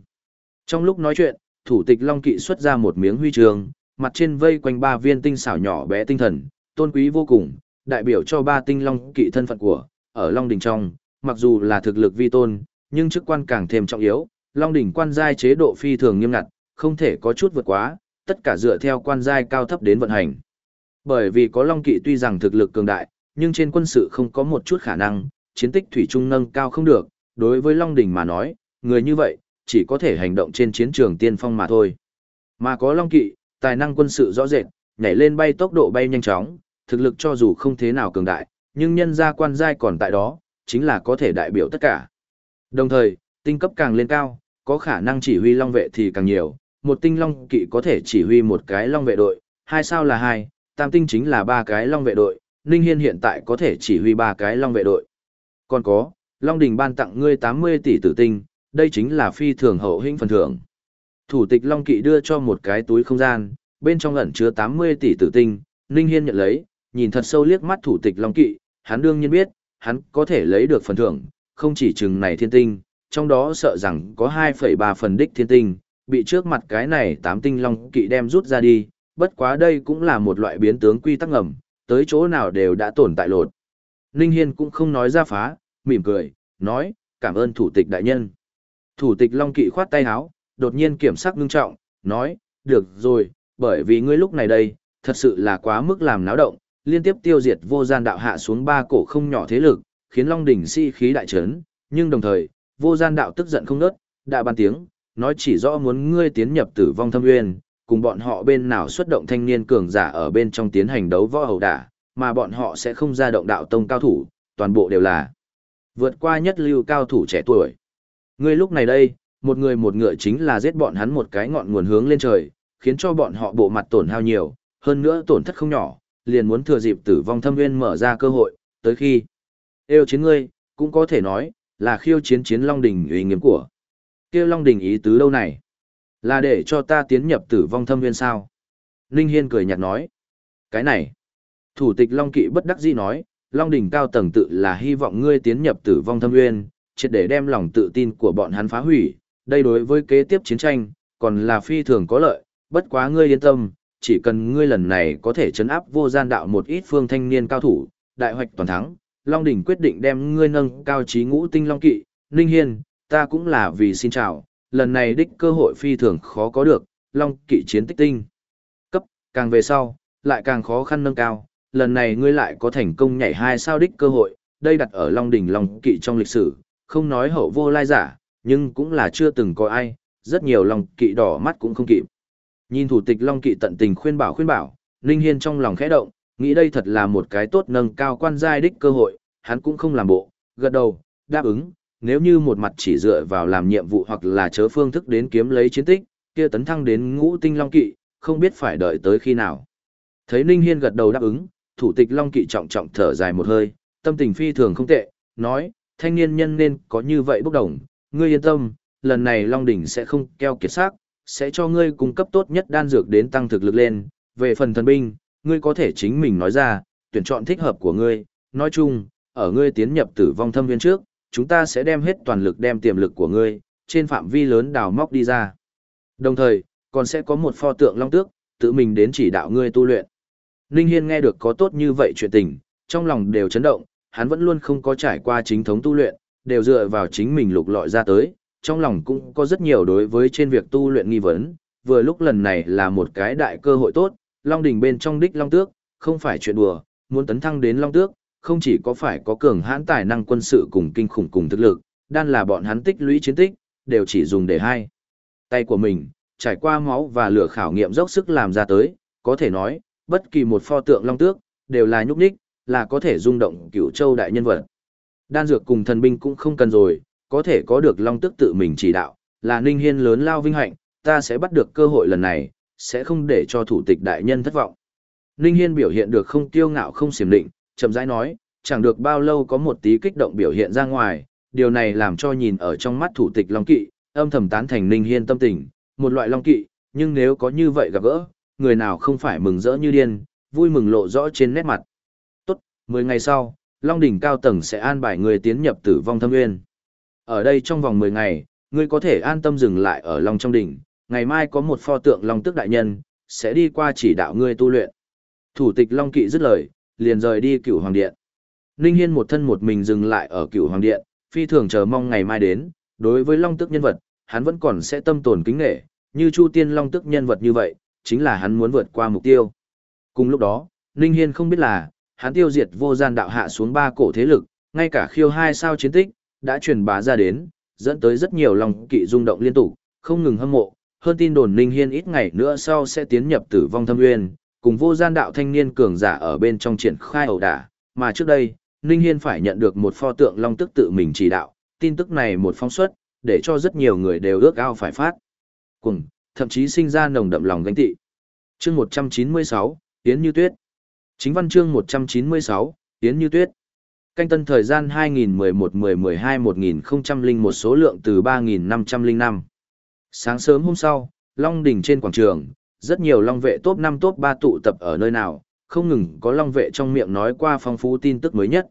Trong lúc nói chuyện, thủ tịch Long Kỵ xuất ra một miếng huy trường, mặt trên vây quanh ba viên tinh xảo nhỏ bé tinh thần, tôn quý vô cùng, đại biểu cho ba tinh Long Kỵ thân phận của, ở Long Đình trong, mặc dù là thực lực vi tôn, nhưng chức quan càng thêm trọng yếu, Long đỉnh quan giai chế độ phi thường nghiêm ngặt, không thể có chút vượt quá, tất cả dựa theo quan giai cao thấp đến vận hành. Bởi vì có Long kỵ tuy rằng thực lực cường đại, nhưng trên quân sự không có một chút khả năng, chiến tích thủy trung nâng cao không được, đối với Long đỉnh mà nói, người như vậy, chỉ có thể hành động trên chiến trường tiên phong mà thôi. Mà có Long kỵ, tài năng quân sự rõ rệt, nhảy lên bay tốc độ bay nhanh chóng, thực lực cho dù không thế nào cường đại, nhưng nhân gia quan giai còn tại đó, chính là có thể đại biểu tất cả. Đồng thời, tinh cấp càng lên cao, có khả năng chỉ huy long vệ thì càng nhiều, một tinh long kỵ có thể chỉ huy một cái long vệ đội, hai sao là hai, tam tinh chính là ba cái long vệ đội, Ninh Hiên hiện tại có thể chỉ huy ba cái long vệ đội. Còn có, Long Đình ban tặng ngươi 80 tỷ tử tinh, đây chính là phi thường hậu hĩnh phần thưởng. Thủ tịch Long Kỵ đưa cho một cái túi không gian, bên trong ẩn chứa 80 tỷ tử tinh, Ninh Hiên nhận lấy, nhìn thật sâu liếc mắt thủ tịch Long Kỵ, hắn đương nhiên biết, hắn có thể lấy được phần thưởng, không chỉ chừng này thiên tinh, trong đó sợ rằng có 2,3 phần đích thiên tinh, bị trước mặt cái này tám tinh long kỵ đem rút ra đi, bất quá đây cũng là một loại biến tướng quy tắc ngầm, tới chỗ nào đều đã tồn tại lột. Ninh Hiên cũng không nói ra phá, mỉm cười, nói, cảm ơn thủ tịch đại nhân. Thủ tịch long kỵ khoát tay áo, đột nhiên kiểm sắc ngưng trọng, nói, được rồi, bởi vì ngươi lúc này đây, thật sự là quá mức làm náo động, liên tiếp tiêu diệt vô gian đạo hạ xuống ba cổ không nhỏ thế lực, khiến Long đỉnh si khí đại trấn, nhưng đồng thời, vô gian đạo tức giận không nớt, đã ban tiếng, nói chỉ rõ muốn ngươi tiến nhập tử vong thâm nguyên, cùng bọn họ bên nào xuất động thanh niên cường giả ở bên trong tiến hành đấu võ hầu đả, mà bọn họ sẽ không ra động đạo tông cao thủ, toàn bộ đều là vượt qua nhất lưu cao thủ trẻ tuổi. Ngươi lúc này đây, một người một ngựa chính là giết bọn hắn một cái ngọn nguồn hướng lên trời, khiến cho bọn họ bộ mặt tổn hao nhiều, hơn nữa tổn thất không nhỏ, liền muốn thừa dịp tử vong thâm nguyên mở ra cơ hội, tới khi yêu chiến ngươi, cũng có thể nói, là khiêu chiến chiến Long Đình uy nghiêm của. kia Long Đình ý tứ lâu này? Là để cho ta tiến nhập tử vong thâm nguyên sao? Ninh Hiên cười nhạt nói. Cái này. Thủ tịch Long Kỵ bất đắc dĩ nói, Long Đình cao tầng tự là hy vọng ngươi tiến nhập tử vong thâm nguyên, triệt để đem lòng tự tin của bọn hắn phá hủy, đây đối với kế tiếp chiến tranh, còn là phi thường có lợi, bất quá ngươi yên tâm, chỉ cần ngươi lần này có thể chấn áp vô gian đạo một ít phương thanh niên cao thủ, đại hoạch toàn thắng, Long Đỉnh quyết định đem ngươi nâng cao trí ngũ tinh Long Kỵ, Ninh Hiên, ta cũng là vì xin chào, lần này đích cơ hội phi thường khó có được, Long Kỵ chiến tích tinh. Cấp, càng về sau, lại càng khó khăn nâng cao, lần này ngươi lại có thành công nhảy hai sao đích cơ hội, đây đặt ở Long Đỉnh Long Kỵ trong lịch sử, không nói hậu vô lai giả, nhưng cũng là chưa từng có ai, rất nhiều Long Kỵ đỏ mắt cũng không kịp. Nhìn thủ tịch Long Kỵ tận tình khuyên bảo khuyên bảo, Ninh Hiên trong lòng khẽ động, nghĩ đây thật là một cái tốt nâng cao quan giai đích cơ hội, hắn cũng không làm bộ, gật đầu, đáp ứng, nếu như một mặt chỉ dựa vào làm nhiệm vụ hoặc là chớ phương thức đến kiếm lấy chiến tích, kia tấn thăng đến ngũ tinh Long Kỵ, không biết phải đợi tới khi nào. Thấy Ninh Hiên gật đầu đáp ứng, thủ tịch Long Kỵ trọng trọng thở dài một hơi, tâm tình phi thường không tệ, nói, thanh niên nhân nên có như vậy bốc đồng, ngươi yên tâm, lần này Long Đỉnh sẽ không keo kiệt xác, sẽ cho ngươi cung cấp tốt nhất đan dược đến tăng thực lực lên, về phần thần binh, ngươi có thể chính mình nói ra, tuyển chọn thích hợp của ngươi, nói chung, ở ngươi tiến nhập tử vong thâm viên trước, chúng ta sẽ đem hết toàn lực đem tiềm lực của ngươi, trên phạm vi lớn đào móc đi ra. Đồng thời, còn sẽ có một pho tượng long tước, tự mình đến chỉ đạo ngươi tu luyện. Ninh Hiên nghe được có tốt như vậy chuyện tình, trong lòng đều chấn động, hắn vẫn luôn không có trải qua chính thống tu luyện, đều dựa vào chính mình lục lọi ra tới, trong lòng cũng có rất nhiều đối với trên việc tu luyện nghi vấn, vừa lúc lần này là một cái đại cơ hội tốt, Long đỉnh bên trong đích Long Tước, không phải chuyện đùa, muốn tấn thăng đến Long Tước, không chỉ có phải có cường hãn tài năng quân sự cùng kinh khủng cùng thực lực, đan là bọn hắn tích lũy chiến tích, đều chỉ dùng để hai. Tay của mình, trải qua máu và lửa khảo nghiệm dốc sức làm ra tới, có thể nói, bất kỳ một pho tượng Long Tước, đều là nhúc nhích, là có thể rung động cửu châu đại nhân vật. Đan dược cùng thần binh cũng không cần rồi, có thể có được Long Tước tự mình chỉ đạo, là Ninh Hiên lớn lao vinh hạnh, ta sẽ bắt được cơ hội lần này, sẽ không để cho thủ tịch đại nhân thất vọng. Ninh Hiên biểu hiện được không tiêu ngạo không xiểm định, chậm rãi nói, chẳng được bao lâu có một tí kích động biểu hiện ra ngoài, điều này làm cho nhìn ở trong mắt thủ tịch Long Kỵ, âm thầm tán thành Ninh Hiên tâm tình, một loại Long Kỵ, nhưng nếu có như vậy gặp gỡ, người nào không phải mừng rỡ như điên, vui mừng lộ rõ trên nét mặt. Tốt, 10 ngày sau, Long đỉnh cao tầng sẽ an bài người tiến nhập tử vong thâm nguyên. Ở đây trong vòng 10 ngày, ngươi có thể an tâm dừng lại ở Long trong đỉnh, ngày mai có một pho tượng Long Tức Đại Nhân, sẽ đi qua chỉ đạo ngươi tu luyện. Thủ tịch Long Kỵ dứt lời, liền rời đi cửu hoàng điện. Ninh Hiên một thân một mình dừng lại ở cửu hoàng điện, phi thường chờ mong ngày mai đến, đối với Long Tức nhân vật, hắn vẫn còn sẽ tâm tồn kính nghệ, như Chu Tiên Long Tức nhân vật như vậy, chính là hắn muốn vượt qua mục tiêu. Cùng lúc đó, Ninh Hiên không biết là, hắn tiêu diệt vô gian đạo hạ xuống ba cổ thế lực, ngay cả khiêu hai sao chiến tích, đã truyền bá ra đến, dẫn tới rất nhiều Long Kỵ rung động liên tục, không ngừng hâm mộ, hơn tin đồn Ninh Hiên ít ngày nữa sau sẽ tiến nhập tử vong thâm nguyên, cùng vô gian đạo thanh niên cường giả ở bên trong triển khai ẩu đả, mà trước đây, Ninh Hiên phải nhận được một pho tượng long tức tự mình chỉ đạo, tin tức này một phong suất, để cho rất nhiều người đều ước ao phải phát. Cùng, thậm chí sinh ra nồng đậm lòng gánh tị. Chương 196, Yến Như Tuyết. Chính văn chương 196, Yến Như Tuyết. Canh tân thời gian 2011-10-12-1001 số lượng từ 3505. Sáng sớm hôm sau, Long đỉnh trên quảng trường, rất nhiều Long vệ top 5 top 3 tụ tập ở nơi nào, không ngừng có Long vệ trong miệng nói qua phong phú tin tức mới nhất.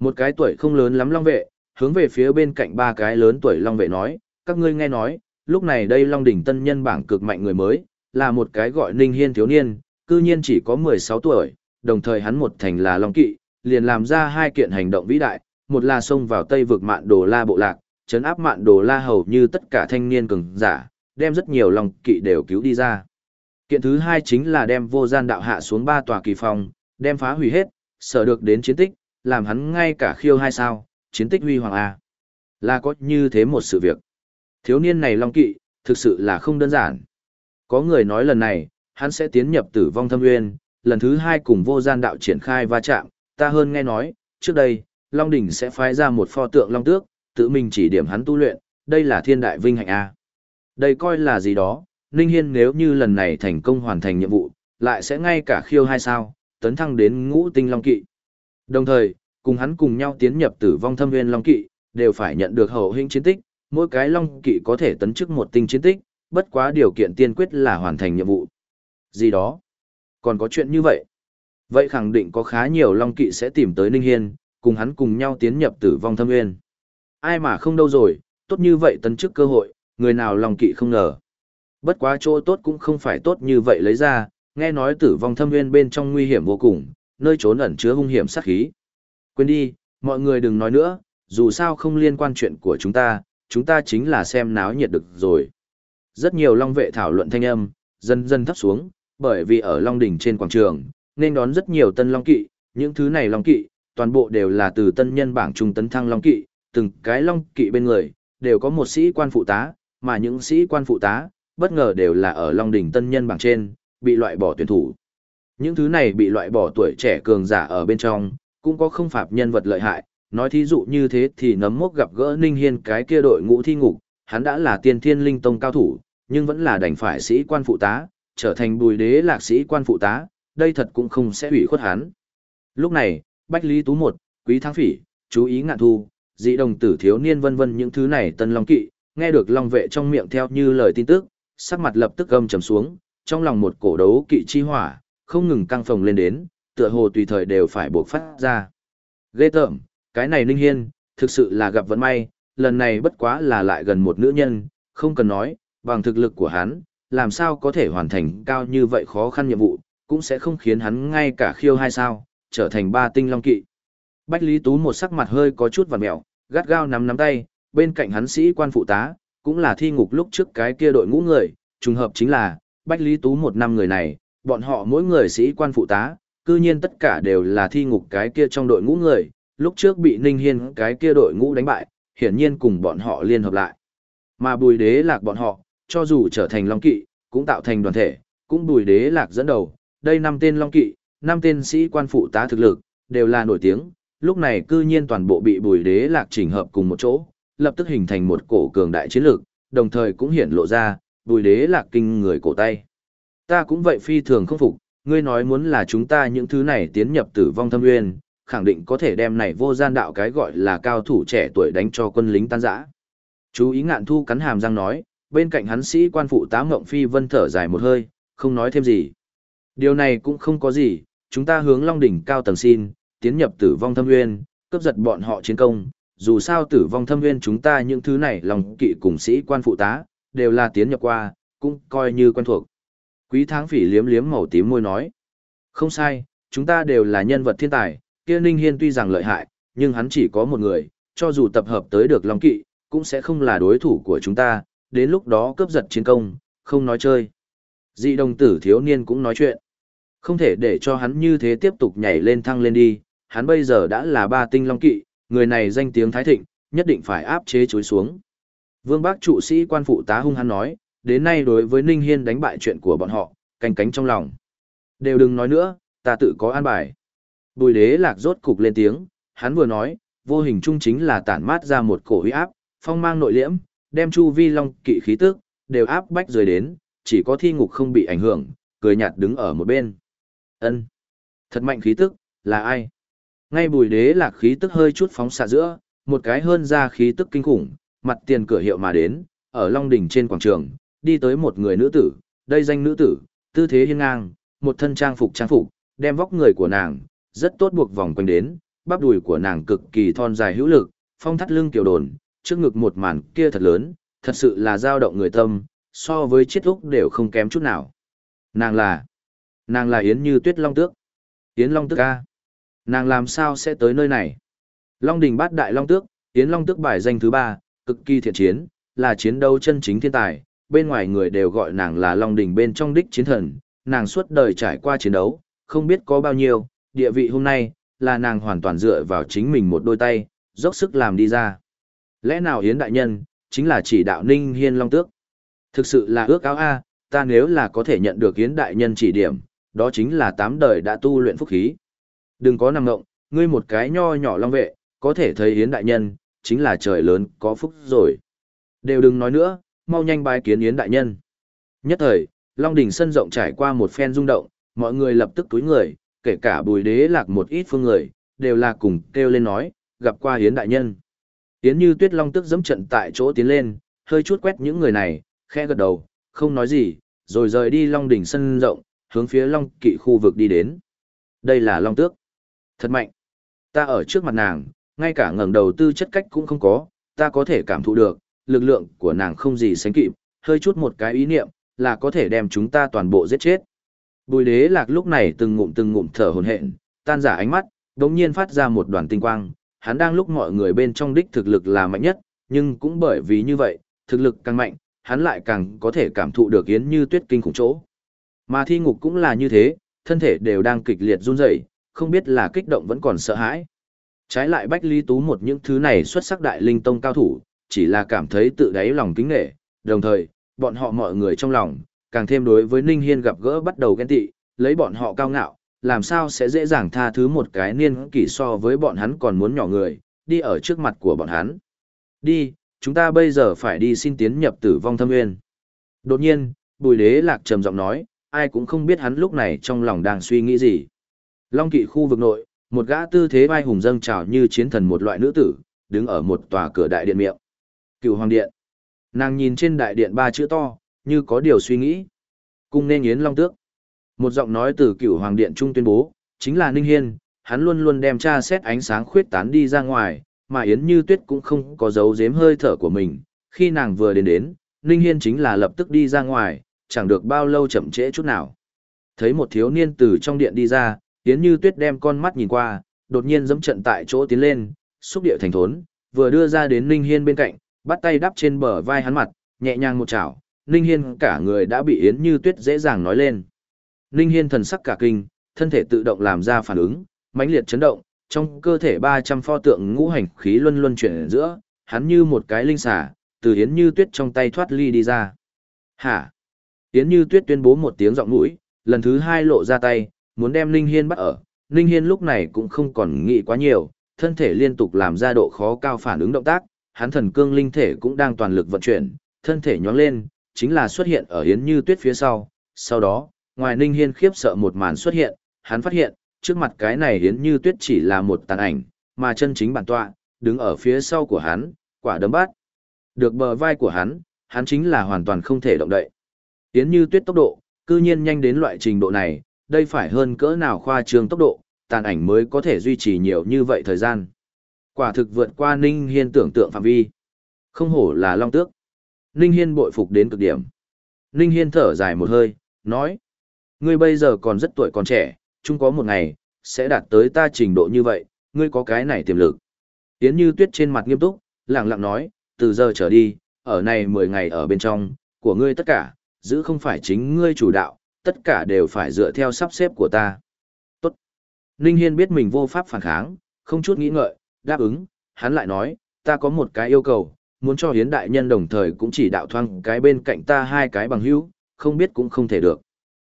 Một cái tuổi không lớn lắm Long vệ, hướng về phía bên cạnh ba cái lớn tuổi Long vệ nói, các ngươi nghe nói, lúc này đây Long đỉnh tân nhân bảng cực mạnh người mới, là một cái gọi Ninh Hiên thiếu niên, cư nhiên chỉ có 16 tuổi, đồng thời hắn một thành là Long kỵ, liền làm ra hai kiện hành động vĩ đại, một là xông vào Tây vực mạn đồ la bộ lạc, chấn áp mạn đồ la hầu như tất cả thanh niên cường giả, đem rất nhiều lòng kỵ đều cứu đi ra. Kiện thứ hai chính là đem vô gian đạo hạ xuống ba tòa kỳ phòng, đem phá hủy hết, sở được đến chiến tích, làm hắn ngay cả khiêu hai sao, chiến tích huy hoàng A. Là có như thế một sự việc. Thiếu niên này long kỵ, thực sự là không đơn giản. Có người nói lần này, hắn sẽ tiến nhập tử vong thâm nguyên, lần thứ hai cùng vô gian đạo triển khai va chạm, ta hơn nghe nói, trước đây, Long Đỉnh sẽ phái ra một pho tượng Long Tước, tự mình chỉ điểm hắn tu luyện, đây là thiên đại vinh hạnh A. Đây coi là gì đó, Ninh Hiên nếu như lần này thành công hoàn thành nhiệm vụ, lại sẽ ngay cả khiêu hai sao, tấn thăng đến ngũ tinh Long Kỵ. Đồng thời, cùng hắn cùng nhau tiến nhập tử vong thâm viên Long Kỵ, đều phải nhận được hậu hình chiến tích, mỗi cái Long Kỵ có thể tấn chức một tinh chiến tích, bất quá điều kiện tiên quyết là hoàn thành nhiệm vụ. Gì đó? Còn có chuyện như vậy? Vậy khẳng định có khá nhiều Long Kỵ sẽ tìm tới Ninh Hiên, cùng hắn cùng nhau tiến nhập tử vong thâm nguyên. Ai mà không đâu rồi, tốt như vậy tấn chức cơ hội, người nào lòng kỵ không ngờ. Bất quá chỗ tốt cũng không phải tốt như vậy lấy ra, nghe nói tử vong thâm nguyên bên trong nguy hiểm vô cùng, nơi trốn ẩn chứa hung hiểm sát khí. Quên đi, mọi người đừng nói nữa, dù sao không liên quan chuyện của chúng ta, chúng ta chính là xem náo nhiệt được rồi. Rất nhiều long vệ thảo luận thanh âm, dần dần thấp xuống, bởi vì ở Long Đỉnh trên quảng trường, nên đón rất nhiều tân long kỵ, những thứ này long kỵ, toàn bộ đều là từ tân nhân bảng trung tấn thăng long kỵ, từng cái long kỵ bên người, đều có một sĩ quan phụ tá, mà những sĩ quan phụ tá, bất ngờ đều là ở Long Đỉnh tân nhân bảng trên, bị loại bỏ tuyển thủ. Những thứ này bị loại bỏ tuổi trẻ cường giả ở bên trong, cũng có không phạm nhân vật lợi hại, nói thí dụ như thế thì nấm mốc gặp gỡ Ninh Hiên cái kia đội ngũ thi ngục, hắn đã là tiên thiên linh tông cao thủ, nhưng vẫn là đành phải sĩ quan phụ tá, trở thành bùi đế lạc sĩ quan phụ tá, đây thật cũng không sẽ hủy khuất hắn. Lúc này, Bách Lý Tú một, Quý Thắng Phỉ, chú ý ngạn thu, dị đồng tử thiếu niên vân vân những thứ này tân long kỵ, nghe được long vệ trong miệng theo như lời tin tức, sắc mặt lập tức gầm trầm xuống, trong lòng một cổ đấu kỵ chi hỏa, không ngừng căng phồng lên đến, tựa hồ tùy thời đều phải buộc phát ra. Ghê tởm, cái này Ninh Hiên, thực sự là gặp vận may, lần này bất quá là lại gần một nữ nhân, không cần nói, bằng thực lực của hắn, làm sao có thể hoàn thành cao như vậy khó khăn nhiệm vụ, cũng sẽ không khiến hắn ngay cả khiêu hai sao, trở thành ba tinh long kỵ. Bách Lý Tú một sắc mặt hơi có chút vằn mẹo, gắt gao nắm nắm tay, bên cạnh hắn sĩ quan phụ tá, cũng là thi ngục lúc trước cái kia đội ngũ người, trùng hợp chính là, Bách Lý Tú một năm người này, bọn họ mỗi người sĩ quan phụ tá, cư nhiên tất cả đều là thi ngục cái kia trong đội ngũ người, lúc trước bị Ninh Hiên cái kia đội ngũ đánh bại, hiển nhiên cùng bọn họ liên hợp lại. Mà bùi đế lạc bọn họ, cho dù trở thành Long Kỵ, cũng tạo thành đoàn thể, cũng bùi đế lạc dẫn đầu, đây năm tên Long Kỵ, năm tên sĩ quan phụ tá thực lực, đều là nổi tiếng, lúc này cư nhiên toàn bộ bị bùi đế lạc chỉnh hợp cùng một chỗ, lập tức hình thành một cổ cường đại chiến lược, đồng thời cũng hiển lộ ra, bùi đế lạc kinh người cổ tay. Ta cũng vậy phi thường không phục, ngươi nói muốn là chúng ta những thứ này tiến nhập tử vong thâm nguyên, khẳng định có thể đem này vô gian đạo cái gọi là cao thủ trẻ tuổi đánh cho quân lính tan rã. Chú ý ngạn thu cắn hàm răng nói, bên cạnh hắn sĩ quan phụ tá ngộng phi vân thở dài một hơi, không nói thêm gì. Điều này cũng không có gì, chúng ta hướng Long đỉnh cao tầng xin, tiến nhập tử vong thâm nguyên, cướp giật bọn họ chiến công, dù sao tử vong thâm nguyên chúng ta những thứ này lòng kỵ cùng sĩ quan phụ tá, đều là tiến nhập qua, cũng coi như quen thuộc. Quý tháng phỉ liếm liếm màu tím môi nói. Không sai, chúng ta đều là nhân vật thiên tài, kia Ninh Hiên tuy rằng lợi hại, nhưng hắn chỉ có một người, cho dù tập hợp tới được Long Kỵ, cũng sẽ không là đối thủ của chúng ta, đến lúc đó cướp giật chiến công, không nói chơi. Dị đồng tử thiếu niên cũng nói chuyện. Không thể để cho hắn như thế tiếp tục nhảy lên thăng lên đi, hắn bây giờ đã là ba tinh Long Kỵ, người này danh tiếng thái thịnh, nhất định phải áp chế chối xuống. Vương Bác trụ sĩ quan phụ tá hung hắn nói, đến nay đối với Ninh Hiên đánh bại chuyện của bọn họ, canh cánh trong lòng. Đều đừng nói nữa, ta tự có an bài. Bùi đế lạc rốt cục lên tiếng, hắn vừa nói, vô hình trung chính là tản mát ra một cổ huy áp, phong mang nội liễm, đem chu vi long kỵ khí tức, đều áp bách rời đến, chỉ có thi ngục không bị ảnh hưởng, cười nhạt đứng ở một bên. ân Thật mạnh khí tức, là ai? Ngay bùi đế lạc khí tức hơi chút phóng xạ giữa, một cái hơn ra khí tức kinh khủng, mặt tiền cửa hiệu mà đến, ở Long Đỉnh trên quảng trường, đi tới một người nữ tử, đây danh nữ tử, tư thế hiên ngang, một thân trang phục trang phục, đem vóc người của nàng, rất tốt buộc vòng quanh đến, bắp đùi của nàng cực kỳ thon dài hữu lực, phong thắt lưng kiểu đồn, trước ngực một màn kia thật lớn, thật sự là dao động người tâm, so với chiết úc đều không kém chút nào. Nàng là, nàng là Yến Như Tuyết Long Tước. Yến Long Tước A. Nàng làm sao sẽ tới nơi này? Long Đình bát đại Long Tước, Yến Long Tước bài danh thứ ba, cực kỳ thiện chiến, là chiến đấu chân chính thiên tài, bên ngoài người đều gọi nàng là Long Đình bên trong đích chiến thần, nàng suốt đời trải qua chiến đấu, không biết có bao nhiêu, địa vị hôm nay, là nàng hoàn toàn dựa vào chính mình một đôi tay, dốc sức làm đi ra. Lẽ nào Yến Đại Nhân, chính là chỉ đạo Ninh Hiên Long Tước? Thực sự là ước áo A, ta nếu là có thể nhận được Yến Đại Nhân chỉ điểm, đó chính là tám đời đã tu luyện phúc khí. Đừng có nằm ngộng, ngươi một cái nho nhỏ long vệ, có thể thấy Yến Đại Nhân, chính là trời lớn có phúc rồi. Đều đừng nói nữa, mau nhanh bái kiến Yến Đại Nhân. Nhất thời, Long Đỉnh sân rộng trải qua một phen rung động, mọi người lập tức túi người, kể cả bùi đế lạc một ít phương người, đều là cùng kêu lên nói, gặp qua Yến Đại Nhân. Yến như tuyết long tức dẫm trận tại chỗ tiến lên, hơi chút quét những người này, khẽ gật đầu, không nói gì, rồi rời đi Long đỉnh sân rộng, hướng phía Long kỵ khu vực đi đến. Đây là Long tước. Thật mạnh. Ta ở trước mặt nàng, ngay cả ngẩng đầu tư chất cách cũng không có, ta có thể cảm thụ được, lực lượng của nàng không gì sánh kịp, hơi chút một cái ý niệm, là có thể đem chúng ta toàn bộ giết chết. Bùi đế lạc lúc này từng ngụm từng ngụm thở hồn hện, tan giả ánh mắt, đống nhiên phát ra một đoàn tinh quang, hắn đang lúc mọi người bên trong đích thực lực là mạnh nhất, nhưng cũng bởi vì như vậy, thực lực càng mạnh, hắn lại càng có thể cảm thụ được yến như tuyết kinh khủng chỗ. Mà thi ngục cũng là như thế, thân thể đều đang kịch liệt run rẩy, không biết là kích động vẫn còn sợ hãi. Trái lại Bách Lý Tú một những thứ này xuất sắc đại linh tông cao thủ, chỉ là cảm thấy tự đáy lòng kính nghệ, đồng thời, bọn họ mọi người trong lòng, càng thêm đối với Ninh Hiên gặp gỡ bắt đầu ghen tị, lấy bọn họ cao ngạo, làm sao sẽ dễ dàng tha thứ một cái niên kỷ so với bọn hắn còn muốn nhỏ người, đi ở trước mặt của bọn hắn. Đi, chúng ta bây giờ phải đi xin tiến nhập tử vong thâm nguyên. Đột nhiên, bùi đế lạc trầm giọng nói, ai cũng không biết hắn lúc này trong lòng đang suy nghĩ gì. Long kỵ khu vực nội, một gã tư thế vai hùng dâng trào như chiến thần một loại nữ tử, đứng ở một tòa cửa đại điện miệng. Cựu hoàng điện. Nàng nhìn trên đại điện ba chữ to, như có điều suy nghĩ. Cung nên yến long tước. Một giọng nói từ cựu hoàng điện trung tuyên bố, chính là Ninh Hiên, hắn luôn luôn đem tra xét ánh sáng khuyết tán đi ra ngoài, mà Yến Như Tuyết cũng không có giấu giếm hơi thở của mình. Khi nàng vừa đến đến, Ninh Hiên chính là lập tức đi ra ngoài, chẳng được bao lâu chậm trễ chút nào. Thấy một thiếu niên từ trong điện đi ra, Yến Như Tuyết đem con mắt nhìn qua, đột nhiên giẫm trận tại chỗ tiến lên, xúc địa thành thốn, vừa đưa ra đến Ninh Hiên bên cạnh, bắt tay đắp trên bờ vai hắn mặt, nhẹ nhàng một chảo, Ninh Hiên cả người đã bị Yến Như Tuyết dễ dàng nói lên. Ninh Hiên thần sắc cả kinh, thân thể tự động làm ra phản ứng, mãnh liệt chấn động, trong cơ thể 300 pho tượng ngũ hành khí luân luân chuyển giữa, hắn như một cái linh xà, từ Yến Như Tuyết trong tay thoát ly đi ra. Hả? Yến Như Tuyết tuyên bố một tiếng giọng mũi, lần thứ hai lộ ra tay, muốn đem Ninh Hiên bắt ở. Ninh Hiên lúc này cũng không còn nghĩ quá nhiều, thân thể liên tục làm ra độ khó cao phản ứng động tác, hắn thần cương linh thể cũng đang toàn lực vận chuyển, thân thể nhón lên, chính là xuất hiện ở Yến Như Tuyết phía sau. Sau đó, ngoài Ninh Hiên khiếp sợ một màn xuất hiện, hắn phát hiện, trước mặt cái này Yến Như Tuyết chỉ là một tàn ảnh, mà chân chính bản tọa, đứng ở phía sau của hắn, quả đấm bát. Được bờ vai của hắn, hắn chính là hoàn toàn không thể động đậy. Yến Như Tuyết tốc độ, cư nhiên nhanh đến loại trình độ này, đây phải hơn cỡ nào khoa trương tốc độ, tàn ảnh mới có thể duy trì nhiều như vậy thời gian. Quả thực vượt qua Ninh Hiên tưởng tượng phạm vi. Không hổ là long tước. Ninh Hiên bội phục đến cực điểm. Ninh Hiên thở dài một hơi, nói. Ngươi bây giờ còn rất tuổi còn trẻ, chung có một ngày, sẽ đạt tới ta trình độ như vậy, ngươi có cái này tiềm lực. Yến như tuyết trên mặt nghiêm túc, lặng lặng nói, từ giờ trở đi, ở này 10 ngày ở bên trong, của ngươi tất cả, giữ không phải chính ngươi chủ đạo, tất cả đều phải dựa theo sắp xếp của ta. Tốt. Ninh Hiên biết mình vô pháp phản kháng, không chút nghĩ ngợi, đáp ứng, hắn lại nói, ta có một cái yêu cầu, muốn cho hiến đại nhân đồng thời cũng chỉ đạo thoang cái bên cạnh ta hai cái bằng hữu, không biết cũng không thể được.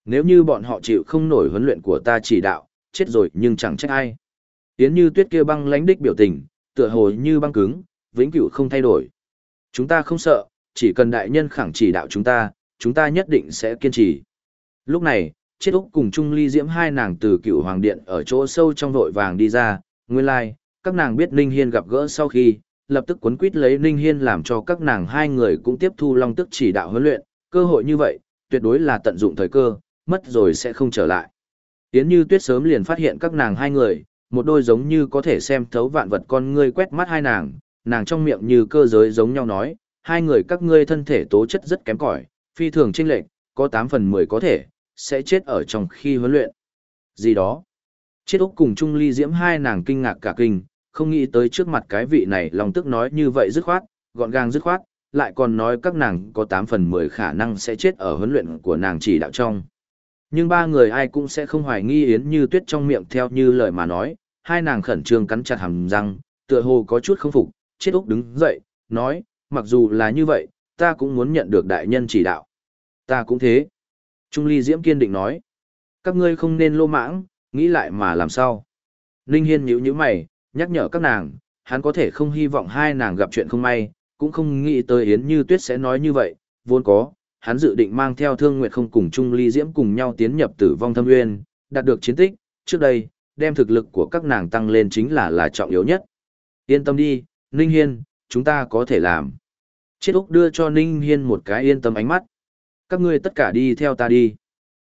Nếu như bọn họ chịu không nổi huấn luyện của ta chỉ đạo, chết rồi nhưng chẳng trách ai. Yến như tuyết kia băng lánh đích biểu tình, tựa hồ như băng cứng, vĩnh cửu không thay đổi. Chúng ta không sợ, chỉ cần đại nhân khẳng chỉ đạo chúng ta, chúng ta nhất định sẽ kiên trì. Lúc này, chết Úc cùng Trung Ly Diễm hai nàng từ cựu hoàng điện ở chỗ sâu trong vội vàng đi ra, nguyên lai, like, các nàng biết Ninh Hiên gặp gỡ sau khi, lập tức cuốn quýt lấy Ninh Hiên làm cho các nàng hai người cũng tiếp thu long tức chỉ đạo huấn luyện, cơ hội như vậy, tuyệt đối là tận dụng thời cơ, mất rồi sẽ không trở lại. Yến Như Tuyết sớm liền phát hiện các nàng hai người, một đôi giống như có thể xem thấu vạn vật con ngươi quét mắt hai nàng, nàng trong miệng như cơ giới giống nhau nói, hai người các ngươi thân thể tố chất rất kém cỏi, phi thường chênh lệch, có 8 phần 10 có thể sẽ chết ở trong khi huấn luyện. Gì đó? Chết Úc cùng Trung Ly Diễm hai nàng kinh ngạc cả kinh, không nghĩ tới trước mặt cái vị này lòng tức nói như vậy dứt khoát, gọn gàng dứt khoát, lại còn nói các nàng có 8 phần 10 khả năng sẽ chết ở huấn luyện của nàng chỉ đạo trong. Nhưng ba người ai cũng sẽ không hoài nghi Yến Như Tuyết trong miệng theo như lời mà nói, hai nàng khẩn trương cắn chặt hàm răng, tựa hồ có chút không phục, chết Úc đứng dậy, nói, mặc dù là như vậy, ta cũng muốn nhận được đại nhân chỉ đạo. Ta cũng thế. Trung Ly Diễm kiên định nói, các ngươi không nên lô mãng, nghĩ lại mà làm sao. Ninh Hiên nhíu nhíu mày, nhắc nhở các nàng, hắn có thể không hy vọng hai nàng gặp chuyện không may, cũng không nghĩ tới Yến Như Tuyết sẽ nói như vậy, vốn có, hắn dự định mang theo Thương Nguyệt không cùng Trung Ly Diễm cùng nhau tiến nhập Tử Vong Thâm Nguyên, đạt được chiến tích, trước đây, đem thực lực của các nàng tăng lên chính là là trọng yếu nhất. Yên tâm đi, Ninh Hiên, chúng ta có thể làm. Chết Úc đưa cho Ninh Hiên một cái yên tâm ánh mắt. Các ngươi tất cả đi theo ta đi.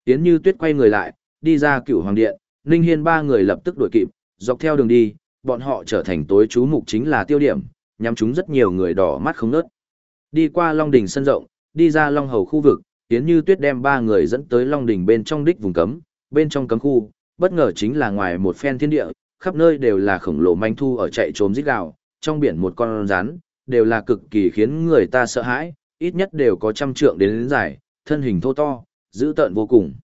Yến Như Tuyết quay người lại, đi ra cựu hoàng điện, Ninh Hiên ba người lập tức đuổi kịp, dọc theo đường đi, bọn họ trở thành tối chú mục chính là tiêu điểm, nhắm chúng rất nhiều người đỏ mắt không ngớt. Đi qua Long Đỉnh sân rộng, đi ra Long Hầu khu vực, Yến Như Tuyết đem ba người dẫn tới Long Đỉnh bên trong đích vùng cấm, bên trong cấm khu, bất ngờ chính là ngoài một phen thiên địa, khắp nơi đều là khổng lồ manh thu ở chạy trốn rít gào, trong biển một con rắn, đều là cực kỳ khiến người ta sợ hãi, ít nhất đều có trăm trượng đến, đến dài, thân hình thô to, dữ tợn vô cùng.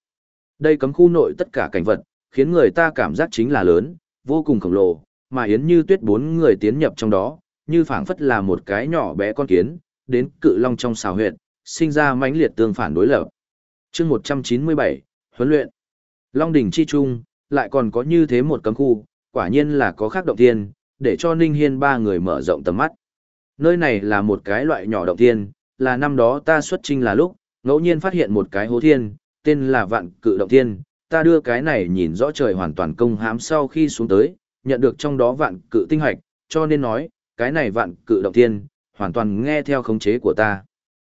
Đây cấm khu nội tất cả cảnh vật, khiến người ta cảm giác chính là lớn, vô cùng khổng lồ, mà Yến Như Tuyết bốn người tiến nhập trong đó, như phảng phất là một cái nhỏ bé con kiến, đến cự long trong xào huyệt, sinh ra mãnh liệt tương phản đối lập. Chương 197, huấn luyện. Long đỉnh chi trung, lại còn có như thế một cấm khu, quả nhiên là có khác động thiên, để cho Ninh Hiên ba người mở rộng tầm mắt. Nơi này là một cái loại nhỏ động thiên, là năm đó ta xuất chinh là lúc, ngẫu nhiên phát hiện một cái hố thiên, tên là vạn cự động thiên, ta đưa cái này nhìn rõ trời hoàn toàn công hãm sau khi xuống tới, nhận được trong đó vạn cự tinh hoạch, cho nên nói, cái này vạn cự động thiên, hoàn toàn nghe theo khống chế của ta.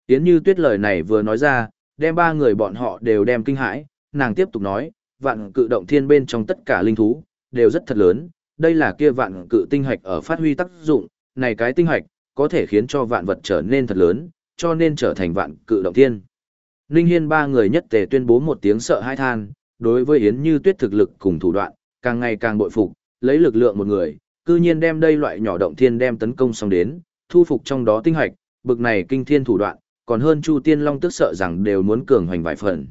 Yến như tuyết lời này vừa nói ra, đem ba người bọn họ đều đem kinh hãi, nàng tiếp tục nói, vạn cự động thiên bên trong tất cả linh thú, đều rất thật lớn, đây là kia vạn cự tinh hạch ở phát huy tác dụng, này cái tinh hạch, có thể khiến cho vạn vật trở nên thật lớn, cho nên trở thành vạn cự động thiên. Ninh Hiên ba người nhất tề tuyên bố một tiếng sợ hai than, đối với Yến Như Tuyết thực lực cùng thủ đoạn, càng ngày càng bội phục, lấy lực lượng một người, cư nhiên đem đây loại nhỏ động thiên đem tấn công xong đến, thu phục trong đó tinh hạch, bực này kinh thiên thủ đoạn, còn hơn Chu Tiên Long tức sợ rằng đều muốn cường hoành vài phần.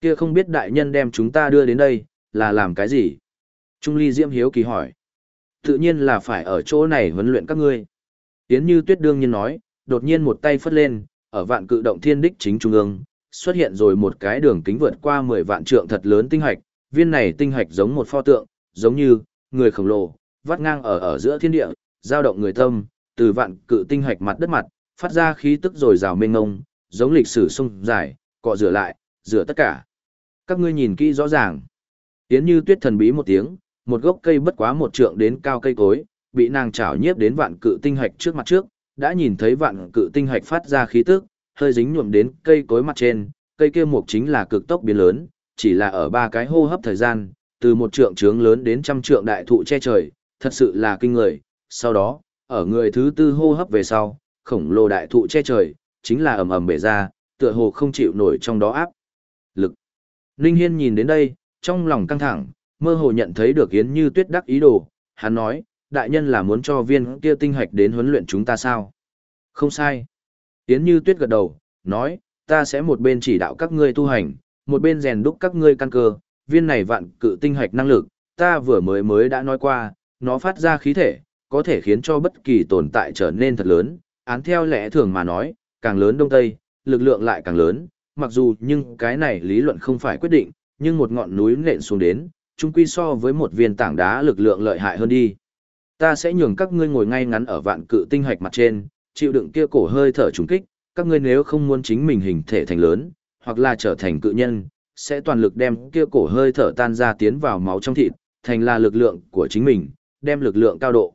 Kia không biết đại nhân đem chúng ta đưa đến đây, là làm cái gì? Trung Ly Diễm hiếu kỳ hỏi. Tự nhiên là phải ở chỗ này huấn luyện các ngươi. Yến Như Tuyết đương nhiên nói, đột nhiên một tay phất lên, ở vạn cự động thiên đích chính trung ương, xuất hiện rồi một cái đường kính vượt qua 10 vạn trượng thật lớn tinh hạch, viên này tinh hạch giống một pho tượng, giống như người khổng lồ, vắt ngang ở ở giữa thiên địa, dao động người tâm, từ vạn cự tinh hạch mặt đất mặt, phát ra khí tức rồi rào mênh ngông, giống lịch sử sông dài, cọ rửa lại, rửa tất cả. Các ngươi nhìn kỹ rõ ràng. Tiến như tuyết thần bí một tiếng, một gốc cây bất quá một trượng đến cao cây cối, bị nàng chảo nhiếp đến vạn cự tinh hạch trước mặt trước, đã nhìn thấy vạn cự tinh hạch phát ra khí tức, hơi dính nhuộm đến cây cối mặt trên, cây kia mục chính là cực tốc biến lớn, chỉ là ở ba cái hô hấp thời gian, từ một trượng trướng lớn đến trăm trượng đại thụ che trời, thật sự là kinh người. Sau đó, ở người thứ tư hô hấp về sau, khổng lồ đại thụ che trời, chính là ầm ầm bể ra, tựa hồ không chịu nổi trong đó áp lực. Ninh Hiên nhìn đến đây, trong lòng căng thẳng, mơ hồ nhận thấy được Yến Như Tuyết đắc ý đồ, hắn nói, đại nhân là muốn cho viên kia tinh hạch đến huấn luyện chúng ta sao? Không sai. Yến Như Tuyết gật đầu, nói, ta sẽ một bên chỉ đạo các ngươi tu hành, một bên rèn đúc các ngươi căn cơ, viên này vạn cự tinh hạch năng lực, ta vừa mới mới đã nói qua, nó phát ra khí thể, có thể khiến cho bất kỳ tồn tại trở nên thật lớn, án theo lẽ thường mà nói, càng lớn đông tây, lực lượng lại càng lớn, mặc dù nhưng cái này lý luận không phải quyết định, nhưng một ngọn núi nện xuống đến, chung quy so với một viên tảng đá lực lượng lợi hại hơn đi. Ta sẽ nhường các ngươi ngồi ngay ngắn ở vạn cự tinh hạch mặt trên, chịu đựng kia cổ hơi thở trùng kích, các ngươi nếu không muốn chính mình hình thể thành lớn, hoặc là trở thành cự nhân, sẽ toàn lực đem kia cổ hơi thở tan ra tiến vào máu trong thịt, thành là lực lượng của chính mình, đem lực lượng cao độ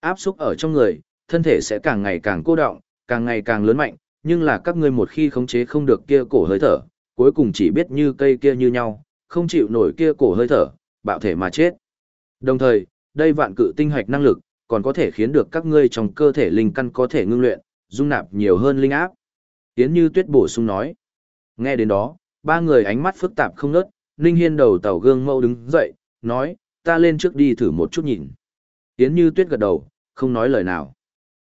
áp xúc ở trong người, thân thể sẽ càng ngày càng cô động, càng ngày càng lớn mạnh, nhưng là các ngươi một khi khống chế không được kia cổ hơi thở, cuối cùng chỉ biết như cây kia như nhau, không chịu nổi kia cổ hơi thở, bạo thể mà chết. Đồng thời, đây vạn cự tinh hạch năng lực, còn có thể khiến được các ngươi trong cơ thể linh căn có thể ngưng luyện, dung nạp nhiều hơn linh áp. Tiến như tuyết bổ sung nói. Nghe đến đó, ba người ánh mắt phức tạp không nớt, Ninh Hiên đầu tàu gương mẫu đứng dậy, nói, ta lên trước đi thử một chút nhìn. Tiến như tuyết gật đầu, không nói lời nào.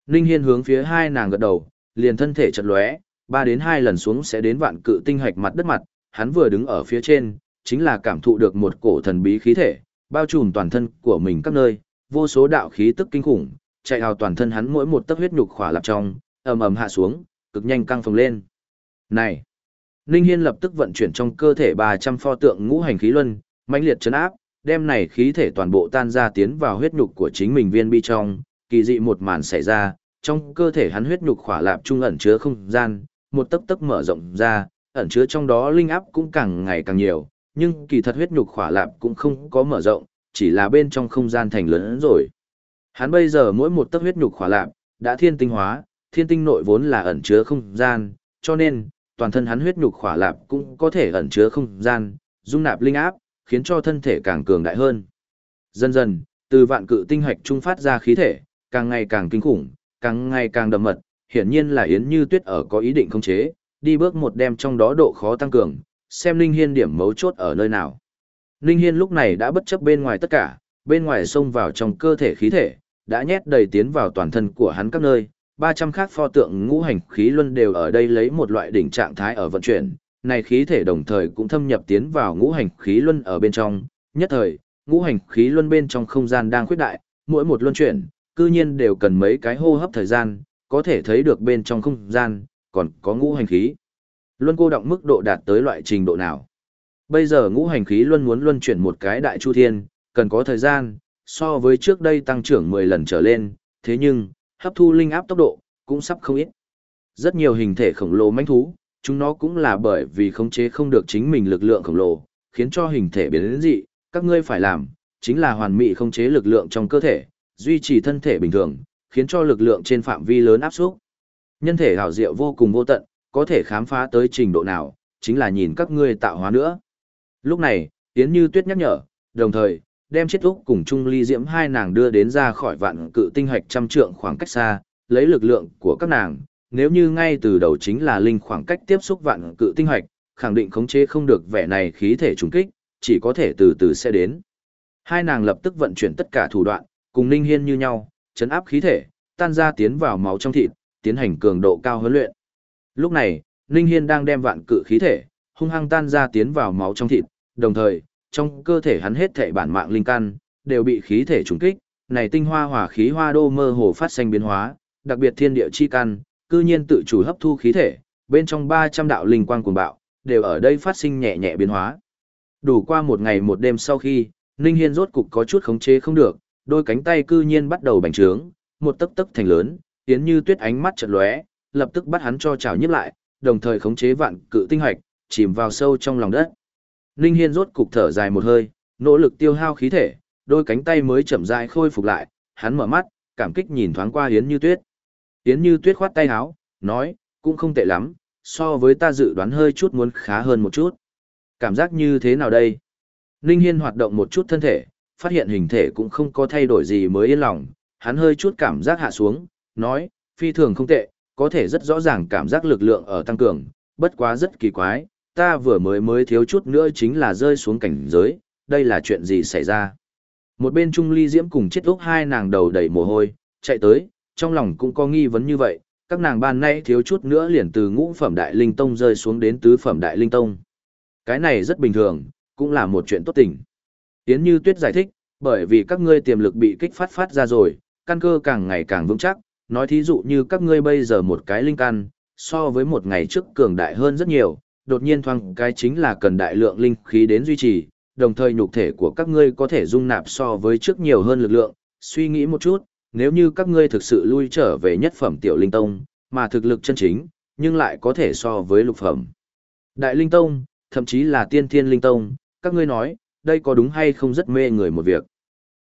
Ninh Hiên hướng phía hai nàng gật đầu, liền thân thể chật lóe, ba đến hai lần xuống sẽ đến vạn cự tinh hạch mặt đất mặt, hắn vừa đứng ở phía trên, chính là cảm thụ được một cổ thần bí khí thể, bao trùm toàn thân của mình các nơi, vô số đạo khí tức kinh khủng, chạy hào toàn thân hắn mỗi một tấc huyết nhục khỏa lạp trong, ầm ầm hạ xuống, cực nhanh căng phồng lên. Này! Ninh Hiên lập tức vận chuyển trong cơ thể 300 pho tượng ngũ hành khí luân, mãnh liệt chấn áp, đem này khí thể toàn bộ tan ra tiến vào huyết nhục của chính mình viên bi trong, kỳ dị một màn xảy ra, trong cơ thể hắn huyết nhục khỏa lạp trung ẩn chứa không gian, một tấc tấc mở rộng ra, ẩn chứa trong đó linh áp cũng càng ngày càng nhiều, nhưng kỳ thật huyết nhục khỏa lạp cũng không có mở rộng, chỉ là bên trong không gian thành lớn hơn rồi. Hắn bây giờ mỗi một tấc huyết nhục khỏa lạp đã thiên tinh hóa, thiên tinh nội vốn là ẩn chứa không gian, cho nên toàn thân hắn huyết nhục khỏa lạp cũng có thể ẩn chứa không gian, dung nạp linh áp, khiến cho thân thể càng cường đại hơn. Dần dần, từ vạn cự tinh hạch trung phát ra khí thể, càng ngày càng kinh khủng, càng ngày càng đậm mật, hiển nhiên là Yến Như Tuyết ở có ý định khống chế, đi bước một đem trong đó độ khó tăng cường, xem linh Hiên điểm mấu chốt ở nơi nào. Ninh Hiên lúc này đã bất chấp bên ngoài tất cả, bên ngoài xông vào trong cơ thể khí thể, đã nhét đầy tiến vào toàn thân của hắn các nơi, 300 khác pho tượng ngũ hành khí luân đều ở đây lấy một loại đỉnh trạng thái ở vận chuyển, này khí thể đồng thời cũng thâm nhập tiến vào ngũ hành khí luân ở bên trong, nhất thời, ngũ hành khí luân bên trong không gian đang khuyết đại, mỗi một luân chuyển, cư nhiên đều cần mấy cái hô hấp thời gian, có thể thấy được bên trong không gian, còn có ngũ hành khí. Luân cô động mức độ đạt tới loại trình độ nào. Bây giờ ngũ hành khí luân muốn luân chuyển một cái đại chu thiên, cần có thời gian, so với trước đây tăng trưởng 10 lần trở lên, thế nhưng, hấp thu linh áp tốc độ, cũng sắp không ít. Rất nhiều hình thể khổng lồ manh thú, chúng nó cũng là bởi vì khống chế không được chính mình lực lượng khổng lồ, khiến cho hình thể biến đến dị, các ngươi phải làm, chính là hoàn mỹ khống chế lực lượng trong cơ thể, duy trì thân thể bình thường, khiến cho lực lượng trên phạm vi lớn áp suất. Nhân thể hảo diệu vô cùng vô tận, có thể khám phá tới trình độ nào, chính là nhìn các ngươi tạo hóa nữa. Lúc này, Yến Như Tuyết nhắc nhở, đồng thời, đem chết úc cùng Trung Ly Diễm hai nàng đưa đến ra khỏi vạn cự tinh hạch trăm trượng khoảng cách xa, lấy lực lượng của các nàng, nếu như ngay từ đầu chính là linh khoảng cách tiếp xúc vạn cự tinh hạch, khẳng định khống chế không được vẻ này khí thể trùng kích, chỉ có thể từ từ sẽ đến. Hai nàng lập tức vận chuyển tất cả thủ đoạn, cùng Ninh Hiên như nhau, chấn áp khí thể, tan ra tiến vào máu trong thịt, tiến hành cường độ cao huấn luyện. Lúc này, Ninh Hiên đang đem vạn cự khí thể, hung hăng tan ra tiến vào máu trong thịt, đồng thời, trong cơ thể hắn hết thể bản mạng linh căn, đều bị khí thể trùng kích, này tinh hoa hỏa khí hoa đô mơ hồ phát sinh biến hóa, đặc biệt thiên địa chi căn, cư nhiên tự chủ hấp thu khí thể, bên trong 300 đạo linh quang cuồng bạo, đều ở đây phát sinh nhẹ nhẹ biến hóa. Đủ qua một ngày một đêm sau khi, Ninh Hiên rốt cục có chút khống chế không được, đôi cánh tay cư nhiên bắt đầu bành trướng, một tấc tấc thành lớn, tiến như tuyết ánh mắt chợt lóe, lập tức bắt hắn cho trào nhíp lại, đồng thời khống chế vạn cự tinh hạch, chìm vào sâu trong lòng đất. Ninh Hiên rốt cục thở dài một hơi, nỗ lực tiêu hao khí thể, đôi cánh tay mới chậm rãi khôi phục lại, hắn mở mắt, cảm kích nhìn thoáng qua Yến Như Tuyết. Yến Như Tuyết khoát tay áo, nói, cũng không tệ lắm, so với ta dự đoán hơi chút muốn khá hơn một chút. Cảm giác như thế nào đây? Ninh Hiên hoạt động một chút thân thể, phát hiện hình thể cũng không có thay đổi gì mới yên lòng, hắn hơi chút cảm giác hạ xuống, nói, phi thường không tệ, có thể rất rõ ràng cảm giác lực lượng ở tăng cường, bất quá rất kỳ quái, ta vừa mới mới thiếu chút nữa chính là rơi xuống cảnh giới, đây là chuyện gì xảy ra. Một bên Trung Ly Diễm cùng chết lúc hai nàng đầu đầy mồ hôi, chạy tới, trong lòng cũng có nghi vấn như vậy, các nàng ban nay thiếu chút nữa liền từ ngũ phẩm đại linh tông rơi xuống đến tứ phẩm đại linh tông. Cái này rất bình thường, cũng là một chuyện tốt tình. Tiến Như Tuyết giải thích, bởi vì các ngươi tiềm lực bị kích phát phát ra rồi, căn cơ càng ngày càng vững chắc, nói thí dụ như các ngươi bây giờ một cái linh căn, so với một ngày trước cường đại hơn rất nhiều, đột nhiên thoáng cái chính là cần đại lượng linh khí đến duy trì, đồng thời nhục thể của các ngươi có thể dung nạp so với trước nhiều hơn lực lượng, suy nghĩ một chút, nếu như các ngươi thực sự lui trở về nhất phẩm tiểu linh tông, mà thực lực chân chính, nhưng lại có thể so với lục phẩm. Đại linh tông, thậm chí là tiên thiên linh tông, các ngươi nói, đây có đúng hay không rất mê người một việc.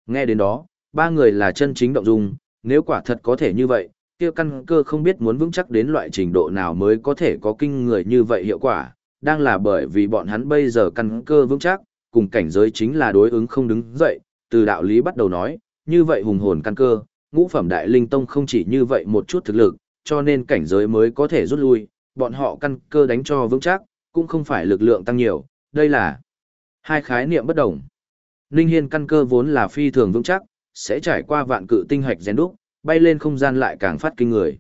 Nghe đến đó, ba người là chân chính động dung, nếu quả thật có thể như vậy, kia căn cơ không biết muốn vững chắc đến loại trình độ nào mới có thể có kinh người như vậy hiệu quả, đang là bởi vì bọn hắn bây giờ căn cơ vững chắc, cùng cảnh giới chính là đối ứng không đứng dậy, từ đạo lý bắt đầu nói, như vậy hùng hồn căn cơ, ngũ phẩm đại linh tông không chỉ như vậy một chút thực lực, cho nên cảnh giới mới có thể rút lui, bọn họ căn cơ đánh cho vững chắc, cũng không phải lực lượng tăng nhiều, đây là hai khái niệm bất đồng. linh Hiên căn cơ vốn là phi thường vững chắc, sẽ trải qua vạn cự tinh hạch rèn đúc, bay lên không gian lại càng phát kinh người.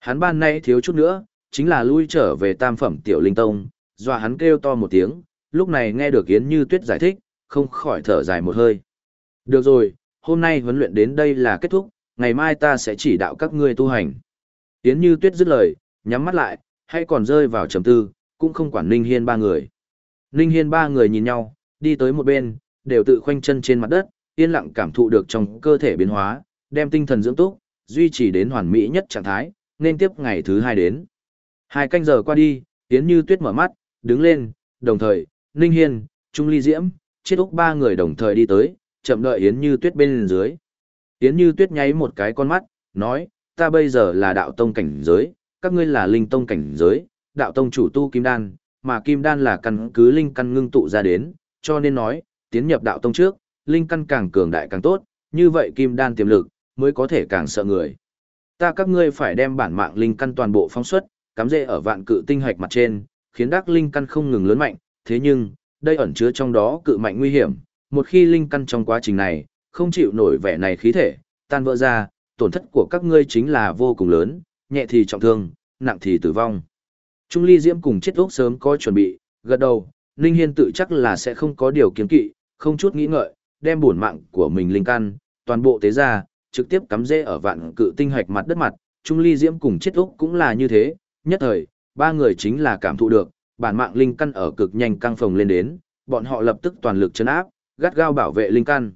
Hắn ban nay thiếu chút nữa, chính là lui trở về tam phẩm tiểu linh tông, dọa hắn kêu to một tiếng, lúc này nghe được Yến Như Tuyết giải thích, không khỏi thở dài một hơi. Được rồi, hôm nay huấn luyện đến đây là kết thúc, ngày mai ta sẽ chỉ đạo các ngươi tu hành. Yến Như Tuyết dứt lời, nhắm mắt lại, hay còn rơi vào trầm tư, cũng không quản Ninh Hiên ba người. Ninh Hiên ba người nhìn nhau, đi tới một bên, đều tự khoanh chân trên mặt đất, yên lặng cảm thụ được trong cơ thể biến hóa, đem tinh thần dưỡng túc, duy trì đến hoàn mỹ nhất trạng thái, nên tiếp ngày thứ hai đến. Hai canh giờ qua đi, Yến Như Tuyết mở mắt, đứng lên, đồng thời, Ninh Hiên, Trung Ly Diễm, Chiết Úc ba người đồng thời đi tới, chậm đợi Yến Như Tuyết bên dưới. Yến Như Tuyết nháy một cái con mắt, nói, ta bây giờ là đạo tông cảnh giới, các ngươi là linh tông cảnh giới, đạo tông chủ tu kim đan, mà kim đan là căn cứ linh căn ngưng tụ ra đến, cho nên nói, tiến nhập đạo tông trước, linh căn càng cường đại càng tốt, như vậy kim đan tiềm lực, mới có thể càng sợ người. ta các ngươi phải đem bản mạng linh căn toàn bộ phóng xuất, cắm rễ ở vạn cự tinh hạch mặt trên, khiến đắc linh căn không ngừng lớn mạnh, thế nhưng, đây ẩn chứa trong đó cự mạnh nguy hiểm, một khi linh căn trong quá trình này, không chịu nổi vẻ này khí thể, tan vỡ ra, tổn thất của các ngươi chính là vô cùng lớn, nhẹ thì trọng thương, nặng thì tử vong. Trung Ly Diễm cùng chết ốc sớm có chuẩn bị, gật đầu, Ninh Hiên tự chắc là sẽ không có điều kiến kỵ, không chút nghĩ ngợi, đem bổn mạng của mình linh căn, toàn bộ tế ra, trực tiếp cắm rễ ở vạn cự tinh hạch mặt đất mặt, Trung Ly Diễm cùng chết úc cũng là như thế, nhất thời, ba người chính là cảm thụ được, bản mạng linh căn ở cực nhanh căng phồng lên đến, bọn họ lập tức toàn lực chấn áp, gắt gao bảo vệ linh căn.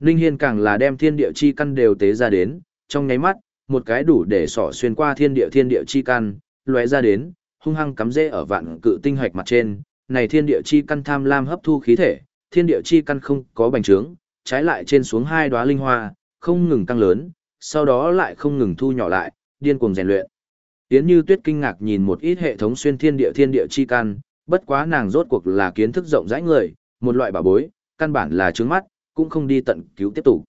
linh Hiên càng là đem thiên địa chi căn đều tế ra đến, trong nháy mắt, một cái đủ để xỏ xuyên qua thiên địa thiên địa chi căn, lóe ra đến, hung hăng cắm rễ ở vạn cự tinh hạch mặt trên, này thiên địa chi căn tham lam hấp thu khí thể, thiên địa chi căn không có bành trướng, trái lại trên xuống hai đóa linh hoa, không ngừng tăng lớn, sau đó lại không ngừng thu nhỏ lại, điên cuồng rèn luyện. Yến Như Tuyết kinh ngạc nhìn một ít hệ thống xuyên thiên địa thiên địa chi căn, bất quá nàng rốt cuộc là kiến thức rộng rãi người, một loại bảo bối, căn bản là trướng mắt, cũng không đi tận cứu tiếp tục.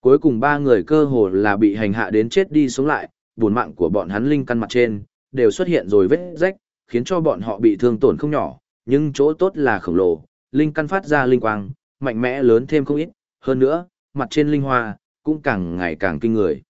Cuối cùng ba người cơ hồ là bị hành hạ đến chết đi sống lại, buồn mạng của bọn hắn linh căn mặt trên, đều xuất hiện rồi vết rách, khiến cho bọn họ bị thương tổn không nhỏ, nhưng chỗ tốt là khổng lồ, linh căn phát ra linh quang, mạnh mẽ lớn thêm không ít, hơn nữa, mặt trên linh hoa, cũng càng ngày càng kinh người.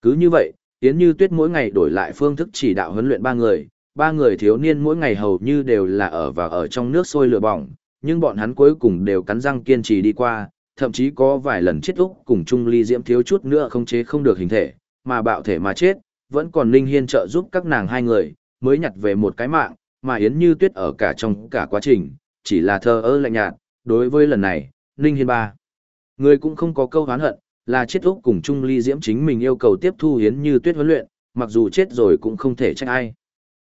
Cứ như vậy, Yến Như Tuyết mỗi ngày đổi lại phương thức chỉ đạo huấn luyện ba người, ba người thiếu niên mỗi ngày hầu như đều là ở và ở trong nước sôi lửa bỏng, nhưng bọn hắn cuối cùng đều cắn răng kiên trì đi qua, thậm chí có vài lần chết úc cùng Trung Ly Diễm thiếu chút nữa không chế không được hình thể, mà bạo thể mà chết, vẫn còn Linh Hiên trợ giúp các nàng hai người, mới nhặt về một cái mạng, mà Yến Như Tuyết ở cả trong cả quá trình, chỉ là thơ ơ lạnh nhạt, đối với lần này, Linh Hiên ba. Người cũng không có câu hán hận, là chết úc cùng Trung Ly Diễm chính mình yêu cầu tiếp thu Yến Như Tuyết huấn luyện, mặc dù chết rồi cũng không thể trách ai.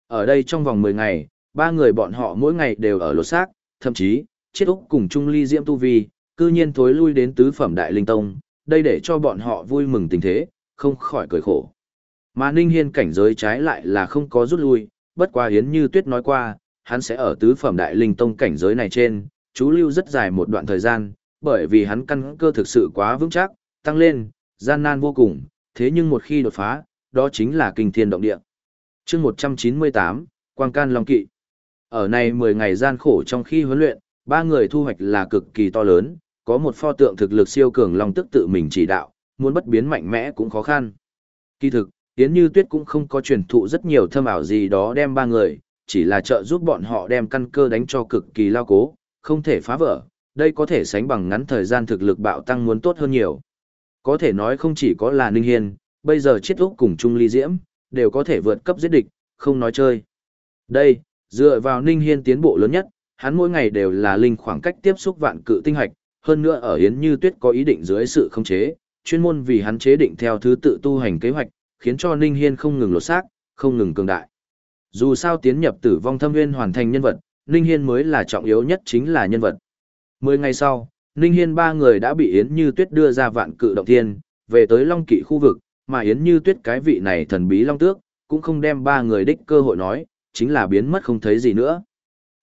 Ở đây trong vòng 10 ngày, ba người bọn họ mỗi ngày đều ở lột xác, thậm chí, chết úc cùng Trung Ly Diễm Tu Vi, cư nhiên thối lui đến tứ phẩm đại linh tông, đây để cho bọn họ vui mừng tình thế, không khỏi cười khổ. Mà Ninh Hiên cảnh giới trái lại là không có rút lui, bất quá Yến Như Tuyết nói qua, hắn sẽ ở tứ phẩm đại linh tông cảnh giới này trên, chú lưu rất dài một đoạn thời gian, bởi vì hắn căn cơ thực sự quá vững chắc, tăng lên, gian nan vô cùng, thế nhưng một khi đột phá, đó chính là kinh thiên động địa. Chương 198, Quang Can Long Kỵ. Ở này 10 ngày gian khổ trong khi huấn luyện, ba người thu hoạch là cực kỳ to lớn, có một pho tượng thực lực siêu cường long tức tự mình chỉ đạo, muốn bất biến mạnh mẽ cũng khó khăn. Kỳ thực, Yến Như Tuyết cũng không có truyền thụ rất nhiều thâm ảo gì đó đem ba người, chỉ là trợ giúp bọn họ đem căn cơ đánh cho cực kỳ lao cố, không thể phá vỡ, đây có thể sánh bằng ngắn thời gian thực lực bạo tăng muốn tốt hơn nhiều. Có thể nói không chỉ có là Ninh Hiên, bây giờ chết úc cùng Trung Ly Diễm, đều có thể vượt cấp giết địch, không nói chơi. Đây, dựa vào Ninh Hiên tiến bộ lớn nhất, hắn mỗi ngày đều là linh khoảng cách tiếp xúc vạn cự tinh hạch, hơn nữa ở Yến Như Tuyết có ý định dưới sự khống chế, chuyên môn vì hắn chế định theo thứ tự tu hành kế hoạch, khiến cho Ninh Hiên không ngừng lột xác, không ngừng cường đại. Dù sao tiến nhập tử vong thâm nguyên hoàn thành nhân vật, Ninh Hiên mới là trọng yếu nhất chính là nhân vật. Mười ngày sau, Ninh Hiên ba người đã bị Yến Như Tuyết đưa ra vạn cự động thiên, về tới Long Kỵ khu vực, mà Yến Như Tuyết cái vị này thần bí Long Tước, cũng không đem ba người đích cơ hội nói, chính là biến mất không thấy gì nữa.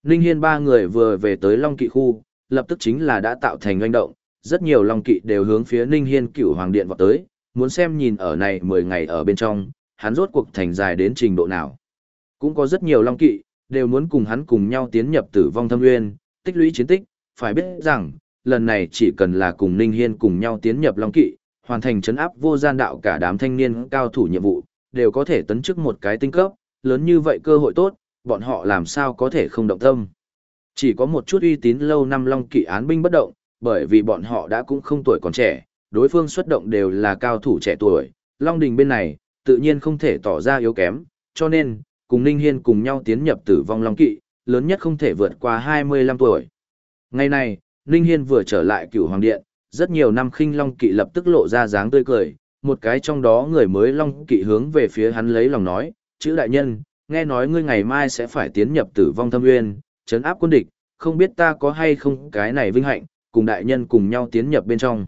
Ninh Hiên ba người vừa về tới Long Kỵ khu, lập tức chính là đã tạo thành doanh động, rất nhiều Long Kỵ đều hướng phía Ninh Hiên cửu hoàng điện vọt tới, muốn xem nhìn ở này 10 ngày ở bên trong, hắn rốt cuộc thành dài đến trình độ nào. Cũng có rất nhiều Long Kỵ, đều muốn cùng hắn cùng nhau tiến nhập tử vong thâm nguyên, tích lũy chiến tích, phải biết rằng, lần này chỉ cần là cùng Ninh Hiên cùng nhau tiến nhập Long Kỵ, hoàn thành chấn áp vô gian đạo cả đám thanh niên cao thủ nhiệm vụ, đều có thể tấn chức một cái tinh cấp, lớn như vậy cơ hội tốt, bọn họ làm sao có thể không động tâm. Chỉ có một chút uy tín lâu năm Long Kỵ án binh bất động, bởi vì bọn họ đã cũng không tuổi còn trẻ, đối phương xuất động đều là cao thủ trẻ tuổi, Long Đình bên này, tự nhiên không thể tỏ ra yếu kém, cho nên, cùng Ninh Hiên cùng nhau tiến nhập tử vong Long Kỵ, lớn nhất không thể vượt qua 25 tuổi. Ngày này, Ninh Hiên vừa trở lại cửu hoàng điện, rất nhiều năm khinh Long Kỵ lập tức lộ ra dáng tươi cười, một cái trong đó người mới Long Kỵ hướng về phía hắn lấy lòng nói, chữ đại nhân, nghe nói ngươi ngày mai sẽ phải tiến nhập tử vong thâm nguyên, chấn áp quân địch, không biết ta có hay không cái này vinh hạnh, cùng đại nhân cùng nhau tiến nhập bên trong.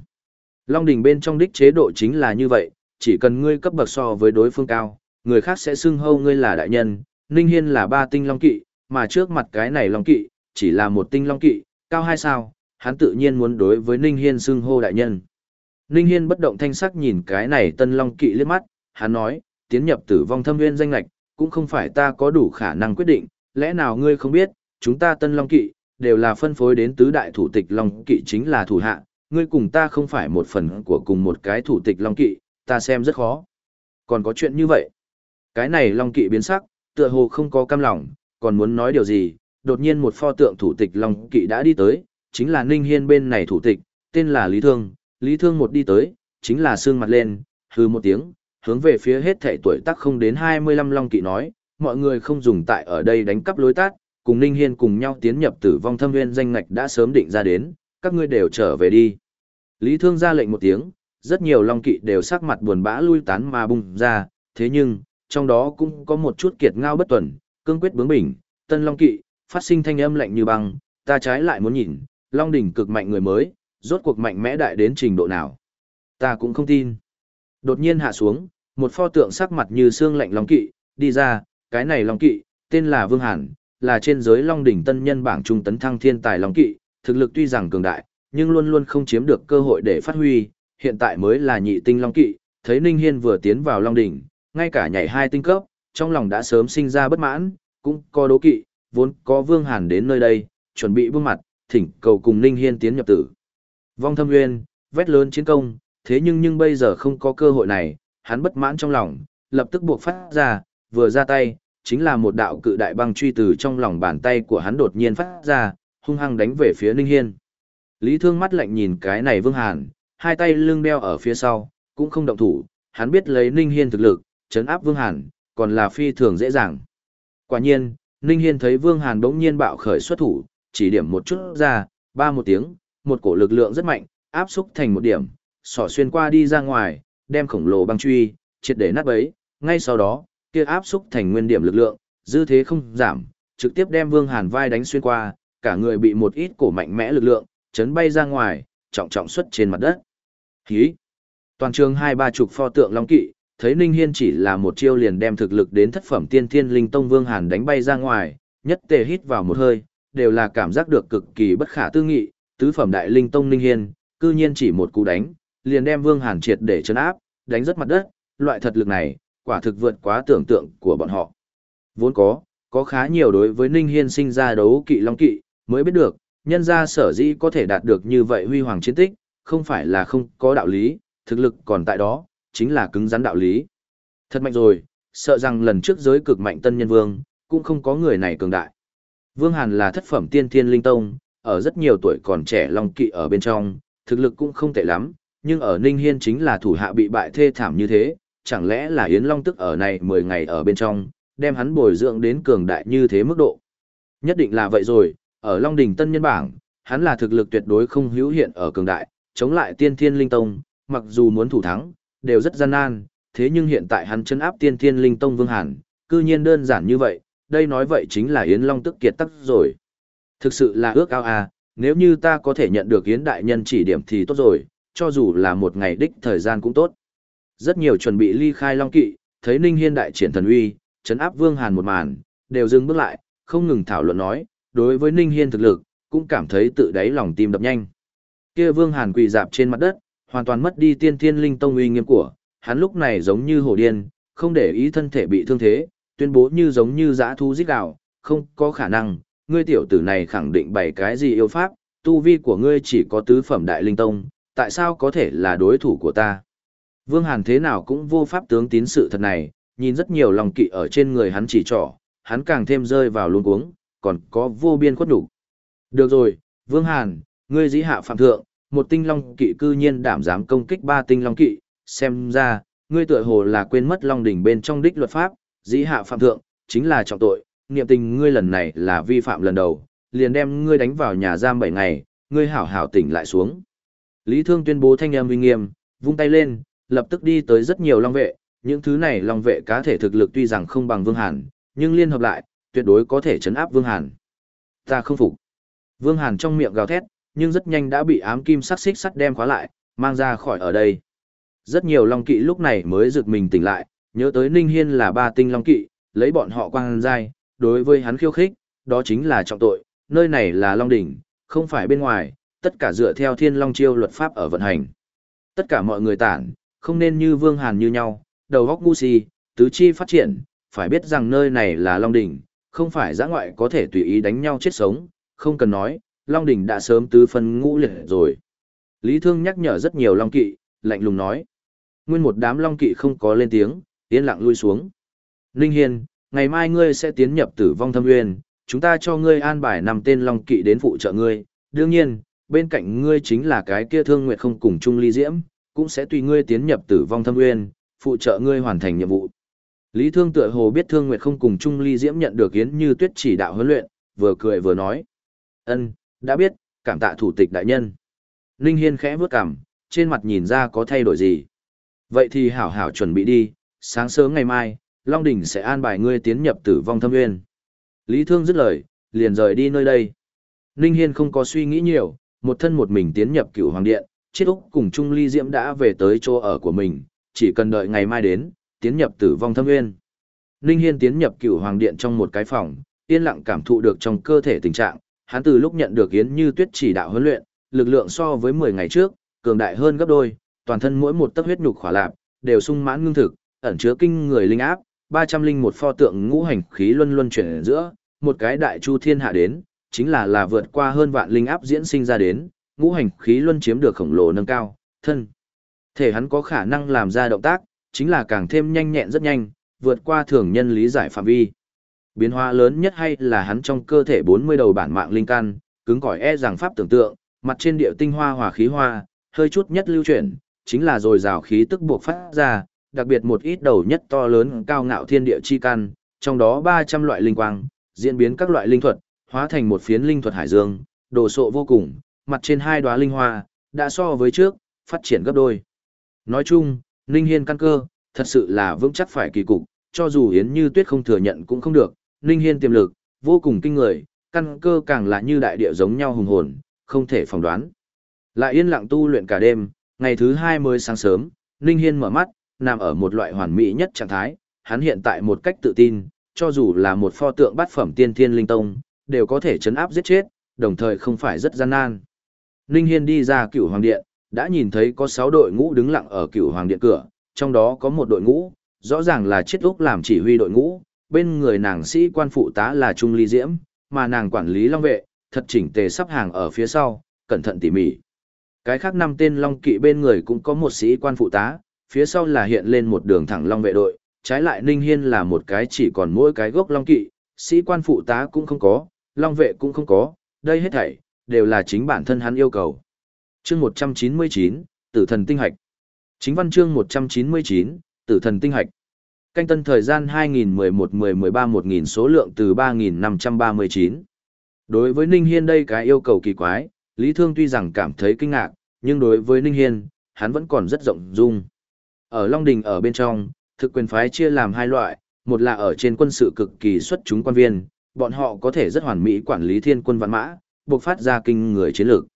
Long đỉnh bên trong đích chế độ chính là như vậy, chỉ cần ngươi cấp bậc so với đối phương cao, người khác sẽ xưng hô ngươi là đại nhân, Ninh Hiên là ba tinh long kỵ, mà trước mặt cái này long kỵ, chỉ là một tinh long kỵ, cao hai sao, hắn tự nhiên muốn đối với Ninh Hiên xưng hô đại nhân. Ninh Hiên bất động thanh sắc nhìn cái này tân long kỵ liếc mắt, hắn nói, tiến nhập tử vong thâm nguyên danh lạch, cũng không phải ta có đủ khả năng quyết định, lẽ nào ngươi không biết, chúng ta tân long kỵ, đều là phân phối đến tứ đại thủ tịch long kỵ chính là thủ hạ, ngươi cùng ta không phải một phần của cùng một cái thủ tịch long kỵ, ta xem rất khó. Còn có chuyện như vậy. Cái này long kỵ biến sắc, tựa hồ không có cam lòng, còn muốn nói điều gì, đột nhiên một pho tượng thủ tịch long kỵ đã đi tới, chính là Ninh Hiên bên này thủ tịch, tên là Lý Thương, Lý Thương một đi tới, chính là xương mặt lên, hừ một tiếng, hướng về phía hết thảy tuổi tác không đến 25 long kỵ nói, mọi người không dùng tại ở đây đánh cắp lối tát, cùng Ninh Hiên cùng nhau tiến nhập tử vong thâm nguyên danh ngạch đã sớm định ra đến, các ngươi đều trở về đi. Lý Thương ra lệnh một tiếng, rất nhiều long kỵ đều sắc mặt buồn bã lui tán mà bung ra, thế nhưng, trong đó cũng có một chút kiệt ngao bất tuần, cương quyết bướng bỉnh, tân long kỵ, phát sinh thanh âm lạnh như băng, ta trái lại muốn nhìn, long đỉnh cực mạnh người mới, rốt cuộc mạnh mẽ đại đến trình độ nào. Ta cũng không tin. Đột nhiên hạ xuống, một pho tượng sắc mặt như xương lạnh long kỵ, đi ra, cái này long kỵ, tên là Vương Hàn, là trên giới long đỉnh tân nhân bảng trung tấn thăng thiên tài long kỵ, thực lực tuy rằng cường đại, nhưng luôn luôn không chiếm được cơ hội để phát huy, hiện tại mới là nhị tinh long kỵ, thấy Ninh Hiên vừa tiến vào long đỉnh, ngay cả nhảy hai tinh cấp, trong lòng đã sớm sinh ra bất mãn, cũng có đố kỵ, vốn có Vương Hàn đến nơi đây, chuẩn bị bước mặt, thỉnh cầu cùng Ninh Hiên tiến nhập tử. Vong thâm nguyên, vét lớn chiến công, thế nhưng nhưng bây giờ không có cơ hội này, hắn bất mãn trong lòng, lập tức buộc phát ra, vừa ra tay, chính là một đạo cự đại băng truy từ trong lòng bàn tay của hắn đột nhiên phát ra, hung hăng đánh về phía Ninh Hiên. Lý Thương mắt lạnh nhìn cái này Vương Hàn, hai tay lưng đeo ở phía sau, cũng không động thủ, hắn biết lấy Ninh Hiên thực lực, chấn áp Vương Hàn, còn là phi thường dễ dàng. Quả nhiên, Ninh Hiên thấy Vương Hàn đống nhiên bạo khởi xuất thủ, chỉ điểm một chút ra, ba một tiếng, một cổ lực lượng rất mạnh, áp xúc thành một điểm, sỏ xuyên qua đi ra ngoài, đem khổng lồ băng truy, triệt để nát bấy, ngay sau đó, kia áp xúc thành nguyên điểm lực lượng, dư thế không giảm, trực tiếp đem Vương Hàn vai đánh xuyên qua, cả người bị một ít cổ mạnh mẽ lực lượng, chấn bay ra ngoài, trọng trọng xuất trên mặt đất. Hí! Toàn trường hai ba chục pho tượng long kỵ, thấy Ninh Hiên chỉ là một chiêu liền đem thực lực đến thất phẩm tiên thiên linh tông Vương Hàn đánh bay ra ngoài, nhất tề hít vào một hơi, đều là cảm giác được cực kỳ bất khả tư nghị, tứ phẩm đại linh tông Ninh Hiên, cư nhiên chỉ một cú đánh, liền đem Vương Hàn triệt để chấn áp, đánh rất mặt đất, loại thật lực này, quả thực vượt quá tưởng tượng của bọn họ. Vốn có, có khá nhiều đối với Ninh Hiên sinh ra đấu kỵ long kỵ, mới biết được, nhân gia sở dĩ có thể đạt được như vậy huy hoàng chiến tích, không phải là không có đạo lý, thực lực còn tại đó, chính là cứng rắn đạo lý. Thật mạnh rồi, sợ rằng lần trước giới cực mạnh tân nhân vương, cũng không có người này cường đại. Vương Hàn là thất phẩm tiên thiên linh tông, ở rất nhiều tuổi còn trẻ long kỵ ở bên trong, thực lực cũng không tệ lắm, nhưng ở Ninh Hiên chính là thủ hạ bị bại thê thảm như thế, chẳng lẽ là Yến Long tức ở này 10 ngày ở bên trong, đem hắn bồi dưỡng đến cường đại như thế mức độ. Nhất định là vậy rồi, ở Long Đỉnh Tân Nhân Bảng, hắn là thực lực tuyệt đối không hữu hiện ở cường đại, chống lại tiên thiên linh tông, mặc dù muốn thủ thắng, đều rất gian nan, thế nhưng hiện tại hắn chân áp tiên thiên linh tông Vương Hàn, cư nhiên đơn giản như vậy, đây nói vậy chính là Yến Long tức kiệt tắc rồi. Thực sự là ước ao à, nếu như ta có thể nhận được Yến Đại Nhân chỉ điểm thì tốt rồi, cho dù là một ngày đích thời gian cũng tốt. Rất nhiều chuẩn bị ly khai Long Kỵ, thấy Ninh Hiên đại triển thần uy, chấn áp Vương Hàn một màn, đều dừng bước lại, không ngừng thảo luận nói, đối với Ninh Hiên thực lực, cũng cảm thấy tự đáy lòng tim đập nhanh. Kia Vương Hàn quỳ dạp trên mặt đất, hoàn toàn mất đi tiên thiên linh tông uy nghiêm của, hắn lúc này giống như hổ điên, không để ý thân thể bị thương thế, tuyên bố như giống như dã thu giết gạo, không có khả năng, ngươi tiểu tử này khẳng định bày cái gì yêu pháp, tu vi của ngươi chỉ có tứ phẩm đại linh tông, tại sao có thể là đối thủ của ta? Vương Hàn thế nào cũng vô pháp tướng tín sự thật này, nhìn rất nhiều lòng kỵ ở trên người hắn chỉ trỏ, hắn càng thêm rơi vào luống cuống, còn có vô biên khuất đủ. Được rồi, Vương Hàn, ngươi dĩ hạ phạm thượng, một tinh long kỵ cư nhiên đảm dám công kích ba tinh long kỵ, xem ra, ngươi tựa hồ là quên mất long đỉnh bên trong đích luật pháp, dĩ hạ phạm thượng, chính là trọng tội, niệm tình ngươi lần này là vi phạm lần đầu, liền đem ngươi đánh vào nhà giam 7 ngày, ngươi hảo hảo tỉnh lại xuống. Lý Thương tuyên bố thanh âm uy nghiêm, vung tay lên, lập tức đi tới rất nhiều long vệ, những thứ này long vệ cá thể thực lực tuy rằng không bằng Vương Hàn, nhưng liên hợp lại, tuyệt đối có thể chấn áp Vương Hàn. Ta không phục. Vương Hàn trong miệng gào thét, nhưng rất nhanh đã bị ám kim sắc xích sắt đem khóa lại, mang ra khỏi ở đây. Rất nhiều long kỵ lúc này mới giật mình tỉnh lại, nhớ tới Ninh Hiên là ba tinh long kỵ, lấy bọn họ quang giai, đối với hắn khiêu khích, đó chính là trọng tội, nơi này là long đỉnh, không phải bên ngoài, tất cả dựa theo thiên long chiêu luật pháp ở vận hành. Tất cả mọi người tản, không nên như Vương Hàn như nhau, đầu góc ngu si, tứ chi phát triển, phải biết rằng nơi này là Long Đỉnh, không phải giã ngoại có thể tùy ý đánh nhau chết sống, không cần nói, Long Đỉnh đã sớm tứ phân ngũ liệt rồi. Lý Thương nhắc nhở rất nhiều Long Kỵ, lạnh lùng nói. Nguyên một đám Long Kỵ không có lên tiếng, yên lặng lui xuống. Ninh Hiên, ngày mai ngươi sẽ tiến nhập tử vong thâm nguyên, chúng ta cho ngươi an bài nằm tên Long Kỵ đến phụ trợ ngươi. Đương nhiên, bên cạnh ngươi chính là cái kia thương nguyệt không cùng chung ly diễm, cũng sẽ tùy ngươi tiến nhập tử vong thâm nguyên, phụ trợ ngươi hoàn thành nhiệm vụ. Lý Thương tựa hồ biết Thương Nguyệt không cùng chung ly diễm nhận được Yến Như Tuyết chỉ đạo huấn luyện, vừa cười vừa nói. ân đã biết, cảm tạ thủ tịch đại nhân. linh Hiên khẽ bước cằm, trên mặt nhìn ra có thay đổi gì. Vậy thì hảo hảo chuẩn bị đi, sáng sớm ngày mai, Long Đỉnh sẽ an bài ngươi tiến nhập tử vong thâm nguyên. Lý Thương dứt lời, liền rời đi nơi đây. Ninh Hiên không có suy nghĩ nhiều, một thân một mình tiến nhập cửu hoàng điện, chết úc cùng Trung Ly Diễm đã về tới chỗ ở của mình, chỉ cần đợi ngày mai đến, tiến nhập tử vong thâm nguyên. Ninh Hiên tiến nhập cửu hoàng điện trong một cái phòng, yên lặng cảm thụ được trong cơ thể tình trạng, hắn từ lúc nhận được Yến Như Tuyết chỉ đạo huấn luyện, lực lượng so với 10 ngày trước, cường đại hơn gấp đôi, toàn thân mỗi một tấc huyết nhục khỏa lạp, đều sung mãn ngưng thực, ẩn chứa kinh người linh áp, 301 pho tượng ngũ hành khí luân luân chuyển giữa, một cái đại chu thiên hạ đến, chính là là vượt qua hơn vạn linh áp diễn sinh ra đến, ngũ hành khí luân chiếm được khổng lồ nâng cao, thân. Thể hắn có khả năng làm ra động tác, chính là càng thêm nhanh nhẹn rất nhanh, vượt qua thường nhân lý giải phạm vi. Biến hóa lớn nhất hay là hắn trong cơ thể 40 đầu bản mạng linh căn, cứng cỏi e rằng pháp tưởng tượng, mặt trên địa tinh hoa hòa khí hoa, hơi chút nhất lưu chuyển, chính là rồi rào khí tức buộc phát ra, đặc biệt một ít đầu nhất to lớn cao ngạo thiên địa chi căn, trong đó 300 loại linh quang, diễn biến các loại linh thuật, hóa thành một phiến linh thuật hải dương, đồ sộ vô cùng, mặt trên hai đóa linh hoa, đã so với trước, phát triển gấp đôi. Nói chung, Ninh Hiên căn cơ, thật sự là vững chắc phải kỳ cục, cho dù Yến Như Tuyết không thừa nhận cũng không được, Ninh Hiên tiềm lực, vô cùng kinh người, căn cơ càng là như đại địa giống nhau hùng hồn, không thể phỏng đoán. Lại yên lặng tu luyện cả đêm, ngày thứ hai mới sáng sớm, Ninh Hiên mở mắt, nằm ở một loại hoàn mỹ nhất trạng thái, hắn hiện tại một cách tự tin, cho dù là một pho tượng bát phẩm tiên thiên linh tông, đều có thể chấn áp giết chết, đồng thời không phải rất gian nan. Ninh Hiên đi ra cửu hoàng điện, đã nhìn thấy có 6 đội ngũ đứng lặng ở cửu hoàng điện cửa, trong đó có một đội ngũ, rõ ràng là chết úc làm chỉ huy đội ngũ, bên người nàng sĩ quan phụ tá là Trung Ly Diễm, mà nàng quản lý long vệ, thật chỉnh tề sắp hàng ở phía sau, cẩn thận tỉ mỉ. Cái khác năm tên long kỵ bên người cũng có một sĩ quan phụ tá, phía sau là hiện lên một đường thẳng long vệ đội, trái lại Ninh Hiên là một cái chỉ còn mỗi cái gốc long kỵ, sĩ quan phụ tá cũng không có, long vệ cũng không có, đây hết thảy, đều là chính bản thân hắn yêu cầu. Chương 199, Tử thần tinh hạch. Chính văn chương 199, Tử thần tinh hạch. Canh tân thời gian 2011-10-13-1000 số lượng từ 3539. Đối với Ninh Hiên đây cái yêu cầu kỳ quái, Lý Thương tuy rằng cảm thấy kinh ngạc, nhưng đối với Ninh Hiên, hắn vẫn còn rất rộng dung. Ở Long Đình ở bên trong, thực quyền phái chia làm hai loại, một là ở trên quân sự cực kỳ xuất chúng quan viên, bọn họ có thể rất hoàn mỹ quản lý thiên quân văn mã, buộc phát ra kinh người chiến lược.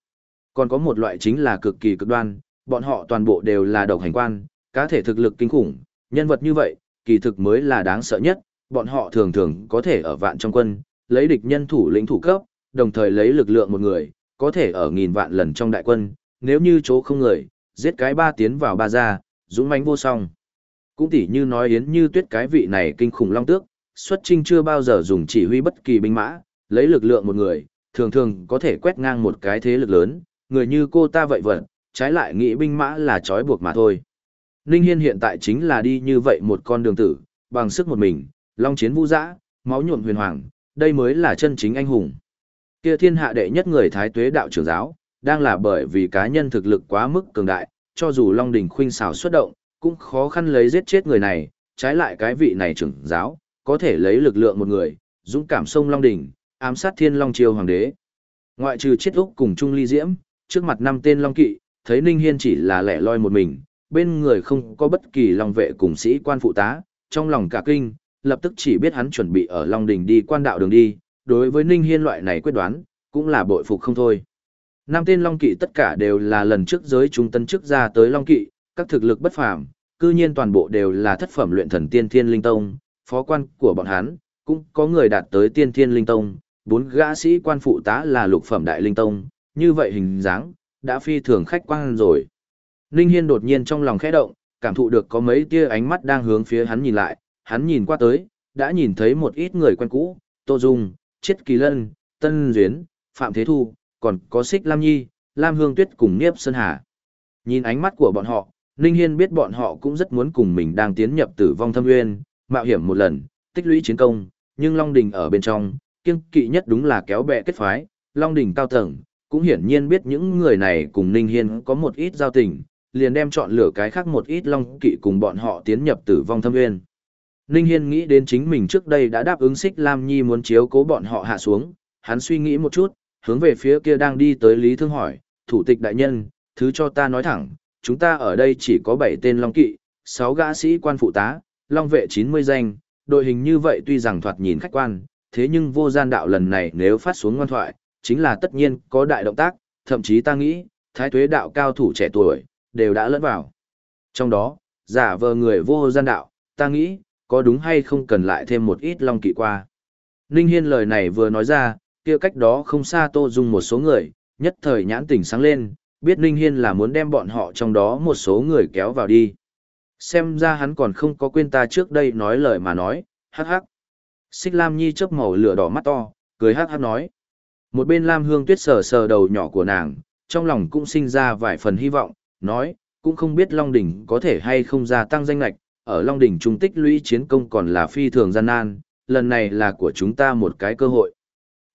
Còn có một loại chính là cực kỳ cực đoan, bọn họ toàn bộ đều là độc hành quan, cá thể thực lực kinh khủng, nhân vật như vậy, kỳ thực mới là đáng sợ nhất, bọn họ thường thường có thể ở vạn trong quân, lấy địch nhân thủ lĩnh thủ cấp, đồng thời lấy lực lượng một người, có thể ở nghìn vạn lần trong đại quân, nếu như chỗ không người, giết cái ba tiến vào ba ra, dũng mãnh vô song. Cũng tỉ như nói yến như tuyết cái vị này kinh khủng long tước, xuất trinh chưa bao giờ dùng chỉ huy bất kỳ binh mã, lấy lực lượng một người, thường thường có thể quét ngang một cái thế lực lớn, người như cô ta vậy vật, trái lại nghĩ binh mã là trói buộc mà thôi. Ninh Hiên hiện tại chính là đi như vậy một con đường tử, bằng sức một mình, long chiến vũ dã, máu nhuộm huyền hoàng, đây mới là chân chính anh hùng. Kia thiên hạ đệ nhất người thái tuế đạo trưởng giáo, đang là bởi vì cá nhân thực lực quá mức cường đại, cho dù Long Đình khuynh xảo xuất động, cũng khó khăn lấy giết chết người này, trái lại cái vị này trưởng giáo, có thể lấy lực lượng một người, dũng cảm sông Long Đình, ám sát thiên Long Triều Hoàng đế. Ngoại trừ chết úc cùng Trung Ly Diễm, trước mặt năm tên Long Kỵ, thấy Ninh Hiên chỉ là lẻ loi một mình, bên người không có bất kỳ Long vệ cùng sĩ quan phụ tá, trong lòng cả kinh, lập tức chỉ biết hắn chuẩn bị ở Long Đình đi quan đạo đường đi, đối với Ninh Hiên loại này quyết đoán, cũng là bội phục không thôi. Năm tên Long Kỵ tất cả đều là lần trước giới trung tân chức ra tới Long Kỵ, các thực lực bất phàm, cư nhiên toàn bộ đều là thất phẩm luyện thần tiên thiên linh tông, phó quan của bọn hắn, cũng có người đạt tới tiên thiên linh tông, bốn gã sĩ quan phụ tá là lục phẩm đại linh tông, như vậy hình dáng, đã phi thường khách quan rồi. Ninh Hiên đột nhiên trong lòng khẽ động, cảm thụ được có mấy tia ánh mắt đang hướng phía hắn nhìn lại, hắn nhìn qua tới, đã nhìn thấy một ít người quen cũ, Tô Dung, Chiết Kỳ Lân, Tân Duyến, Phạm Thế Thu, còn có Xích Lam Nhi, Lam Hương Tuyết cùng Niếp Sơn Hà. Nhìn ánh mắt của bọn họ, Ninh Hiên biết bọn họ cũng rất muốn cùng mình đang tiến nhập tử vong thâm nguyên, mạo hiểm một lần, tích lũy chiến công, nhưng Long Đình ở bên trong, kiêng kỵ nhất đúng là kéo bè kết phái, Long Đình cao tầng, cũng hiển nhiên biết những người này cùng Ninh Hiên có một ít giao tình, liền đem chọn lựa cái khác một ít Long kỵ cùng bọn họ tiến nhập tử vong thâm nguyên. Ninh Hiên nghĩ đến chính mình trước đây đã đáp ứng Xích Lam Nhi muốn chiếu cố bọn họ hạ xuống, hắn suy nghĩ một chút, hướng về phía kia đang đi tới Lý Thương hỏi, thủ tịch đại nhân, thứ cho ta nói thẳng, chúng ta ở đây chỉ có 7 tên Long Kỵ, 6 gã sĩ quan phụ tá, Long vệ 90 danh, đội hình như vậy tuy rằng thoạt nhìn khách quan, thế nhưng vô gian đạo lần này nếu phát xuống ngoan thoại, chính là tất nhiên có đại động tác, thậm chí ta nghĩ, thái tuế đạo cao thủ trẻ tuổi, đều đã lẫn vào. Trong đó, giả vờ người vô gian đạo, ta nghĩ, có đúng hay không cần lại thêm một ít long kỵ qua. Ninh Hiên lời này vừa nói ra, kia cách đó không xa Tô Dung một số người, nhất thời nhãn tỉnh sáng lên, biết Ninh Hiên là muốn đem bọn họ trong đó một số người kéo vào đi. Xem ra hắn còn không có quên ta trước đây nói lời mà nói, hắc hắc. Xích Lam Nhi chớp màu lửa đỏ mắt to, cười hắc hắc nói. Một bên Lam Hương Tuyết sờ sờ đầu nhỏ của nàng, trong lòng cũng sinh ra vài phần hy vọng, nói, cũng không biết Long Đỉnh có thể hay không gia tăng danh lạch, ở Long Đỉnh trung tích lũy chiến công còn là phi thường gian nan, lần này là của chúng ta một cái cơ hội.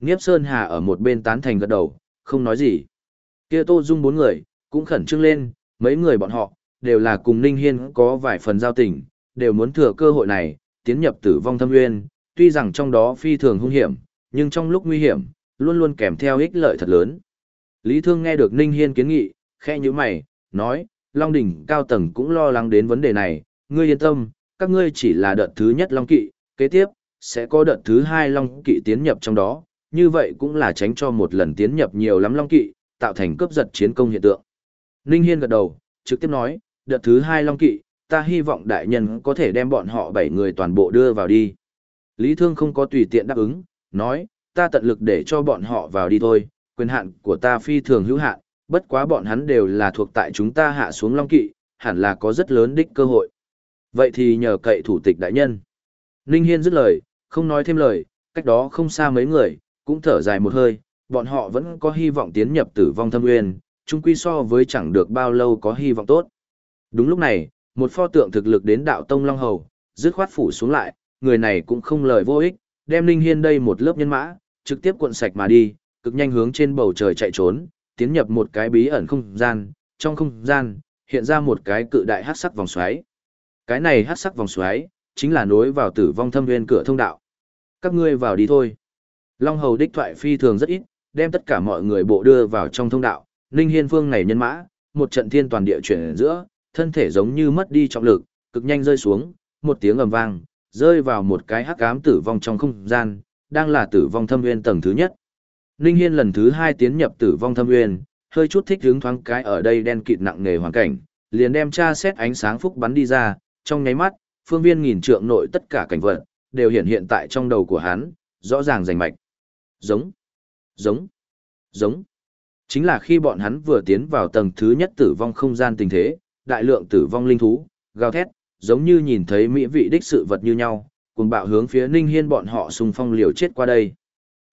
Nghiếp Sơn Hà ở một bên tán thành gật đầu, không nói gì. Kia Tô Dung bốn người, cũng khẩn trương lên, mấy người bọn họ, đều là cùng Ninh Hiên có vài phần giao tình, đều muốn thừa cơ hội này, tiến nhập tử vong thâm nguyên, tuy rằng trong đó phi thường hung hiểm, nhưng trong lúc nguy hiểm, luôn luôn kèm theo ích lợi thật lớn. Lý Thương nghe được Ninh Hiên kiến nghị, khẽ nhíu mày, nói, Long Đỉnh cao tầng cũng lo lắng đến vấn đề này, ngươi yên tâm, các ngươi chỉ là đợt thứ nhất Long Kỵ, kế tiếp, sẽ có đợt thứ hai Long Kỵ tiến nhập trong đó, như vậy cũng là tránh cho một lần tiến nhập nhiều lắm Long Kỵ, tạo thành cướp giật chiến công hiện tượng. Ninh Hiên gật đầu, trực tiếp nói, đợt thứ hai Long Kỵ, ta hy vọng đại nhân có thể đem bọn họ bảy người toàn bộ đưa vào đi. Lý Thương không có tùy tiện đáp ứng, nói, ta tận lực để cho bọn họ vào đi thôi, quyền hạn của ta phi thường hữu hạn, bất quá bọn hắn đều là thuộc tại chúng ta hạ xuống Long Kỵ, hẳn là có rất lớn đích cơ hội. Vậy thì nhờ cậy thủ tịch đại nhân. Ninh Hiên dứt lời, không nói thêm lời, cách đó không xa mấy người, cũng thở dài một hơi, bọn họ vẫn có hy vọng tiến nhập tử vong thâm nguyên, chung quy so với chẳng được bao lâu có hy vọng tốt. Đúng lúc này, một pho tượng thực lực đến đạo tông Long Hầu, dứt khoát phủ xuống lại, người này cũng không lời vô ích, đem linh Hiên đây một lớp nhân mã, trực tiếp cuộn sạch mà đi, cực nhanh hướng trên bầu trời chạy trốn, tiến nhập một cái bí ẩn không gian, trong không gian, hiện ra một cái cự đại hắc sắc vòng xoáy. Cái này hắc sắc vòng xoáy, chính là nối vào tử vong thâm nguyên cửa thông đạo. Các ngươi vào đi thôi. Long Hầu đích thoại phi thường rất ít, đem tất cả mọi người bộ đưa vào trong thông đạo, Ninh Hiên Phương này nhân mã, một trận thiên toàn địa chuyển giữa, thân thể giống như mất đi trọng lực, cực nhanh rơi xuống, một tiếng ầm vang, rơi vào một cái hắc ám tử vong trong không gian, đang là tử vong thâm nguyên tầng thứ nhất. Ninh Hiên lần thứ hai tiến nhập tử vong thâm nguyên, hơi chút thích hướng thoáng cái ở đây đen kịt nặng nề hoàn cảnh, liền đem tra xét ánh sáng phúc bắn đi ra, trong nháy mắt, phương viên nghìn trượng nội tất cả cảnh vật đều hiện hiện tại trong đầu của hắn, rõ ràng rành mạch. Giống, giống, giống. Chính là khi bọn hắn vừa tiến vào tầng thứ nhất tử vong không gian tình thế, đại lượng tử vong linh thú, gào thét, giống như nhìn thấy mỹ vị đích sự vật như nhau, cùng bạo hướng phía Ninh Hiên bọn họ xung phong liều chết qua đây.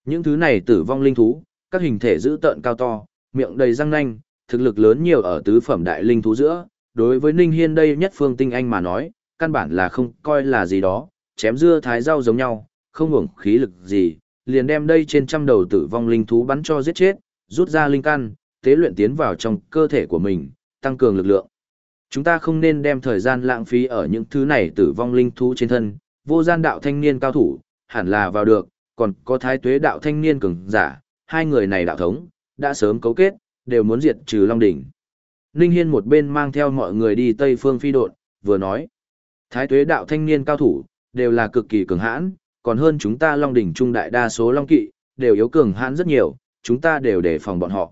Những thứ này tử vong linh thú, các hình thể dữ tợn cao to, miệng đầy răng nanh, thực lực lớn nhiều ở tứ phẩm đại linh thú giữa, đối với Ninh Hiên đây nhất phương tinh anh mà nói, căn bản là không coi là gì đó, chém dưa thái rau giống nhau, không hưởng khí lực gì, liền đem đây trên trăm đầu tử vong linh thú bắn cho giết chết, rút ra linh căn, tế luyện tiến vào trong cơ thể của mình, tăng cường lực lượng. Chúng ta không nên đem thời gian lãng phí ở những thứ này tử vong linh thú trên thân, vô gian đạo thanh niên cao thủ, hẳn là vào được, còn có thái tuế đạo thanh niên cường giả, hai người này đạo thống, đã sớm cấu kết, đều muốn diệt trừ Long Đỉnh. Ninh Hiên một bên mang theo mọi người đi Tây Phương phi độn, vừa nói, thái tuế đạo thanh niên cao thủ, đều là cực kỳ cường hãn, còn hơn chúng ta Long Đỉnh trung đại đa số Long Kỵ, đều yếu cường hãn rất nhiều, chúng ta đều đề phòng bọn họ.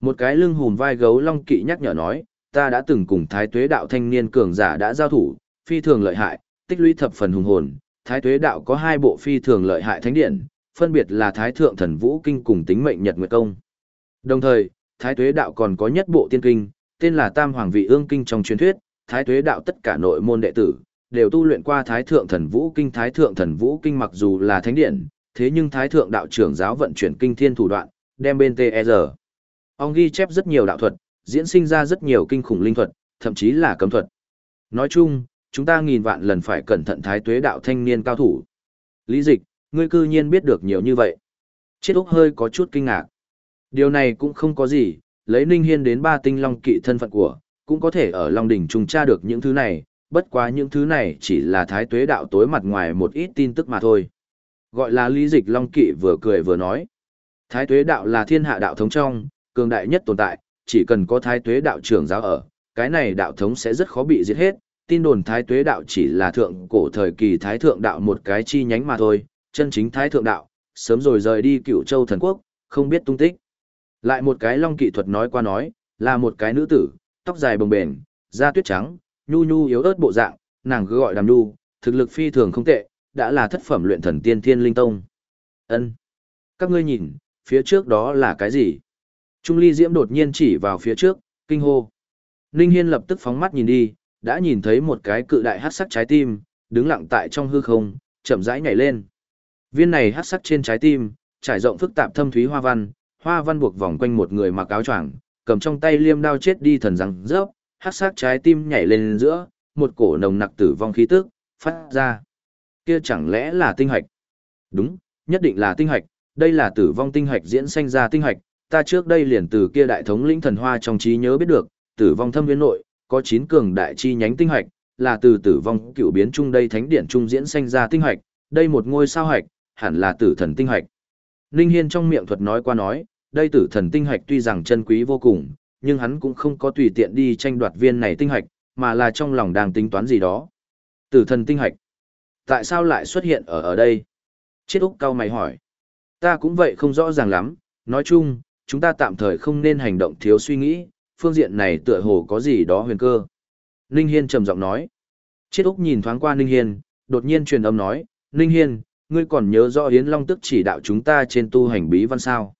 Một cái lưng hùm vai gấu Long Kỵ nhắc nhở nói, ta đã từng cùng thái tuế đạo thanh niên cường giả đã giao thủ, phi thường lợi hại, tích lũy thập phần hùng hồn, thái tuế đạo có hai bộ phi thường lợi hại thánh điện, phân biệt là thái thượng thần vũ kinh cùng tính mệnh nhật nguyệt công. Đồng thời, thái tuế đạo còn có nhất bộ tiên kinh, tên là tam hoàng vị ương kinh trong truyền thuyết, thái tuế đạo tất cả nội môn đệ tử, đều tu luyện qua thái thượng thần vũ kinh thái thượng thần vũ kinh mặc dù là thánh điển, thế nhưng thái thượng đạo trưởng giáo vận chuyển kinh thiên thủ đoạn, đem bên TR. E Ông ghi chép rất nhiều đạo thuật, diễn sinh ra rất nhiều kinh khủng linh thuật, thậm chí là cấm thuật. Nói chung, chúng ta nghìn vạn lần phải cẩn thận thái tuế đạo thanh niên cao thủ. Lý dịch, ngươi cư nhiên biết được nhiều như vậy. Chiết Úc hơi có chút kinh ngạc. Điều này cũng không có gì, lấy Ninh Hiên đến ba tinh long kỵ thân phận của, cũng có thể ở Long Đỉnh trùng tra được những thứ này, bất quá những thứ này chỉ là thái tuế đạo tối mặt ngoài một ít tin tức mà thôi. Gọi là lý dịch Long Kỵ vừa cười vừa nói. Thái tuế đạo là thiên hạ đạo thống trong, cường đại nhất tồn tại, chỉ cần có thái tuế đạo trưởng giáo ở, cái này đạo thống sẽ rất khó bị giết hết. Tin đồn thái tuế đạo chỉ là thượng cổ thời kỳ thái thượng đạo một cái chi nhánh mà thôi, chân chính thái thượng đạo, sớm rồi rời đi cựu châu thần quốc, không biết tung tích. Lại một cái long kỵ thuật nói qua nói, là một cái nữ tử, tóc dài bồng bềnh, da tuyết trắng, nhu nhu yếu ớt bộ dạng, nàng cứ gọi đàm nhu, thực lực phi thường không tệ, đã là thất phẩm luyện thần tiên thiên linh tông. Ân, Các ngươi nhìn, phía trước đó là cái gì? Trung ly diễm đột nhiên chỉ vào phía trước, kinh hô. Ninh Hiên lập tức phóng mắt nhìn đi, đã nhìn thấy một cái cự đại hắc sắc trái tim, đứng lặng tại trong hư không, chậm rãi nhảy lên. Viên này hắc sắc trên trái tim, trải rộng phức tạp thâm thúy hoa văn, hoa văn buộc vòng quanh một người mặc áo choàng, cầm trong tay liêm đao chết đi thần răng rớp, hắc sắc trái tim nhảy lên giữa, một cổ nồng nặc tử vong khí tức phát ra. Kia chẳng lẽ là tinh hạch? Đúng, nhất định là tinh hạch, đây là tử vong tinh hạch diễn sanh ra tinh hạch, ta trước đây liền từ kia đại thống lĩnh thần hoa trong trí nhớ biết được, tử vong thâm viên nội, có 9 cường đại chi nhánh tinh hạch, là từ tử vong cựu biến trung đây thánh điển trung diễn sanh ra tinh hạch, đây một ngôi sao hạch, hẳn là tử thần tinh hạch. Ninh Hiên trong miệng thuật nói qua nói, đây tử thần tinh hạch tuy rằng chân quý vô cùng, nhưng hắn cũng không có tùy tiện đi tranh đoạt viên này tinh hạch, mà là trong lòng đang tính toán gì đó. Tử thần tinh hạch, tại sao lại xuất hiện ở ở đây? Chết Úc cao mày hỏi. Ta cũng vậy không rõ ràng lắm, nói chung, chúng ta tạm thời không nên hành động thiếu suy nghĩ, phương diện này tựa hồ có gì đó huyền cơ. Ninh Hiên trầm giọng nói. Chết Úc nhìn thoáng qua Ninh Hiên, đột nhiên truyền âm nói, Ninh Hiên, ngươi còn nhớ rõ Yến Long tức chỉ đạo chúng ta trên tu hành bí văn sao?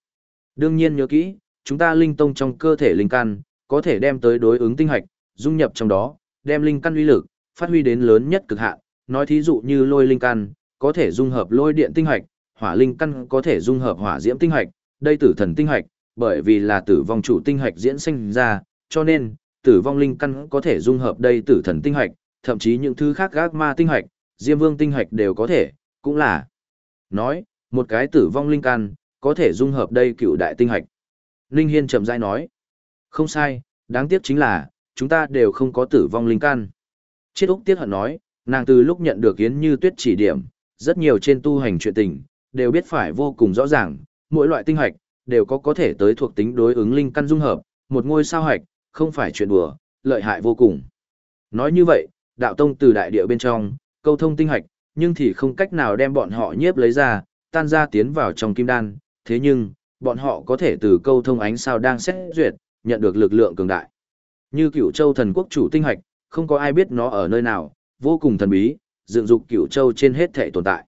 Đương nhiên nhớ kỹ, chúng ta linh tông trong cơ thể linh căn, có thể đem tới đối ứng tinh hạch, dung nhập trong đó, đem linh căn uy lực, phát huy đến lớn nhất cực hạn, nói thí dụ như lôi linh căn, có thể dung hợp lôi điện tinh hạch, hỏa linh căn có thể dung hợp hỏa diễm tinh hạch, đây tử thần tinh hạch, bởi vì là tử vong chủ tinh hạch diễn sinh ra, cho nên, tử vong linh căn có thể dung hợp đây tử thần tinh hạch, thậm chí những thứ khác gác ma tinh hạch, diêm vương tinh hạch đều có thể, cũng là. Nói, một cái tử vong linh căn, có thể dung hợp đây cựu đại tinh hạch. Linh Hiên chậm rãi nói, không sai, đáng tiếc chính là, chúng ta đều không có tử vong linh căn. Chiết Úc tiếc hận nói, nàng từ lúc nhận được Yến Như Tuyết chỉ điểm, rất nhiều trên tu hành chuyện tình, đều biết phải vô cùng rõ ràng, mỗi loại tinh hạch, đều có có thể tới thuộc tính đối ứng linh căn dung hợp, một ngôi sao hạch, không phải chuyện đùa, lợi hại vô cùng. Nói như vậy, đạo tông từ đại địa bên trong, câu thông tinh hạch, nhưng thì không cách nào đem bọn họ nhiếp lấy ra, tan ra tiến vào trong kim đan, thế nhưng, bọn họ có thể từ câu thông ánh sao đang xét duyệt, nhận được lực lượng cường đại. Như cửu châu thần quốc chủ tinh hạch, không có ai biết nó ở nơi nào, vô cùng thần bí, dựng dục cửu châu trên hết thể tồn tại.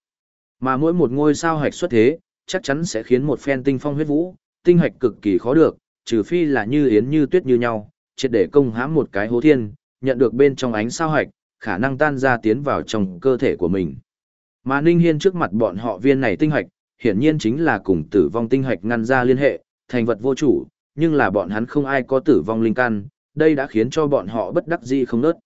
Mà mỗi một ngôi sao hạch xuất thế, chắc chắn sẽ khiến một phen tinh phong huyết vũ, tinh hạch cực kỳ khó được, trừ phi là như yến như tuyết như nhau, triệt để công hãm một cái hố thiên, nhận được bên trong ánh sao hạch, khả năng tan ra tiến vào trong cơ thể của mình. Mà Ninh Hiên trước mặt bọn họ viên này tinh hạch, hiển nhiên chính là cùng tử vong tinh hạch ngăn ra liên hệ, thành vật vô chủ, nhưng là bọn hắn không ai có tử vong linh căn, đây đã khiến cho bọn họ bất đắc dĩ không nớt.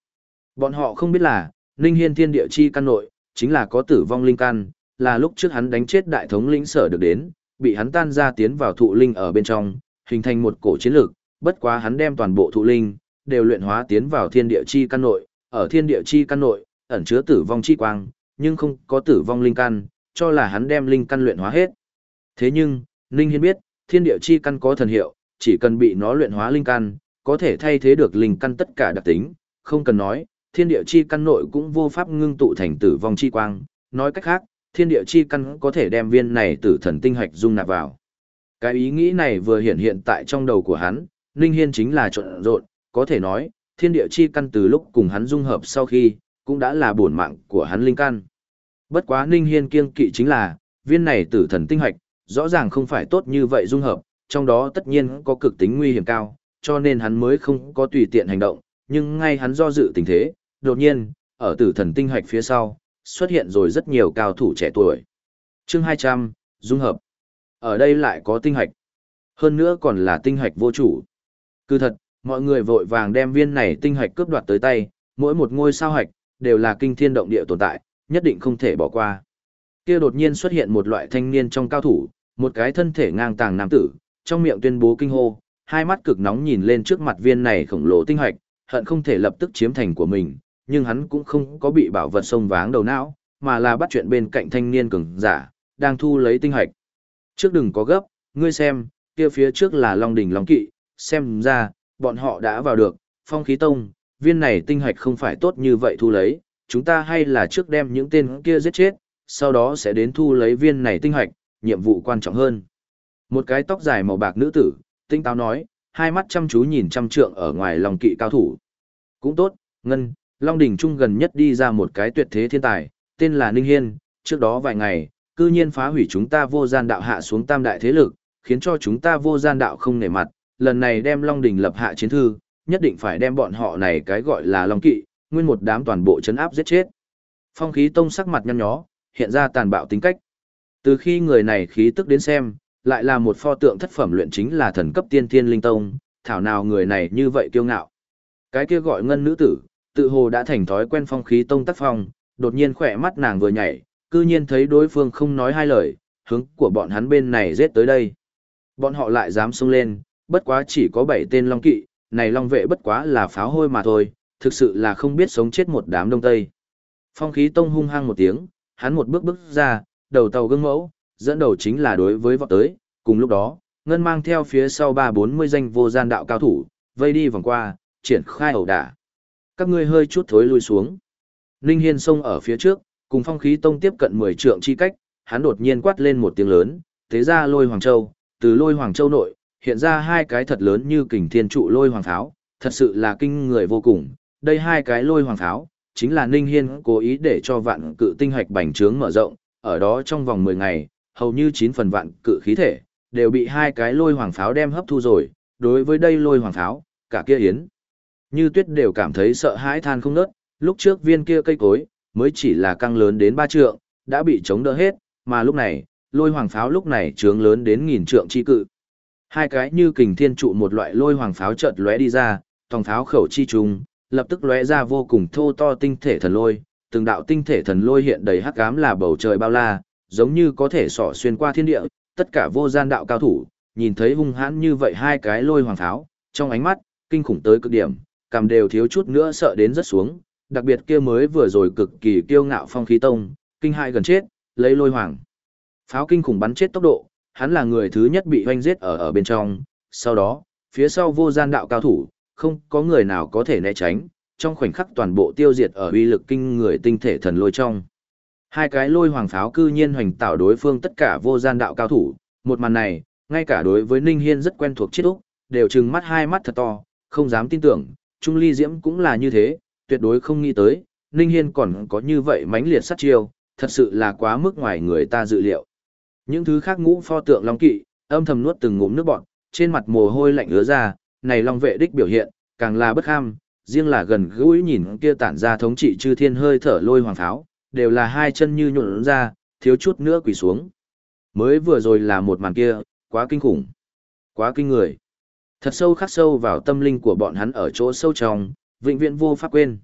Bọn họ không biết là, Ninh Hiên thiên địa chi căn nội, chính là có tử vong linh căn, là lúc trước hắn đánh chết đại thống lĩnh sở được đến, bị hắn tan ra tiến vào thụ linh ở bên trong, hình thành một cổ chiến lược, bất quá hắn đem toàn bộ thụ linh, đều luyện hóa tiến vào thiên địa chi căn nội, ở thiên địa chi căn nội, ẩn chứa tử vong chi quang, nhưng không có tử vong linh căn, cho là hắn đem linh căn luyện hóa hết. Thế nhưng, Ninh Hiên biết, thiên địa chi căn có thần hiệu, chỉ cần bị nó luyện hóa linh căn, có thể thay thế được linh căn tất cả đặc tính, không cần nói, thiên địa chi căn nội cũng vô pháp ngưng tụ thành tử vong chi quang, nói cách khác, thiên địa chi căn có thể đem viên này tử thần tinh hạch dung nạp vào. Cái ý nghĩ này vừa hiện hiện tại trong đầu của hắn, Ninh Hiên chính là trộn rộn, có thể nói, thiên địa chi căn từ lúc cùng hắn dung hợp sau khi, cũng đã là bổn mạng của hắn linh căn. Bất quá Ninh Hiên kiêng kỵ chính là, viên này tử thần tinh hạch, rõ ràng không phải tốt như vậy dung hợp, trong đó tất nhiên có cực tính nguy hiểm cao, cho nên hắn mới không có tùy tiện hành động, nhưng ngay hắn do dự tình thế, đột nhiên, ở tử thần tinh hạch phía sau, xuất hiện rồi rất nhiều cao thủ trẻ tuổi. chương 200, dung hợp. Ở đây lại có tinh hạch. Hơn nữa còn là tinh hạch vô chủ. Cứ thật, mọi người vội vàng đem viên này tinh hạch cướp đoạt tới tay, mỗi một ngôi sao hạch, đều là kinh thiên động địa tồn tại, nhất định không thể bỏ qua. Kia đột nhiên xuất hiện một loại thanh niên trong cao thủ, một cái thân thể ngang tàng nam tử, trong miệng tuyên bố kinh hô, hai mắt cực nóng nhìn lên trước mặt viên này khổng lồ tinh hạch, hận không thể lập tức chiếm thành của mình, nhưng hắn cũng không có bị bảo vật sông váng đầu não, mà là bắt chuyện bên cạnh thanh niên cường giả, đang thu lấy tinh hạch. Trước đừng có gấp, ngươi xem, kia phía trước là Long đỉnh Long Kỵ, xem ra, bọn họ đã vào được, phong khí tông, viên này tinh hạch không phải tốt như vậy thu lấy, chúng ta hay là trước đem những tên kia giết chết, sau đó sẽ đến thu lấy viên này tinh hạch, nhiệm vụ quan trọng hơn. Một cái tóc dài màu bạc nữ tử, tinh táo nói, hai mắt chăm chú nhìn chăm trượng ở ngoài Long Kỵ cao thủ. Cũng tốt, Ngân, Long đỉnh Trung gần nhất đi ra một cái tuyệt thế thiên tài, tên là Ninh Hiên, trước đó vài ngày, cư nhiên phá hủy chúng ta vô gian đạo hạ xuống tam đại thế lực, khiến cho chúng ta vô gian đạo không nể mặt, lần này đem Long đỉnh lập hạ chiến thư, nhất định phải đem bọn họ này cái gọi là Long Kỵ, nguyên một đám toàn bộ chấn áp giết chết. Phong khí tông sắc mặt nhăn nhó, hiện ra tàn bạo tính cách. Từ khi người này khí tức đến xem, lại là một pho tượng thất phẩm luyện chính là thần cấp tiên thiên linh tông, thảo nào người này như vậy kiêu ngạo. Cái kia gọi ngân nữ tử, tự hồ đã thành thói quen phong khí tông tác phong, đột nhiên khỏe mắt nàng vừa nhảy, cư nhiên thấy đối phương không nói hai lời, hướng của bọn hắn bên này giết tới đây. Bọn họ lại dám xông lên, bất quá chỉ có bảy tên long kỵ, này long vệ bất quá là pháo hôi mà thôi, thực sự là không biết sống chết một đám đông tây. Phong khí tông hung hăng một tiếng, hắn một bước bước ra, đầu tàu gương mẫu, dẫn đầu chính là đối với vọt tới, cùng lúc đó, ngân mang theo phía sau ba bốn mươi danh vô gian đạo cao thủ, vây đi vòng qua, triển khai ẩu đả. Các ngươi hơi chút thối lui xuống. Ninh Hiên sông ở phía trước, cùng phong khí tông tiếp cận 10 trượng chi cách, hắn đột nhiên quát lên một tiếng lớn, thế ra lôi hoàng châu, từ lôi hoàng châu nội, hiện ra hai cái thật lớn như kình thiên trụ lôi hoàng pháo, thật sự là kinh người vô cùng. Đây hai cái lôi hoàng pháo, chính là Ninh Hiên cố ý để cho vạn cự tinh hạch bành trướng mở rộng, ở đó trong vòng 10 ngày, hầu như 9 phần vạn cự khí thể, đều bị hai cái lôi hoàng pháo đem hấp thu rồi, đối với đây lôi hoàng pháo, cả kia yến. Như tuyết đều cảm thấy sợ hãi than không nớt, lúc trước viên kia cây cối, mới chỉ là căng lớn đến ba trượng, đã bị chống đỡ hết, mà lúc này, lôi hoàng pháo lúc này trướng lớn đến nghìn trượng chi cự. Hai cái như kình thiên trụ một loại lôi hoàng pháo chợt lóe đi ra, tòng pháo khẩu chi trùng, lập tức lóe ra vô cùng thô to tinh thể thần lôi, từng đạo tinh thể thần lôi hiện đầy hắc ám là bầu trời bao la, giống như có thể xỏ xuyên qua thiên địa, tất cả vô gian đạo cao thủ, nhìn thấy hung hãn như vậy hai cái lôi hoàng pháo, trong ánh mắt, kinh khủng tới cực điểm, cảm đều thiếu chút nữa sợ đến rất xuống, đặc biệt kia mới vừa rồi cực kỳ kiêu ngạo phong khí tông, kinh hại gần chết, lấy lôi hoàng. Pháo kinh khủng bắn chết tốc độ, hắn là người thứ nhất bị hoanh giết ở ở bên trong, sau đó, phía sau vô gian đạo cao thủ, không có người nào có thể né tránh, trong khoảnh khắc toàn bộ tiêu diệt ở uy lực kinh người tinh thể thần lôi trong. Hai cái lôi hoàng pháo cư nhiên hoành tạo đối phương tất cả vô gian đạo cao thủ, một màn này, ngay cả đối với Ninh Hiên rất quen thuộc chết Úc, đều trừng mắt hai mắt thật to, không dám tin tưởng, Trung Ly Diễm cũng là như thế, tuyệt đối không nghĩ tới, Ninh Hiên còn có như vậy mãnh liệt sát chiêu, thật sự là quá mức ngoài người ta dự liệu. Những thứ khác ngũ pho tượng Long Kỵ, âm thầm nuốt từng ngụm nước bọt, trên mặt mồ hôi lạnh ứa ra, này Long vệ đích biểu hiện, càng là bất ham, riêng là gần gũi nhìn kia tản ra thống trị chư thiên hơi thở lôi hoàng pháo, đều là hai chân như nhuộn ra, thiếu chút nữa quỳ xuống. Mới vừa rồi là một màn kia, quá kinh khủng, quá kinh người. Thật sâu khắc sâu vào tâm linh của bọn hắn ở chỗ sâu trong, vĩnh viễn vô pháp quên.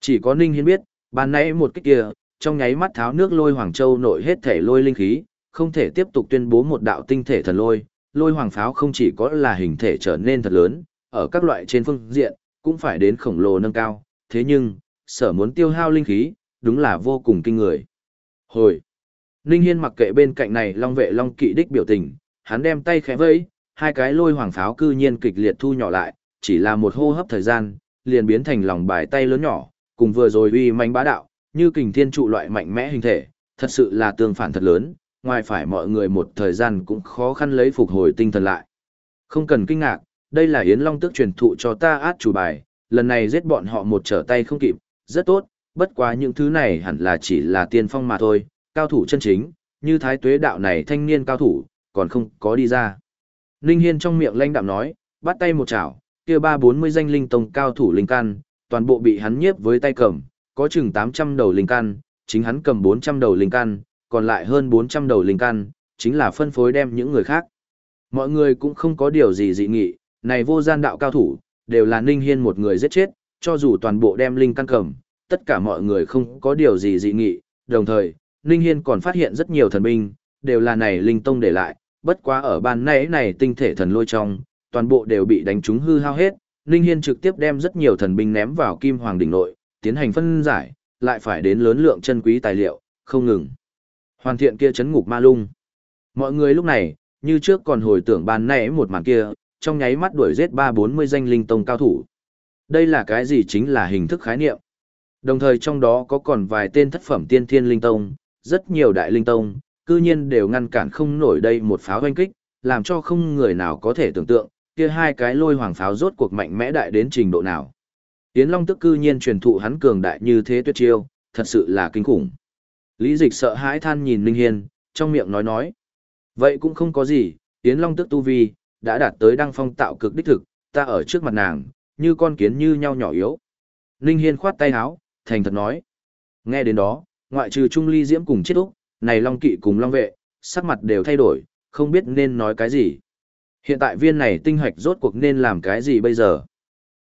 Chỉ có Ninh Hiên biết, ban nãy một cái kia, trong nháy mắt tháo nước lôi Hoàng Châu nội hết thể lôi linh khí, không thể tiếp tục tuyên bố một đạo tinh thể thần lôi, lôi hoàng pháo không chỉ có là hình thể trở nên thật lớn, ở các loại trên phương diện, cũng phải đến khổng lồ nâng cao, thế nhưng, sở muốn tiêu hao linh khí, đúng là vô cùng kinh người. Hồi! Ninh Hiên mặc kệ bên cạnh này long vệ long kỵ đích biểu tình, hắn đem tay khẽ vẫy, hai cái lôi hoàng pháo cư nhiên kịch liệt thu nhỏ lại, chỉ là một hô hấp thời gian, liền biến thành lòng bài tay lớn nhỏ, cùng vừa rồi uy manh bá đạo, như kình thiên trụ loại mạnh mẽ hình thể, thật sự là tương phản thật lớn, ngoài phải mọi người một thời gian cũng khó khăn lấy phục hồi tinh thần lại. Không cần kinh ngạc, đây là Yến Long tức truyền thụ cho ta át chủ bài, lần này giết bọn họ một trở tay không kịp, rất tốt, bất quá những thứ này hẳn là chỉ là tiên phong mà thôi, cao thủ chân chính, như thái tuế đạo này thanh niên cao thủ, còn không có đi ra. Ninh Hiên trong miệng lanh đạm nói, bắt tay một chảo, kia ba bốn mươi danh linh tông cao thủ linh căn, toàn bộ bị hắn nhiếp với tay cầm, có chừng 800 đầu linh căn, chính hắn cầm 400 đầu linh căn, còn lại hơn 400 đầu linh căn, chính là phân phối đem những người khác. Mọi người cũng không có điều gì dị nghị, này vô gian đạo cao thủ, đều là Ninh Hiên một người giết chết, cho dù toàn bộ đem linh căn cầm, tất cả mọi người không có điều gì dị nghị, đồng thời, Ninh Hiên còn phát hiện rất nhiều thần binh, đều là này linh tông để lại, bất quá ở ban nãy này tinh thể thần lôi trong, toàn bộ đều bị đánh trúng hư hao hết, Ninh Hiên trực tiếp đem rất nhiều thần binh ném vào Kim Hoàng đỉnh nội, tiến hành phân giải, lại phải đến lớn lượng chân quý tài liệu, không ngừng. Hoàn thiện kia chấn ngục ma lung. Mọi người lúc này, như trước còn hồi tưởng ban nãy một màn kia, trong nháy mắt đuổi giết ba bốn mươi danh linh tông cao thủ. Đây là cái gì chính là hình thức khái niệm. Đồng thời trong đó có còn vài tên thất phẩm tiên thiên linh tông, rất nhiều đại linh tông, cư nhiên đều ngăn cản không nổi đây một pháo hoanh kích, làm cho không người nào có thể tưởng tượng, kia hai cái lôi hoàng pháo rốt cuộc mạnh mẽ đại đến trình độ nào. Tiến Long tức cư nhiên truyền thụ hắn cường đại như thế tuyệt chiêu, thật sự là kinh khủng. Lý Dịch sợ hãi than nhìn Linh Hiên, trong miệng nói nói. Vậy cũng không có gì, Yến Long tức tu vi, đã đạt tới đăng phong tạo cực đích thực, ta ở trước mặt nàng, như con kiến như nhau nhỏ yếu. Linh Hiên khoát tay áo, thành thật nói. Nghe đến đó, ngoại trừ Trung Ly Diễm cùng chết úc, này Long Kỵ cùng Long Vệ, sắc mặt đều thay đổi, không biết nên nói cái gì. Hiện tại viên này tinh hạch rốt cuộc nên làm cái gì bây giờ?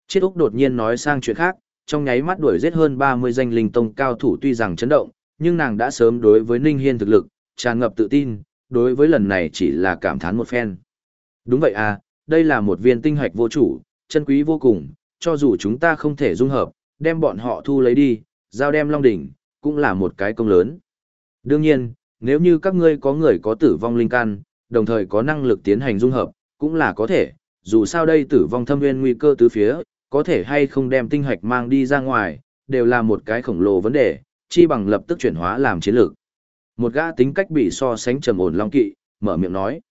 Chiết Úc đột nhiên nói sang chuyện khác, trong nháy mắt đuổi giết hơn 30 danh linh tông cao thủ tuy rằng chấn động, nhưng nàng đã sớm đối với Ninh Hiên thực lực, tràn ngập tự tin, đối với lần này chỉ là cảm thán một phen. Đúng vậy à, đây là một viên tinh hạch vô chủ, chân quý vô cùng, cho dù chúng ta không thể dung hợp, đem bọn họ thu lấy đi, giao đem Long Đỉnh, cũng là một cái công lớn. Đương nhiên, nếu như các ngươi có người có tử vong linh căn, đồng thời có năng lực tiến hành dung hợp, cũng là có thể, dù sao đây tử vong thâm nguyên nguy cơ tứ phía, có thể hay không đem tinh hạch mang đi ra ngoài, đều là một cái khổng lồ vấn đề, chi bằng lập tức chuyển hóa làm chiến lược. Một gã tính cách bị so sánh trầm ổn long kỵ, mở miệng nói.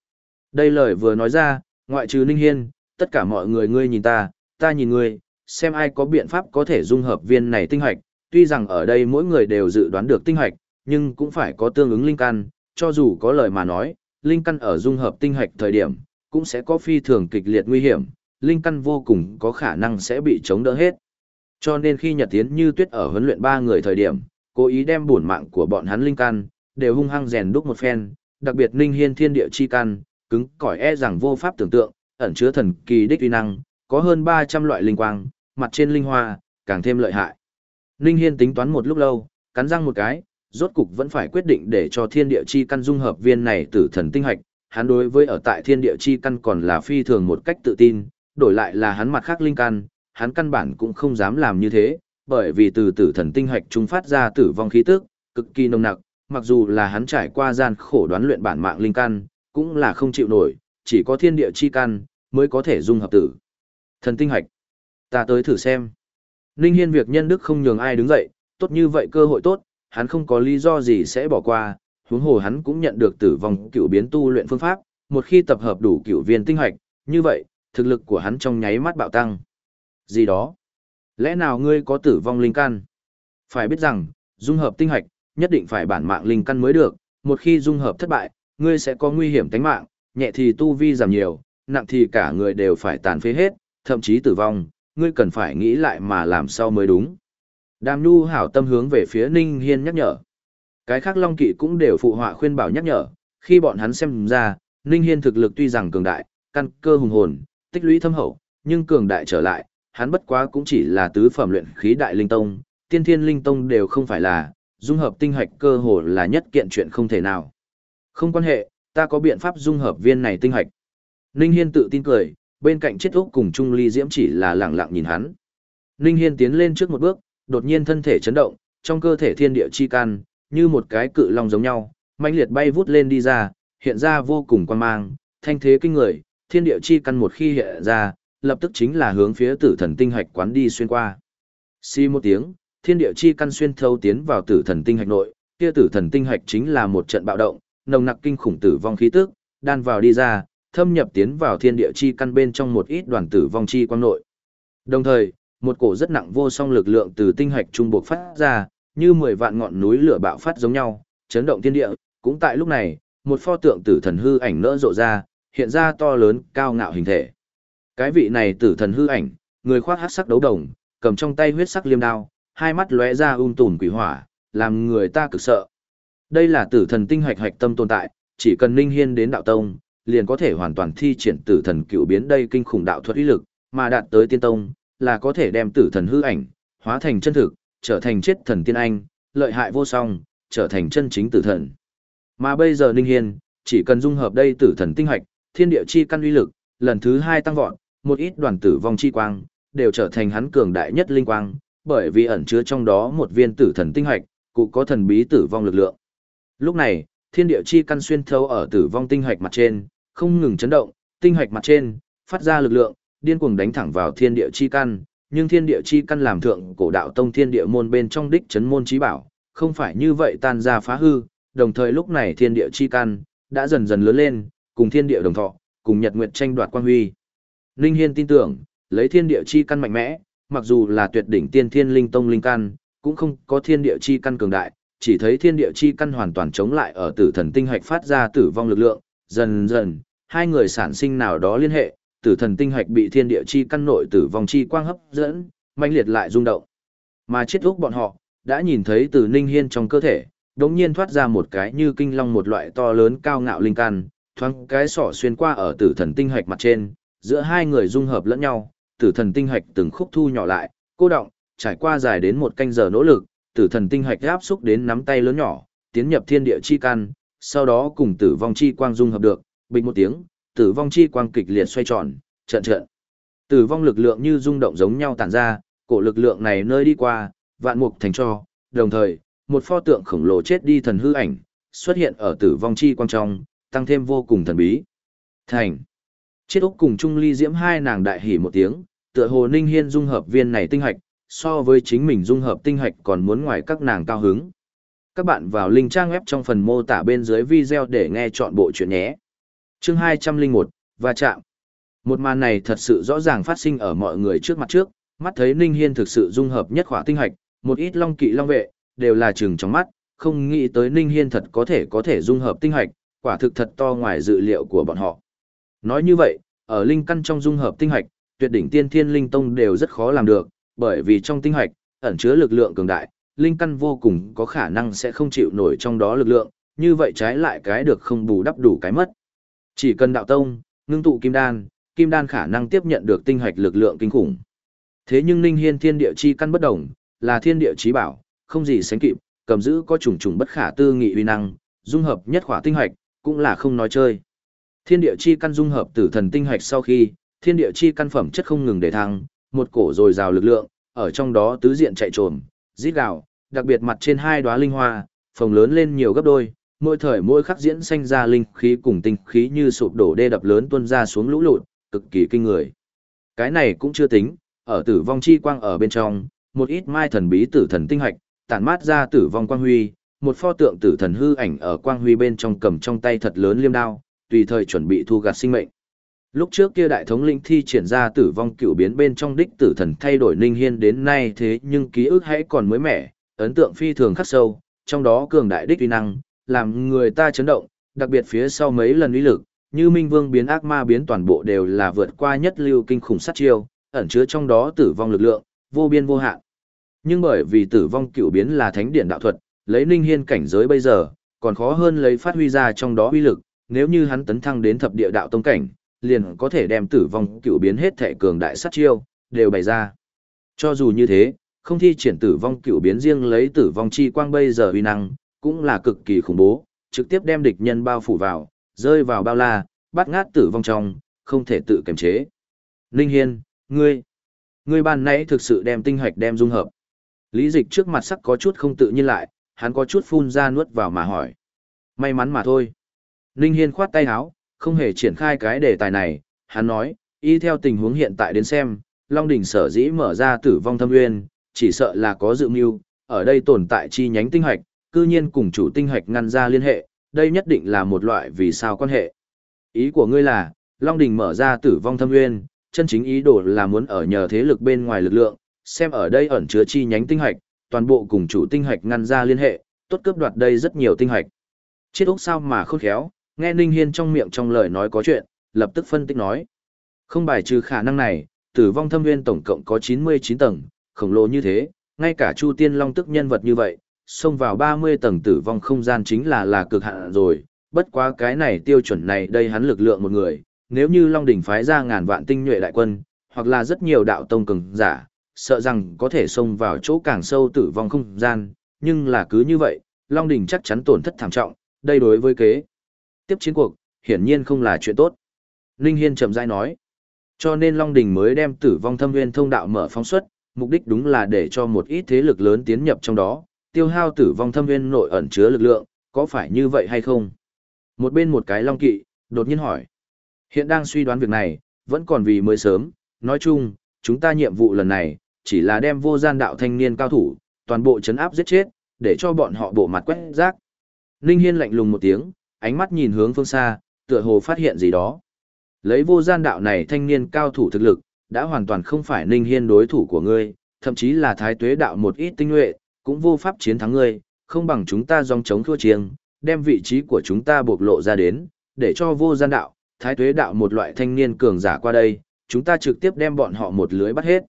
Đây lời vừa nói ra, ngoại trừ Ninh Hiên, tất cả mọi người ngươi nhìn ta, ta nhìn ngươi, xem ai có biện pháp có thể dung hợp viên này tinh hạch, tuy rằng ở đây mỗi người đều dự đoán được tinh hạch, nhưng cũng phải có tương ứng linh căn, cho dù có lời mà nói, linh căn ở dung hợp tinh hạch thời điểm, cũng sẽ có phi thường kịch liệt nguy hiểm, linh căn vô cùng có khả năng sẽ bị chống đỡ hết. Cho nên khi Nhật Tiến như tuyết ở huấn luyện ba người thời điểm, cố ý đem bổn mạng của bọn hắn linh căn, đều hung hăng rèn đúc một phen, đặc biệt Ninh Hiên thiên địa chi căn, cứng cỏi e rằng vô pháp tưởng tượng, ẩn chứa thần kỳ đích uy năng, có hơn 300 loại linh quang, mặt trên linh hoa, càng thêm lợi hại. Ninh Hiên tính toán một lúc lâu, cắn răng một cái, rốt cục vẫn phải quyết định để cho thiên địa chi căn dung hợp viên này tử thần tinh hạch, hắn đối với ở tại thiên địa chi căn còn là phi thường một cách tự tin, đổi lại là hắn mặt khác linh căn, hắn căn bản cũng không dám làm như thế, bởi vì từ tử thần tinh hạch chúng phát ra tử vong khí tức, cực kỳ nồng nặc, mặc dù là hắn trải qua gian khổ đoán luyện bản mạng linh căn, cũng là không chịu nổi, chỉ có thiên địa chi căn mới có thể dung hợp tử. Thần tinh hạch. Ta tới thử xem. Ninh Hiên việc nhân đức không nhường ai đứng dậy, tốt như vậy cơ hội tốt, hắn không có lý do gì sẽ bỏ qua, huống hồ hắn cũng nhận được tử vong cựu biến tu luyện phương pháp, một khi tập hợp đủ cựu viên tinh hạch, như vậy, thực lực của hắn trong nháy mắt bạo tăng. Gì đó? Lẽ nào ngươi có tử vong linh căn? Phải biết rằng, dung hợp tinh hạch, nhất định phải bản mạng linh căn mới được, một khi dung hợp thất bại, ngươi sẽ có nguy hiểm tính mạng, nhẹ thì tu vi giảm nhiều, nặng thì cả người đều phải tàn phế hết, thậm chí tử vong, ngươi cần phải nghĩ lại mà làm sao mới đúng. Đàm Nhu hảo tâm hướng về phía Ninh Hiên nhắc nhở. Cái khác Long Kỵ cũng đều phụ họa khuyên bảo nhắc nhở, khi bọn hắn xem ra, Ninh Hiên thực lực tuy rằng cường đại, căn cơ hùng hồn, tích lũy thâm hậu, nhưng cường đại trở lại, hắn bất quá cũng chỉ là tứ phẩm luyện khí đại linh tông, tiên thiên linh tông đều không phải là, dung hợp tinh hạch cơ hồ là nhất kiện chuyện không thể nào. Không quan hệ, ta có biện pháp dung hợp viên này tinh hạch. Ninh Hiên tự tin cười, bên cạnh chết úc cùng Trung Ly Diễm chỉ là lặng lặng nhìn hắn. Ninh Hiên tiến lên trước một bước, đột nhiên thân thể chấn động, trong cơ thể thiên địa chi can, như một cái cự long giống nhau, mãnh liệt bay vút lên đi ra, hiện ra vô cùng quan mang, thanh thế kinh người, thiên địa chi căn một khi hiện ra, lập tức chính là hướng phía tử thần tinh hạch quán đi xuyên qua. Xi một tiếng, thiên địa chi căn xuyên thâu tiến vào tử thần tinh hạch nội, kia tử thần tinh hạch chính là một trận bạo động, nồng nặc kinh khủng tử vong khí tức, đan vào đi ra, thâm nhập tiến vào thiên địa chi căn bên trong một ít đoàn tử vong chi quang nội. Đồng thời, một cổ rất nặng vô song lực lượng từ tinh hạch trung buộc phát ra, như mười vạn ngọn núi lửa bạo phát giống nhau, chấn động thiên địa, cũng tại lúc này, một pho tượng tử thần hư ảnh nỡ rộ ra, hiện ra to lớn, cao ngạo hình thể. Cái vị này tử thần hư ảnh, người khoác hắc sắc đấu đồng, cầm trong tay huyết sắc liêm đao, hai mắt lóe ra um tùm quỷ hỏa, làm người ta cực sợ. Đây là tử thần tinh hạch hạch tâm tồn tại, chỉ cần Ninh Hiên đến đạo tông, liền có thể hoàn toàn thi triển tử thần cựu biến đây kinh khủng đạo thuật uy lực, mà đạt tới tiên tông, là có thể đem tử thần hư ảnh, hóa thành chân thực, trở thành chết thần tiên anh, lợi hại vô song, trở thành chân chính tử thần. Mà bây giờ Ninh Hiên, chỉ cần dung hợp đây tử thần tinh hạch, thiên địa chi căn uy lực, lần thứ hai tăng vọt, một ít đoàn tử vong chi quang, đều trở thành hắn cường đại nhất linh quang, bởi vì ẩn chứa trong đó một viên tử thần tinh hạch, cụ có thần bí tử vong lực lượng. Lúc này, thiên địa chi căn xuyên thấu ở tử vong tinh hạch mặt trên, không ngừng chấn động, tinh hạch mặt trên phát ra lực lượng, điên cuồng đánh thẳng vào thiên địa chi căn, nhưng thiên địa chi căn làm thượng cổ đạo tông thiên địa môn bên trong đích chấn môn chí bảo, không phải như vậy tan ra phá hư, đồng thời lúc này thiên địa chi căn đã dần dần lớn lên, cùng thiên địa đồng thọ, cùng nhật nguyệt tranh đoạt quan huy. Ninh Hiên tin tưởng, lấy thiên địa chi căn mạnh mẽ, mặc dù là tuyệt đỉnh tiên thiên linh tông linh căn, cũng không có thiên địa chi căn cường đại, chỉ thấy thiên địa chi căn hoàn toàn chống lại ở tử thần tinh hạch phát ra tử vong lực lượng, dần dần, hai người sản sinh nào đó liên hệ, tử thần tinh hạch bị thiên địa chi căn nội tử vong chi quang hấp dẫn, mãnh liệt lại rung động. Mà chết lúc bọn họ, đã nhìn thấy từ Ninh Hiên trong cơ thể, đống nhiên thoát ra một cái như kinh long một loại to lớn cao ngạo linh căn, thoáng cái sỏ xuyên qua ở tử thần tinh hạch mặt trên, giữa hai người dung hợp lẫn nhau, tử thần tinh hạch từng khúc thu nhỏ lại, cô động, trải qua dài đến một canh giờ nỗ lực, tử thần tinh hạch áp xúc đến nắm tay lớn nhỏ, tiến nhập thiên địa chi căn, sau đó cùng tử vong chi quang dung hợp được, bình một tiếng, tử vong chi quang kịch liệt xoay tròn, trận trận. Tử vong lực lượng như rung động giống nhau tản ra, cổ lực lượng này nơi đi qua, vạn mục thành cho, đồng thời, một pho tượng khổng lồ chết đi thần hư ảnh, xuất hiện ở tử vong chi quang trong, tăng thêm vô cùng thần bí. Thành. Chiết Úc cùng Trung Ly Diễm hai nàng đại hỉ một tiếng, tựa hồ Ninh Hiên dung hợp viên này tinh hạch, so với chính mình dung hợp tinh hạch còn muốn ngoài các nàng cao hứng. Các bạn vào link trang web trong phần mô tả bên dưới video để nghe chọn bộ chuyện nhé. Chương 201, và chạm. Một màn này thật sự rõ ràng phát sinh ở mọi người trước mặt trước, mắt thấy Ninh Hiên thực sự dung hợp nhất khỏa tinh hạch, một ít long kỵ long vệ, đều là trừng trong mắt, không nghĩ tới Ninh Hiên thật có thể có thể dung hợp tinh hạch, quả thực thật to ngoài dự liệu của bọn họ. Nói như vậy, ở linh căn trong dung hợp tinh hạch, tuyệt đỉnh tiên thiên linh tông đều rất khó làm được, bởi vì trong tinh hạch ẩn chứa lực lượng cường đại, linh căn vô cùng có khả năng sẽ không chịu nổi trong đó lực lượng, như vậy trái lại cái được không bù đắp đủ cái mất. Chỉ cần đạo tông, ngưng tụ kim đan, kim đan khả năng tiếp nhận được tinh hạch lực lượng kinh khủng. Thế nhưng Ninh Hiên thiên địa chi căn bất động, là thiên địa chí bảo, không gì sánh kịp, cầm giữ có trùng trùng bất khả tư nghị uy năng, dung hợp nhất khỏa tinh hạch, cũng là không nói chơi. Thiên địa chi căn dung hợp tử thần tinh hạch sau khi, thiên địa chi căn phẩm chất không ngừng để thăng, một cổ dồi dào lực lượng, ở trong đó tứ diện chạy trồm, rít gào, đặc biệt mặt trên hai đóa linh hoa, phồng lớn lên nhiều gấp đôi, mỗi thời mỗi khắc diễn sinh ra linh khí cùng tinh khí như sụp đổ đê đập lớn tuôn ra xuống lũ lụt, cực kỳ kinh người. Cái này cũng chưa tính, ở tử vong chi quang ở bên trong, một ít mai thần bí tử thần tinh hạch, tản mát ra tử vong quang huy, một pho tượng tử thần hư ảnh ở quang huy bên trong cầm trong tay thật lớn liêm đao, tùy thời chuẩn bị thu gạt sinh mệnh. Lúc trước kia đại thống linh thi triển ra tử vong cựu biến bên trong đích tử thần thay đổi Ninh Hiên đến nay thế nhưng ký ức hãy còn mới mẻ, ấn tượng phi thường khắc sâu, trong đó cường đại đích uy năng, làm người ta chấn động, đặc biệt phía sau mấy lần uy lực, như Minh Vương biến ác ma biến toàn bộ đều là vượt qua nhất lưu kinh khủng sát chiêu, ẩn chứa trong đó tử vong lực lượng, vô biên vô hạn. Nhưng bởi vì tử vong cựu biến là thánh điển đạo thuật, lấy Ninh Hiên cảnh giới bây giờ, còn khó hơn lấy phát huy ra trong đó uy lực, nếu như hắn tấn thăng đến thập địa đạo tông cảnh, liền có thể đem tử vong cựu biến hết thể cường đại sát chiêu, đều bày ra. Cho dù như thế, không thi triển tử vong cựu biến riêng lấy tử vong chi quang bây giờ uy năng, cũng là cực kỳ khủng bố, trực tiếp đem địch nhân bao phủ vào, rơi vào bao la, bắt ngát tử vong trong, không thể tự kiềm chế. Linh Hiên, ngươi, ngươi ban nãy thực sự đem tinh hoạch đem dung hợp. Lý dịch trước mặt sắc có chút không tự nhiên lại, hắn có chút phun ra nuốt vào mà hỏi. May mắn mà thôi. Ninh Hiên khoát tay áo, không hề triển khai cái đề tài này, hắn nói, y theo tình huống hiện tại đến xem, Long Đỉnh sở dĩ mở ra tử vong thâm nguyên, chỉ sợ là có dự mưu, ở đây tồn tại chi nhánh tinh hoạch, cư nhiên cùng chủ tinh hoạch ngăn ra liên hệ, đây nhất định là một loại vì sao quan hệ. Ý của ngươi là, Long Đình mở ra tử vong thâm nguyên, chân chính ý đồ là muốn ở nhờ thế lực bên ngoài lực lượng, xem ở đây ẩn chứa chi nhánh tinh hoạch, toàn bộ cùng chủ tinh hoạch ngăn ra liên hệ, tốt cướp đoạt đây rất nhiều tinh hoạch. Chết úc sao mà khôn khéo, nghe Ninh Hiên trong miệng trong lời nói có chuyện, lập tức phân tích nói. Không bài trừ khả năng này, tử vong thâm nguyên tổng cộng có 99 tầng, khổng lồ như thế, ngay cả Chu Tiên Long tức nhân vật như vậy, xông vào 30 tầng tử vong không gian chính là là cực hạn rồi, bất quá cái này tiêu chuẩn này đây hắn lực lượng một người, nếu như Long đỉnh phái ra ngàn vạn tinh nhuệ đại quân, hoặc là rất nhiều đạo tông cường giả, sợ rằng có thể xông vào chỗ càng sâu tử vong không gian, nhưng là cứ như vậy, Long đỉnh chắc chắn tổn thất thảm trọng, đây đối với kế. Tiếp chiến cuộc, hiển nhiên không là chuyện tốt. Ninh Hiên chậm rãi nói, cho nên Long đình mới đem tử vong thâm nguyên thông đạo mở phóng xuất, mục đích đúng là để cho một ít thế lực lớn tiến nhập trong đó, tiêu hao tử vong thâm nguyên nội ẩn chứa lực lượng, có phải như vậy hay không? Một bên một cái long kỵ, đột nhiên hỏi. Hiện đang suy đoán việc này, vẫn còn vì mới sớm, nói chung, chúng ta nhiệm vụ lần này, chỉ là đem vô gian đạo thanh niên cao thủ, toàn bộ chấn áp giết chết, để cho bọn họ bộ mặt quét rác. Ninh Hiên lạnh lùng một tiếng, ánh mắt nhìn hướng phương xa, tựa hồ phát hiện gì đó. Lấy vô gian đạo này thanh niên cao thủ thực lực, đã hoàn toàn không phải Ninh Hiên đối thủ của ngươi, thậm chí là thái tuế đạo một ít tinh nhuệ, cũng vô pháp chiến thắng ngươi, không bằng chúng ta dòng chống thua chiêng, đem vị trí của chúng ta bộc lộ ra đến, để cho vô gian đạo, thái tuế đạo một loại thanh niên cường giả qua đây, chúng ta trực tiếp đem bọn họ một lưới bắt hết.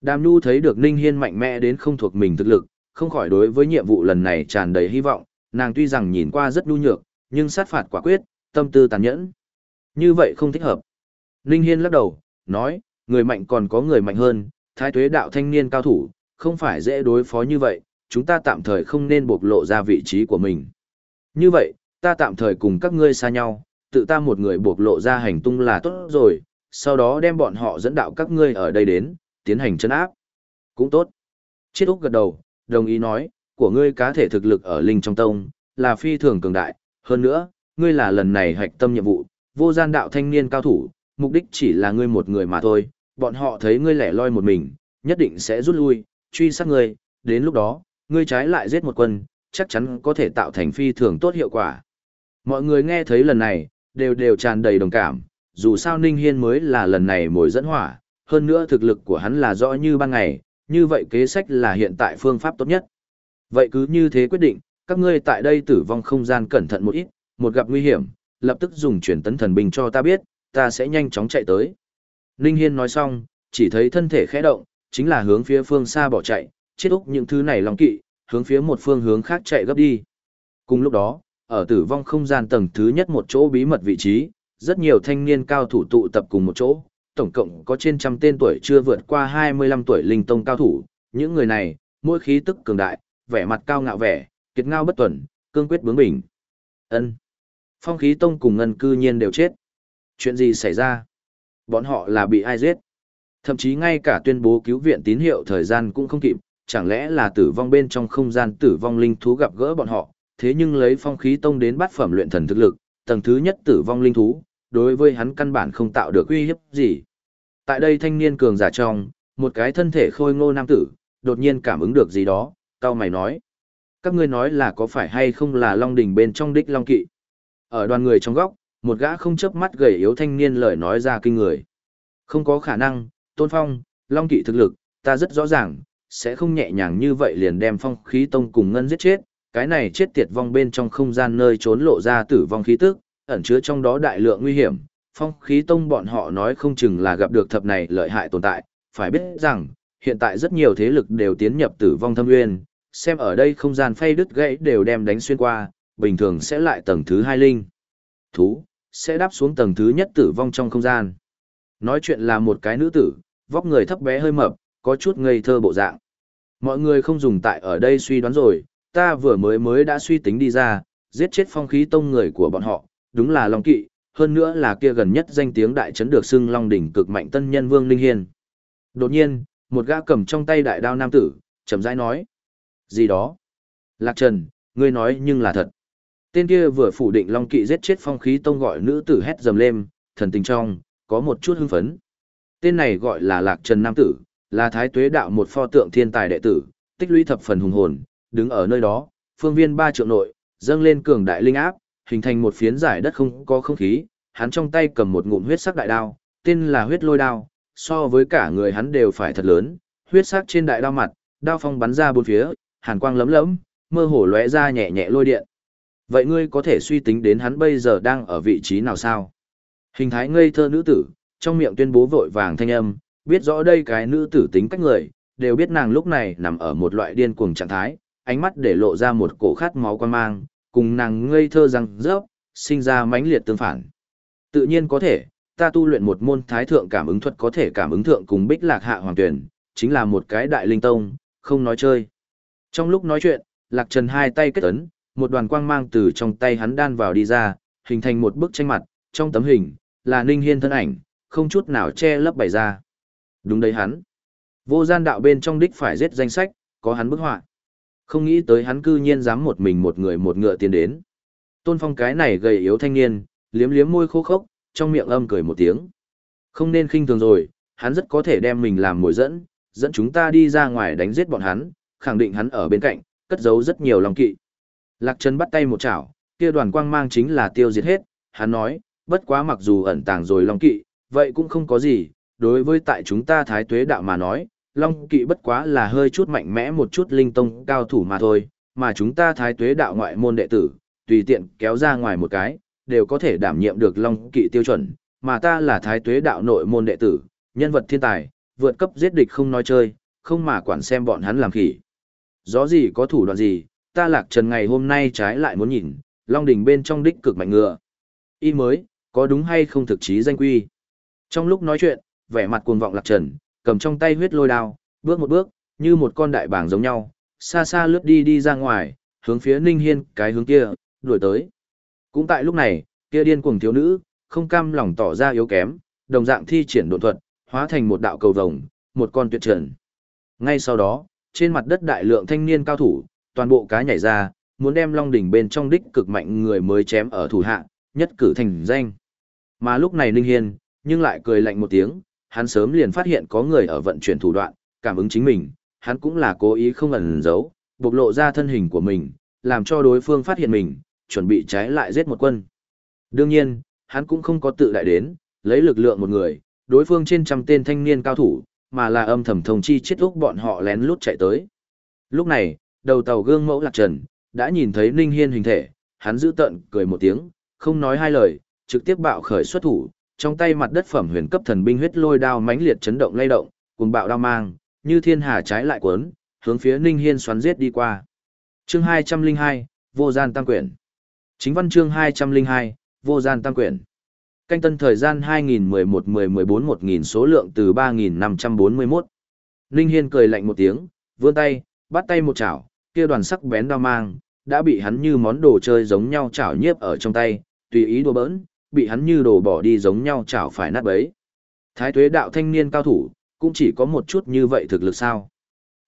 Đàm Nhu thấy được Ninh Hiên mạnh mẽ đến không thuộc mình thực lực, không khỏi đối với nhiệm vụ lần này tràn đầy hy vọng, nàng tuy rằng nhìn qua rất nhu nhược, nhưng sát phạt quả quyết, tâm tư tàn nhẫn. Như vậy không thích hợp. Ninh Hiên lắc đầu, nói, người mạnh còn có người mạnh hơn, thái tuế đạo thanh niên cao thủ, không phải dễ đối phó như vậy, chúng ta tạm thời không nên bộc lộ ra vị trí của mình. Như vậy, ta tạm thời cùng các ngươi xa nhau, tự ta một người bộc lộ ra hành tung là tốt rồi, sau đó đem bọn họ dẫn đạo các ngươi ở đây đến, tiến hành chân áp. Cũng tốt. Chiết Úc gật đầu, đồng ý nói, của ngươi cá thể thực lực ở linh trong tông, là phi thường cường đại, hơn nữa, ngươi là lần này hạch tâm nhiệm vụ, vô gian đạo thanh niên cao thủ, mục đích chỉ là ngươi một người mà thôi, bọn họ thấy ngươi lẻ loi một mình, nhất định sẽ rút lui, truy sát ngươi, đến lúc đó, ngươi trái lại giết một quân, chắc chắn có thể tạo thành phi thường tốt hiệu quả. Mọi người nghe thấy lần này, đều đều tràn đầy đồng cảm, dù sao Ninh Hiên mới là lần này mồi dẫn hỏa, hơn nữa thực lực của hắn là rõ như ban ngày, như vậy kế sách là hiện tại phương pháp tốt nhất. Vậy cứ như thế quyết định, các ngươi tại đây tử vong không gian cẩn thận một ít, một gặp nguy hiểm, lập tức dùng truyền tấn thần binh cho ta biết, ta sẽ nhanh chóng chạy tới. Ninh Hiên nói xong, chỉ thấy thân thể khẽ động, chính là hướng phía phương xa bỏ chạy, chết úc những thứ này lòng kỵ, hướng phía một phương hướng khác chạy gấp đi. Cùng lúc đó, ở tử vong không gian tầng thứ nhất một chỗ bí mật vị trí, rất nhiều thanh niên cao thủ tụ tập cùng một chỗ, tổng cộng có trên trăm tên tuổi chưa vượt qua 25 tuổi linh tông cao thủ, những người này, mỗi khí tức cường đại, vẻ mặt cao ngạo vẻ, kiệt ngao bất tuần, cương quyết bướng bỉnh. Ân. Phong khí tông cùng ngân cư nhiên đều chết. Chuyện gì xảy ra? Bọn họ là bị ai giết? Thậm chí ngay cả tuyên bố cứu viện tín hiệu thời gian cũng không kịp, chẳng lẽ là tử vong bên trong không gian tử vong linh thú gặp gỡ bọn họ, thế nhưng lấy phong khí tông đến bắt phẩm luyện thần thực lực, tầng thứ nhất tử vong linh thú, đối với hắn căn bản không tạo được uy hiếp gì. Tại đây thanh niên cường giả trong, một cái thân thể khôi ngô nam tử, đột nhiên cảm ứng được gì đó, cao mày nói. Các ngươi nói là có phải hay không là Long Đỉnh bên trong đích Long Kỵ. Ở đoàn người trong góc, một gã không chớp mắt gầy yếu thanh niên lời nói ra kinh người. Không có khả năng, Tôn Phong, Long Kỵ thực lực, ta rất rõ ràng, sẽ không nhẹ nhàng như vậy liền đem phong khí tông cùng ngân giết chết, cái này chết tiệt vong bên trong không gian nơi trốn lộ ra tử vong khí tức, ẩn chứa trong đó đại lượng nguy hiểm. Phong khí tông bọn họ nói không chừng là gặp được thập này lợi hại tồn tại, phải biết rằng, hiện tại rất nhiều thế lực đều tiến nhập tử vong thâm nguyên, xem ở đây không gian phay đứt gãy đều đem đánh xuyên qua, bình thường sẽ lại tầng thứ hai linh. Thú, sẽ đáp xuống tầng thứ nhất tử vong trong không gian. Nói chuyện là một cái nữ tử, vóc người thấp bé hơi mập, có chút ngây thơ bộ dạng. Mọi người không dùng tại ở đây suy đoán rồi, ta vừa mới mới đã suy tính đi ra, giết chết phong khí tông người của bọn họ, đúng là Long Kỵ, hơn nữa là kia gần nhất danh tiếng đại trấn được xưng Long đỉnh cực mạnh tân nhân Vương Linh Hiên. Đột nhiên, một gã cầm trong tay đại đao nam tử, chậm rãi nói: "Gì đó?" "Lạc Trần, ngươi nói nhưng là thật." Tên kia vừa phủ định Long Kỵ giết chết phong khí tông gọi nữ tử hét dầm lên, thần tình trong, có một chút hưng phấn. Tên này gọi là Lạc Trần Nam Tử, là thái tuế đạo một pho tượng thiên tài đệ tử, tích lũy thập phần hùng hồn, đứng ở nơi đó, phương viên ba triệu nội, dâng lên cường đại linh áp, hình thành một phiến giải đất không có không khí, hắn trong tay cầm một ngụm huyết sắc đại đao, tên là huyết lôi đao, so với cả người hắn đều phải thật lớn, huyết sắc trên đại đao mặt, đao phong bắn ra bốn phía, hàn quang lấm lấm, mơ hồ lóe ra nhẹ nhẹ lôi điện. Vậy ngươi có thể suy tính đến hắn bây giờ đang ở vị trí nào sao? Hình thái ngây thơ nữ tử, trong miệng tuyên bố vội vàng thanh âm, biết rõ đây cái nữ tử tính cách người, đều biết nàng lúc này nằm ở một loại điên cuồng trạng thái, ánh mắt để lộ ra một cổ khát máu quan mang, cùng nàng ngây thơ răng rớp, sinh ra mãnh liệt tương phản. Tự nhiên có thể, ta tu luyện một môn thái thượng cảm ứng thuật có thể cảm ứng thượng cùng bích lạc hạ hoàng tuyển, chính là một cái đại linh tông, không nói chơi. Trong lúc nói chuyện, lạc trần hai tay kết ấn, một đoàn quang mang từ trong tay hắn đan vào đi ra, hình thành một bức tranh mặt, trong tấm hình, là ninh hiên thân ảnh, không chút nào che lấp bày ra. Đúng đấy hắn. Vô gian đạo bên trong đích phải giết danh sách, có hắn bức họa. Không nghĩ tới hắn cư nhiên dám một mình một người một ngựa tiến đến. Tôn Phong cái này gầy yếu thanh niên, liếm liếm môi khô khốc, trong miệng âm cười một tiếng. Không nên khinh thường rồi, hắn rất có thể đem mình làm mồi dẫn, dẫn chúng ta đi ra ngoài đánh giết bọn hắn, khẳng định hắn ở bên cạnh, cất giấu rất nhiều lòng kỵ. Lạc Trần bắt tay một chảo, kia đoàn quang mang chính là tiêu diệt hết, hắn nói, bất quá mặc dù ẩn tàng rồi lòng kỵ, vậy cũng không có gì, đối với tại chúng ta thái tuế đạo mà nói, Long kỵ bất quá là hơi chút mạnh mẽ một chút linh tông cao thủ mà thôi, mà chúng ta thái tuế đạo ngoại môn đệ tử, tùy tiện kéo ra ngoài một cái, đều có thể đảm nhiệm được Long kỵ tiêu chuẩn, mà ta là thái tuế đạo nội môn đệ tử, nhân vật thiên tài, vượt cấp giết địch không nói chơi, không mà quản xem bọn hắn làm khỉ. Gió gì có thủ đoạn gì, ta lạc trần ngày hôm nay trái lại muốn nhìn, Long đỉnh bên trong đích cực mạnh ngựa. Y mới, có đúng hay không thực chí danh quy. Trong lúc nói chuyện, vẻ mặt cuồng vọng lạc trần, cầm trong tay huyết lôi đao, bước một bước, như một con đại bàng giống nhau, xa xa lướt đi đi ra ngoài, hướng phía Ninh Hiên cái hướng kia, đuổi tới. Cũng tại lúc này, kia điên cuồng thiếu nữ, không cam lòng tỏ ra yếu kém, đồng dạng thi triển độn thuật, hóa thành một đạo cầu vồng, một con tuyệt trần. Ngay sau đó, trên mặt đất đại lượng thanh niên cao thủ, toàn bộ cá nhảy ra, muốn đem Long đỉnh bên trong đích cực mạnh người mới chém ở thủ hạ, nhất cử thành danh. Mà lúc này Ninh Hiên, nhưng lại cười lạnh một tiếng, hắn sớm liền phát hiện có người ở vận chuyển thủ đoạn, cảm ứng chính mình, hắn cũng là cố ý không ẩn giấu, bộc lộ ra thân hình của mình, làm cho đối phương phát hiện mình, chuẩn bị trái lại giết một quân. Đương nhiên, hắn cũng không có tự đại đến, lấy lực lượng một người, đối phương trên trăm tên thanh niên cao thủ, mà là âm thầm thông chi chết lúc bọn họ lén lút chạy tới. Lúc này, đầu tàu gương mẫu lạc trần, đã nhìn thấy Ninh Hiên hình thể, hắn giữ tận cười một tiếng, không nói hai lời, trực tiếp bạo khởi xuất thủ, trong tay mặt đất phẩm huyền cấp thần binh huyết lôi đao mãnh liệt chấn động lay động, cùng bạo đao mang, như thiên hà trái lại cuốn, hướng phía Ninh Hiên xoắn giết đi qua. Chương 202, Vô gian tăng quyển. Chính văn chương 202, Vô gian tăng quyển. Canh tân thời gian 2011-10-14-1000 số lượng từ 3541. Ninh Hiên cười lạnh một tiếng, vươn tay, bắt tay một chảo, kia đoàn sắc bén đao mang, đã bị hắn như món đồ chơi giống nhau chảo nhiếp ở trong tay, tùy ý đùa bỡn, bị hắn như đồ bỏ đi giống nhau chảo phải nát bấy. Thái tuế đạo thanh niên cao thủ, cũng chỉ có một chút như vậy thực lực sao.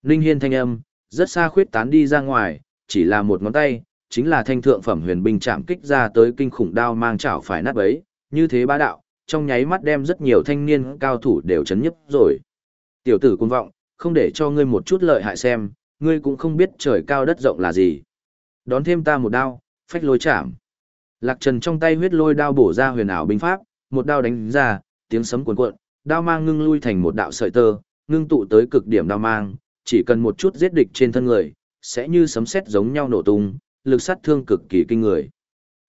Ninh Hiên thanh âm, rất xa khuyết tán đi ra ngoài, chỉ là một ngón tay, chính là thanh thượng phẩm huyền binh chạm kích ra tới kinh khủng đao mang chảo phải nát bấy, như thế bá đạo, trong nháy mắt đem rất nhiều thanh niên cao thủ đều chấn nhấp rồi. Tiểu tử cuồng vọng, không để cho ngươi một chút lợi hại xem, ngươi cũng không biết trời cao đất rộng là gì. Đón thêm ta một đao, phách lôi chạm. Lạc Trần trong tay huyết lôi đao bổ ra huyền ảo binh pháp, một đao đánh ra, tiếng sấm cuồn cuộn, đao mang ngưng lui thành một đạo sợi tơ, ngưng tụ tới cực điểm đao mang, chỉ cần một chút giết địch trên thân người, sẽ như sấm sét giống nhau nổ tung, lực sát thương cực kỳ kinh người.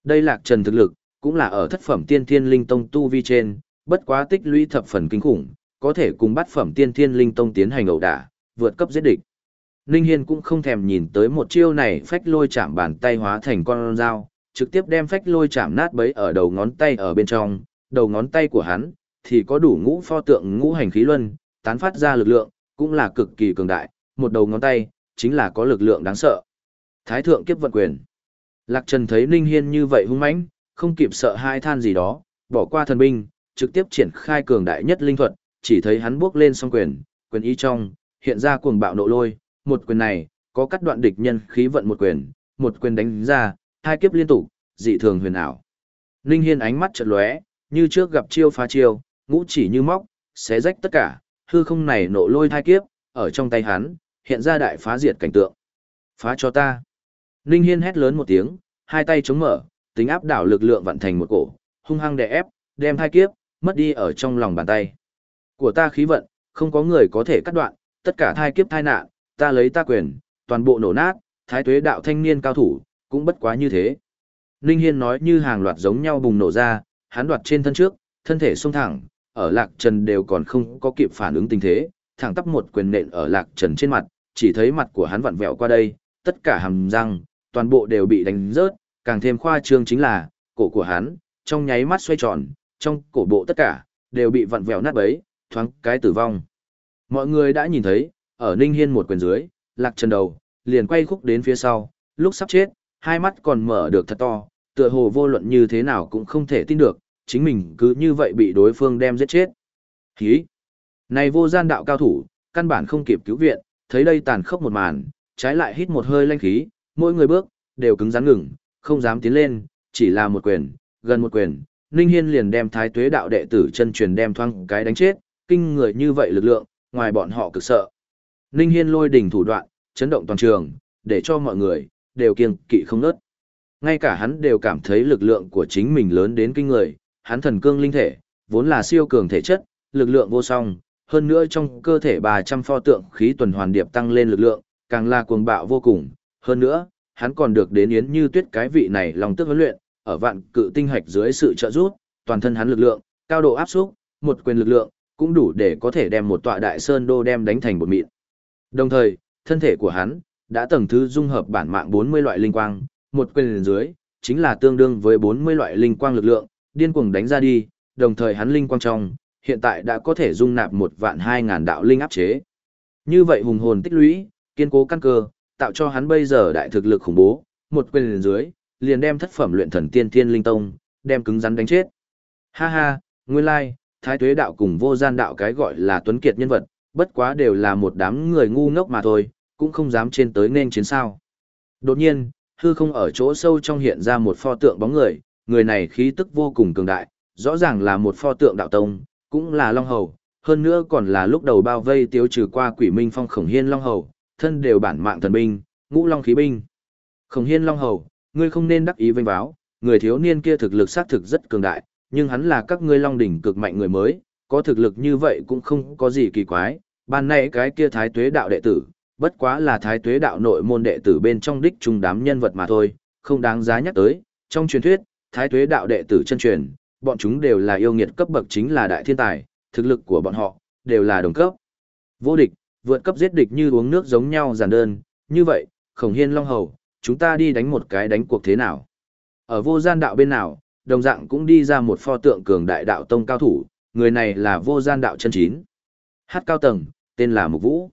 Đây Lạc Trần thực lực, cũng là ở thất phẩm tiên thiên linh tông tu vi trên, bất quá tích lũy thập phần kinh khủng, có thể cùng bắt phẩm tiên thiên linh tông tiến hành ẩu đả, vượt cấp giết địch. Ninh Hiên cũng không thèm nhìn tới một chiêu này phách lôi chạm bàn tay hóa thành con dao, trực tiếp đem phách lôi chạm nát bấy ở đầu ngón tay ở bên trong, đầu ngón tay của hắn, thì có đủ ngũ pho tượng ngũ hành khí luân, tán phát ra lực lượng, cũng là cực kỳ cường đại, một đầu ngón tay, chính là có lực lượng đáng sợ. Thái thượng kiếp vận quyền. Lạc Trần thấy Ninh Hiên như vậy hung mãnh, không kịp sợ hai than gì đó, bỏ qua thần binh, trực tiếp triển khai cường đại nhất linh thuật, chỉ thấy hắn bước lên song quyền, quyền ý trong, hiện ra cuồng bạo nộ lôi, một quyền này, có cắt đoạn địch nhân khí vận một quyền, một quyền đánh ra, hai kiếp liên tục, dị thường huyền ảo. linh Hiên ánh mắt chợt lóe, như trước gặp chiêu phá chiêu, ngũ chỉ như móc, xé rách tất cả, hư không này nộ lôi thai kiếp, ở trong tay hắn, hiện ra đại phá diệt cảnh tượng. Phá cho ta. linh Hiên hét lớn một tiếng, hai tay chống mở, tính áp đảo lực lượng vận thành một cổ, hung hăng đè ép, đem thai kiếp, mất đi ở trong lòng bàn tay. Của ta khí vận, không có người có thể cắt đoạn, tất cả thai kiếp thai nạn, ta lấy ta quyền, toàn bộ nổ nát, thái tuế đạo thanh niên cao thủ, cũng bất quá như thế. Ninh Hiên nói như hàng loạt giống nhau bùng nổ ra, hắn đoạt trên thân trước, thân thể xông thẳng, ở Lạc Trần đều còn không có kịp phản ứng tình thế, thẳng tắp một quyền nện ở Lạc Trần trên mặt, chỉ thấy mặt của hắn vặn vẹo qua đây, tất cả hàm răng, toàn bộ đều bị đánh rớt, càng thêm khoa trương chính là, cổ của hắn, trong nháy mắt xoay tròn, trong cổ bộ tất cả, đều bị vặn vẹo nát bấy, thoáng cái tử vong. Mọi người đã nhìn thấy, ở Ninh Hiên một quyền dưới, Lạc Trần đầu, liền quay khúc đến phía sau, lúc sắp chết, hai mắt còn mở được thật to, tựa hồ vô luận như thế nào cũng không thể tin được, chính mình cứ như vậy bị đối phương đem giết chết. Hí! Này vô gian đạo cao thủ, căn bản không kịp cứu viện, thấy đây tàn khốc một màn, trái lại hít một hơi lanh khí, mỗi người bước, đều cứng rắn ngừng, không dám tiến lên, chỉ là một quyền, gần một quyền, Ninh Hiên liền đem thái tuế đạo đệ tử chân truyền đem thoang cái đánh chết, kinh người như vậy lực lượng, ngoài bọn họ cực sợ. Ninh Hiên lôi đỉnh thủ đoạn, chấn động toàn trường, để cho mọi người, đều kiêng kỵ không nớt. Ngay cả hắn đều cảm thấy lực lượng của chính mình lớn đến kinh người, hắn thần cương linh thể, vốn là siêu cường thể chất, lực lượng vô song, hơn nữa trong cơ thể 300 pho tượng khí tuần hoàn điệp tăng lên lực lượng, càng là cuồng bạo vô cùng, hơn nữa, hắn còn được đến Yến Như Tuyết cái vị này lòng tức huấn luyện, ở vạn cự tinh hạch dưới sự trợ giúp, toàn thân hắn lực lượng, cao độ áp xúc, một quyền lực lượng, cũng đủ để có thể đem một tọa đại sơn đô đem đánh thành một mịn. Đồng thời, thân thể của hắn đã tầng thứ dung hợp bản mạng 40 loại linh quang, một quyền dưới chính là tương đương với 40 loại linh quang lực lượng, điên cuồng đánh ra đi, đồng thời hắn linh quang trong, hiện tại đã có thể dung nạp một vạn hai ngàn đạo linh áp chế. Như vậy hùng hồn tích lũy, kiên cố căn cơ, tạo cho hắn bây giờ đại thực lực khủng bố, một quyền dưới, liền đem thất phẩm luyện thần tiên thiên linh tông, đem cứng rắn đánh chết. Ha ha, nguyên lai, thái tuế đạo cùng vô gian đạo cái gọi là tuấn kiệt nhân vật, bất quá đều là một đám người ngu ngốc mà thôi, cũng không dám trên tới nên chiến sao. Đột nhiên, hư không ở chỗ sâu trong hiện ra một pho tượng bóng người, người này khí tức vô cùng cường đại, rõ ràng là một pho tượng đạo tông, cũng là Long Hầu, hơn nữa còn là lúc đầu bao vây tiêu trừ qua quỷ minh phong khổng hiên Long Hầu, thân đều bản mạng thần binh, ngũ long khí binh. Khổng hiên Long Hầu, ngươi không nên đắc ý vinh báo, người thiếu niên kia thực lực xác thực rất cường đại, nhưng hắn là các ngươi long đỉnh cực mạnh người mới, có thực lực như vậy cũng không có gì kỳ quái, ban nay cái kia thái tuế đạo đệ tử, bất quá là thái tuế đạo nội môn đệ tử bên trong đích trung đám nhân vật mà thôi, không đáng giá nhắc tới, trong truyền thuyết, thái tuế đạo đệ tử chân truyền, bọn chúng đều là yêu nghiệt cấp bậc chính là đại thiên tài, thực lực của bọn họ, đều là đồng cấp. Vô địch, vượt cấp giết địch như uống nước giống nhau giản đơn, như vậy, khổng hiên long hầu, chúng ta đi đánh một cái đánh cuộc thế nào. Ở vô gian đạo bên nào, đồng dạng cũng đi ra một pho tượng cường đại đạo tông cao thủ, người này là vô gian đạo chân chín. Hát cao tầng, tên là Mục Vũ.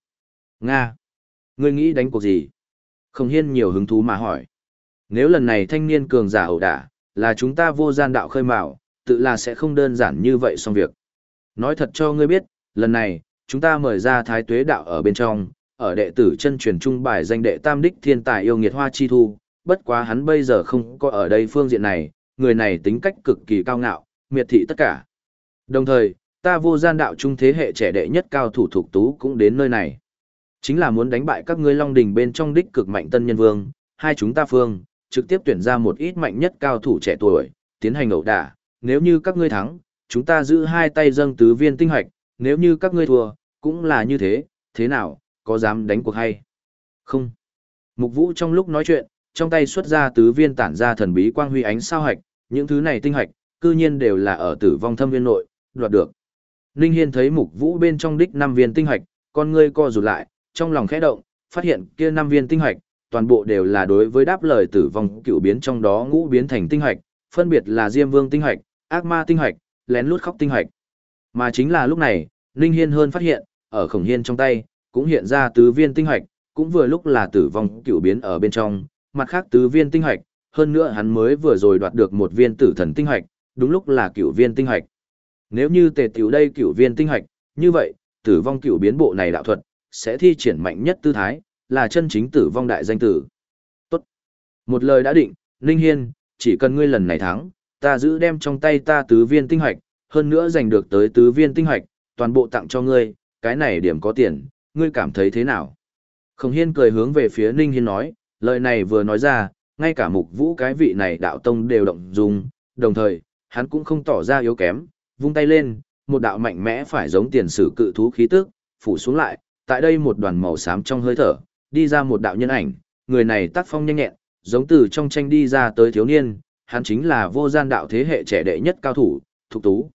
Nga. Ngươi nghĩ đánh cuộc gì? Không hiên nhiều hứng thú mà hỏi. Nếu lần này thanh niên cường giả ẩu đả, là chúng ta vô gian đạo khơi mào, tự là sẽ không đơn giản như vậy xong việc. Nói thật cho ngươi biết, lần này, chúng ta mời ra thái tuế đạo ở bên trong, ở đệ tử chân truyền trung bài danh đệ tam đích thiên tài yêu nghiệt hoa chi thu, bất quá hắn bây giờ không có ở đây phương diện này, người này tính cách cực kỳ cao ngạo, miệt thị tất cả. Đồng thời, ta vô gian đạo trung thế hệ trẻ đệ nhất cao thủ thuộc tú cũng đến nơi này. Chính là muốn đánh bại các ngươi long đình bên trong đích cực mạnh tân nhân vương, hai chúng ta phương, trực tiếp tuyển ra một ít mạnh nhất cao thủ trẻ tuổi, tiến hành ẩu đả, nếu như các ngươi thắng, chúng ta giữ hai tay dâng tứ viên tinh hoạch, nếu như các ngươi thua, cũng là như thế, thế nào, có dám đánh cuộc hay? Không. Mục Vũ trong lúc nói chuyện, trong tay xuất ra tứ viên tản ra thần bí quang huy ánh sao hạch, những thứ này tinh hạch, cư nhiên đều là ở tử vong thâm viên nội, đoạt được. Ninh Hiên thấy Mục Vũ bên trong đích năm viên tinh hạch, con ngươi co rụt lại, trong lòng khẽ động, phát hiện kia năm viên tinh hạch, toàn bộ đều là đối với đáp lời tử vong cựu biến trong đó ngũ biến thành tinh hạch, phân biệt là Diêm Vương tinh hạch, Ác Ma tinh hạch, lén lút khóc tinh hạch. Mà chính là lúc này, Ninh Hiên hơn phát hiện, ở Khổng Hiên trong tay, cũng hiện ra tứ viên tinh hoạch, cũng vừa lúc là tử vong cửu biến ở bên trong, mặt khác tứ viên tinh hoạch, hơn nữa hắn mới vừa rồi đoạt được một viên tử thần tinh hoạch, đúng lúc là cửu viên tinh hoạch. Nếu như tề tiểu đây cửu viên tinh hoạch như vậy, tử vong cửu biến bộ này đạo thuật, sẽ thi triển mạnh nhất tư thái, là chân chính tử vong đại danh tử. Tốt. Một lời đã định, Ninh Hiên, chỉ cần ngươi lần này thắng, ta giữ đem trong tay ta tứ viên tinh hoạch, hơn nữa giành được tới tứ viên tinh hoạch toàn bộ tặng cho ngươi, cái này điểm có tiền, ngươi cảm thấy thế nào? Khổng Hiên cười hướng về phía Ninh Hiên nói, lời này vừa nói ra, ngay cả mục vũ cái vị này đạo tông đều động dung, đồng thời, hắn cũng không tỏ ra yếu kém, vung tay lên, một đạo mạnh mẽ phải giống tiền sử cự thú khí tức, phủ xuống lại, tại đây một đoàn màu xám trong hơi thở, đi ra một đạo nhân ảnh, người này tác phong nhanh nhẹn, giống từ trong tranh đi ra tới thiếu niên, hắn chính là vô gian đạo thế hệ trẻ đệ nhất cao thủ, Thục Tú.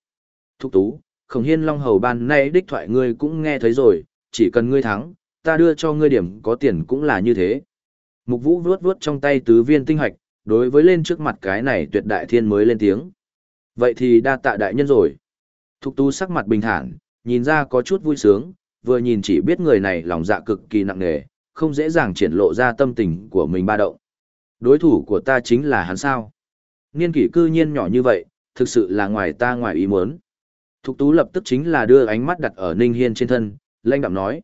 Thục Tú, Khổng Hiên Long Hầu ban nay đích thoại ngươi cũng nghe thấy rồi, chỉ cần ngươi thắng, ta đưa cho ngươi điểm có tiền cũng là như thế. Mục Vũ vuốt vuốt trong tay tứ viên tinh hạch, đối với lên trước mặt cái này tuyệt đại thiên mới lên tiếng. Vậy thì đa tạ đại nhân rồi. Thục tu sắc mặt bình thản, nhìn ra có chút vui sướng, vừa nhìn chỉ biết người này lòng dạ cực kỳ nặng nề, không dễ dàng triển lộ ra tâm tình của mình ba động. Đối thủ của ta chính là hắn sao. Niên kỷ cư nhiên nhỏ như vậy, thực sự là ngoài ta ngoài ý muốn. Thục tú lập tức chính là đưa ánh mắt đặt ở Ninh Hiên trên thân, lanh đạm nói.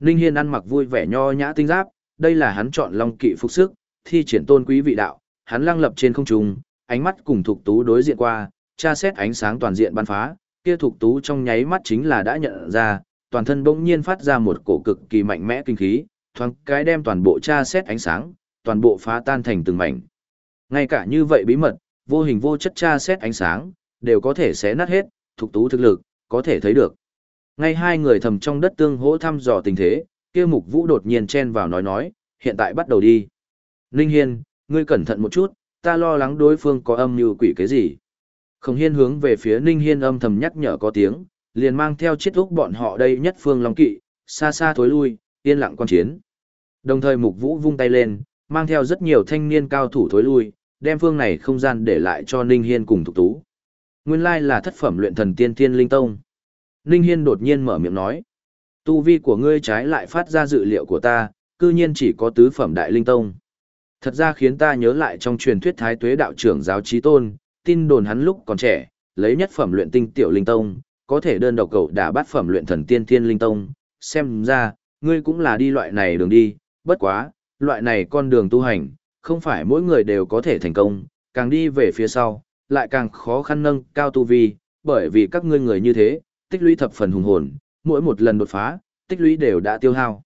Ninh Hiên ăn mặc vui vẻ nho nhã tinh giáp, đây là hắn chọn long kỵ phục sức, thi triển tôn quý vị đạo, hắn lăng lập trên không trung, ánh mắt cùng thục tú đối diện qua, tra xét ánh sáng toàn diện bắn phá, kia thục tú trong nháy mắt chính là đã nhận ra, toàn thân bỗng nhiên phát ra một cổ cực kỳ mạnh mẽ kinh khí, thoáng cái đem toàn bộ tra xét ánh sáng, toàn bộ phá tan thành từng mảnh. Ngay cả như vậy bí mật, vô hình vô chất tra xét ánh sáng, đều có thể xé nát hết, thục tú thực lực, có thể thấy được. Ngay hai người thầm trong đất tương hỗ thăm dò tình thế, kia mục vũ đột nhiên chen vào nói nói, hiện tại bắt đầu đi. Ninh Hiên, ngươi cẩn thận một chút, ta lo lắng đối phương có âm mưu quỷ cái gì. Khổng Hiên hướng về phía Ninh Hiên âm thầm nhắc nhở có tiếng, liền mang theo chiếc úc bọn họ đây nhất phương long kỵ, xa xa thối lui, yên lặng quan chiến. Đồng thời Mục Vũ vung tay lên, mang theo rất nhiều thanh niên cao thủ thối lui, đem phương này không gian để lại cho Ninh Hiên cùng Thục Tú. Nguyên lai là thất phẩm luyện thần tiên thiên linh tông. Ninh Hiên đột nhiên mở miệng nói. Tu vi của ngươi trái lại phát ra dự liệu của ta, cư nhiên chỉ có tứ phẩm đại linh tông. Thật ra khiến ta nhớ lại trong truyền thuyết thái tuế đạo trưởng giáo trí tôn, tin đồn hắn lúc còn trẻ, lấy nhất phẩm luyện tinh tiểu linh tông, có thể đơn độc cầu đả bát phẩm luyện thần tiên thiên linh tông. Xem ra, ngươi cũng là đi loại này đường đi, bất quá, loại này con đường tu hành, không phải mỗi người đều có thể thành công, càng đi về phía sau, lại càng khó khăn nâng cao tu vi, bởi vì các ngươi người như thế, tích lũy thập phần hùng hồn, mỗi một lần đột phá, tích lũy đều đã tiêu hao.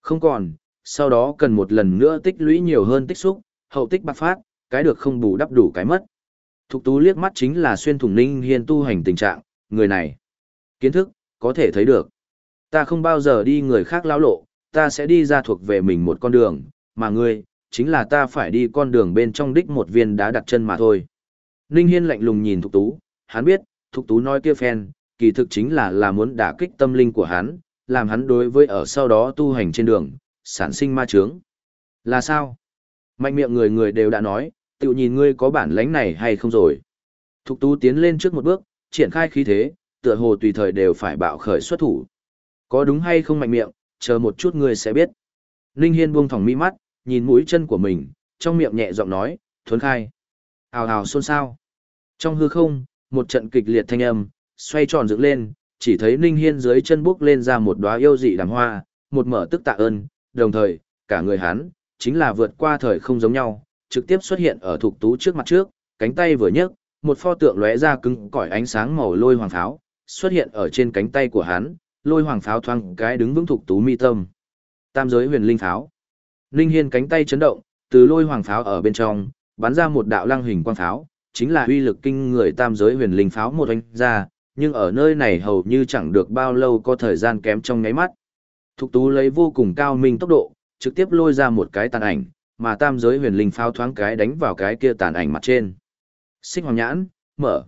Không còn, sau đó cần một lần nữa tích lũy nhiều hơn tích xúc, hậu tích bạc phát, cái được không bù đắp đủ cái mất. Thục tú liếc mắt chính là xuyên thủng ninh hiên tu hành tình trạng, người này. Kiến thức, có thể thấy được. Ta không bao giờ đi người khác lão lộ, ta sẽ đi ra thuộc về mình một con đường, mà ngươi, chính là ta phải đi con đường bên trong đích một viên đá đặt chân mà thôi. Ninh Hiên lạnh lùng nhìn Thục Tú, hắn biết, Thục Tú nói kia phen, kỳ thực chính là là muốn đả kích tâm linh của hắn, làm hắn đối với ở sau đó tu hành trên đường, sản sinh ma chướng. Là sao? Mạnh miệng người người đều đã nói, tự nhìn ngươi có bản lãnh này hay không rồi. Thục Tú tiến lên trước một bước, triển khai khí thế, tựa hồ tùy thời đều phải bạo khởi xuất thủ. Có đúng hay không mạnh miệng, chờ một chút ngươi sẽ biết. Ninh Hiên buông thòng mi mắt, nhìn mũi chân của mình, trong miệng nhẹ giọng nói, thuấn khai. Hào hào xôn xao. Trong hư không, một trận kịch liệt thanh âm, xoay tròn dựng lên, chỉ thấy Ninh Hiên dưới chân bước lên ra một đóa yêu dị đàm hoa, một mở tức tạ ơn, đồng thời, cả người hắn, chính là vượt qua thời không giống nhau, trực tiếp xuất hiện ở thục tú trước mặt trước, cánh tay vừa nhấc, một pho tượng lóe ra cứng cỏi ánh sáng màu lôi hoàng pháo, xuất hiện ở trên cánh tay của hắn, lôi hoàng pháo thoang cái đứng vững thục tú mi tâm. Tam giới huyền linh pháo. Ninh Hiên cánh tay chấn động, từ lôi hoàng pháo ở bên trong, bắn ra một đạo lăng hình quang pháo, chính là uy lực kinh người tam giới huyền linh pháo một anh ra, nhưng ở nơi này hầu như chẳng được bao lâu có thời gian kém trong nháy mắt. Thục tú lấy vô cùng cao minh tốc độ, trực tiếp lôi ra một cái tàn ảnh, mà tam giới huyền linh pháo thoáng cái đánh vào cái kia tàn ảnh mặt trên. Xích hoàng nhãn, mở.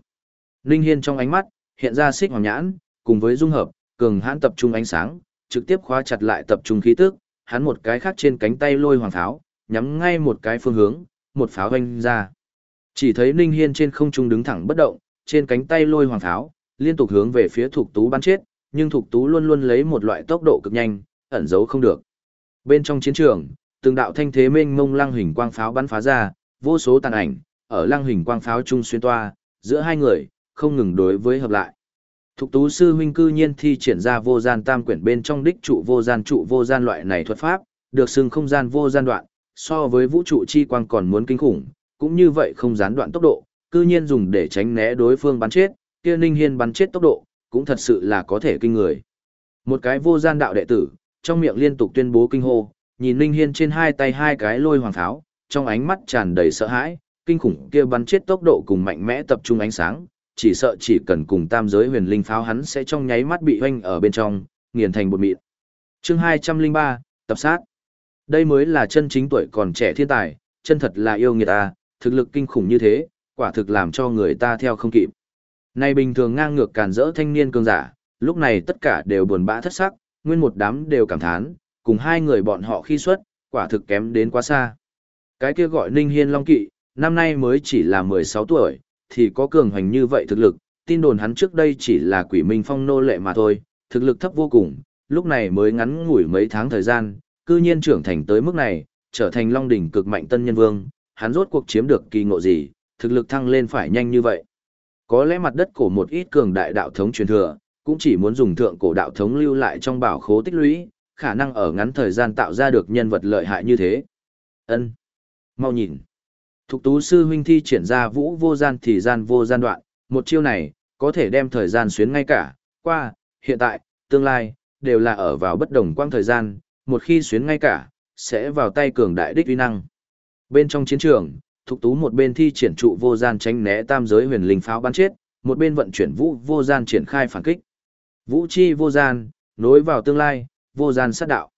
linh Hiên trong ánh mắt, hiện ra xích hoàng nhãn, cùng với dung hợp, cường hãn tập trung ánh sáng, trực tiếp khóa chặt lại tập trung khí tức, hắn một cái khác trên cánh tay lôi hoàng pháo, nhắm ngay một cái phương hướng, một pháo vanh ra. Chỉ thấy Ninh Hiên trên không trung đứng thẳng bất động, trên cánh tay lôi hoàng pháo, liên tục hướng về phía Thục Tú bắn chết, nhưng Thục Tú luôn luôn lấy một loại tốc độ cực nhanh, ẩn giấu không được. Bên trong chiến trường, từng đạo thanh thế mênh mông lăng hình quang pháo bắn phá ra, vô số tàn ảnh, ở lăng hình quang pháo trung xuyên toa, giữa hai người, không ngừng đối với hợp lại. Thục tú sư huynh cư nhiên thi triển ra vô gian tam quyển bên trong đích trụ vô gian trụ vô gian loại này thuật pháp, được xưng không gian vô gian đoạn, so với vũ trụ chi quang còn muốn kinh khủng, cũng như vậy không gián đoạn tốc độ, cư nhiên dùng để tránh né đối phương bắn chết, kia Ninh Hiên bắn chết tốc độ, cũng thật sự là có thể kinh người. Một cái vô gian đạo đệ tử, trong miệng liên tục tuyên bố kinh hô, nhìn Ninh Hiên trên hai tay hai cái lôi hoàng pháo, trong ánh mắt tràn đầy sợ hãi, kinh khủng kia bắn chết tốc độ cùng mạnh mẽ tập trung ánh sáng, chỉ sợ chỉ cần cùng tam giới huyền linh pháo hắn sẽ trong nháy mắt bị hoanh ở bên trong, nghiền thành bột mịn. Chương 203, tập sát. Đây mới là chân chính tuổi còn trẻ thiên tài, chân thật là yêu nghiệt ta, thực lực kinh khủng như thế, quả thực làm cho người ta theo không kịp. Này bình thường ngang ngược càn rỡ thanh niên cường giả, lúc này tất cả đều buồn bã thất sắc, nguyên một đám đều cảm thán, cùng hai người bọn họ khi xuất, quả thực kém đến quá xa. Cái kia gọi Ninh Hiên Long Kỵ, năm nay mới chỉ là 16 tuổi, thì có cường hành như vậy thực lực, tin đồn hắn trước đây chỉ là quỷ minh phong nô lệ mà thôi, thực lực thấp vô cùng, lúc này mới ngắn ngủi mấy tháng thời gian, cư nhiên trưởng thành tới mức này, trở thành Long đỉnh cực mạnh tân nhân vương, hắn rốt cuộc chiếm được kỳ ngộ gì, thực lực thăng lên phải nhanh như vậy. Có lẽ mặt đất của một ít cường đại đạo thống truyền thừa, cũng chỉ muốn dùng thượng cổ đạo thống lưu lại trong bảo khố tích lũy, khả năng ở ngắn thời gian tạo ra được nhân vật lợi hại như thế. Ân, Mau nhìn. Thục tú sư huynh thi triển ra vũ vô gian thì gian vô gian đoạn, một chiêu này, có thể đem thời gian xuyến ngay cả, qua, hiện tại, tương lai, đều là ở vào bất đồng quang thời gian, một khi xuyến ngay cả, sẽ vào tay cường đại đích uy năng. Bên trong chiến trường, Thục Tú một bên thi triển trụ vô gian tránh né tam giới huyền linh pháo bắn chết, một bên vận chuyển vũ vô gian triển khai phản kích. Vũ chi vô gian, nối vào tương lai, vô gian sát đạo.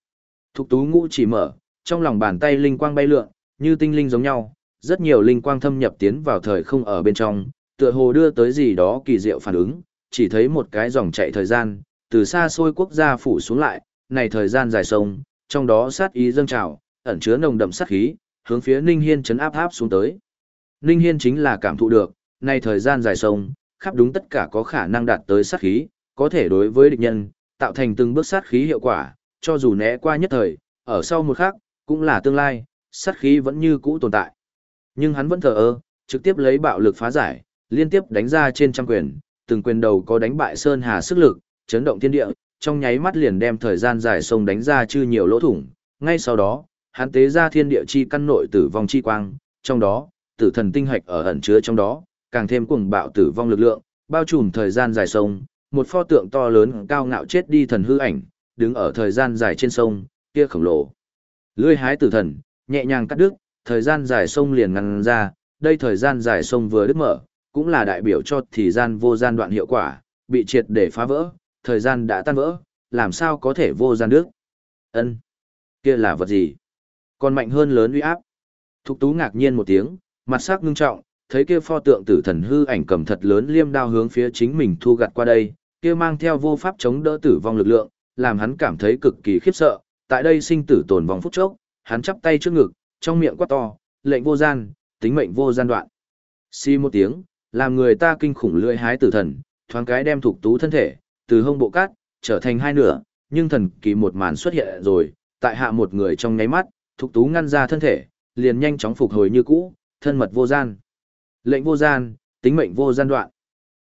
Thục Tú ngũ chỉ mở, trong lòng bàn tay linh quang bay lượn, như tinh linh giống nhau, rất nhiều linh quang thâm nhập tiến vào thời không ở bên trong, tựa hồ đưa tới gì đó kỳ diệu phản ứng, chỉ thấy một cái dòng chạy thời gian, từ xa xôi quốc gia phủ xuống lại, này thời gian dài sông, trong đó sát ý dâng trào, ẩn chứa nồng đậm sát khí, hướng phía Ninh Hiên chấn áp áp xuống tới. Ninh Hiên chính là cảm thụ được, này thời gian dài sông, khắp đúng tất cả có khả năng đạt tới sát khí, có thể đối với địch nhân, tạo thành từng bước sát khí hiệu quả, cho dù né qua nhất thời, ở sau một khắc, cũng là tương lai, sát khí vẫn như cũ tồn tại. Nhưng hắn vẫn thờ ơ, trực tiếp lấy bạo lực phá giải, liên tiếp đánh ra trên trăm quyền, từng quyền đầu có đánh bại Sơn Hà sức lực, chấn động thiên địa, trong nháy mắt liền đem thời gian dài sông đánh ra chư nhiều lỗ thủng. Ngay sau đó, hắn tế ra thiên địa chi căn nội tử vong chi quang, trong đó, tử thần tinh hạch ở ẩn chứa trong đó, càng thêm cuồng bạo tử vong lực lượng, bao trùm thời gian dài sông, một pho tượng to lớn cao ngạo chết đi thần hư ảnh, đứng ở thời gian dài trên sông, kia khổng lồ. Lưỡi hái tử thần, nhẹ nhàng cắt đứt, thời gian dài sông liền ngăn ra, đây thời gian dài sông vừa đứt mở, cũng là đại biểu cho thời gian vô gian đoạn hiệu quả, bị triệt để phá vỡ, thời gian đã tan vỡ, làm sao có thể vô gian nước. Ân, kia là vật gì? Còn mạnh hơn lớn uy áp. Thục tú ngạc nhiên một tiếng, mặt sắc ngưng trọng, thấy kia pho tượng tử thần hư ảnh cầm thật lớn liêm đao hướng phía chính mình thu gặt qua đây, kia mang theo vô pháp chống đỡ tử vong lực lượng, làm hắn cảm thấy cực kỳ khiếp sợ, tại đây sinh tử tồn vong phút chốc, hắn chắp tay trước ngực, trong miệng quát to, lệnh vô gian, tính mệnh vô gian đoạn. Xi một tiếng, làm người ta kinh khủng lưỡi hái tử thần, thoáng cái đem thuộc tú thân thể, từ hông bộ cát, trở thành hai nửa, nhưng thần kỳ một màn xuất hiện rồi, tại hạ một người trong nháy mắt, thục tú ngăn ra thân thể, liền nhanh chóng phục hồi như cũ, thân mật vô gian. Lệnh vô gian, tính mệnh vô gian đoạn.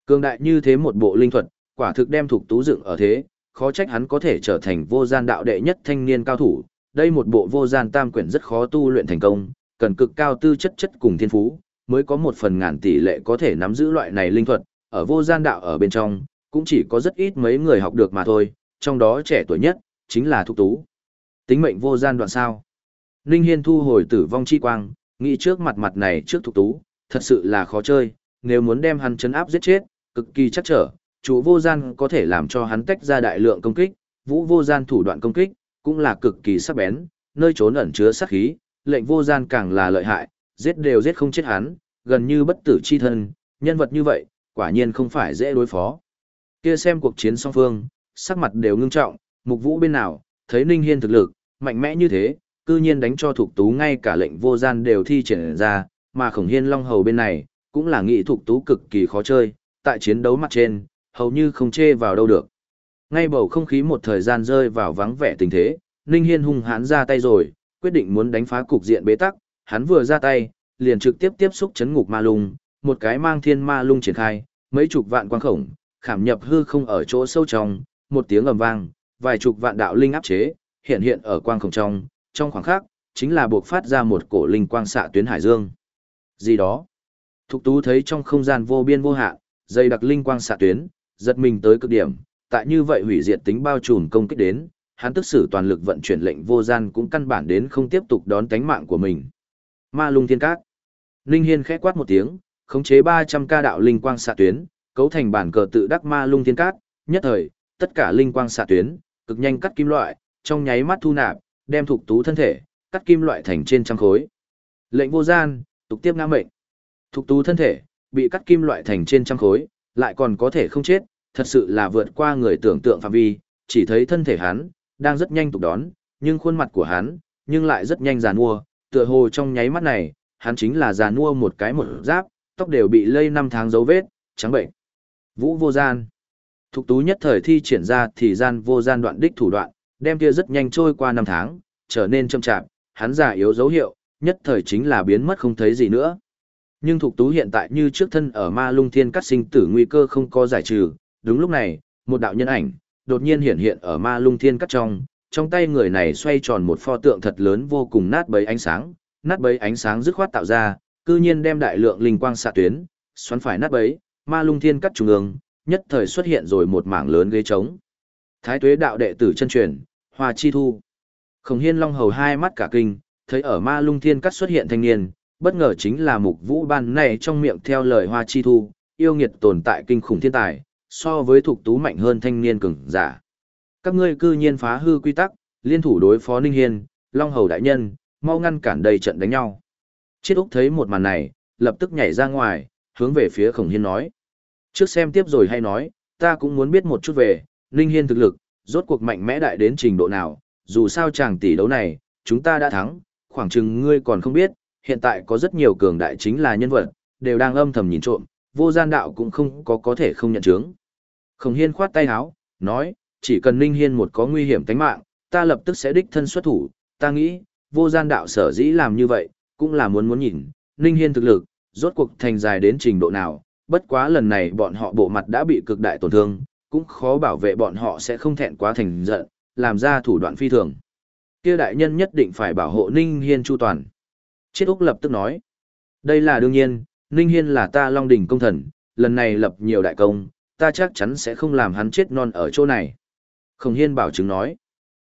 Cường đại như thế một bộ linh thuật, quả thực đem thục tú dựng ở thế, khó trách hắn có thể trở thành vô gian đạo đệ nhất thanh niên cao thủ. Đây một bộ vô gian tam quyển rất khó tu luyện thành công, cần cực cao tư chất chất cùng thiên phú, mới có một phần ngàn tỷ lệ có thể nắm giữ loại này linh thuật, ở vô gian đạo ở bên trong, cũng chỉ có rất ít mấy người học được mà thôi, trong đó trẻ tuổi nhất, chính là Thục Tú. Tính mệnh vô gian đoạn sao. Ninh Hiên thu hồi tử vong chi quang, nghĩ trước mặt mặt này trước Thục Tú, thật sự là khó chơi, nếu muốn đem hắn chấn áp giết chết, cực kỳ chắc trở, chủ vô gian có thể làm cho hắn tách ra đại lượng công kích, vũ vô gian thủ đoạn công kích, cũng là cực kỳ sắc bén, nơi trốn ẩn chứa sát khí, lệnh vô gian càng là lợi hại, giết đều giết không chết hắn, gần như bất tử chi thân, nhân vật như vậy, quả nhiên không phải dễ đối phó. Kia xem cuộc chiến song phương, sắc mặt đều ngưng trọng, mục vũ bên nào, thấy Ninh Hiên thực lực, mạnh mẽ như thế, cư nhiên đánh cho thuộc tú ngay cả lệnh vô gian đều thi triển ra, mà khổng hiên long hầu bên này, cũng là nghị thuộc tú cực kỳ khó chơi, tại chiến đấu mặt trên, hầu như không chê vào đâu được. Ngay bầu không khí một thời gian rơi vào vắng vẻ tình thế, Ninh Hiên hung hãn ra tay rồi, quyết định muốn đánh phá cục diện bế tắc, hắn vừa ra tay, liền trực tiếp tiếp xúc chấn ngục ma lung, một cái mang thiên ma lung triển khai, mấy chục vạn quang khổng, khảm nhập hư không ở chỗ sâu trong, một tiếng ầm vang, vài chục vạn đạo linh áp chế, hiện hiện ở quang khổng trong, trong khoảng khắc, chính là buộc phát ra một cổ linh quang xạ tuyến hải dương. Gì đó? Thục tú thấy trong không gian vô biên vô hạn, dây đặc linh quang xạ tuyến, giật mình tới cực điểm, tại như vậy hủy diệt tính bao trùm công kích đến, hắn tức sử toàn lực vận chuyển lệnh vô gian cũng căn bản đến không tiếp tục đón cánh mạng của mình. Ma lung thiên cát. linh Hiên khẽ quát một tiếng, khống chế 300 ca đạo linh quang xạ tuyến, cấu thành bản cờ tự đắc ma lung thiên cát, nhất thời, tất cả linh quang xạ tuyến, cực nhanh cắt kim loại, trong nháy mắt thu nạp, đem thuộc tú thân thể, cắt kim loại thành trên trăm khối. Lệnh vô gian, tục tiếp ngã mệnh. Thuộc tú thân thể, bị cắt kim loại thành trên trăm khối, lại còn có thể không chết, thật sự là vượt qua người tưởng tượng phạm vi, chỉ thấy thân thể hắn, đang rất nhanh tục đón, nhưng khuôn mặt của hắn, nhưng lại rất nhanh giàn mua, tựa hồ trong nháy mắt này, hắn chính là giàn mua một cái một giáp, tóc đều bị lây năm tháng dấu vết, trắng bệnh. Vũ vô gian. Thục tú nhất thời thi triển ra thì gian vô gian đoạn đích thủ đoạn, đem kia rất nhanh trôi qua năm tháng, trở nên chậm chạp, hắn già yếu dấu hiệu, nhất thời chính là biến mất không thấy gì nữa. Nhưng Thục Tú hiện tại như trước thân ở ma lung thiên cắt sinh tử nguy cơ không có giải trừ, đúng lúc này, một đạo nhân ảnh, đột nhiên hiện hiện ở ma lung thiên cắt trong, trong tay người này xoay tròn một pho tượng thật lớn vô cùng nát bấy ánh sáng, nát bấy ánh sáng dứt khoát tạo ra, cư nhiên đem đại lượng linh quang xạ tuyến, xoắn phải nát bấy, ma lung thiên cắt trung ương, nhất thời xuất hiện rồi một mảng lớn ghế trống. Thái tuế đạo đệ tử chân truyền, Hoa Chi Thu. Khổng Hiên Long hầu hai mắt cả kinh, thấy ở ma lung thiên cắt xuất hiện thanh niên, bất ngờ chính là mục vũ ban này trong miệng theo lời Hoa Chi Thu, yêu nghiệt tồn tại kinh khủng thiên tài, so với thuộc tú mạnh hơn thanh niên cường giả. Các ngươi cư nhiên phá hư quy tắc, liên thủ đối phó Ninh Hiên, Long Hầu đại nhân, mau ngăn cản đầy trận đánh nhau. Chiết Úc thấy một màn này, lập tức nhảy ra ngoài, hướng về phía Khổng Hiên nói. Trước xem tiếp rồi hay nói, ta cũng muốn biết một chút về, Ninh Hiên thực lực, rốt cuộc mạnh mẽ đại đến trình độ nào, dù sao chàng tỷ đấu này, chúng ta đã thắng, khoảng chừng ngươi còn không biết, hiện tại có rất nhiều cường đại chính là nhân vật, đều đang âm thầm nhìn trộm, vô gian đạo cũng không có có thể không nhận chứng. Khổng Hiên khoát tay áo, nói, chỉ cần Ninh Hiên một có nguy hiểm tính mạng, ta lập tức sẽ đích thân xuất thủ, ta nghĩ, vô gian đạo sở dĩ làm như vậy, cũng là muốn muốn nhìn, Ninh Hiên thực lực, rốt cuộc thành dài đến trình độ nào, bất quá lần này bọn họ bộ mặt đã bị cực đại tổn thương, cũng khó bảo vệ bọn họ sẽ không thẹn quá thành giận, làm ra thủ đoạn phi thường. Kia đại nhân nhất định phải bảo hộ Ninh Hiên chu toàn. Triết Úc lập tức nói, đây là đương nhiên, Ninh Hiên là ta Long Đỉnh công thần, lần này lập nhiều đại công, ta chắc chắn sẽ không làm hắn chết non ở chỗ này. Khổng Hiên bảo chứng nói.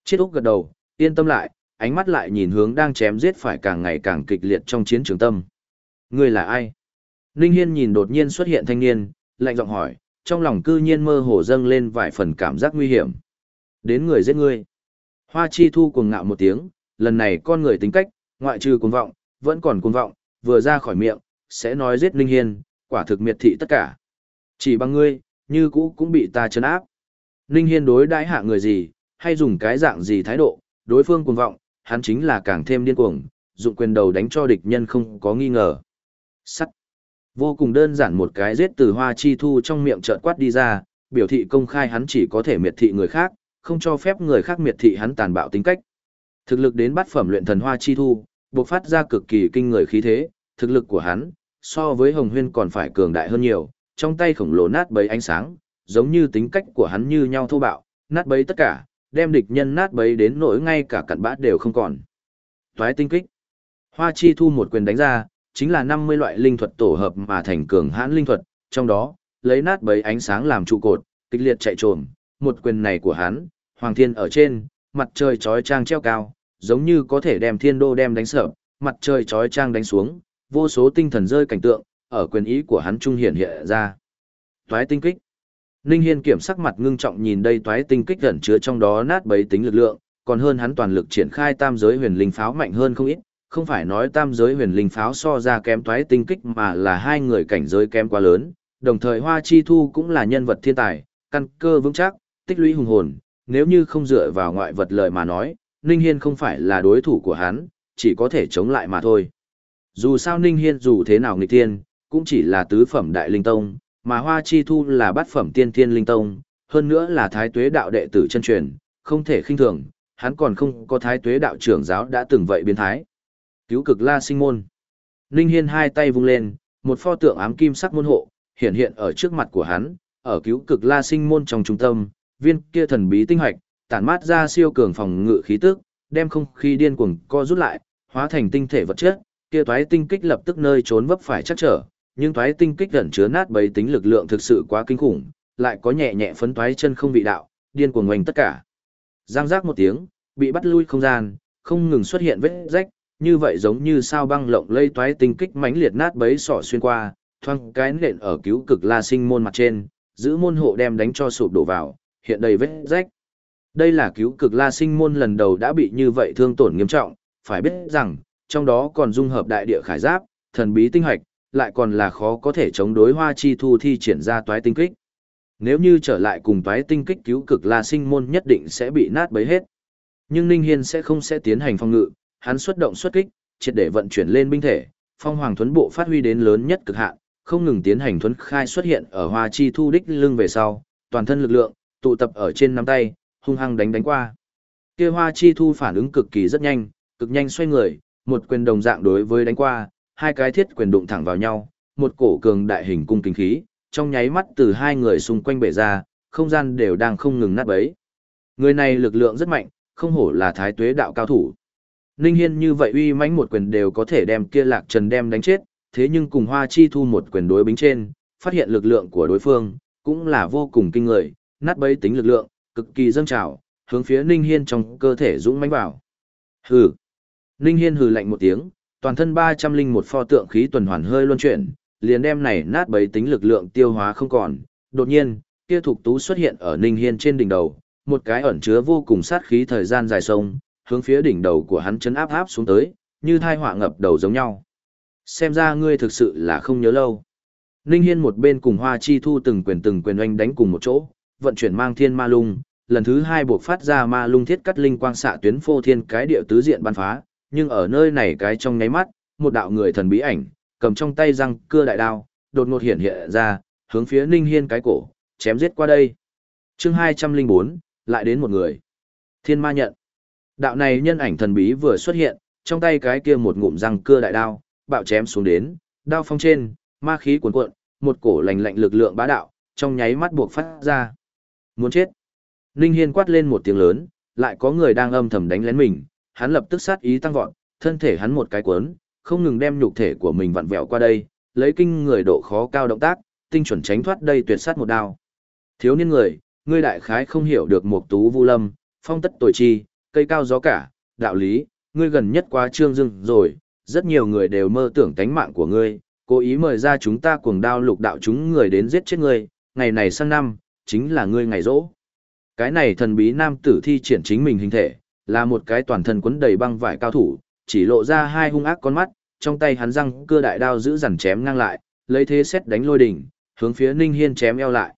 Triết Úc gật đầu, yên tâm lại, ánh mắt lại nhìn hướng đang chém giết phải càng ngày càng kịch liệt trong chiến trường tâm. Người là ai? Ninh Hiên nhìn đột nhiên xuất hiện thanh niên, lạnh giọng hỏi, trong lòng cư nhiên mơ hồ dâng lên vài phần cảm giác nguy hiểm. Đến người giết ngươi. Hoa Chi Thu cuồng ngạo một tiếng, lần này con người tính cách, ngoại trừ cuồng vọng, vẫn còn cuồng vọng, vừa ra khỏi miệng, sẽ nói giết Ninh Hiên, quả thực miệt thị tất cả. Chỉ bằng ngươi, như cũ cũng bị ta chấn áp. Ninh Hiên đối đãi hạ người gì, hay dùng cái dạng gì thái độ, đối phương cuồng vọng, hắn chính là càng thêm điên cuồng, dụng quyền đầu đánh cho địch nhân không có nghi ngờ. Sắt. Vô cùng đơn giản một cái giết từ hoa chi thu trong miệng trợn quát đi ra, biểu thị công khai hắn chỉ có thể miệt thị người khác, không cho phép người khác miệt thị hắn tàn bạo tính cách. Thực lực đến bát phẩm luyện thần hoa chi thu, bộc phát ra cực kỳ kinh người khí thế, thực lực của hắn, so với Hồng Huyên còn phải cường đại hơn nhiều, trong tay khổng lồ nát bấy ánh sáng, giống như tính cách của hắn như nhau thô bạo, nát bấy tất cả, đem địch nhân nát bấy đến nỗi ngay cả cặn bã đều không còn. Toái tinh kích. Hoa chi thu một quyền đánh ra, chính là 50 loại linh thuật tổ hợp mà thành cường hãn linh thuật, trong đó, lấy nát bấy ánh sáng làm trụ cột, kịch liệt chạy trồm, một quyền này của hắn, hoàng thiên ở trên, mặt trời chói trang treo cao, giống như có thể đem thiên đô đem đánh sợ, mặt trời chói trang đánh xuống, vô số tinh thần rơi cảnh tượng, ở quyền ý của hắn trung hiện hiện ra. Toái tinh kích. Ninh Hiên kiểm sắc mặt ngưng trọng nhìn đây toái tinh kích gần chứa trong đó nát bấy tính lực lượng, còn hơn hắn toàn lực triển khai tam giới huyền linh pháo mạnh hơn không ít, không phải nói tam giới huyền linh pháo so ra kém toái tinh kích mà là hai người cảnh giới kém quá lớn, đồng thời Hoa Chi Thu cũng là nhân vật thiên tài, căn cơ vững chắc, tích lũy hùng hồn, nếu như không dựa vào ngoại vật lời mà nói, Ninh Hiên không phải là đối thủ của hắn, chỉ có thể chống lại mà thôi. Dù sao Ninh Hiên dù thế nào nghịch thiên, cũng chỉ là tứ phẩm đại linh tông, mà Hoa Chi Thu là bát phẩm tiên thiên linh tông, hơn nữa là thái tuế đạo đệ tử chân truyền, không thể khinh thường, hắn còn không có thái tuế đạo trưởng giáo đã từng vậy biến thái. Cứu cực la sinh môn. Ninh Hiên hai tay vung lên, một pho tượng ám kim sắc môn hộ, hiện hiện ở trước mặt của hắn, ở cứu cực la sinh môn trong trung tâm, viên kia thần bí tinh hoạch, tản mát ra siêu cường phòng ngự khí tức, đem không khí điên cuồng co rút lại, hóa thành tinh thể vật chất, kia toái tinh kích lập tức nơi trốn vấp phải chắc trở, nhưng toái tinh kích gần chứa nát bấy tính lực lượng thực sự quá kinh khủng, lại có nhẹ nhẹ phấn toái chân không vị đạo, điên cuồng ngoành tất cả. Giang giác một tiếng, bị bắt lui không gian, không ngừng xuất hiện vết rách, như vậy giống như sao băng lộng lây toái tinh kích mãnh liệt nát bấy sọ xuyên qua, thoang cái nện ở cứu cực la sinh môn mặt trên, giữ môn hộ đem đánh cho sụp đổ vào, hiện đầy vết rách. Đây là cứu cực la sinh môn lần đầu đã bị như vậy thương tổn nghiêm trọng, phải biết rằng, trong đó còn dung hợp đại địa khải giáp, thần bí tinh hoạch, lại còn là khó có thể chống đối hoa chi thu thi triển ra toái tinh kích. Nếu như trở lại cùng toái tinh kích cứu cực la sinh môn nhất định sẽ bị nát bấy hết. Nhưng Ninh Hiên sẽ không sẽ tiến hành phong ngự, hắn xuất động xuất kích, triệt để vận chuyển lên binh thể, phong hoàng thuấn bộ phát huy đến lớn nhất cực hạn, không ngừng tiến hành thuấn khai xuất hiện ở hoa chi thu đích lưng về sau, toàn thân lực lượng, tụ tập ở trên nắm tay, hung hăng đánh đánh qua. Kia hoa chi thu phản ứng cực kỳ rất nhanh, cực nhanh xoay người, một quyền đồng dạng đối với đánh qua, hai cái thiết quyền đụng thẳng vào nhau, một cổ cường đại hình cung kinh khí, trong nháy mắt từ hai người xung quanh bể ra, không gian đều đang không ngừng nát bấy. Người này lực lượng rất mạnh, không hổ là thái tuế đạo cao thủ. Ninh Hiên như vậy uy mãnh một quyền đều có thể đem kia lạc trần đem đánh chết, thế nhưng cùng Hoa Chi Thu một quyền đối bính trên, phát hiện lực lượng của đối phương, cũng là vô cùng kinh người, nát bấy tính lực lượng, cực kỳ dâng trào, hướng phía Ninh Hiên trong cơ thể dũng mãnh vào. Hừ. Ninh Hiên hừ lạnh một tiếng, toàn thân 301 pho tượng khí tuần hoàn hơi luân chuyển, liền đem này nát bấy tính lực lượng tiêu hóa không còn. Đột nhiên, kia thuộc tú xuất hiện ở Ninh Hiên trên đỉnh đầu, một cái ẩn chứa vô cùng sát khí thời gian dài sông, hướng phía đỉnh đầu của hắn chấn áp áp xuống tới, như thai họa ngập đầu giống nhau. Xem ra ngươi thực sự là không nhớ lâu. Ninh Hiên một bên cùng Hoa Chi Thu từng quyền từng quyền oanh đánh cùng một chỗ, vận chuyển mang thiên ma lung, lần thứ hai buộc phát ra ma lung thiết cắt linh quang xạ tuyến phô thiên cái địa tứ diện ban phá, nhưng ở nơi này cái trong nháy mắt, một đạo người thần bí ảnh, cầm trong tay răng cưa đại đao, đột ngột hiện hiện ra, hướng phía Ninh Hiên cái cổ, chém giết qua đây. Chương 204, lại đến một người. Thiên ma nhận. Đạo này nhân ảnh thần bí vừa xuất hiện, trong tay cái kia một ngụm răng cưa đại đao, bạo chém xuống đến, đao phong trên, ma khí cuồn cuộn, một cổ lạnh lạnh lực lượng bá đạo, trong nháy mắt buộc phát ra. Muốn chết. Ninh Hiên quát lên một tiếng lớn, lại có người đang âm thầm đánh lén mình, hắn lập tức sát ý tăng vọt, thân thể hắn một cái cuốn, không ngừng đem nhục thể của mình vặn vẹo qua đây, lấy kinh người độ khó cao động tác, tinh chuẩn tránh thoát đây tuyệt sát một đao. Thiếu niên người, ngươi đại khái không hiểu được một tú vu lâm, phong tất tuổi chi, cây cao gió cả, đạo lý, ngươi gần nhất quá trương dưng rồi, rất nhiều người đều mơ tưởng tánh mạng của ngươi, cố ý mời ra chúng ta cuồng đao lục đạo chúng người đến giết chết ngươi, ngày này sang năm, chính là ngươi ngày rỗ. Cái này thần bí nam tử thi triển chính mình hình thể, là một cái toàn thân quấn đầy băng vải cao thủ, chỉ lộ ra hai hung ác con mắt, trong tay hắn răng cưa đại đao giữ dằn chém ngang lại, lấy thế xét đánh lôi đỉnh, hướng phía Ninh Hiên chém eo lại.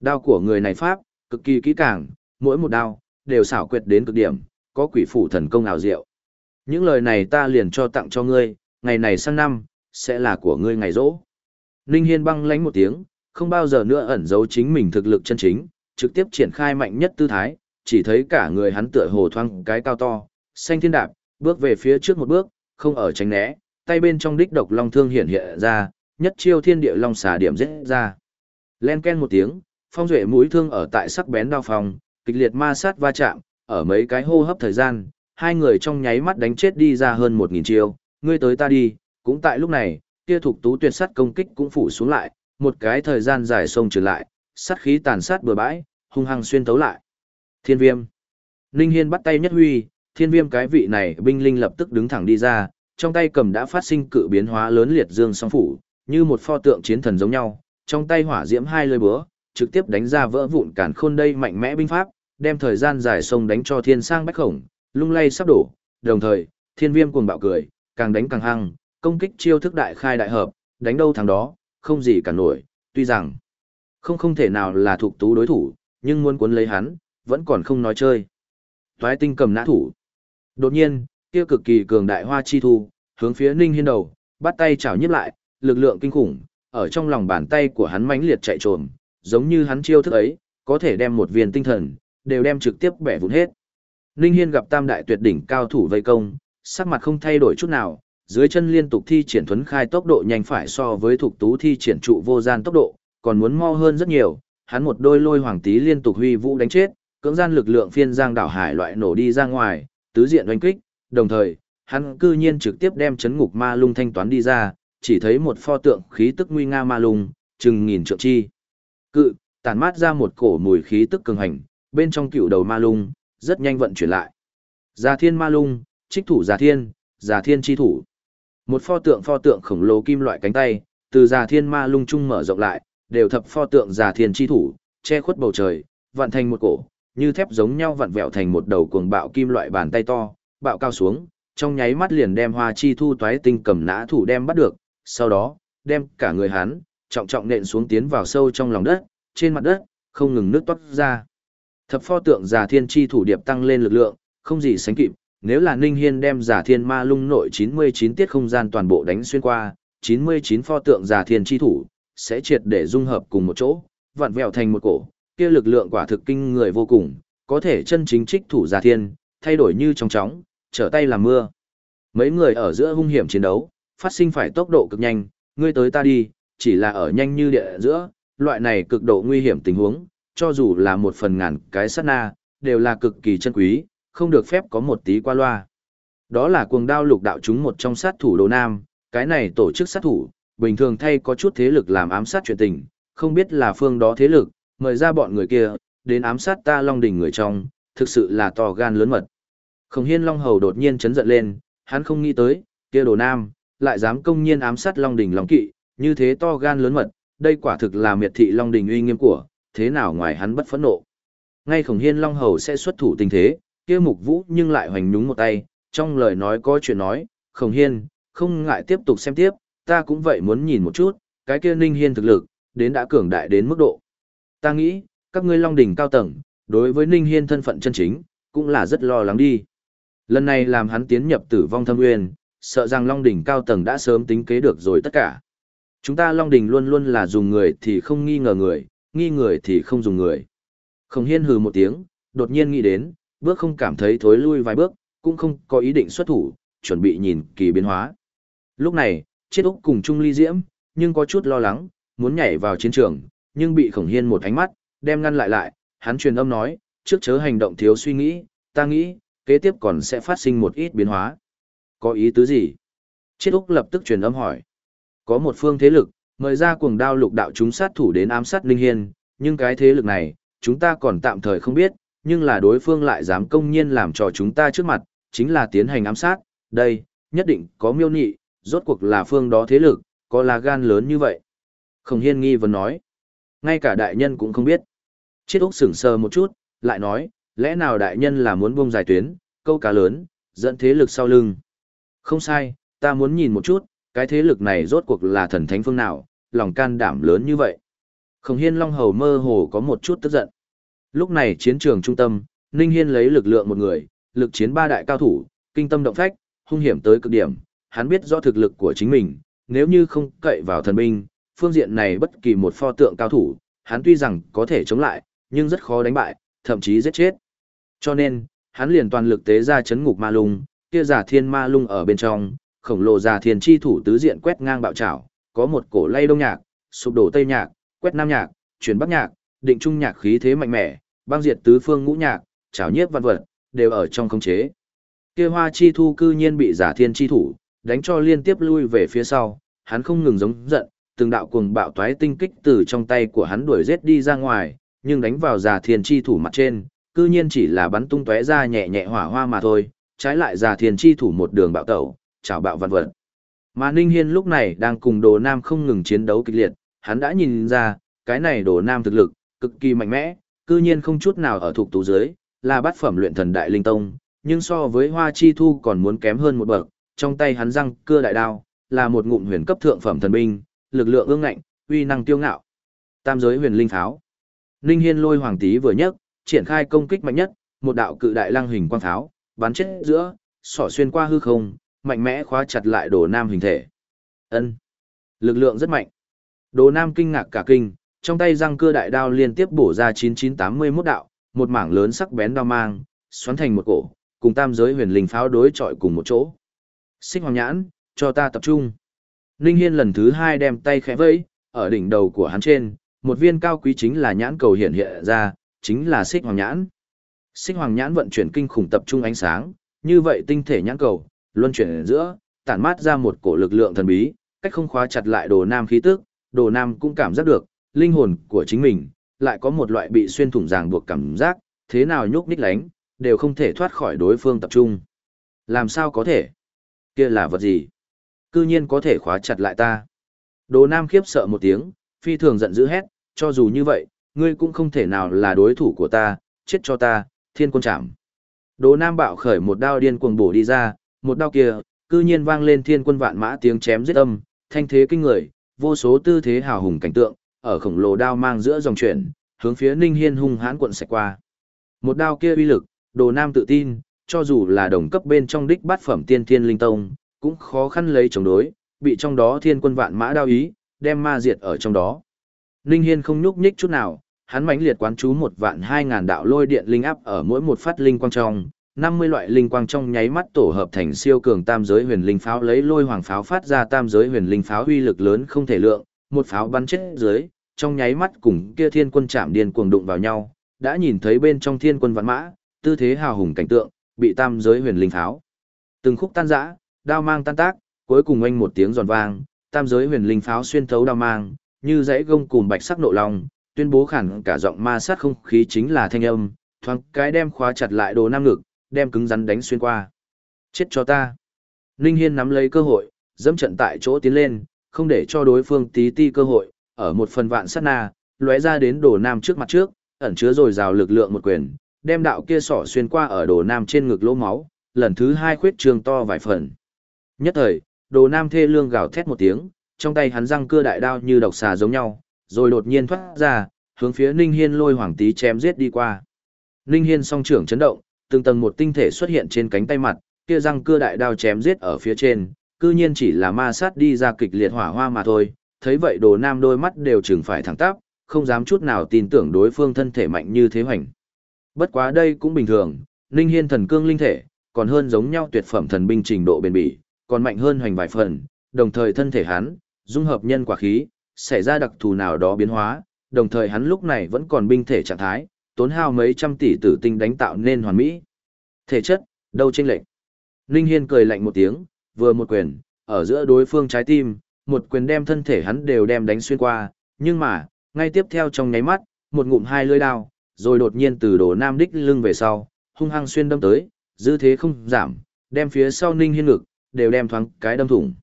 Đao của người này pháp, cực kỳ kỹ càng, mỗi một đao đều xảo quyệt đến cực điểm, có quỷ phủ thần công ảo diệu. Những lời này ta liền cho tặng cho ngươi, ngày này sang năm sẽ là của ngươi ngày rỗ. Ninh Hiên băng lãnh một tiếng, không bao giờ nữa ẩn giấu chính mình thực lực chân chính, trực tiếp triển khai mạnh nhất tư thái, chỉ thấy cả người hắn tựa hồ thoang cái cao to, xanh thiên đạp, bước về phía trước một bước, không ở tránh né, tay bên trong đích độc long thương hiện hiện ra, nhất chiêu thiên địa long xà điểm giết ra. Len ken một tiếng, phong duệ mũi thương ở tại sắc bén đao phòng, kịch liệt ma sát va chạm, ở mấy cái hô hấp thời gian, hai người trong nháy mắt đánh chết đi ra hơn một nghìn chiêu, ngươi tới ta đi, cũng tại lúc này, kia thuộc tú tuyệt sát công kích cũng phủ xuống lại, một cái thời gian dài sông trở lại, sát khí tàn sát bừa bãi, hung hăng xuyên tấu lại. Thiên viêm. Ninh Hiên bắt tay nhất huy, thiên viêm cái vị này binh linh lập tức đứng thẳng đi ra, trong tay cầm đã phát sinh cự biến hóa lớn liệt dương song phủ, như một pho tượng chiến thần giống nhau, trong tay hỏa diễm hai lơi búa, trực tiếp đánh ra vỡ vụn cản khôn đây mạnh mẽ binh pháp, đem thời gian dài sông đánh cho thiên sang bách khổng, lung lay sắp đổ, đồng thời, thiên viêm cuồng bạo cười, càng đánh càng hăng, công kích chiêu thức đại khai đại hợp, đánh đâu thằng đó, không gì cả nổi, tuy rằng không không thể nào là thuộc tú đối thủ, nhưng muốn cuốn lấy hắn, vẫn còn không nói chơi. Toái tinh cầm nã thủ. Đột nhiên, kia cực kỳ cường đại hoa chi thu, hướng phía Ninh Hiên đầu, bắt tay chảo nhiếp lại, lực lượng kinh khủng, ở trong lòng bàn tay của hắn mãnh liệt chạy trồm, giống như hắn chiêu thức ấy, có thể đem một viên tinh thần, đều đem trực tiếp bẻ vụn hết. Ninh Hiên gặp tam đại tuyệt đỉnh cao thủ vây công, sắc mặt không thay đổi chút nào, dưới chân liên tục thi triển thuấn khai tốc độ nhanh phải so với thuộc tú thi triển trụ vô gian tốc độ, còn muốn mau hơn rất nhiều, hắn một đôi lôi hoàng tí liên tục huy vũ đánh chết, cưỡng gian lực lượng phiên giang đảo hải loại nổ đi ra ngoài, tứ diện oanh kích, đồng thời, hắn cư nhiên trực tiếp đem chấn ngục ma lung thanh toán đi ra, chỉ thấy một pho tượng khí tức nguy nga ma lung, chừng nghìn trượng chi. Cự, tản mát ra một cổ mùi khí tức cường hành, bên trong cựu đầu ma lung, rất nhanh vận chuyển lại. Già thiên ma lung, trích thủ già thiên, già thiên chi thủ. Một pho tượng pho tượng khổng lồ kim loại cánh tay, từ già thiên ma lung trung mở rộng lại, đều thập pho tượng già thiên chi thủ, che khuất bầu trời, vặn thành một cổ, như thép giống nhau vặn vẹo thành một đầu cuồng bạo kim loại bàn tay to, bạo cao xuống, trong nháy mắt liền đem hoa chi thu toái tinh cầm nã thủ đem bắt được, sau đó, đem cả người hắn, trọng trọng nện xuống tiến vào sâu trong lòng đất, trên mặt đất, không ngừng nước toát ra. Thập pho tượng giả thiên chi thủ điệp tăng lên lực lượng, không gì sánh kịp, nếu là Ninh Hiên đem giả thiên ma lung nội 99 tiết không gian toàn bộ đánh xuyên qua, 99 pho tượng giả thiên chi thủ, sẽ triệt để dung hợp cùng một chỗ, vặn vẹo thành một cổ, kia lực lượng quả thực kinh người vô cùng, có thể chân chính trích thủ giả thiên, thay đổi như trong chóng, trở tay làm mưa. Mấy người ở giữa hung hiểm chiến đấu, phát sinh phải tốc độ cực nhanh, ngươi tới ta đi, chỉ là ở nhanh như địa giữa, loại này cực độ nguy hiểm tình huống, cho dù là một phần ngàn cái sát na, đều là cực kỳ chân quý, không được phép có một tí qua loa. Đó là cuồng đao lục đạo chúng một trong sát thủ đồ nam, cái này tổ chức sát thủ, bình thường thay có chút thế lực làm ám sát chuyện tình, không biết là phương đó thế lực, mời ra bọn người kia, đến ám sát ta Long Đỉnh người trong, thực sự là to gan lớn mật. Khổng Hiên Long Hầu đột nhiên chấn giận lên, hắn không nghĩ tới, kia đồ nam, lại dám công nhiên ám sát Long Đỉnh Long Kỵ, như thế to gan lớn mật, đây quả thực là miệt thị Long đình uy nghiêm của, thế nào ngoài hắn bất phẫn nộ. Ngay Khổng Hiên Long Hầu sẽ xuất thủ tình thế, kia Mục Vũ nhưng lại hoành nhúng một tay, trong lời nói có chuyện nói, Khổng Hiên, không ngại tiếp tục xem tiếp, ta cũng vậy muốn nhìn một chút, cái kia Ninh Hiên thực lực, đến đã cường đại đến mức độ. Ta nghĩ, các ngươi Long đình cao tầng, đối với Ninh Hiên thân phận chân chính, cũng là rất lo lắng đi. Lần này làm hắn tiến nhập tử vong thâm nguyên, sợ rằng Long Đỉnh cao tầng đã sớm tính kế được rồi tất cả. Chúng ta Long đình luôn luôn là dùng người thì không nghi ngờ người, nghi người thì không dùng người. Khổng hiên hừ một tiếng, đột nhiên nghĩ đến, bước không cảm thấy thối lui vài bước, cũng không có ý định xuất thủ, chuẩn bị nhìn kỳ biến hóa. Lúc này, chết Úc cùng Trung Ly Diễm, nhưng có chút lo lắng, muốn nhảy vào chiến trường, nhưng bị khổng hiên một ánh mắt, đem ngăn lại lại, hắn truyền âm nói, trước chớ hành động thiếu suy nghĩ, ta nghĩ, kế tiếp còn sẽ phát sinh một ít biến hóa. Có ý tứ gì? Chết Úc lập tức truyền âm hỏi. Có một phương thế lực, mời ra cuồng đao lục đạo chúng sát thủ đến ám sát Linh Hiên, nhưng cái thế lực này, chúng ta còn tạm thời không biết, nhưng là đối phương lại dám công nhiên làm trò chúng ta trước mặt, chính là tiến hành ám sát, đây, nhất định có miêu nị, rốt cuộc là phương đó thế lực, có là gan lớn như vậy. Khổng Hiên nghi vấn nói, ngay cả đại nhân cũng không biết. Chiết Úc sửng sờ một chút, lại nói, lẽ nào đại nhân là muốn buông dài tuyến, câu cá lớn, dẫn thế lực sau lưng. Không sai, ta muốn nhìn một chút, cái thế lực này rốt cuộc là thần thánh phương nào, lòng can đảm lớn như vậy. Khổng Hiên Long Hầu mơ hồ có một chút tức giận. Lúc này chiến trường trung tâm, Ninh Hiên lấy lực lượng một người, lực chiến ba đại cao thủ, kinh tâm động phách, hung hiểm tới cực điểm, hắn biết rõ thực lực của chính mình, nếu như không cậy vào thần binh, phương diện này bất kỳ một pho tượng cao thủ, hắn tuy rằng có thể chống lại, nhưng rất khó đánh bại, thậm chí giết chết. Cho nên, hắn liền toàn lực tế ra chấn ngục ma lung, kia giả thiên ma lung ở bên trong, khổng lồ giả thiên chi thủ tứ diện quét ngang bạo trảo, có một cổ lay đông nhạc, sụp đổ tây nhạc, quét nam nhạc, chuyển bắc nhạc, định trung nhạc khí thế mạnh mẽ, băng diệt tứ phương ngũ nhạc, chảo nhiếp văn vật, đều ở trong khống chế. Kia hoa chi thu cư nhiên bị giả thiên chi thủ, đánh cho liên tiếp lui về phía sau, hắn không ngừng giống giận, từng đạo cuồng bạo toái tinh kích từ trong tay của hắn đuổi giết đi ra ngoài, nhưng đánh vào giả thiên chi thủ mặt trên, cư nhiên chỉ là bắn tung tóe ra nhẹ nhẹ hỏa hoa mà thôi, trái lại giả thiên chi thủ một đường bạo tẩu, chảo bạo vạn vật. Mà Ninh Hiên lúc này đang cùng Đồ Nam không ngừng chiến đấu kịch liệt, hắn đã nhìn ra, cái này Đồ Nam thực lực, cực kỳ mạnh mẽ, cư nhiên không chút nào ở thuộc tú dưới, là bát phẩm luyện thần đại linh tông, nhưng so với Hoa Chi Thu còn muốn kém hơn một bậc, trong tay hắn răng cưa đại đao, là một ngụm huyền cấp thượng phẩm thần binh, lực lượng ương ngạnh, uy năng tiêu ngạo. Tam giới huyền linh tháo. Ninh Hiên lôi hoàng tí vừa nhấc, triển khai công kích mạnh nhất, một đạo cự đại lăng hình quang tháo, bắn chết giữa, xỏ xuyên qua hư không, mạnh mẽ khóa chặt lại đồ nam hình thể. Ân, Lực lượng rất mạnh. Đồ nam kinh ngạc cả kinh, trong tay răng cưa đại đao liên tiếp bổ ra 9981 đạo, một mảng lớn sắc bén đao mang, xoắn thành một cổ, cùng tam giới huyền linh pháo đối chọi cùng một chỗ. Xích hoàng nhãn, cho ta tập trung. Ninh Hiên lần thứ hai đem tay khẽ vẫy, ở đỉnh đầu của hắn trên, một viên cao quý chính là nhãn cầu hiện hiện ra, chính là xích hoàng nhãn. Xích hoàng nhãn vận chuyển kinh khủng tập trung ánh sáng, như vậy tinh thể nhãn cầu, luân chuyển giữa, tản mát ra một cổ lực lượng thần bí, cách không khóa chặt lại đồ nam khí tức, đồ nam cũng cảm giác được, linh hồn của chính mình, lại có một loại bị xuyên thủng ràng buộc cảm giác, thế nào nhúc nhích lánh, đều không thể thoát khỏi đối phương tập trung. Làm sao có thể? Kia là vật gì? Cư nhiên có thể khóa chặt lại ta. Đồ nam khiếp sợ một tiếng, phi thường giận dữ hét, cho dù như vậy, ngươi cũng không thể nào là đối thủ của ta, chết cho ta, thiên quân chạm. Đồ nam bạo khởi một đao điên cuồng bổ đi ra, một đao kia, cư nhiên vang lên thiên quân vạn mã tiếng chém giết âm, thanh thế kinh người, vô số tư thế hào hùng cảnh tượng, ở khổng lồ đao mang giữa dòng chuyển, hướng phía Ninh Hiên hung hãn cuộn sạch qua. Một đao kia uy lực, Đồ Nam tự tin, cho dù là đồng cấp bên trong đích bát phẩm tiên thiên linh tông, cũng khó khăn lấy chống đối, bị trong đó thiên quân vạn mã đao ý, đem ma diệt ở trong đó. Ninh Hiên không nhúc nhích chút nào, hắn mãnh liệt quán chú một vạn hai ngàn đạo lôi điện linh áp ở mỗi một phát linh quang trong, 50 loại linh quang trong nháy mắt tổ hợp thành siêu cường tam giới huyền linh pháo lấy lôi hoàng pháo phát ra tam giới huyền linh pháo uy lực lớn không thể lượng, một pháo bắn chết dưới, trong nháy mắt cùng kia thiên quân chạm điên cuồng đụng vào nhau, đã nhìn thấy bên trong thiên quân vạn mã, tư thế hào hùng cảnh tượng, bị tam giới huyền linh pháo. Từng khúc tan rã, đao mang tan tác, cuối cùng oanh một tiếng giòn vang, tam giới huyền linh pháo xuyên thấu đao mang, như dãy gông cùm bạch sắc nộ lòng, tuyên bố khẳng cả giọng ma sát không khí chính là thanh âm, thoáng cái đem khóa chặt lại đồ nam ngực, đem cứng rắn đánh xuyên qua. Chết cho ta. Ninh Hiên nắm lấy cơ hội, dẫm trận tại chỗ tiến lên, không để cho đối phương tí ti cơ hội, ở một phần vạn sát na, lóe ra đến đồ nam trước mặt trước, ẩn chứa rồi rào lực lượng một quyền, đem đạo kia sỏ xuyên qua ở đồ nam trên ngực lỗ máu, lần thứ hai khuyết trường to vài phần. Nhất thời, đồ nam thê lương gào thét một tiếng, trong tay hắn răng cưa đại đao như độc xà giống nhau, rồi đột nhiên thoát ra, hướng phía Ninh Hiên lôi hoàng tí chém giết đi qua. Ninh Hiên song trưởng chấn động, từng tầng một tinh thể xuất hiện trên cánh tay mặt, kia răng cưa đại đao chém giết ở phía trên, cư nhiên chỉ là ma sát đi ra kịch liệt hỏa hoa mà thôi. Thấy vậy đồ nam đôi mắt đều chừng phải thẳng tắp, không dám chút nào tin tưởng đối phương thân thể mạnh như thế hoành. Bất quá đây cũng bình thường, Ninh Hiên thần cương linh thể, còn hơn giống nhau tuyệt phẩm thần binh trình độ bền bỉ, còn mạnh hơn hoành vài phần, đồng thời thân thể hắn, dung hợp nhân quả khí, xảy ra đặc thù nào đó biến hóa, đồng thời hắn lúc này vẫn còn binh thể trạng thái, tốn hao mấy trăm tỷ tử tinh đánh tạo nên hoàn mỹ. Thể chất, đâu chênh lệch. linh Hiên cười lạnh một tiếng, vừa một quyền, ở giữa đối phương trái tim, một quyền đem thân thể hắn đều đem đánh xuyên qua, nhưng mà, ngay tiếp theo trong nháy mắt, một ngụm hai lưỡi đao, rồi đột nhiên từ đồ nam đích lưng về sau, hung hăng xuyên đâm tới, dư thế không giảm, đem phía sau Ninh Hiên ngực, đều đem thoáng cái đâm thủng.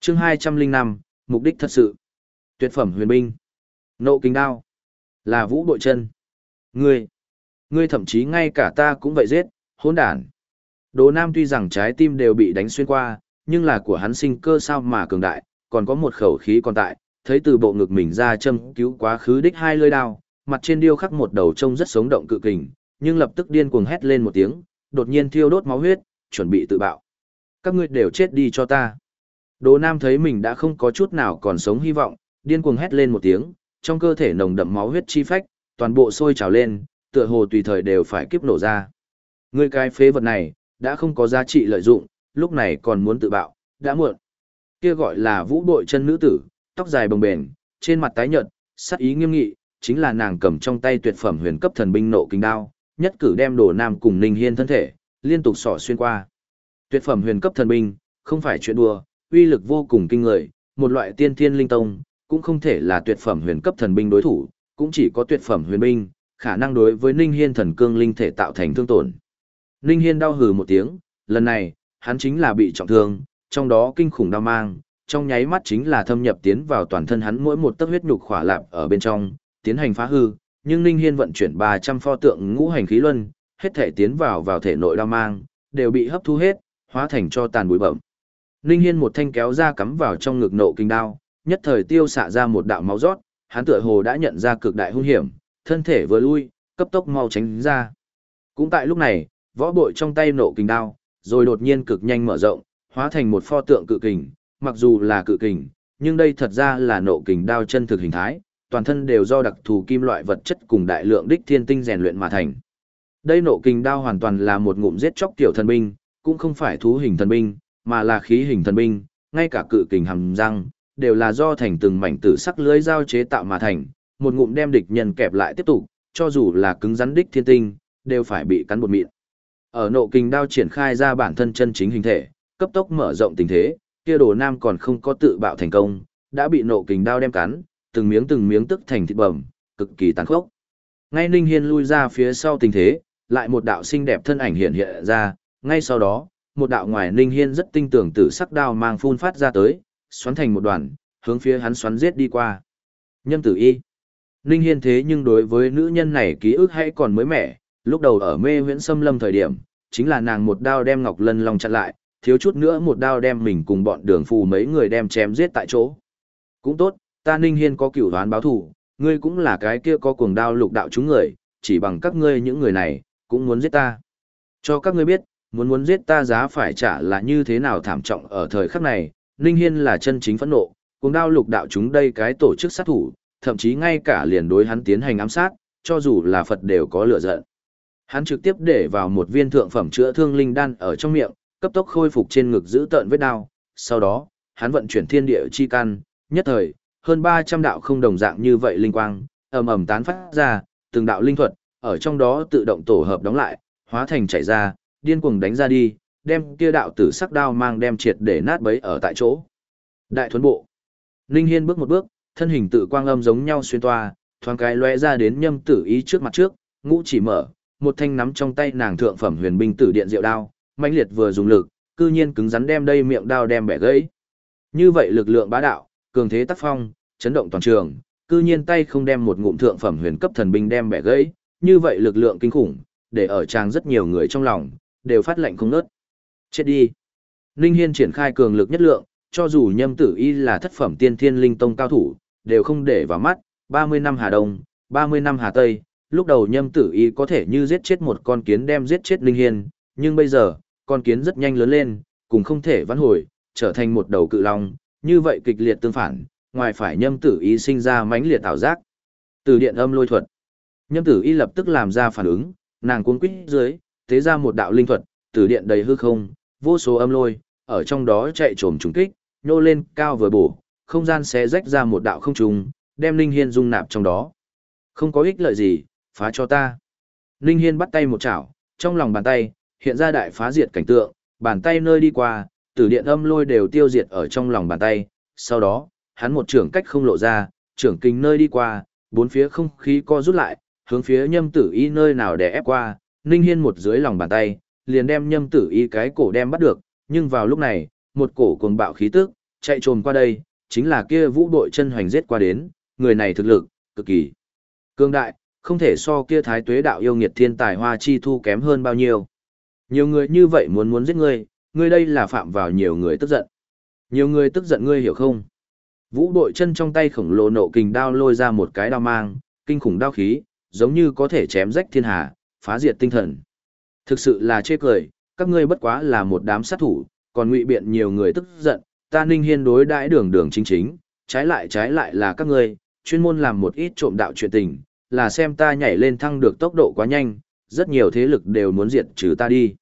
Chương 205, mục đích thật sự. Tuyệt phẩm huyền binh. Nộ kinh đao. Là vũ bội chân. Ngươi. Ngươi thậm chí ngay cả ta cũng vậy giết, hỗn đản. Đồ Nam tuy rằng trái tim đều bị đánh xuyên qua, nhưng là của hắn sinh cơ sao mà cường đại, còn có một khẩu khí còn tại, thấy từ bộ ngực mình ra châm cứu quá khứ đích hai lưỡi đao, mặt trên điêu khắc một đầu trông rất sống động cự kình, nhưng lập tức điên cuồng hét lên một tiếng, đột nhiên thiêu đốt máu huyết, chuẩn bị tự bạo. Các ngươi đều chết đi cho ta. Đồ Nam thấy mình đã không có chút nào còn sống hy vọng, điên cuồng hét lên một tiếng, trong cơ thể nồng đậm máu huyết chi phách, toàn bộ sôi trào lên, tựa hồ tùy thời đều phải kiếp nổ ra. Ngươi cái phế vật này, đã không có giá trị lợi dụng, lúc này còn muốn tự bạo, đã muộn. Kia gọi là vũ bội chân nữ tử, tóc dài bồng bềnh, trên mặt tái nhợt, sắc ý nghiêm nghị, chính là nàng cầm trong tay tuyệt phẩm huyền cấp thần binh nộ kinh đao, nhất cử đem đồ nam cùng Ninh Hiên thân thể, liên tục sỏ xuyên qua. Tuyệt phẩm huyền cấp thần binh, không phải chuyện đùa, uy lực vô cùng kinh người, một loại tiên thiên linh tông, cũng không thể là tuyệt phẩm huyền cấp thần binh đối thủ, cũng chỉ có tuyệt phẩm huyền binh, khả năng đối với Ninh Hiên thần cương linh thể tạo thành thương tổn. Ninh Hiên đau hừ một tiếng, lần này, hắn chính là bị trọng thương, trong đó kinh khủng đau mang, trong nháy mắt chính là thâm nhập tiến vào toàn thân hắn mỗi một tấc huyết nhục khỏa lạp ở bên trong, tiến hành phá hư, nhưng Ninh Hiên vận chuyển 300 pho tượng ngũ hành khí luân, hết thể tiến vào vào thể nội đau mang, đều bị hấp thu hết, hóa thành cho tàn bụi bậm. Ninh Hiên một thanh kéo ra cắm vào trong ngực nộ kinh đao, nhất thời tiêu xạ ra một đạo máu rót, hắn tựa hồ đã nhận ra cực đại hung hiểm, thân thể vừa lui, cấp tốc mau tránh ra. Cũng tại lúc này, võ bội trong tay nộ kình đao, rồi đột nhiên cực nhanh mở rộng, hóa thành một pho tượng cự kình, mặc dù là cự kình, nhưng đây thật ra là nộ kình đao chân thực hình thái, toàn thân đều do đặc thù kim loại vật chất cùng đại lượng đích thiên tinh rèn luyện mà thành. Đây nộ kình đao hoàn toàn là một ngụm giết chóc tiểu thần binh, cũng không phải thú hình thần binh, mà là khí hình thần binh, ngay cả cự kình hàm răng, đều là do thành từng mảnh tử sắc lưới dao chế tạo mà thành, một ngụm đem địch nhân kẹp lại tiếp tục, cho dù là cứng rắn đích thiên tinh, đều phải bị cắn bột mịn. Ở nộ kình đao triển khai ra bản thân chân chính hình thể, cấp tốc mở rộng tình thế, kia đồ nam còn không có tự bạo thành công, đã bị nộ kình đao đem cắn, từng miếng từng miếng tức thành thịt bầm, cực kỳ tàn khốc. Ngay Ninh Hiên lui ra phía sau tình thế, lại một đạo xinh đẹp thân ảnh hiện hiện ra, ngay sau đó, một đạo ngoài Ninh Hiên rất tinh tưởng tử sắc đao mang phun phát ra tới, xoắn thành một đoàn, hướng phía hắn xoắn giết đi qua. Nhâm tử y. Ninh Hiên thế nhưng đối với nữ nhân này ký ức hay còn mới mẻ, lúc đầu ở mê huyễn xâm lâm thời điểm, chính là nàng một đao đem Ngọc Lân Long chặn lại, thiếu chút nữa một đao đem mình cùng bọn đường phù mấy người đem chém giết tại chỗ. Cũng tốt, ta Ninh Hiên có cửu đoán báo thù, ngươi cũng là cái kia có cuồng đao lục đạo chúng người, chỉ bằng các ngươi những người này, cũng muốn giết ta. Cho các ngươi biết, muốn muốn giết ta giá phải trả là như thế nào thảm trọng ở thời khắc này, Ninh Hiên là chân chính phẫn nộ, cùng đao lục đạo chúng đây cái tổ chức sát thủ, thậm chí ngay cả liền đối hắn tiến hành ám sát, cho dù là Phật đều có lửa giận. Hắn trực tiếp để vào một viên thượng phẩm chữa thương linh đan ở trong miệng, cấp tốc khôi phục trên ngực giữ tợn vết đao, sau đó, hắn vận chuyển thiên địa chi căn, nhất thời, hơn 300 đạo không đồng dạng như vậy linh quang, ầm ầm tán phát ra, từng đạo linh thuật, ở trong đó tự động tổ hợp đóng lại, hóa thành chảy ra, điên cuồng đánh ra đi, đem kia đạo tử sắc đao mang đem triệt để nát bấy ở tại chỗ. Đại thuần bộ. Linh Hiên bước một bước, thân hình tự quang âm giống nhau xuyên toa, thoáng cái lóe ra đến nhâm tử ý trước mặt trước, ngũ chỉ mở, một thanh nắm trong tay nàng thượng phẩm huyền binh tử điện diệu đao, mãnh liệt vừa dùng lực, cư nhiên cứng rắn đem đây miệng đao đem bẻ gãy. Như vậy lực lượng bá đạo, cường thế tác phong, chấn động toàn trường, cư nhiên tay không đem một ngụm thượng phẩm huyền cấp thần binh đem bẻ gãy, như vậy lực lượng kinh khủng, để ở trang rất nhiều người trong lòng, đều phát lệnh không nớt. Chết đi. Ninh Hiên triển khai cường lực nhất lượng, cho dù nhâm tử y là thất phẩm tiên thiên linh tông cao thủ, đều không để vào mắt, 30 năm Hà Đông, 30 năm Hà Tây, lúc đầu nhâm tử y có thể như giết chết một con kiến đem giết chết Ninh Hiên, nhưng bây giờ, con kiến rất nhanh lớn lên, cũng không thể vãn hồi, trở thành một đầu cự long, như vậy kịch liệt tương phản, ngoài phải nhâm tử y sinh ra mãnh liệt tạo giác. Từ điện âm lôi thuật, nhâm tử y lập tức làm ra phản ứng, nàng cuống quýt dưới, thế ra một đạo linh thuật, từ điện đầy hư không, vô số âm lôi, ở trong đó chạy trồm trùng kích, nhô lên cao vừa bổ, không gian sẽ rách ra một đạo không trùng, đem Linh Hiên dung nạp trong đó. Không có ích lợi gì, phá cho ta. Linh Hiên bắt tay một chảo, trong lòng bàn tay, hiện ra đại phá diệt cảnh tượng, bàn tay nơi đi qua, tử điện âm lôi đều tiêu diệt ở trong lòng bàn tay, sau đó, hắn một trưởng cách không lộ ra, trưởng kinh nơi đi qua, bốn phía không khí co rút lại, hướng phía nhâm tử y nơi nào để ép qua, Ninh Hiên một dưới lòng bàn tay, liền đem nhâm tử y cái cổ đem bắt được, nhưng vào lúc này, một cổ cuồng bạo khí tức, chạy trồm qua đây, chính là kia vũ đội chân hoành giết qua đến, người này thực lực, cực kỳ cương đại, không thể so kia thái tuế đạo yêu nghiệt thiên tài hoa chi thu kém hơn bao nhiêu. Nhiều người như vậy muốn muốn giết ngươi, ngươi đây là phạm vào nhiều người tức giận. Nhiều người tức giận ngươi hiểu không? Vũ đội chân trong tay khổng lồ nộ kình đao lôi ra một cái đao mang, kinh khủng đao khí, giống như có thể chém rách thiên hà, phá diệt tinh thần. Thực sự là chê cười, các ngươi bất quá là một đám sát thủ, còn ngụy biện nhiều người tức giận, ta ninh hiên đối đãi đường đường chính chính, trái lại trái lại là các ngươi, chuyên môn làm một ít trộm đạo chuyện tình, là xem ta nhảy lên thăng được tốc độ quá nhanh, rất nhiều thế lực đều muốn diệt trừ ta đi.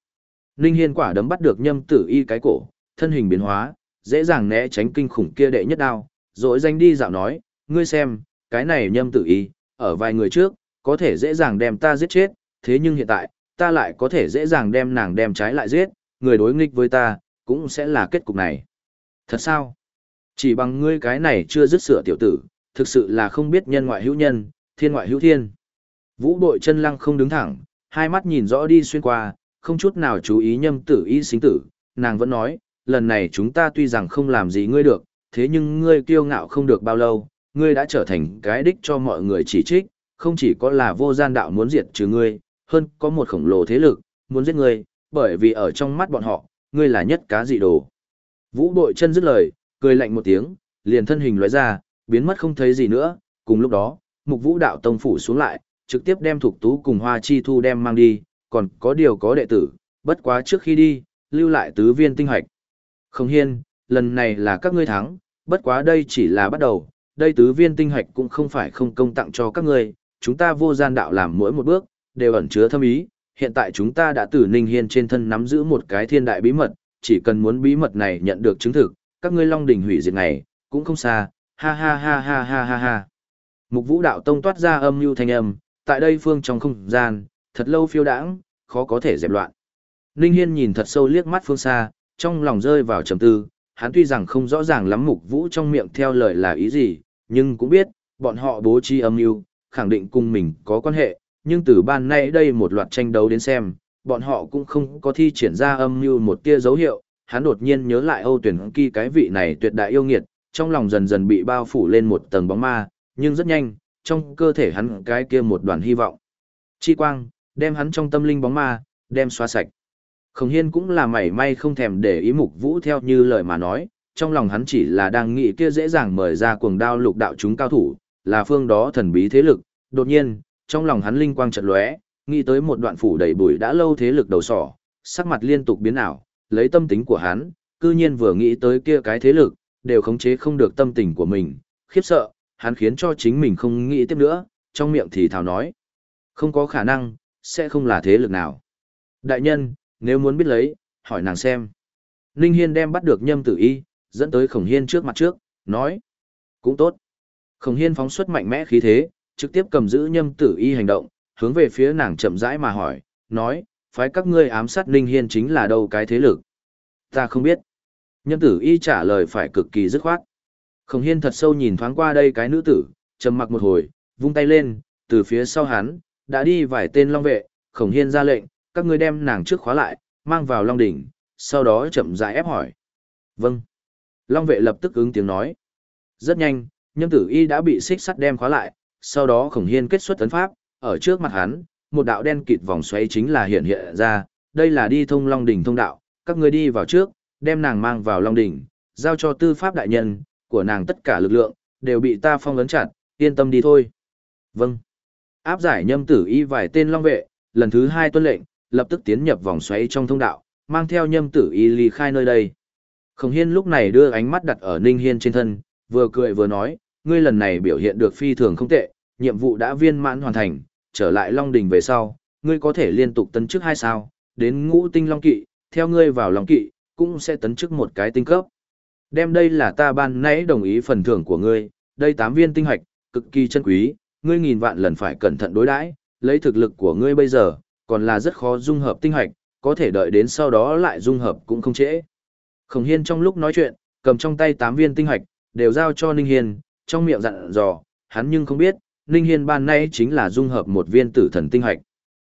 Ninh hiên quả đấm bắt được nhâm tử y cái cổ, thân hình biến hóa, dễ dàng né tránh kinh khủng kia đệ nhất đao, rồi danh đi dạo nói, ngươi xem, cái này nhâm tử y, ở vài người trước, có thể dễ dàng đem ta giết chết, thế nhưng hiện tại, ta lại có thể dễ dàng đem nàng đem trái lại giết, người đối nghịch với ta, cũng sẽ là kết cục này. Thật sao? Chỉ bằng ngươi cái này chưa dứt sửa tiểu tử, thực sự là không biết nhân ngoại hữu nhân, thiên ngoại hữu thiên. Vũ bội chân lăng không đứng thẳng, hai mắt nhìn rõ đi xuyên qua, không chút nào chú ý nhâm tử y sinh tử, nàng vẫn nói, lần này chúng ta tuy rằng không làm gì ngươi được, thế nhưng ngươi kiêu ngạo không được bao lâu, ngươi đã trở thành cái đích cho mọi người chỉ trích, không chỉ có là vô gian đạo muốn diệt trừ ngươi, hơn có một khổng lồ thế lực, muốn giết ngươi, bởi vì ở trong mắt bọn họ, ngươi là nhất cá dị đồ. Vũ đội chân dứt lời, cười lạnh một tiếng, liền thân hình lóe ra, biến mất không thấy gì nữa, cùng lúc đó, mục vũ đạo tông phủ xuống lại, trực tiếp đem thuộc tú cùng hoa chi thu đem mang đi, còn có điều có đệ tử, bất quá trước khi đi, lưu lại tứ viên tinh hoạch. Không hiên, lần này là các ngươi thắng, bất quá đây chỉ là bắt đầu, đây tứ viên tinh hoạch cũng không phải không công tặng cho các ngươi, chúng ta vô gian đạo làm mỗi một bước, đều ẩn chứa thâm ý, hiện tại chúng ta đã từ Ninh Hiên trên thân nắm giữ một cái thiên đại bí mật, chỉ cần muốn bí mật này nhận được chứng thực, các ngươi Long đỉnh hủy diệt này, cũng không xa, ha ha ha ha ha ha ha. Mục Vũ đạo tông toát ra âm lưu thanh âm, tại đây phương trong không gian, thật lâu phiêu đãng, khó có thể dẹp loạn. Ninh Hiên nhìn thật sâu liếc mắt phương xa, trong lòng rơi vào trầm tư, hắn tuy rằng không rõ ràng lắm Mục Vũ trong miệng theo lời là ý gì, nhưng cũng biết, bọn họ bố trí âm lưu, khẳng định cùng mình có quan hệ, nhưng từ ban nay đây một loạt tranh đấu đến xem, bọn họ cũng không có thi triển ra âm mưu một tia dấu hiệu, hắn đột nhiên nhớ lại Âu Tuyển Kỳ cái vị này tuyệt đại yêu nghiệt, trong lòng dần dần bị bao phủ lên một tầng bóng ma, nhưng rất nhanh, trong cơ thể hắn cái kia một đoàn hy vọng. Chi quang, đem hắn trong tâm linh bóng ma, đem xóa sạch. Khổng Hiên cũng là mảy may không thèm để ý mục vũ theo như lời mà nói, trong lòng hắn chỉ là đang nghĩ kia dễ dàng mời ra cuồng đao lục đạo chúng cao thủ, là phương đó thần bí thế lực, đột nhiên, trong lòng hắn linh quang chợt lóe, nghĩ tới một đoạn phủ đầy bụi đã lâu thế lực đầu sỏ, sắc mặt liên tục biến ảo, lấy tâm tính của hắn, cư nhiên vừa nghĩ tới kia cái thế lực, đều khống chế không được tâm tình của mình, khiếp sợ, hắn khiến cho chính mình không nghĩ tiếp nữa, trong miệng thì thào nói. Không có khả năng, sẽ không là thế lực nào. Đại nhân, nếu muốn biết lấy, hỏi nàng xem. Ninh Hiên đem bắt được nhâm tử y, dẫn tới khổng hiên trước mặt trước, nói. Cũng tốt. Khổng hiên phóng xuất mạnh mẽ khí thế, trực tiếp cầm giữ nhâm tử y hành động, hướng về phía nàng chậm rãi mà hỏi, nói, phái các ngươi ám sát Ninh Hiên chính là đâu cái thế lực. Ta không biết. Nhâm tử y trả lời phải cực kỳ dứt khoát. Khổng hiên thật sâu nhìn thoáng qua đây cái nữ tử, trầm mặc một hồi, vung tay lên, từ phía sau hắn, đã đi vài tên long vệ, khổng hiên ra lệnh, các ngươi đem nàng trước khóa lại, mang vào long đỉnh, sau đó chậm rãi ép hỏi. Vâng. Long vệ lập tức ứng tiếng nói. Rất nhanh, nhâm tử y đã bị xích sắt đem khóa lại, sau đó khổng hiên kết xuất tấn pháp, ở trước mặt hắn, một đạo đen kịt vòng xoáy chính là hiện hiện ra, đây là đi thông long đỉnh thông đạo, các ngươi đi vào trước, đem nàng mang vào long đỉnh, giao cho tư pháp đại nhân, của nàng tất cả lực lượng, đều bị ta phong ấn chặt, yên tâm đi thôi. Vâng. Áp giải nhâm tử y vài tên long vệ, lần thứ hai tuân lệnh, lập tức tiến nhập vòng xoáy trong thông đạo, mang theo nhâm tử y ly khai nơi đây. Khổng Hiên lúc này đưa ánh mắt đặt ở Ninh Hiên trên thân, vừa cười vừa nói, ngươi lần này biểu hiện được phi thường không tệ, nhiệm vụ đã viên mãn hoàn thành, trở lại Long Đình về sau, ngươi có thể liên tục tấn chức hai sao, đến ngũ tinh Long Kỵ, theo ngươi vào Long Kỵ, cũng sẽ tấn chức một cái tinh cấp. Đem đây là ta ban nãy đồng ý phần thưởng của ngươi, đây tám viên tinh hạch, cực kỳ chân quý, ngươi nghìn vạn lần phải cẩn thận đối đãi, lấy thực lực của ngươi bây giờ, còn là rất khó dung hợp tinh hạch, có thể đợi đến sau đó lại dung hợp cũng không trễ. Khổng Hiên trong lúc nói chuyện, cầm trong tay tám viên tinh hạch, đều giao cho Ninh Hiên, trong miệng dặn dò, hắn nhưng không biết, Ninh Hiên ban nay chính là dung hợp một viên tử thần tinh hạch.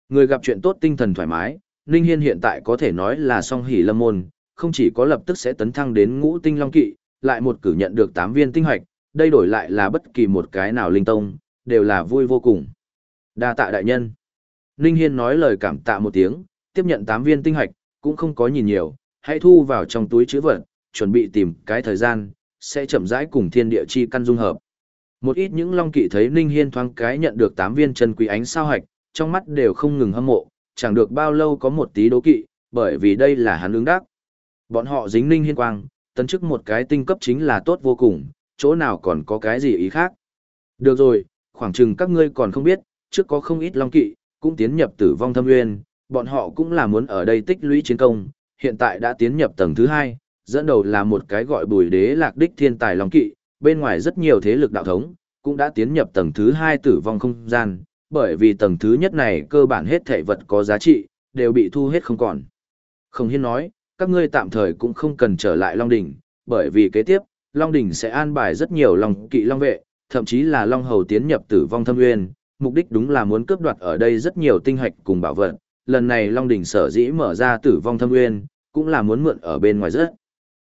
Người gặp chuyện tốt tinh thần thoải mái, Ninh Hiên hiện tại có thể nói là song hỷ lâm môn, không chỉ có lập tức sẽ tấn thăng đến ngũ tinh long kỵ, lại một cử nhận được 8 viên tinh hạch, đây đổi lại là bất kỳ một cái nào linh tông, đều là vui vô cùng. Đa tạ đại nhân. Ninh Hiên nói lời cảm tạ một tiếng, tiếp nhận 8 viên tinh hạch cũng không có nhìn nhiều, hãy thu vào trong túi chữ vật, chuẩn bị tìm cái thời gian, sẽ chậm rãi cùng thiên địa chi căn dung hợp. Một ít những long kỵ thấy Ninh Hiên thoáng cái nhận được 8 viên chân quý ánh sao hạch, trong mắt đều không ngừng hâm mộ, chẳng được bao lâu có một tí đố kỵ, bởi vì đây là hắn ứng đắc. Bọn họ dính ninh hiên quang, tấn chức một cái tinh cấp chính là tốt vô cùng, chỗ nào còn có cái gì ý khác. Được rồi, khoảng chừng các ngươi còn không biết, trước có không ít long kỵ, cũng tiến nhập tử vong thâm nguyên, bọn họ cũng là muốn ở đây tích lũy chiến công, hiện tại đã tiến nhập tầng thứ hai, dẫn đầu là một cái gọi bùi đế lạc đích thiên tài long kỵ, bên ngoài rất nhiều thế lực đạo thống, cũng đã tiến nhập tầng thứ hai tử vong không gian, bởi vì tầng thứ nhất này cơ bản hết thể vật có giá trị, đều bị thu hết không còn. Không hiên nói, các ngươi tạm thời cũng không cần trở lại Long Đỉnh, bởi vì kế tiếp, Long Đỉnh sẽ an bài rất nhiều Long kỵ Long vệ, thậm chí là Long Hầu tiến nhập tử vong thâm nguyên, mục đích đúng là muốn cướp đoạt ở đây rất nhiều tinh hạch cùng bảo vật. Lần này Long Đỉnh sở dĩ mở ra tử vong thâm nguyên, cũng là muốn mượn ở bên ngoài rất.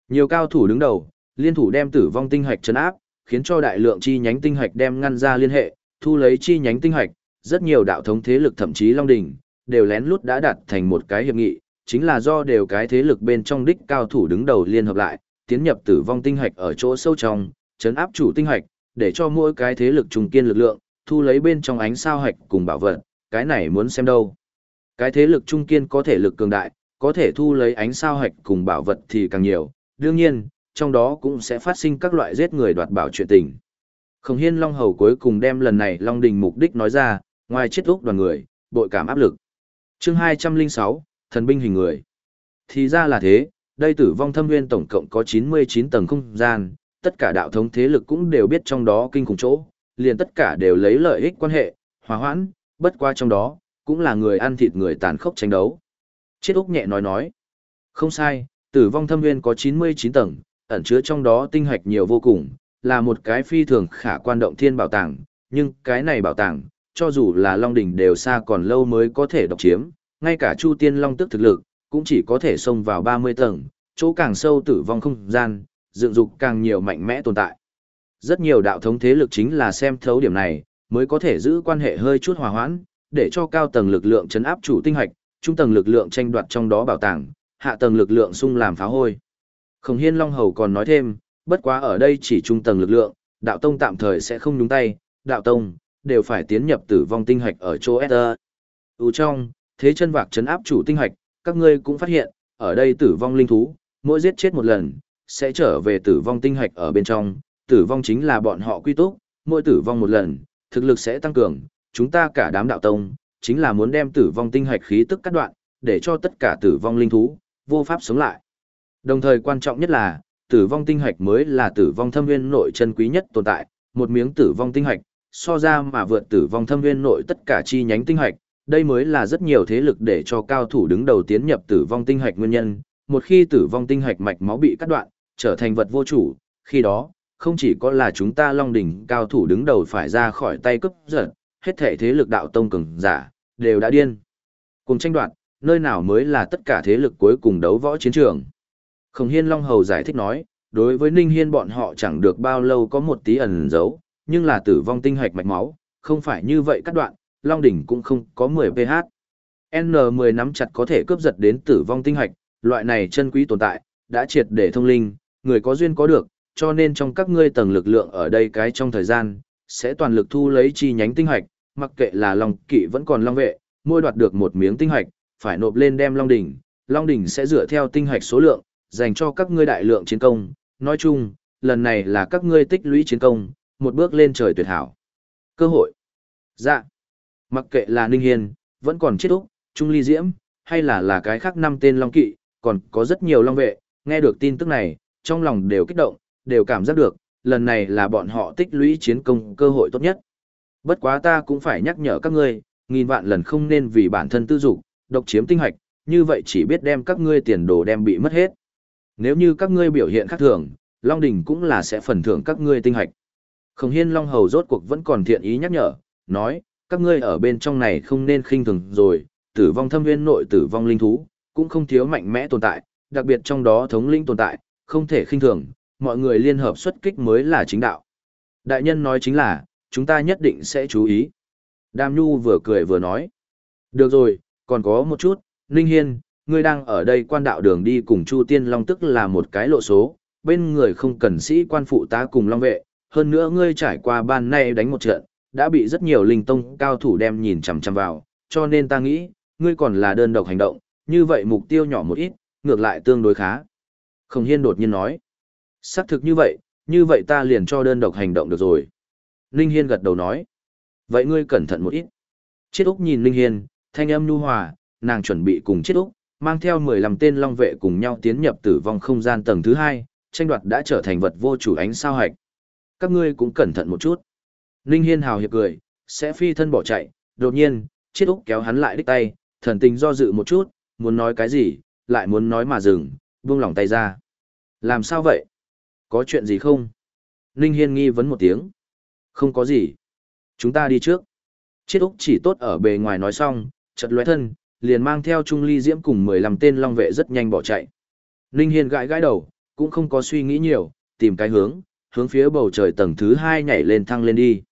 Nhiều cao thủ đứng đầu, liên thủ đem tử vong tinh hạch chấn áp, khiến cho đại lượng chi nhánh tinh hạch đem ngăn ra liên hệ, thu lấy chi nhánh tinh hạch, rất nhiều đạo thống thế lực thậm chí Long Đỉnh, đều lén lút đã đạt thành một cái hiệp nghị, chính là do đều cái thế lực bên trong đích cao thủ đứng đầu liên hợp lại, tiến nhập tử vong tinh hạch ở chỗ sâu trong, chấn áp chủ tinh hạch, để cho mỗi cái thế lực trùng kiên lực lượng, thu lấy bên trong ánh sao hạch cùng bảo vật, cái này muốn xem đâu. Cái thế lực trung kiên có thể lực cường đại, có thể thu lấy ánh sao hạch cùng bảo vật thì càng nhiều, đương nhiên, trong đó cũng sẽ phát sinh các loại giết người đoạt bảo chuyện tình. Khổng Hiên Long Hầu cuối cùng đem lần này Long Đình mục đích nói ra, ngoài chết úc đoàn người, bội cảm áp lực. chương 206, thần binh hình người. Thì ra là thế, đây tử vong thâm nguyên tổng cộng có 99 tầng không gian, tất cả đạo thống thế lực cũng đều biết trong đó kinh khủng chỗ, liền tất cả đều lấy lợi ích quan hệ, hòa hoãn, bất qua trong đó, cũng là người ăn thịt người tàn khốc tranh đấu. chết Úc nhẹ nói nói, không sai, tử vong thâm nguyên có 99 tầng, ẩn chứa trong đó tinh hạch nhiều vô cùng, là một cái phi thường khả quan động thiên bảo tàng, nhưng cái này bảo tàng, cho dù là Long Đỉnh đều xa còn lâu mới có thể độc chiếm, ngay cả Chu Tiên Long tức thực lực, cũng chỉ có thể xông vào 30 tầng, chỗ càng sâu tử vong không gian, dựng dục càng nhiều mạnh mẽ tồn tại. Rất nhiều đạo thống thế lực chính là xem thấu điểm này, mới có thể giữ quan hệ hơi chút hòa hoãn, để cho cao tầng lực lượng chấn áp chủ tinh hạch, trung tầng lực lượng tranh đoạt trong đó bảo tàng, hạ tầng lực lượng xung làm phá hôi. Khổng Hiên Long Hầu còn nói thêm, bất quá ở đây chỉ trung tầng lực lượng, đạo tông tạm thời sẽ không nhúng tay, đạo tông, đều phải tiến nhập tử vong tinh hạch ở chỗ ether. U trong, thế chân vạc chấn áp chủ tinh hạch, các ngươi cũng phát hiện, ở đây tử vong linh thú, mỗi giết chết một lần, sẽ trở về tử vong tinh hạch ở bên trong, tử vong chính là bọn họ quy túc, mỗi tử vong một lần, thực lực sẽ tăng cường, chúng ta cả đám đạo tông, chính là muốn đem tử vong tinh hạch khí tức cắt đoạn, để cho tất cả tử vong linh thú, vô pháp sống lại. Đồng thời quan trọng nhất là, tử vong tinh hạch mới là tử vong thâm nguyên nội chân quý nhất tồn tại, một miếng tử vong tinh hạch, so ra mà vượt tử vong thâm nguyên nội tất cả chi nhánh tinh hạch, đây mới là rất nhiều thế lực để cho cao thủ đứng đầu tiến nhập tử vong tinh hạch nguyên nhân, một khi tử vong tinh hạch mạch máu bị cắt đoạn, trở thành vật vô chủ, khi đó, không chỉ có là chúng ta Long đỉnh cao thủ đứng đầu phải ra khỏi tay cướp giật, hết thể thế lực đạo tông cường giả, đều đã điên. Cùng tranh đoạt, nơi nào mới là tất cả thế lực cuối cùng đấu võ chiến trường. Khổng Hiên Long Hầu giải thích nói, đối với Ninh Hiên bọn họ chẳng được bao lâu có một tí ẩn giấu, nhưng là tử vong tinh hạch mạch máu, không phải như vậy cắt đoạn, Long đỉnh cũng không có 10 pH. N10 nắm chặt có thể cướp giật đến tử vong tinh hạch, loại này chân quý tồn tại, đã triệt để thông linh, người có duyên có được, cho nên trong các ngươi tầng lực lượng ở đây cái trong thời gian, sẽ toàn lực thu lấy chi nhánh tinh hạch, mặc kệ là Long kỵ vẫn còn Long vệ, mỗi đoạt được một miếng tinh hạch, phải nộp lên đem Long đỉnh, Long đỉnh sẽ dựa theo tinh hạch số lượng, dành cho các ngươi đại lượng chiến công, nói chung, lần này là các ngươi tích lũy chiến công, một bước lên trời tuyệt hảo. Cơ hội. Dạ. Mặc kệ là Ninh Hiên, vẫn còn chết úc, Trung Ly Diễm, hay là là cái khác năm tên Long Kỵ, còn có rất nhiều Long Vệ, nghe được tin tức này, trong lòng đều kích động, đều cảm giác được, lần này là bọn họ tích lũy chiến công cơ hội tốt nhất. Bất quá ta cũng phải nhắc nhở các ngươi, nghìn vạn lần không nên vì bản thân tư dục, độc chiếm tinh hạch, như vậy chỉ biết đem các ngươi tiền đồ đem bị mất hết. Nếu như các ngươi biểu hiện khác thường, Long Đình cũng là sẽ phần thưởng các ngươi tinh hạch. Khổng Hiên Long Hầu rốt cuộc vẫn còn thiện ý nhắc nhở, nói, các ngươi ở bên trong này không nên khinh thường rồi, tử vong thâm viên nội tử vong linh thú, cũng không thiếu mạnh mẽ tồn tại, đặc biệt trong đó thống linh tồn tại, không thể khinh thường, mọi người liên hợp xuất kích mới là chính đạo. Đại nhân nói chính là, chúng ta nhất định sẽ chú ý. Đam Nhu vừa cười vừa nói. Được rồi, còn có một chút, Ninh Hiên, ngươi đang ở đây quan đạo đường đi cùng Chu Tiên Long tức là một cái lộ số, bên người không cần sĩ quan phụ tá cùng Long vệ, hơn nữa ngươi trải qua ban nay đánh một trận, đã bị rất nhiều linh tông cao thủ đem nhìn chằm chằm vào, cho nên ta nghĩ, ngươi còn là đơn độc hành động, như vậy mục tiêu nhỏ một ít, ngược lại tương đối khá. Khổng Hiên đột nhiên nói, xác thực như vậy, như vậy ta liền cho đơn độc hành động được rồi. Linh Hiên gật đầu nói, vậy ngươi cẩn thận một ít. Chiết Úc nhìn Linh Hiên, thanh âm nhu hòa, nàng chuẩn bị cùng chết Úc, mang theo 15 tên long vệ cùng nhau tiến nhập tử vong không gian tầng thứ hai, tranh đoạt đã trở thành vật vô chủ ánh sao hạch. Các ngươi cũng cẩn thận một chút. Ninh Hiên hào hiệp cười, sẽ phi thân bỏ chạy, đột nhiên, chết úc kéo hắn lại đích tay, thần tình do dự một chút, muốn nói cái gì, lại muốn nói mà dừng, buông lỏng tay ra. Làm sao vậy? Có chuyện gì không? Ninh Hiên nghi vấn một tiếng. Không có gì. Chúng ta đi trước. Chiết úc chỉ tốt ở bề ngoài nói xong, chợt lóe thân, liền mang theo Trung Ly Diễm cùng 15 tên long vệ rất nhanh bỏ chạy. Ninh Hiên gãi gãi đầu, cũng không có suy nghĩ nhiều, tìm cái hướng, hướng phía bầu trời tầng thứ 2 nhảy lên thăng lên đi.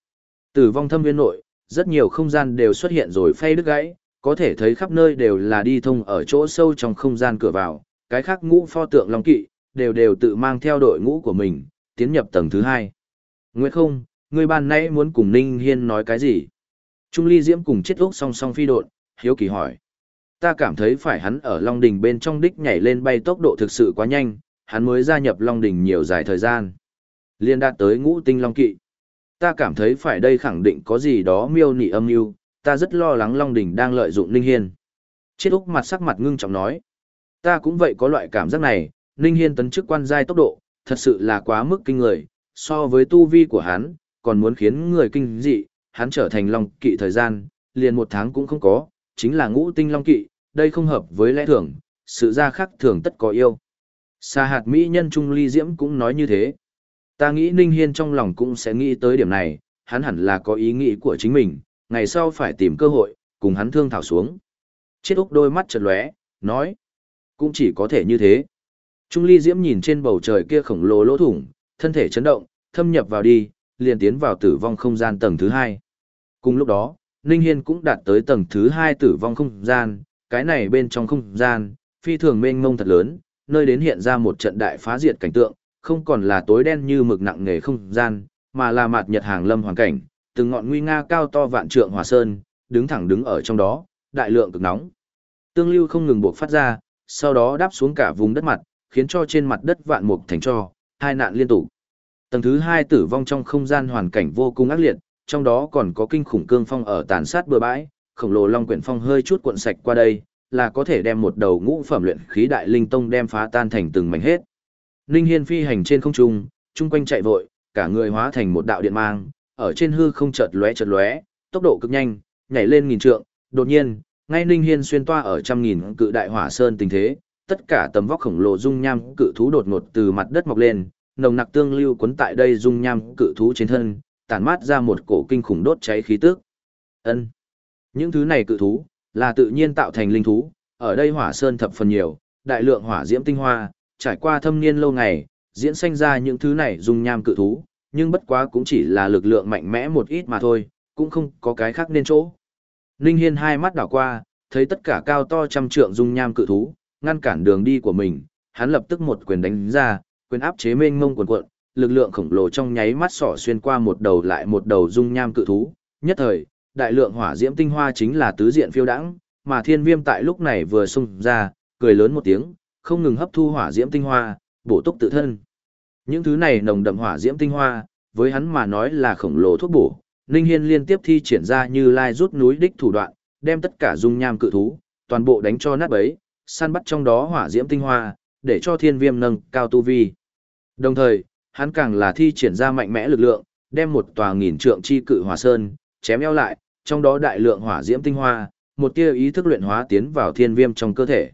Tử vong thâm viên nội, rất nhiều không gian đều xuất hiện rồi phay đứt gãy, có thể thấy khắp nơi đều là đi thông ở chỗ sâu trong không gian cửa vào, cái khác ngũ pho tượng long kỵ, đều đều tự mang theo đội ngũ của mình, tiến nhập tầng thứ 2. Nguyệt không, người ban nãy muốn cùng Ninh Hiên nói cái gì? Trung Ly Diễm cùng chết ốc song song phi độn, hiếu kỳ hỏi. Ta cảm thấy phải hắn ở Long Đình bên trong đích nhảy lên bay tốc độ thực sự quá nhanh, hắn mới gia nhập Long Đình nhiều dài thời gian. Liên đạt tới ngũ tinh Long Kỵ. Ta cảm thấy phải đây khẳng định có gì đó miêu nị âm mưu ta rất lo lắng Long Đình đang lợi dụng Ninh Hiên. Chết Úc mặt sắc mặt ngưng trọng nói. Ta cũng vậy có loại cảm giác này, Ninh Hiên tấn chức quan giai tốc độ, thật sự là quá mức kinh người, so với tu vi của hắn, còn muốn khiến người kinh dị, hắn trở thành Long Kỵ thời gian, liền một tháng cũng không có, chính là ngũ tinh Long Kỵ, đây không hợp với lẽ thường, sự ra khác thường tất có yêu. Sa hạt Mỹ nhân Trung Ly Diễm cũng nói như thế. Ta nghĩ Ninh Hiên trong lòng cũng sẽ nghĩ tới điểm này, hắn hẳn là có ý nghĩ của chính mình, ngày sau phải tìm cơ hội, cùng hắn thương thảo xuống. Chiết Úc đôi mắt chợt lóe, nói, cũng chỉ có thể như thế. Trung Ly Diễm nhìn trên bầu trời kia khổng lồ lỗ thủng, thân thể chấn động, thâm nhập vào đi, liền tiến vào tử vong không gian tầng thứ hai. Cùng lúc đó, Ninh Hiên cũng đạt tới tầng thứ hai tử vong không gian, cái này bên trong không gian, phi thường mênh mông thật lớn, nơi đến hiện ra một trận đại phá diệt cảnh tượng, không còn là tối đen như mực nặng nề không gian, mà là mạt nhật hàng lâm hoàn cảnh, từng ngọn nguy nga cao to vạn trượng hỏa sơn, đứng thẳng đứng ở trong đó, đại lượng cực nóng. Tương lưu không ngừng buộc phát ra, sau đó đáp xuống cả vùng đất mặt, khiến cho trên mặt đất vạn mục thành cho, hai nạn liên tục. Tầng thứ hai tử vong trong không gian hoàn cảnh vô cùng ác liệt, trong đó còn có kinh khủng cương phong ở tàn sát bừa bãi, khổng lồ long quyển phong hơi chút cuộn sạch qua đây, là có thể đem một đầu ngũ phẩm luyện khí đại linh tông đem phá tan thành từng mảnh hết. Ninh Hiên phi hành trên không trung, trung quanh chạy vội, cả người hóa thành một đạo điện mang, ở trên hư không chợt lóe chợt lóe, tốc độ cực nhanh, nhảy lên nghìn trượng, đột nhiên, ngay Ninh Hiên xuyên toa ở trăm nghìn cự đại hỏa sơn tình thế, tất cả tầm vóc khổng lồ dung nham cự thú đột ngột từ mặt đất mọc lên, nồng nặc tương lưu cuốn tại đây dung nham cự thú trên thân, tản mát ra một cổ kinh khủng đốt cháy khí tức. Ân. Những thứ này cự thú là tự nhiên tạo thành linh thú, ở đây hỏa sơn thập phần nhiều, đại lượng hỏa diễm tinh hoa, trải qua thâm niên lâu ngày, diễn sinh ra những thứ này dung nham cự thú, nhưng bất quá cũng chỉ là lực lượng mạnh mẽ một ít mà thôi, cũng không có cái khác nên chỗ. Linh Hiên hai mắt đảo qua, thấy tất cả cao to trăm trượng dung nham cự thú, ngăn cản đường đi của mình, hắn lập tức một quyền đánh ra, quyền áp chế mênh mông cuồn cuộn, lực lượng khổng lồ trong nháy mắt sỏ xuyên qua một đầu lại một đầu dung nham cự thú, nhất thời, đại lượng hỏa diễm tinh hoa chính là tứ diện phiêu đãng, mà thiên viêm tại lúc này vừa xung ra, cười lớn một tiếng, không ngừng hấp thu hỏa diễm tinh hoa, bổ túc tự thân. Những thứ này nồng đậm hỏa diễm tinh hoa, với hắn mà nói là khổng lồ thuốc bổ, Ninh Hiên liên tiếp thi triển ra như lai rút núi đích thủ đoạn, đem tất cả dung nham cự thú, toàn bộ đánh cho nát bấy, săn bắt trong đó hỏa diễm tinh hoa, để cho thiên viêm nâng cao tu vi. Đồng thời, hắn càng là thi triển ra mạnh mẽ lực lượng, đem một tòa nghìn trượng chi cự hỏa sơn, chém eo lại, trong đó đại lượng hỏa diễm tinh hoa, một tia ý thức luyện hóa tiến vào thiên viêm trong cơ thể.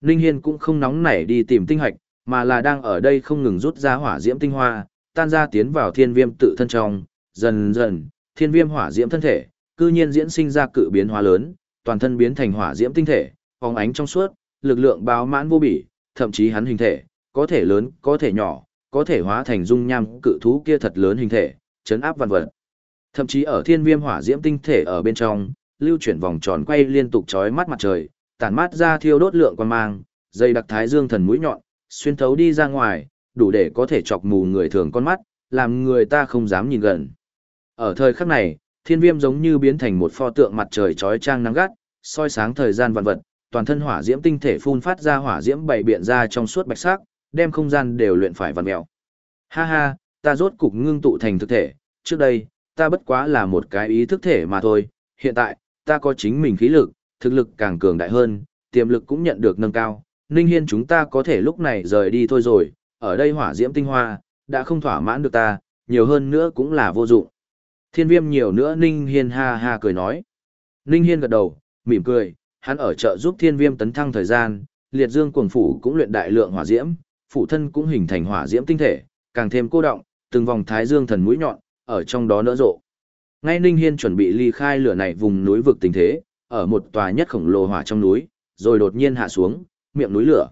Ninh Hiên cũng không nóng nảy đi tìm tinh hạch, mà là đang ở đây không ngừng rút ra hỏa diễm tinh hoa, tan ra tiến vào thiên viêm tự thân trong, dần dần, thiên viêm hỏa diễm thân thể, cư nhiên diễn sinh ra cự biến hóa lớn, toàn thân biến thành hỏa diễm tinh thể, phóng ánh trong suốt, lực lượng báo mãn vô bỉ, thậm chí hắn hình thể, có thể lớn, có thể nhỏ, có thể hóa thành dung nham cự thú kia thật lớn hình thể, chấn áp vạn vật. Thậm chí ở thiên viêm hỏa diễm tinh thể ở bên trong, lưu chuyển vòng tròn quay liên tục chói mắt mặt trời, tản mát ra thiêu đốt lượng quan mang, dây đặc thái dương thần mũi nhọn, xuyên thấu đi ra ngoài, đủ để có thể chọc mù người thường con mắt, làm người ta không dám nhìn gần. Ở thời khắc này, thiên viêm giống như biến thành một pho tượng mặt trời chói trang nắng gắt, soi sáng thời gian vạn vật, toàn thân hỏa diễm tinh thể phun phát ra hỏa diễm bảy biện ra trong suốt bạch sắc, đem không gian đều luyện phải vặn mèo. Ha ha, ta rốt cục ngưng tụ thành thực thể, trước đây, ta bất quá là một cái ý thức thể mà thôi, hiện tại, ta có chính mình khí lực, thực lực càng cường đại hơn, tiềm lực cũng nhận được nâng cao. Ninh Hiên chúng ta có thể lúc này rời đi thôi rồi, ở đây hỏa diễm tinh hoa, đã không thỏa mãn được ta, nhiều hơn nữa cũng là vô dụng. Thiên viêm nhiều nữa Ninh Hiên ha ha cười nói. Ninh Hiên gật đầu, mỉm cười, hắn ở chợ giúp thiên viêm tấn thăng thời gian, liệt dương cuồng phủ cũng luyện đại lượng hỏa diễm, phụ thân cũng hình thành hỏa diễm tinh thể, càng thêm cô động, từng vòng thái dương thần mũi nhọn, ở trong đó nở rộ. Ngay Ninh Hiên chuẩn bị ly khai lửa này vùng núi vực tình thế, ở một tòa nhất khổng lồ hỏa trong núi, rồi đột nhiên hạ xuống, miệng núi lửa.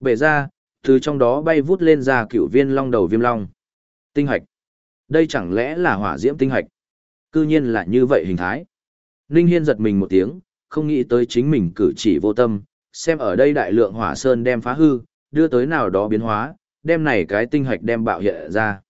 Bể ra, từ trong đó bay vút lên ra cửu viên long đầu viêm long. Tinh hạch. Đây chẳng lẽ là hỏa diễm tinh hạch? Cư nhiên là như vậy hình thái. Ninh Hiên giật mình một tiếng, không nghĩ tới chính mình cử chỉ vô tâm, xem ở đây đại lượng hỏa sơn đem phá hư, đưa tới nào đó biến hóa, đem này cái tinh hạch đem bạo hiện ra.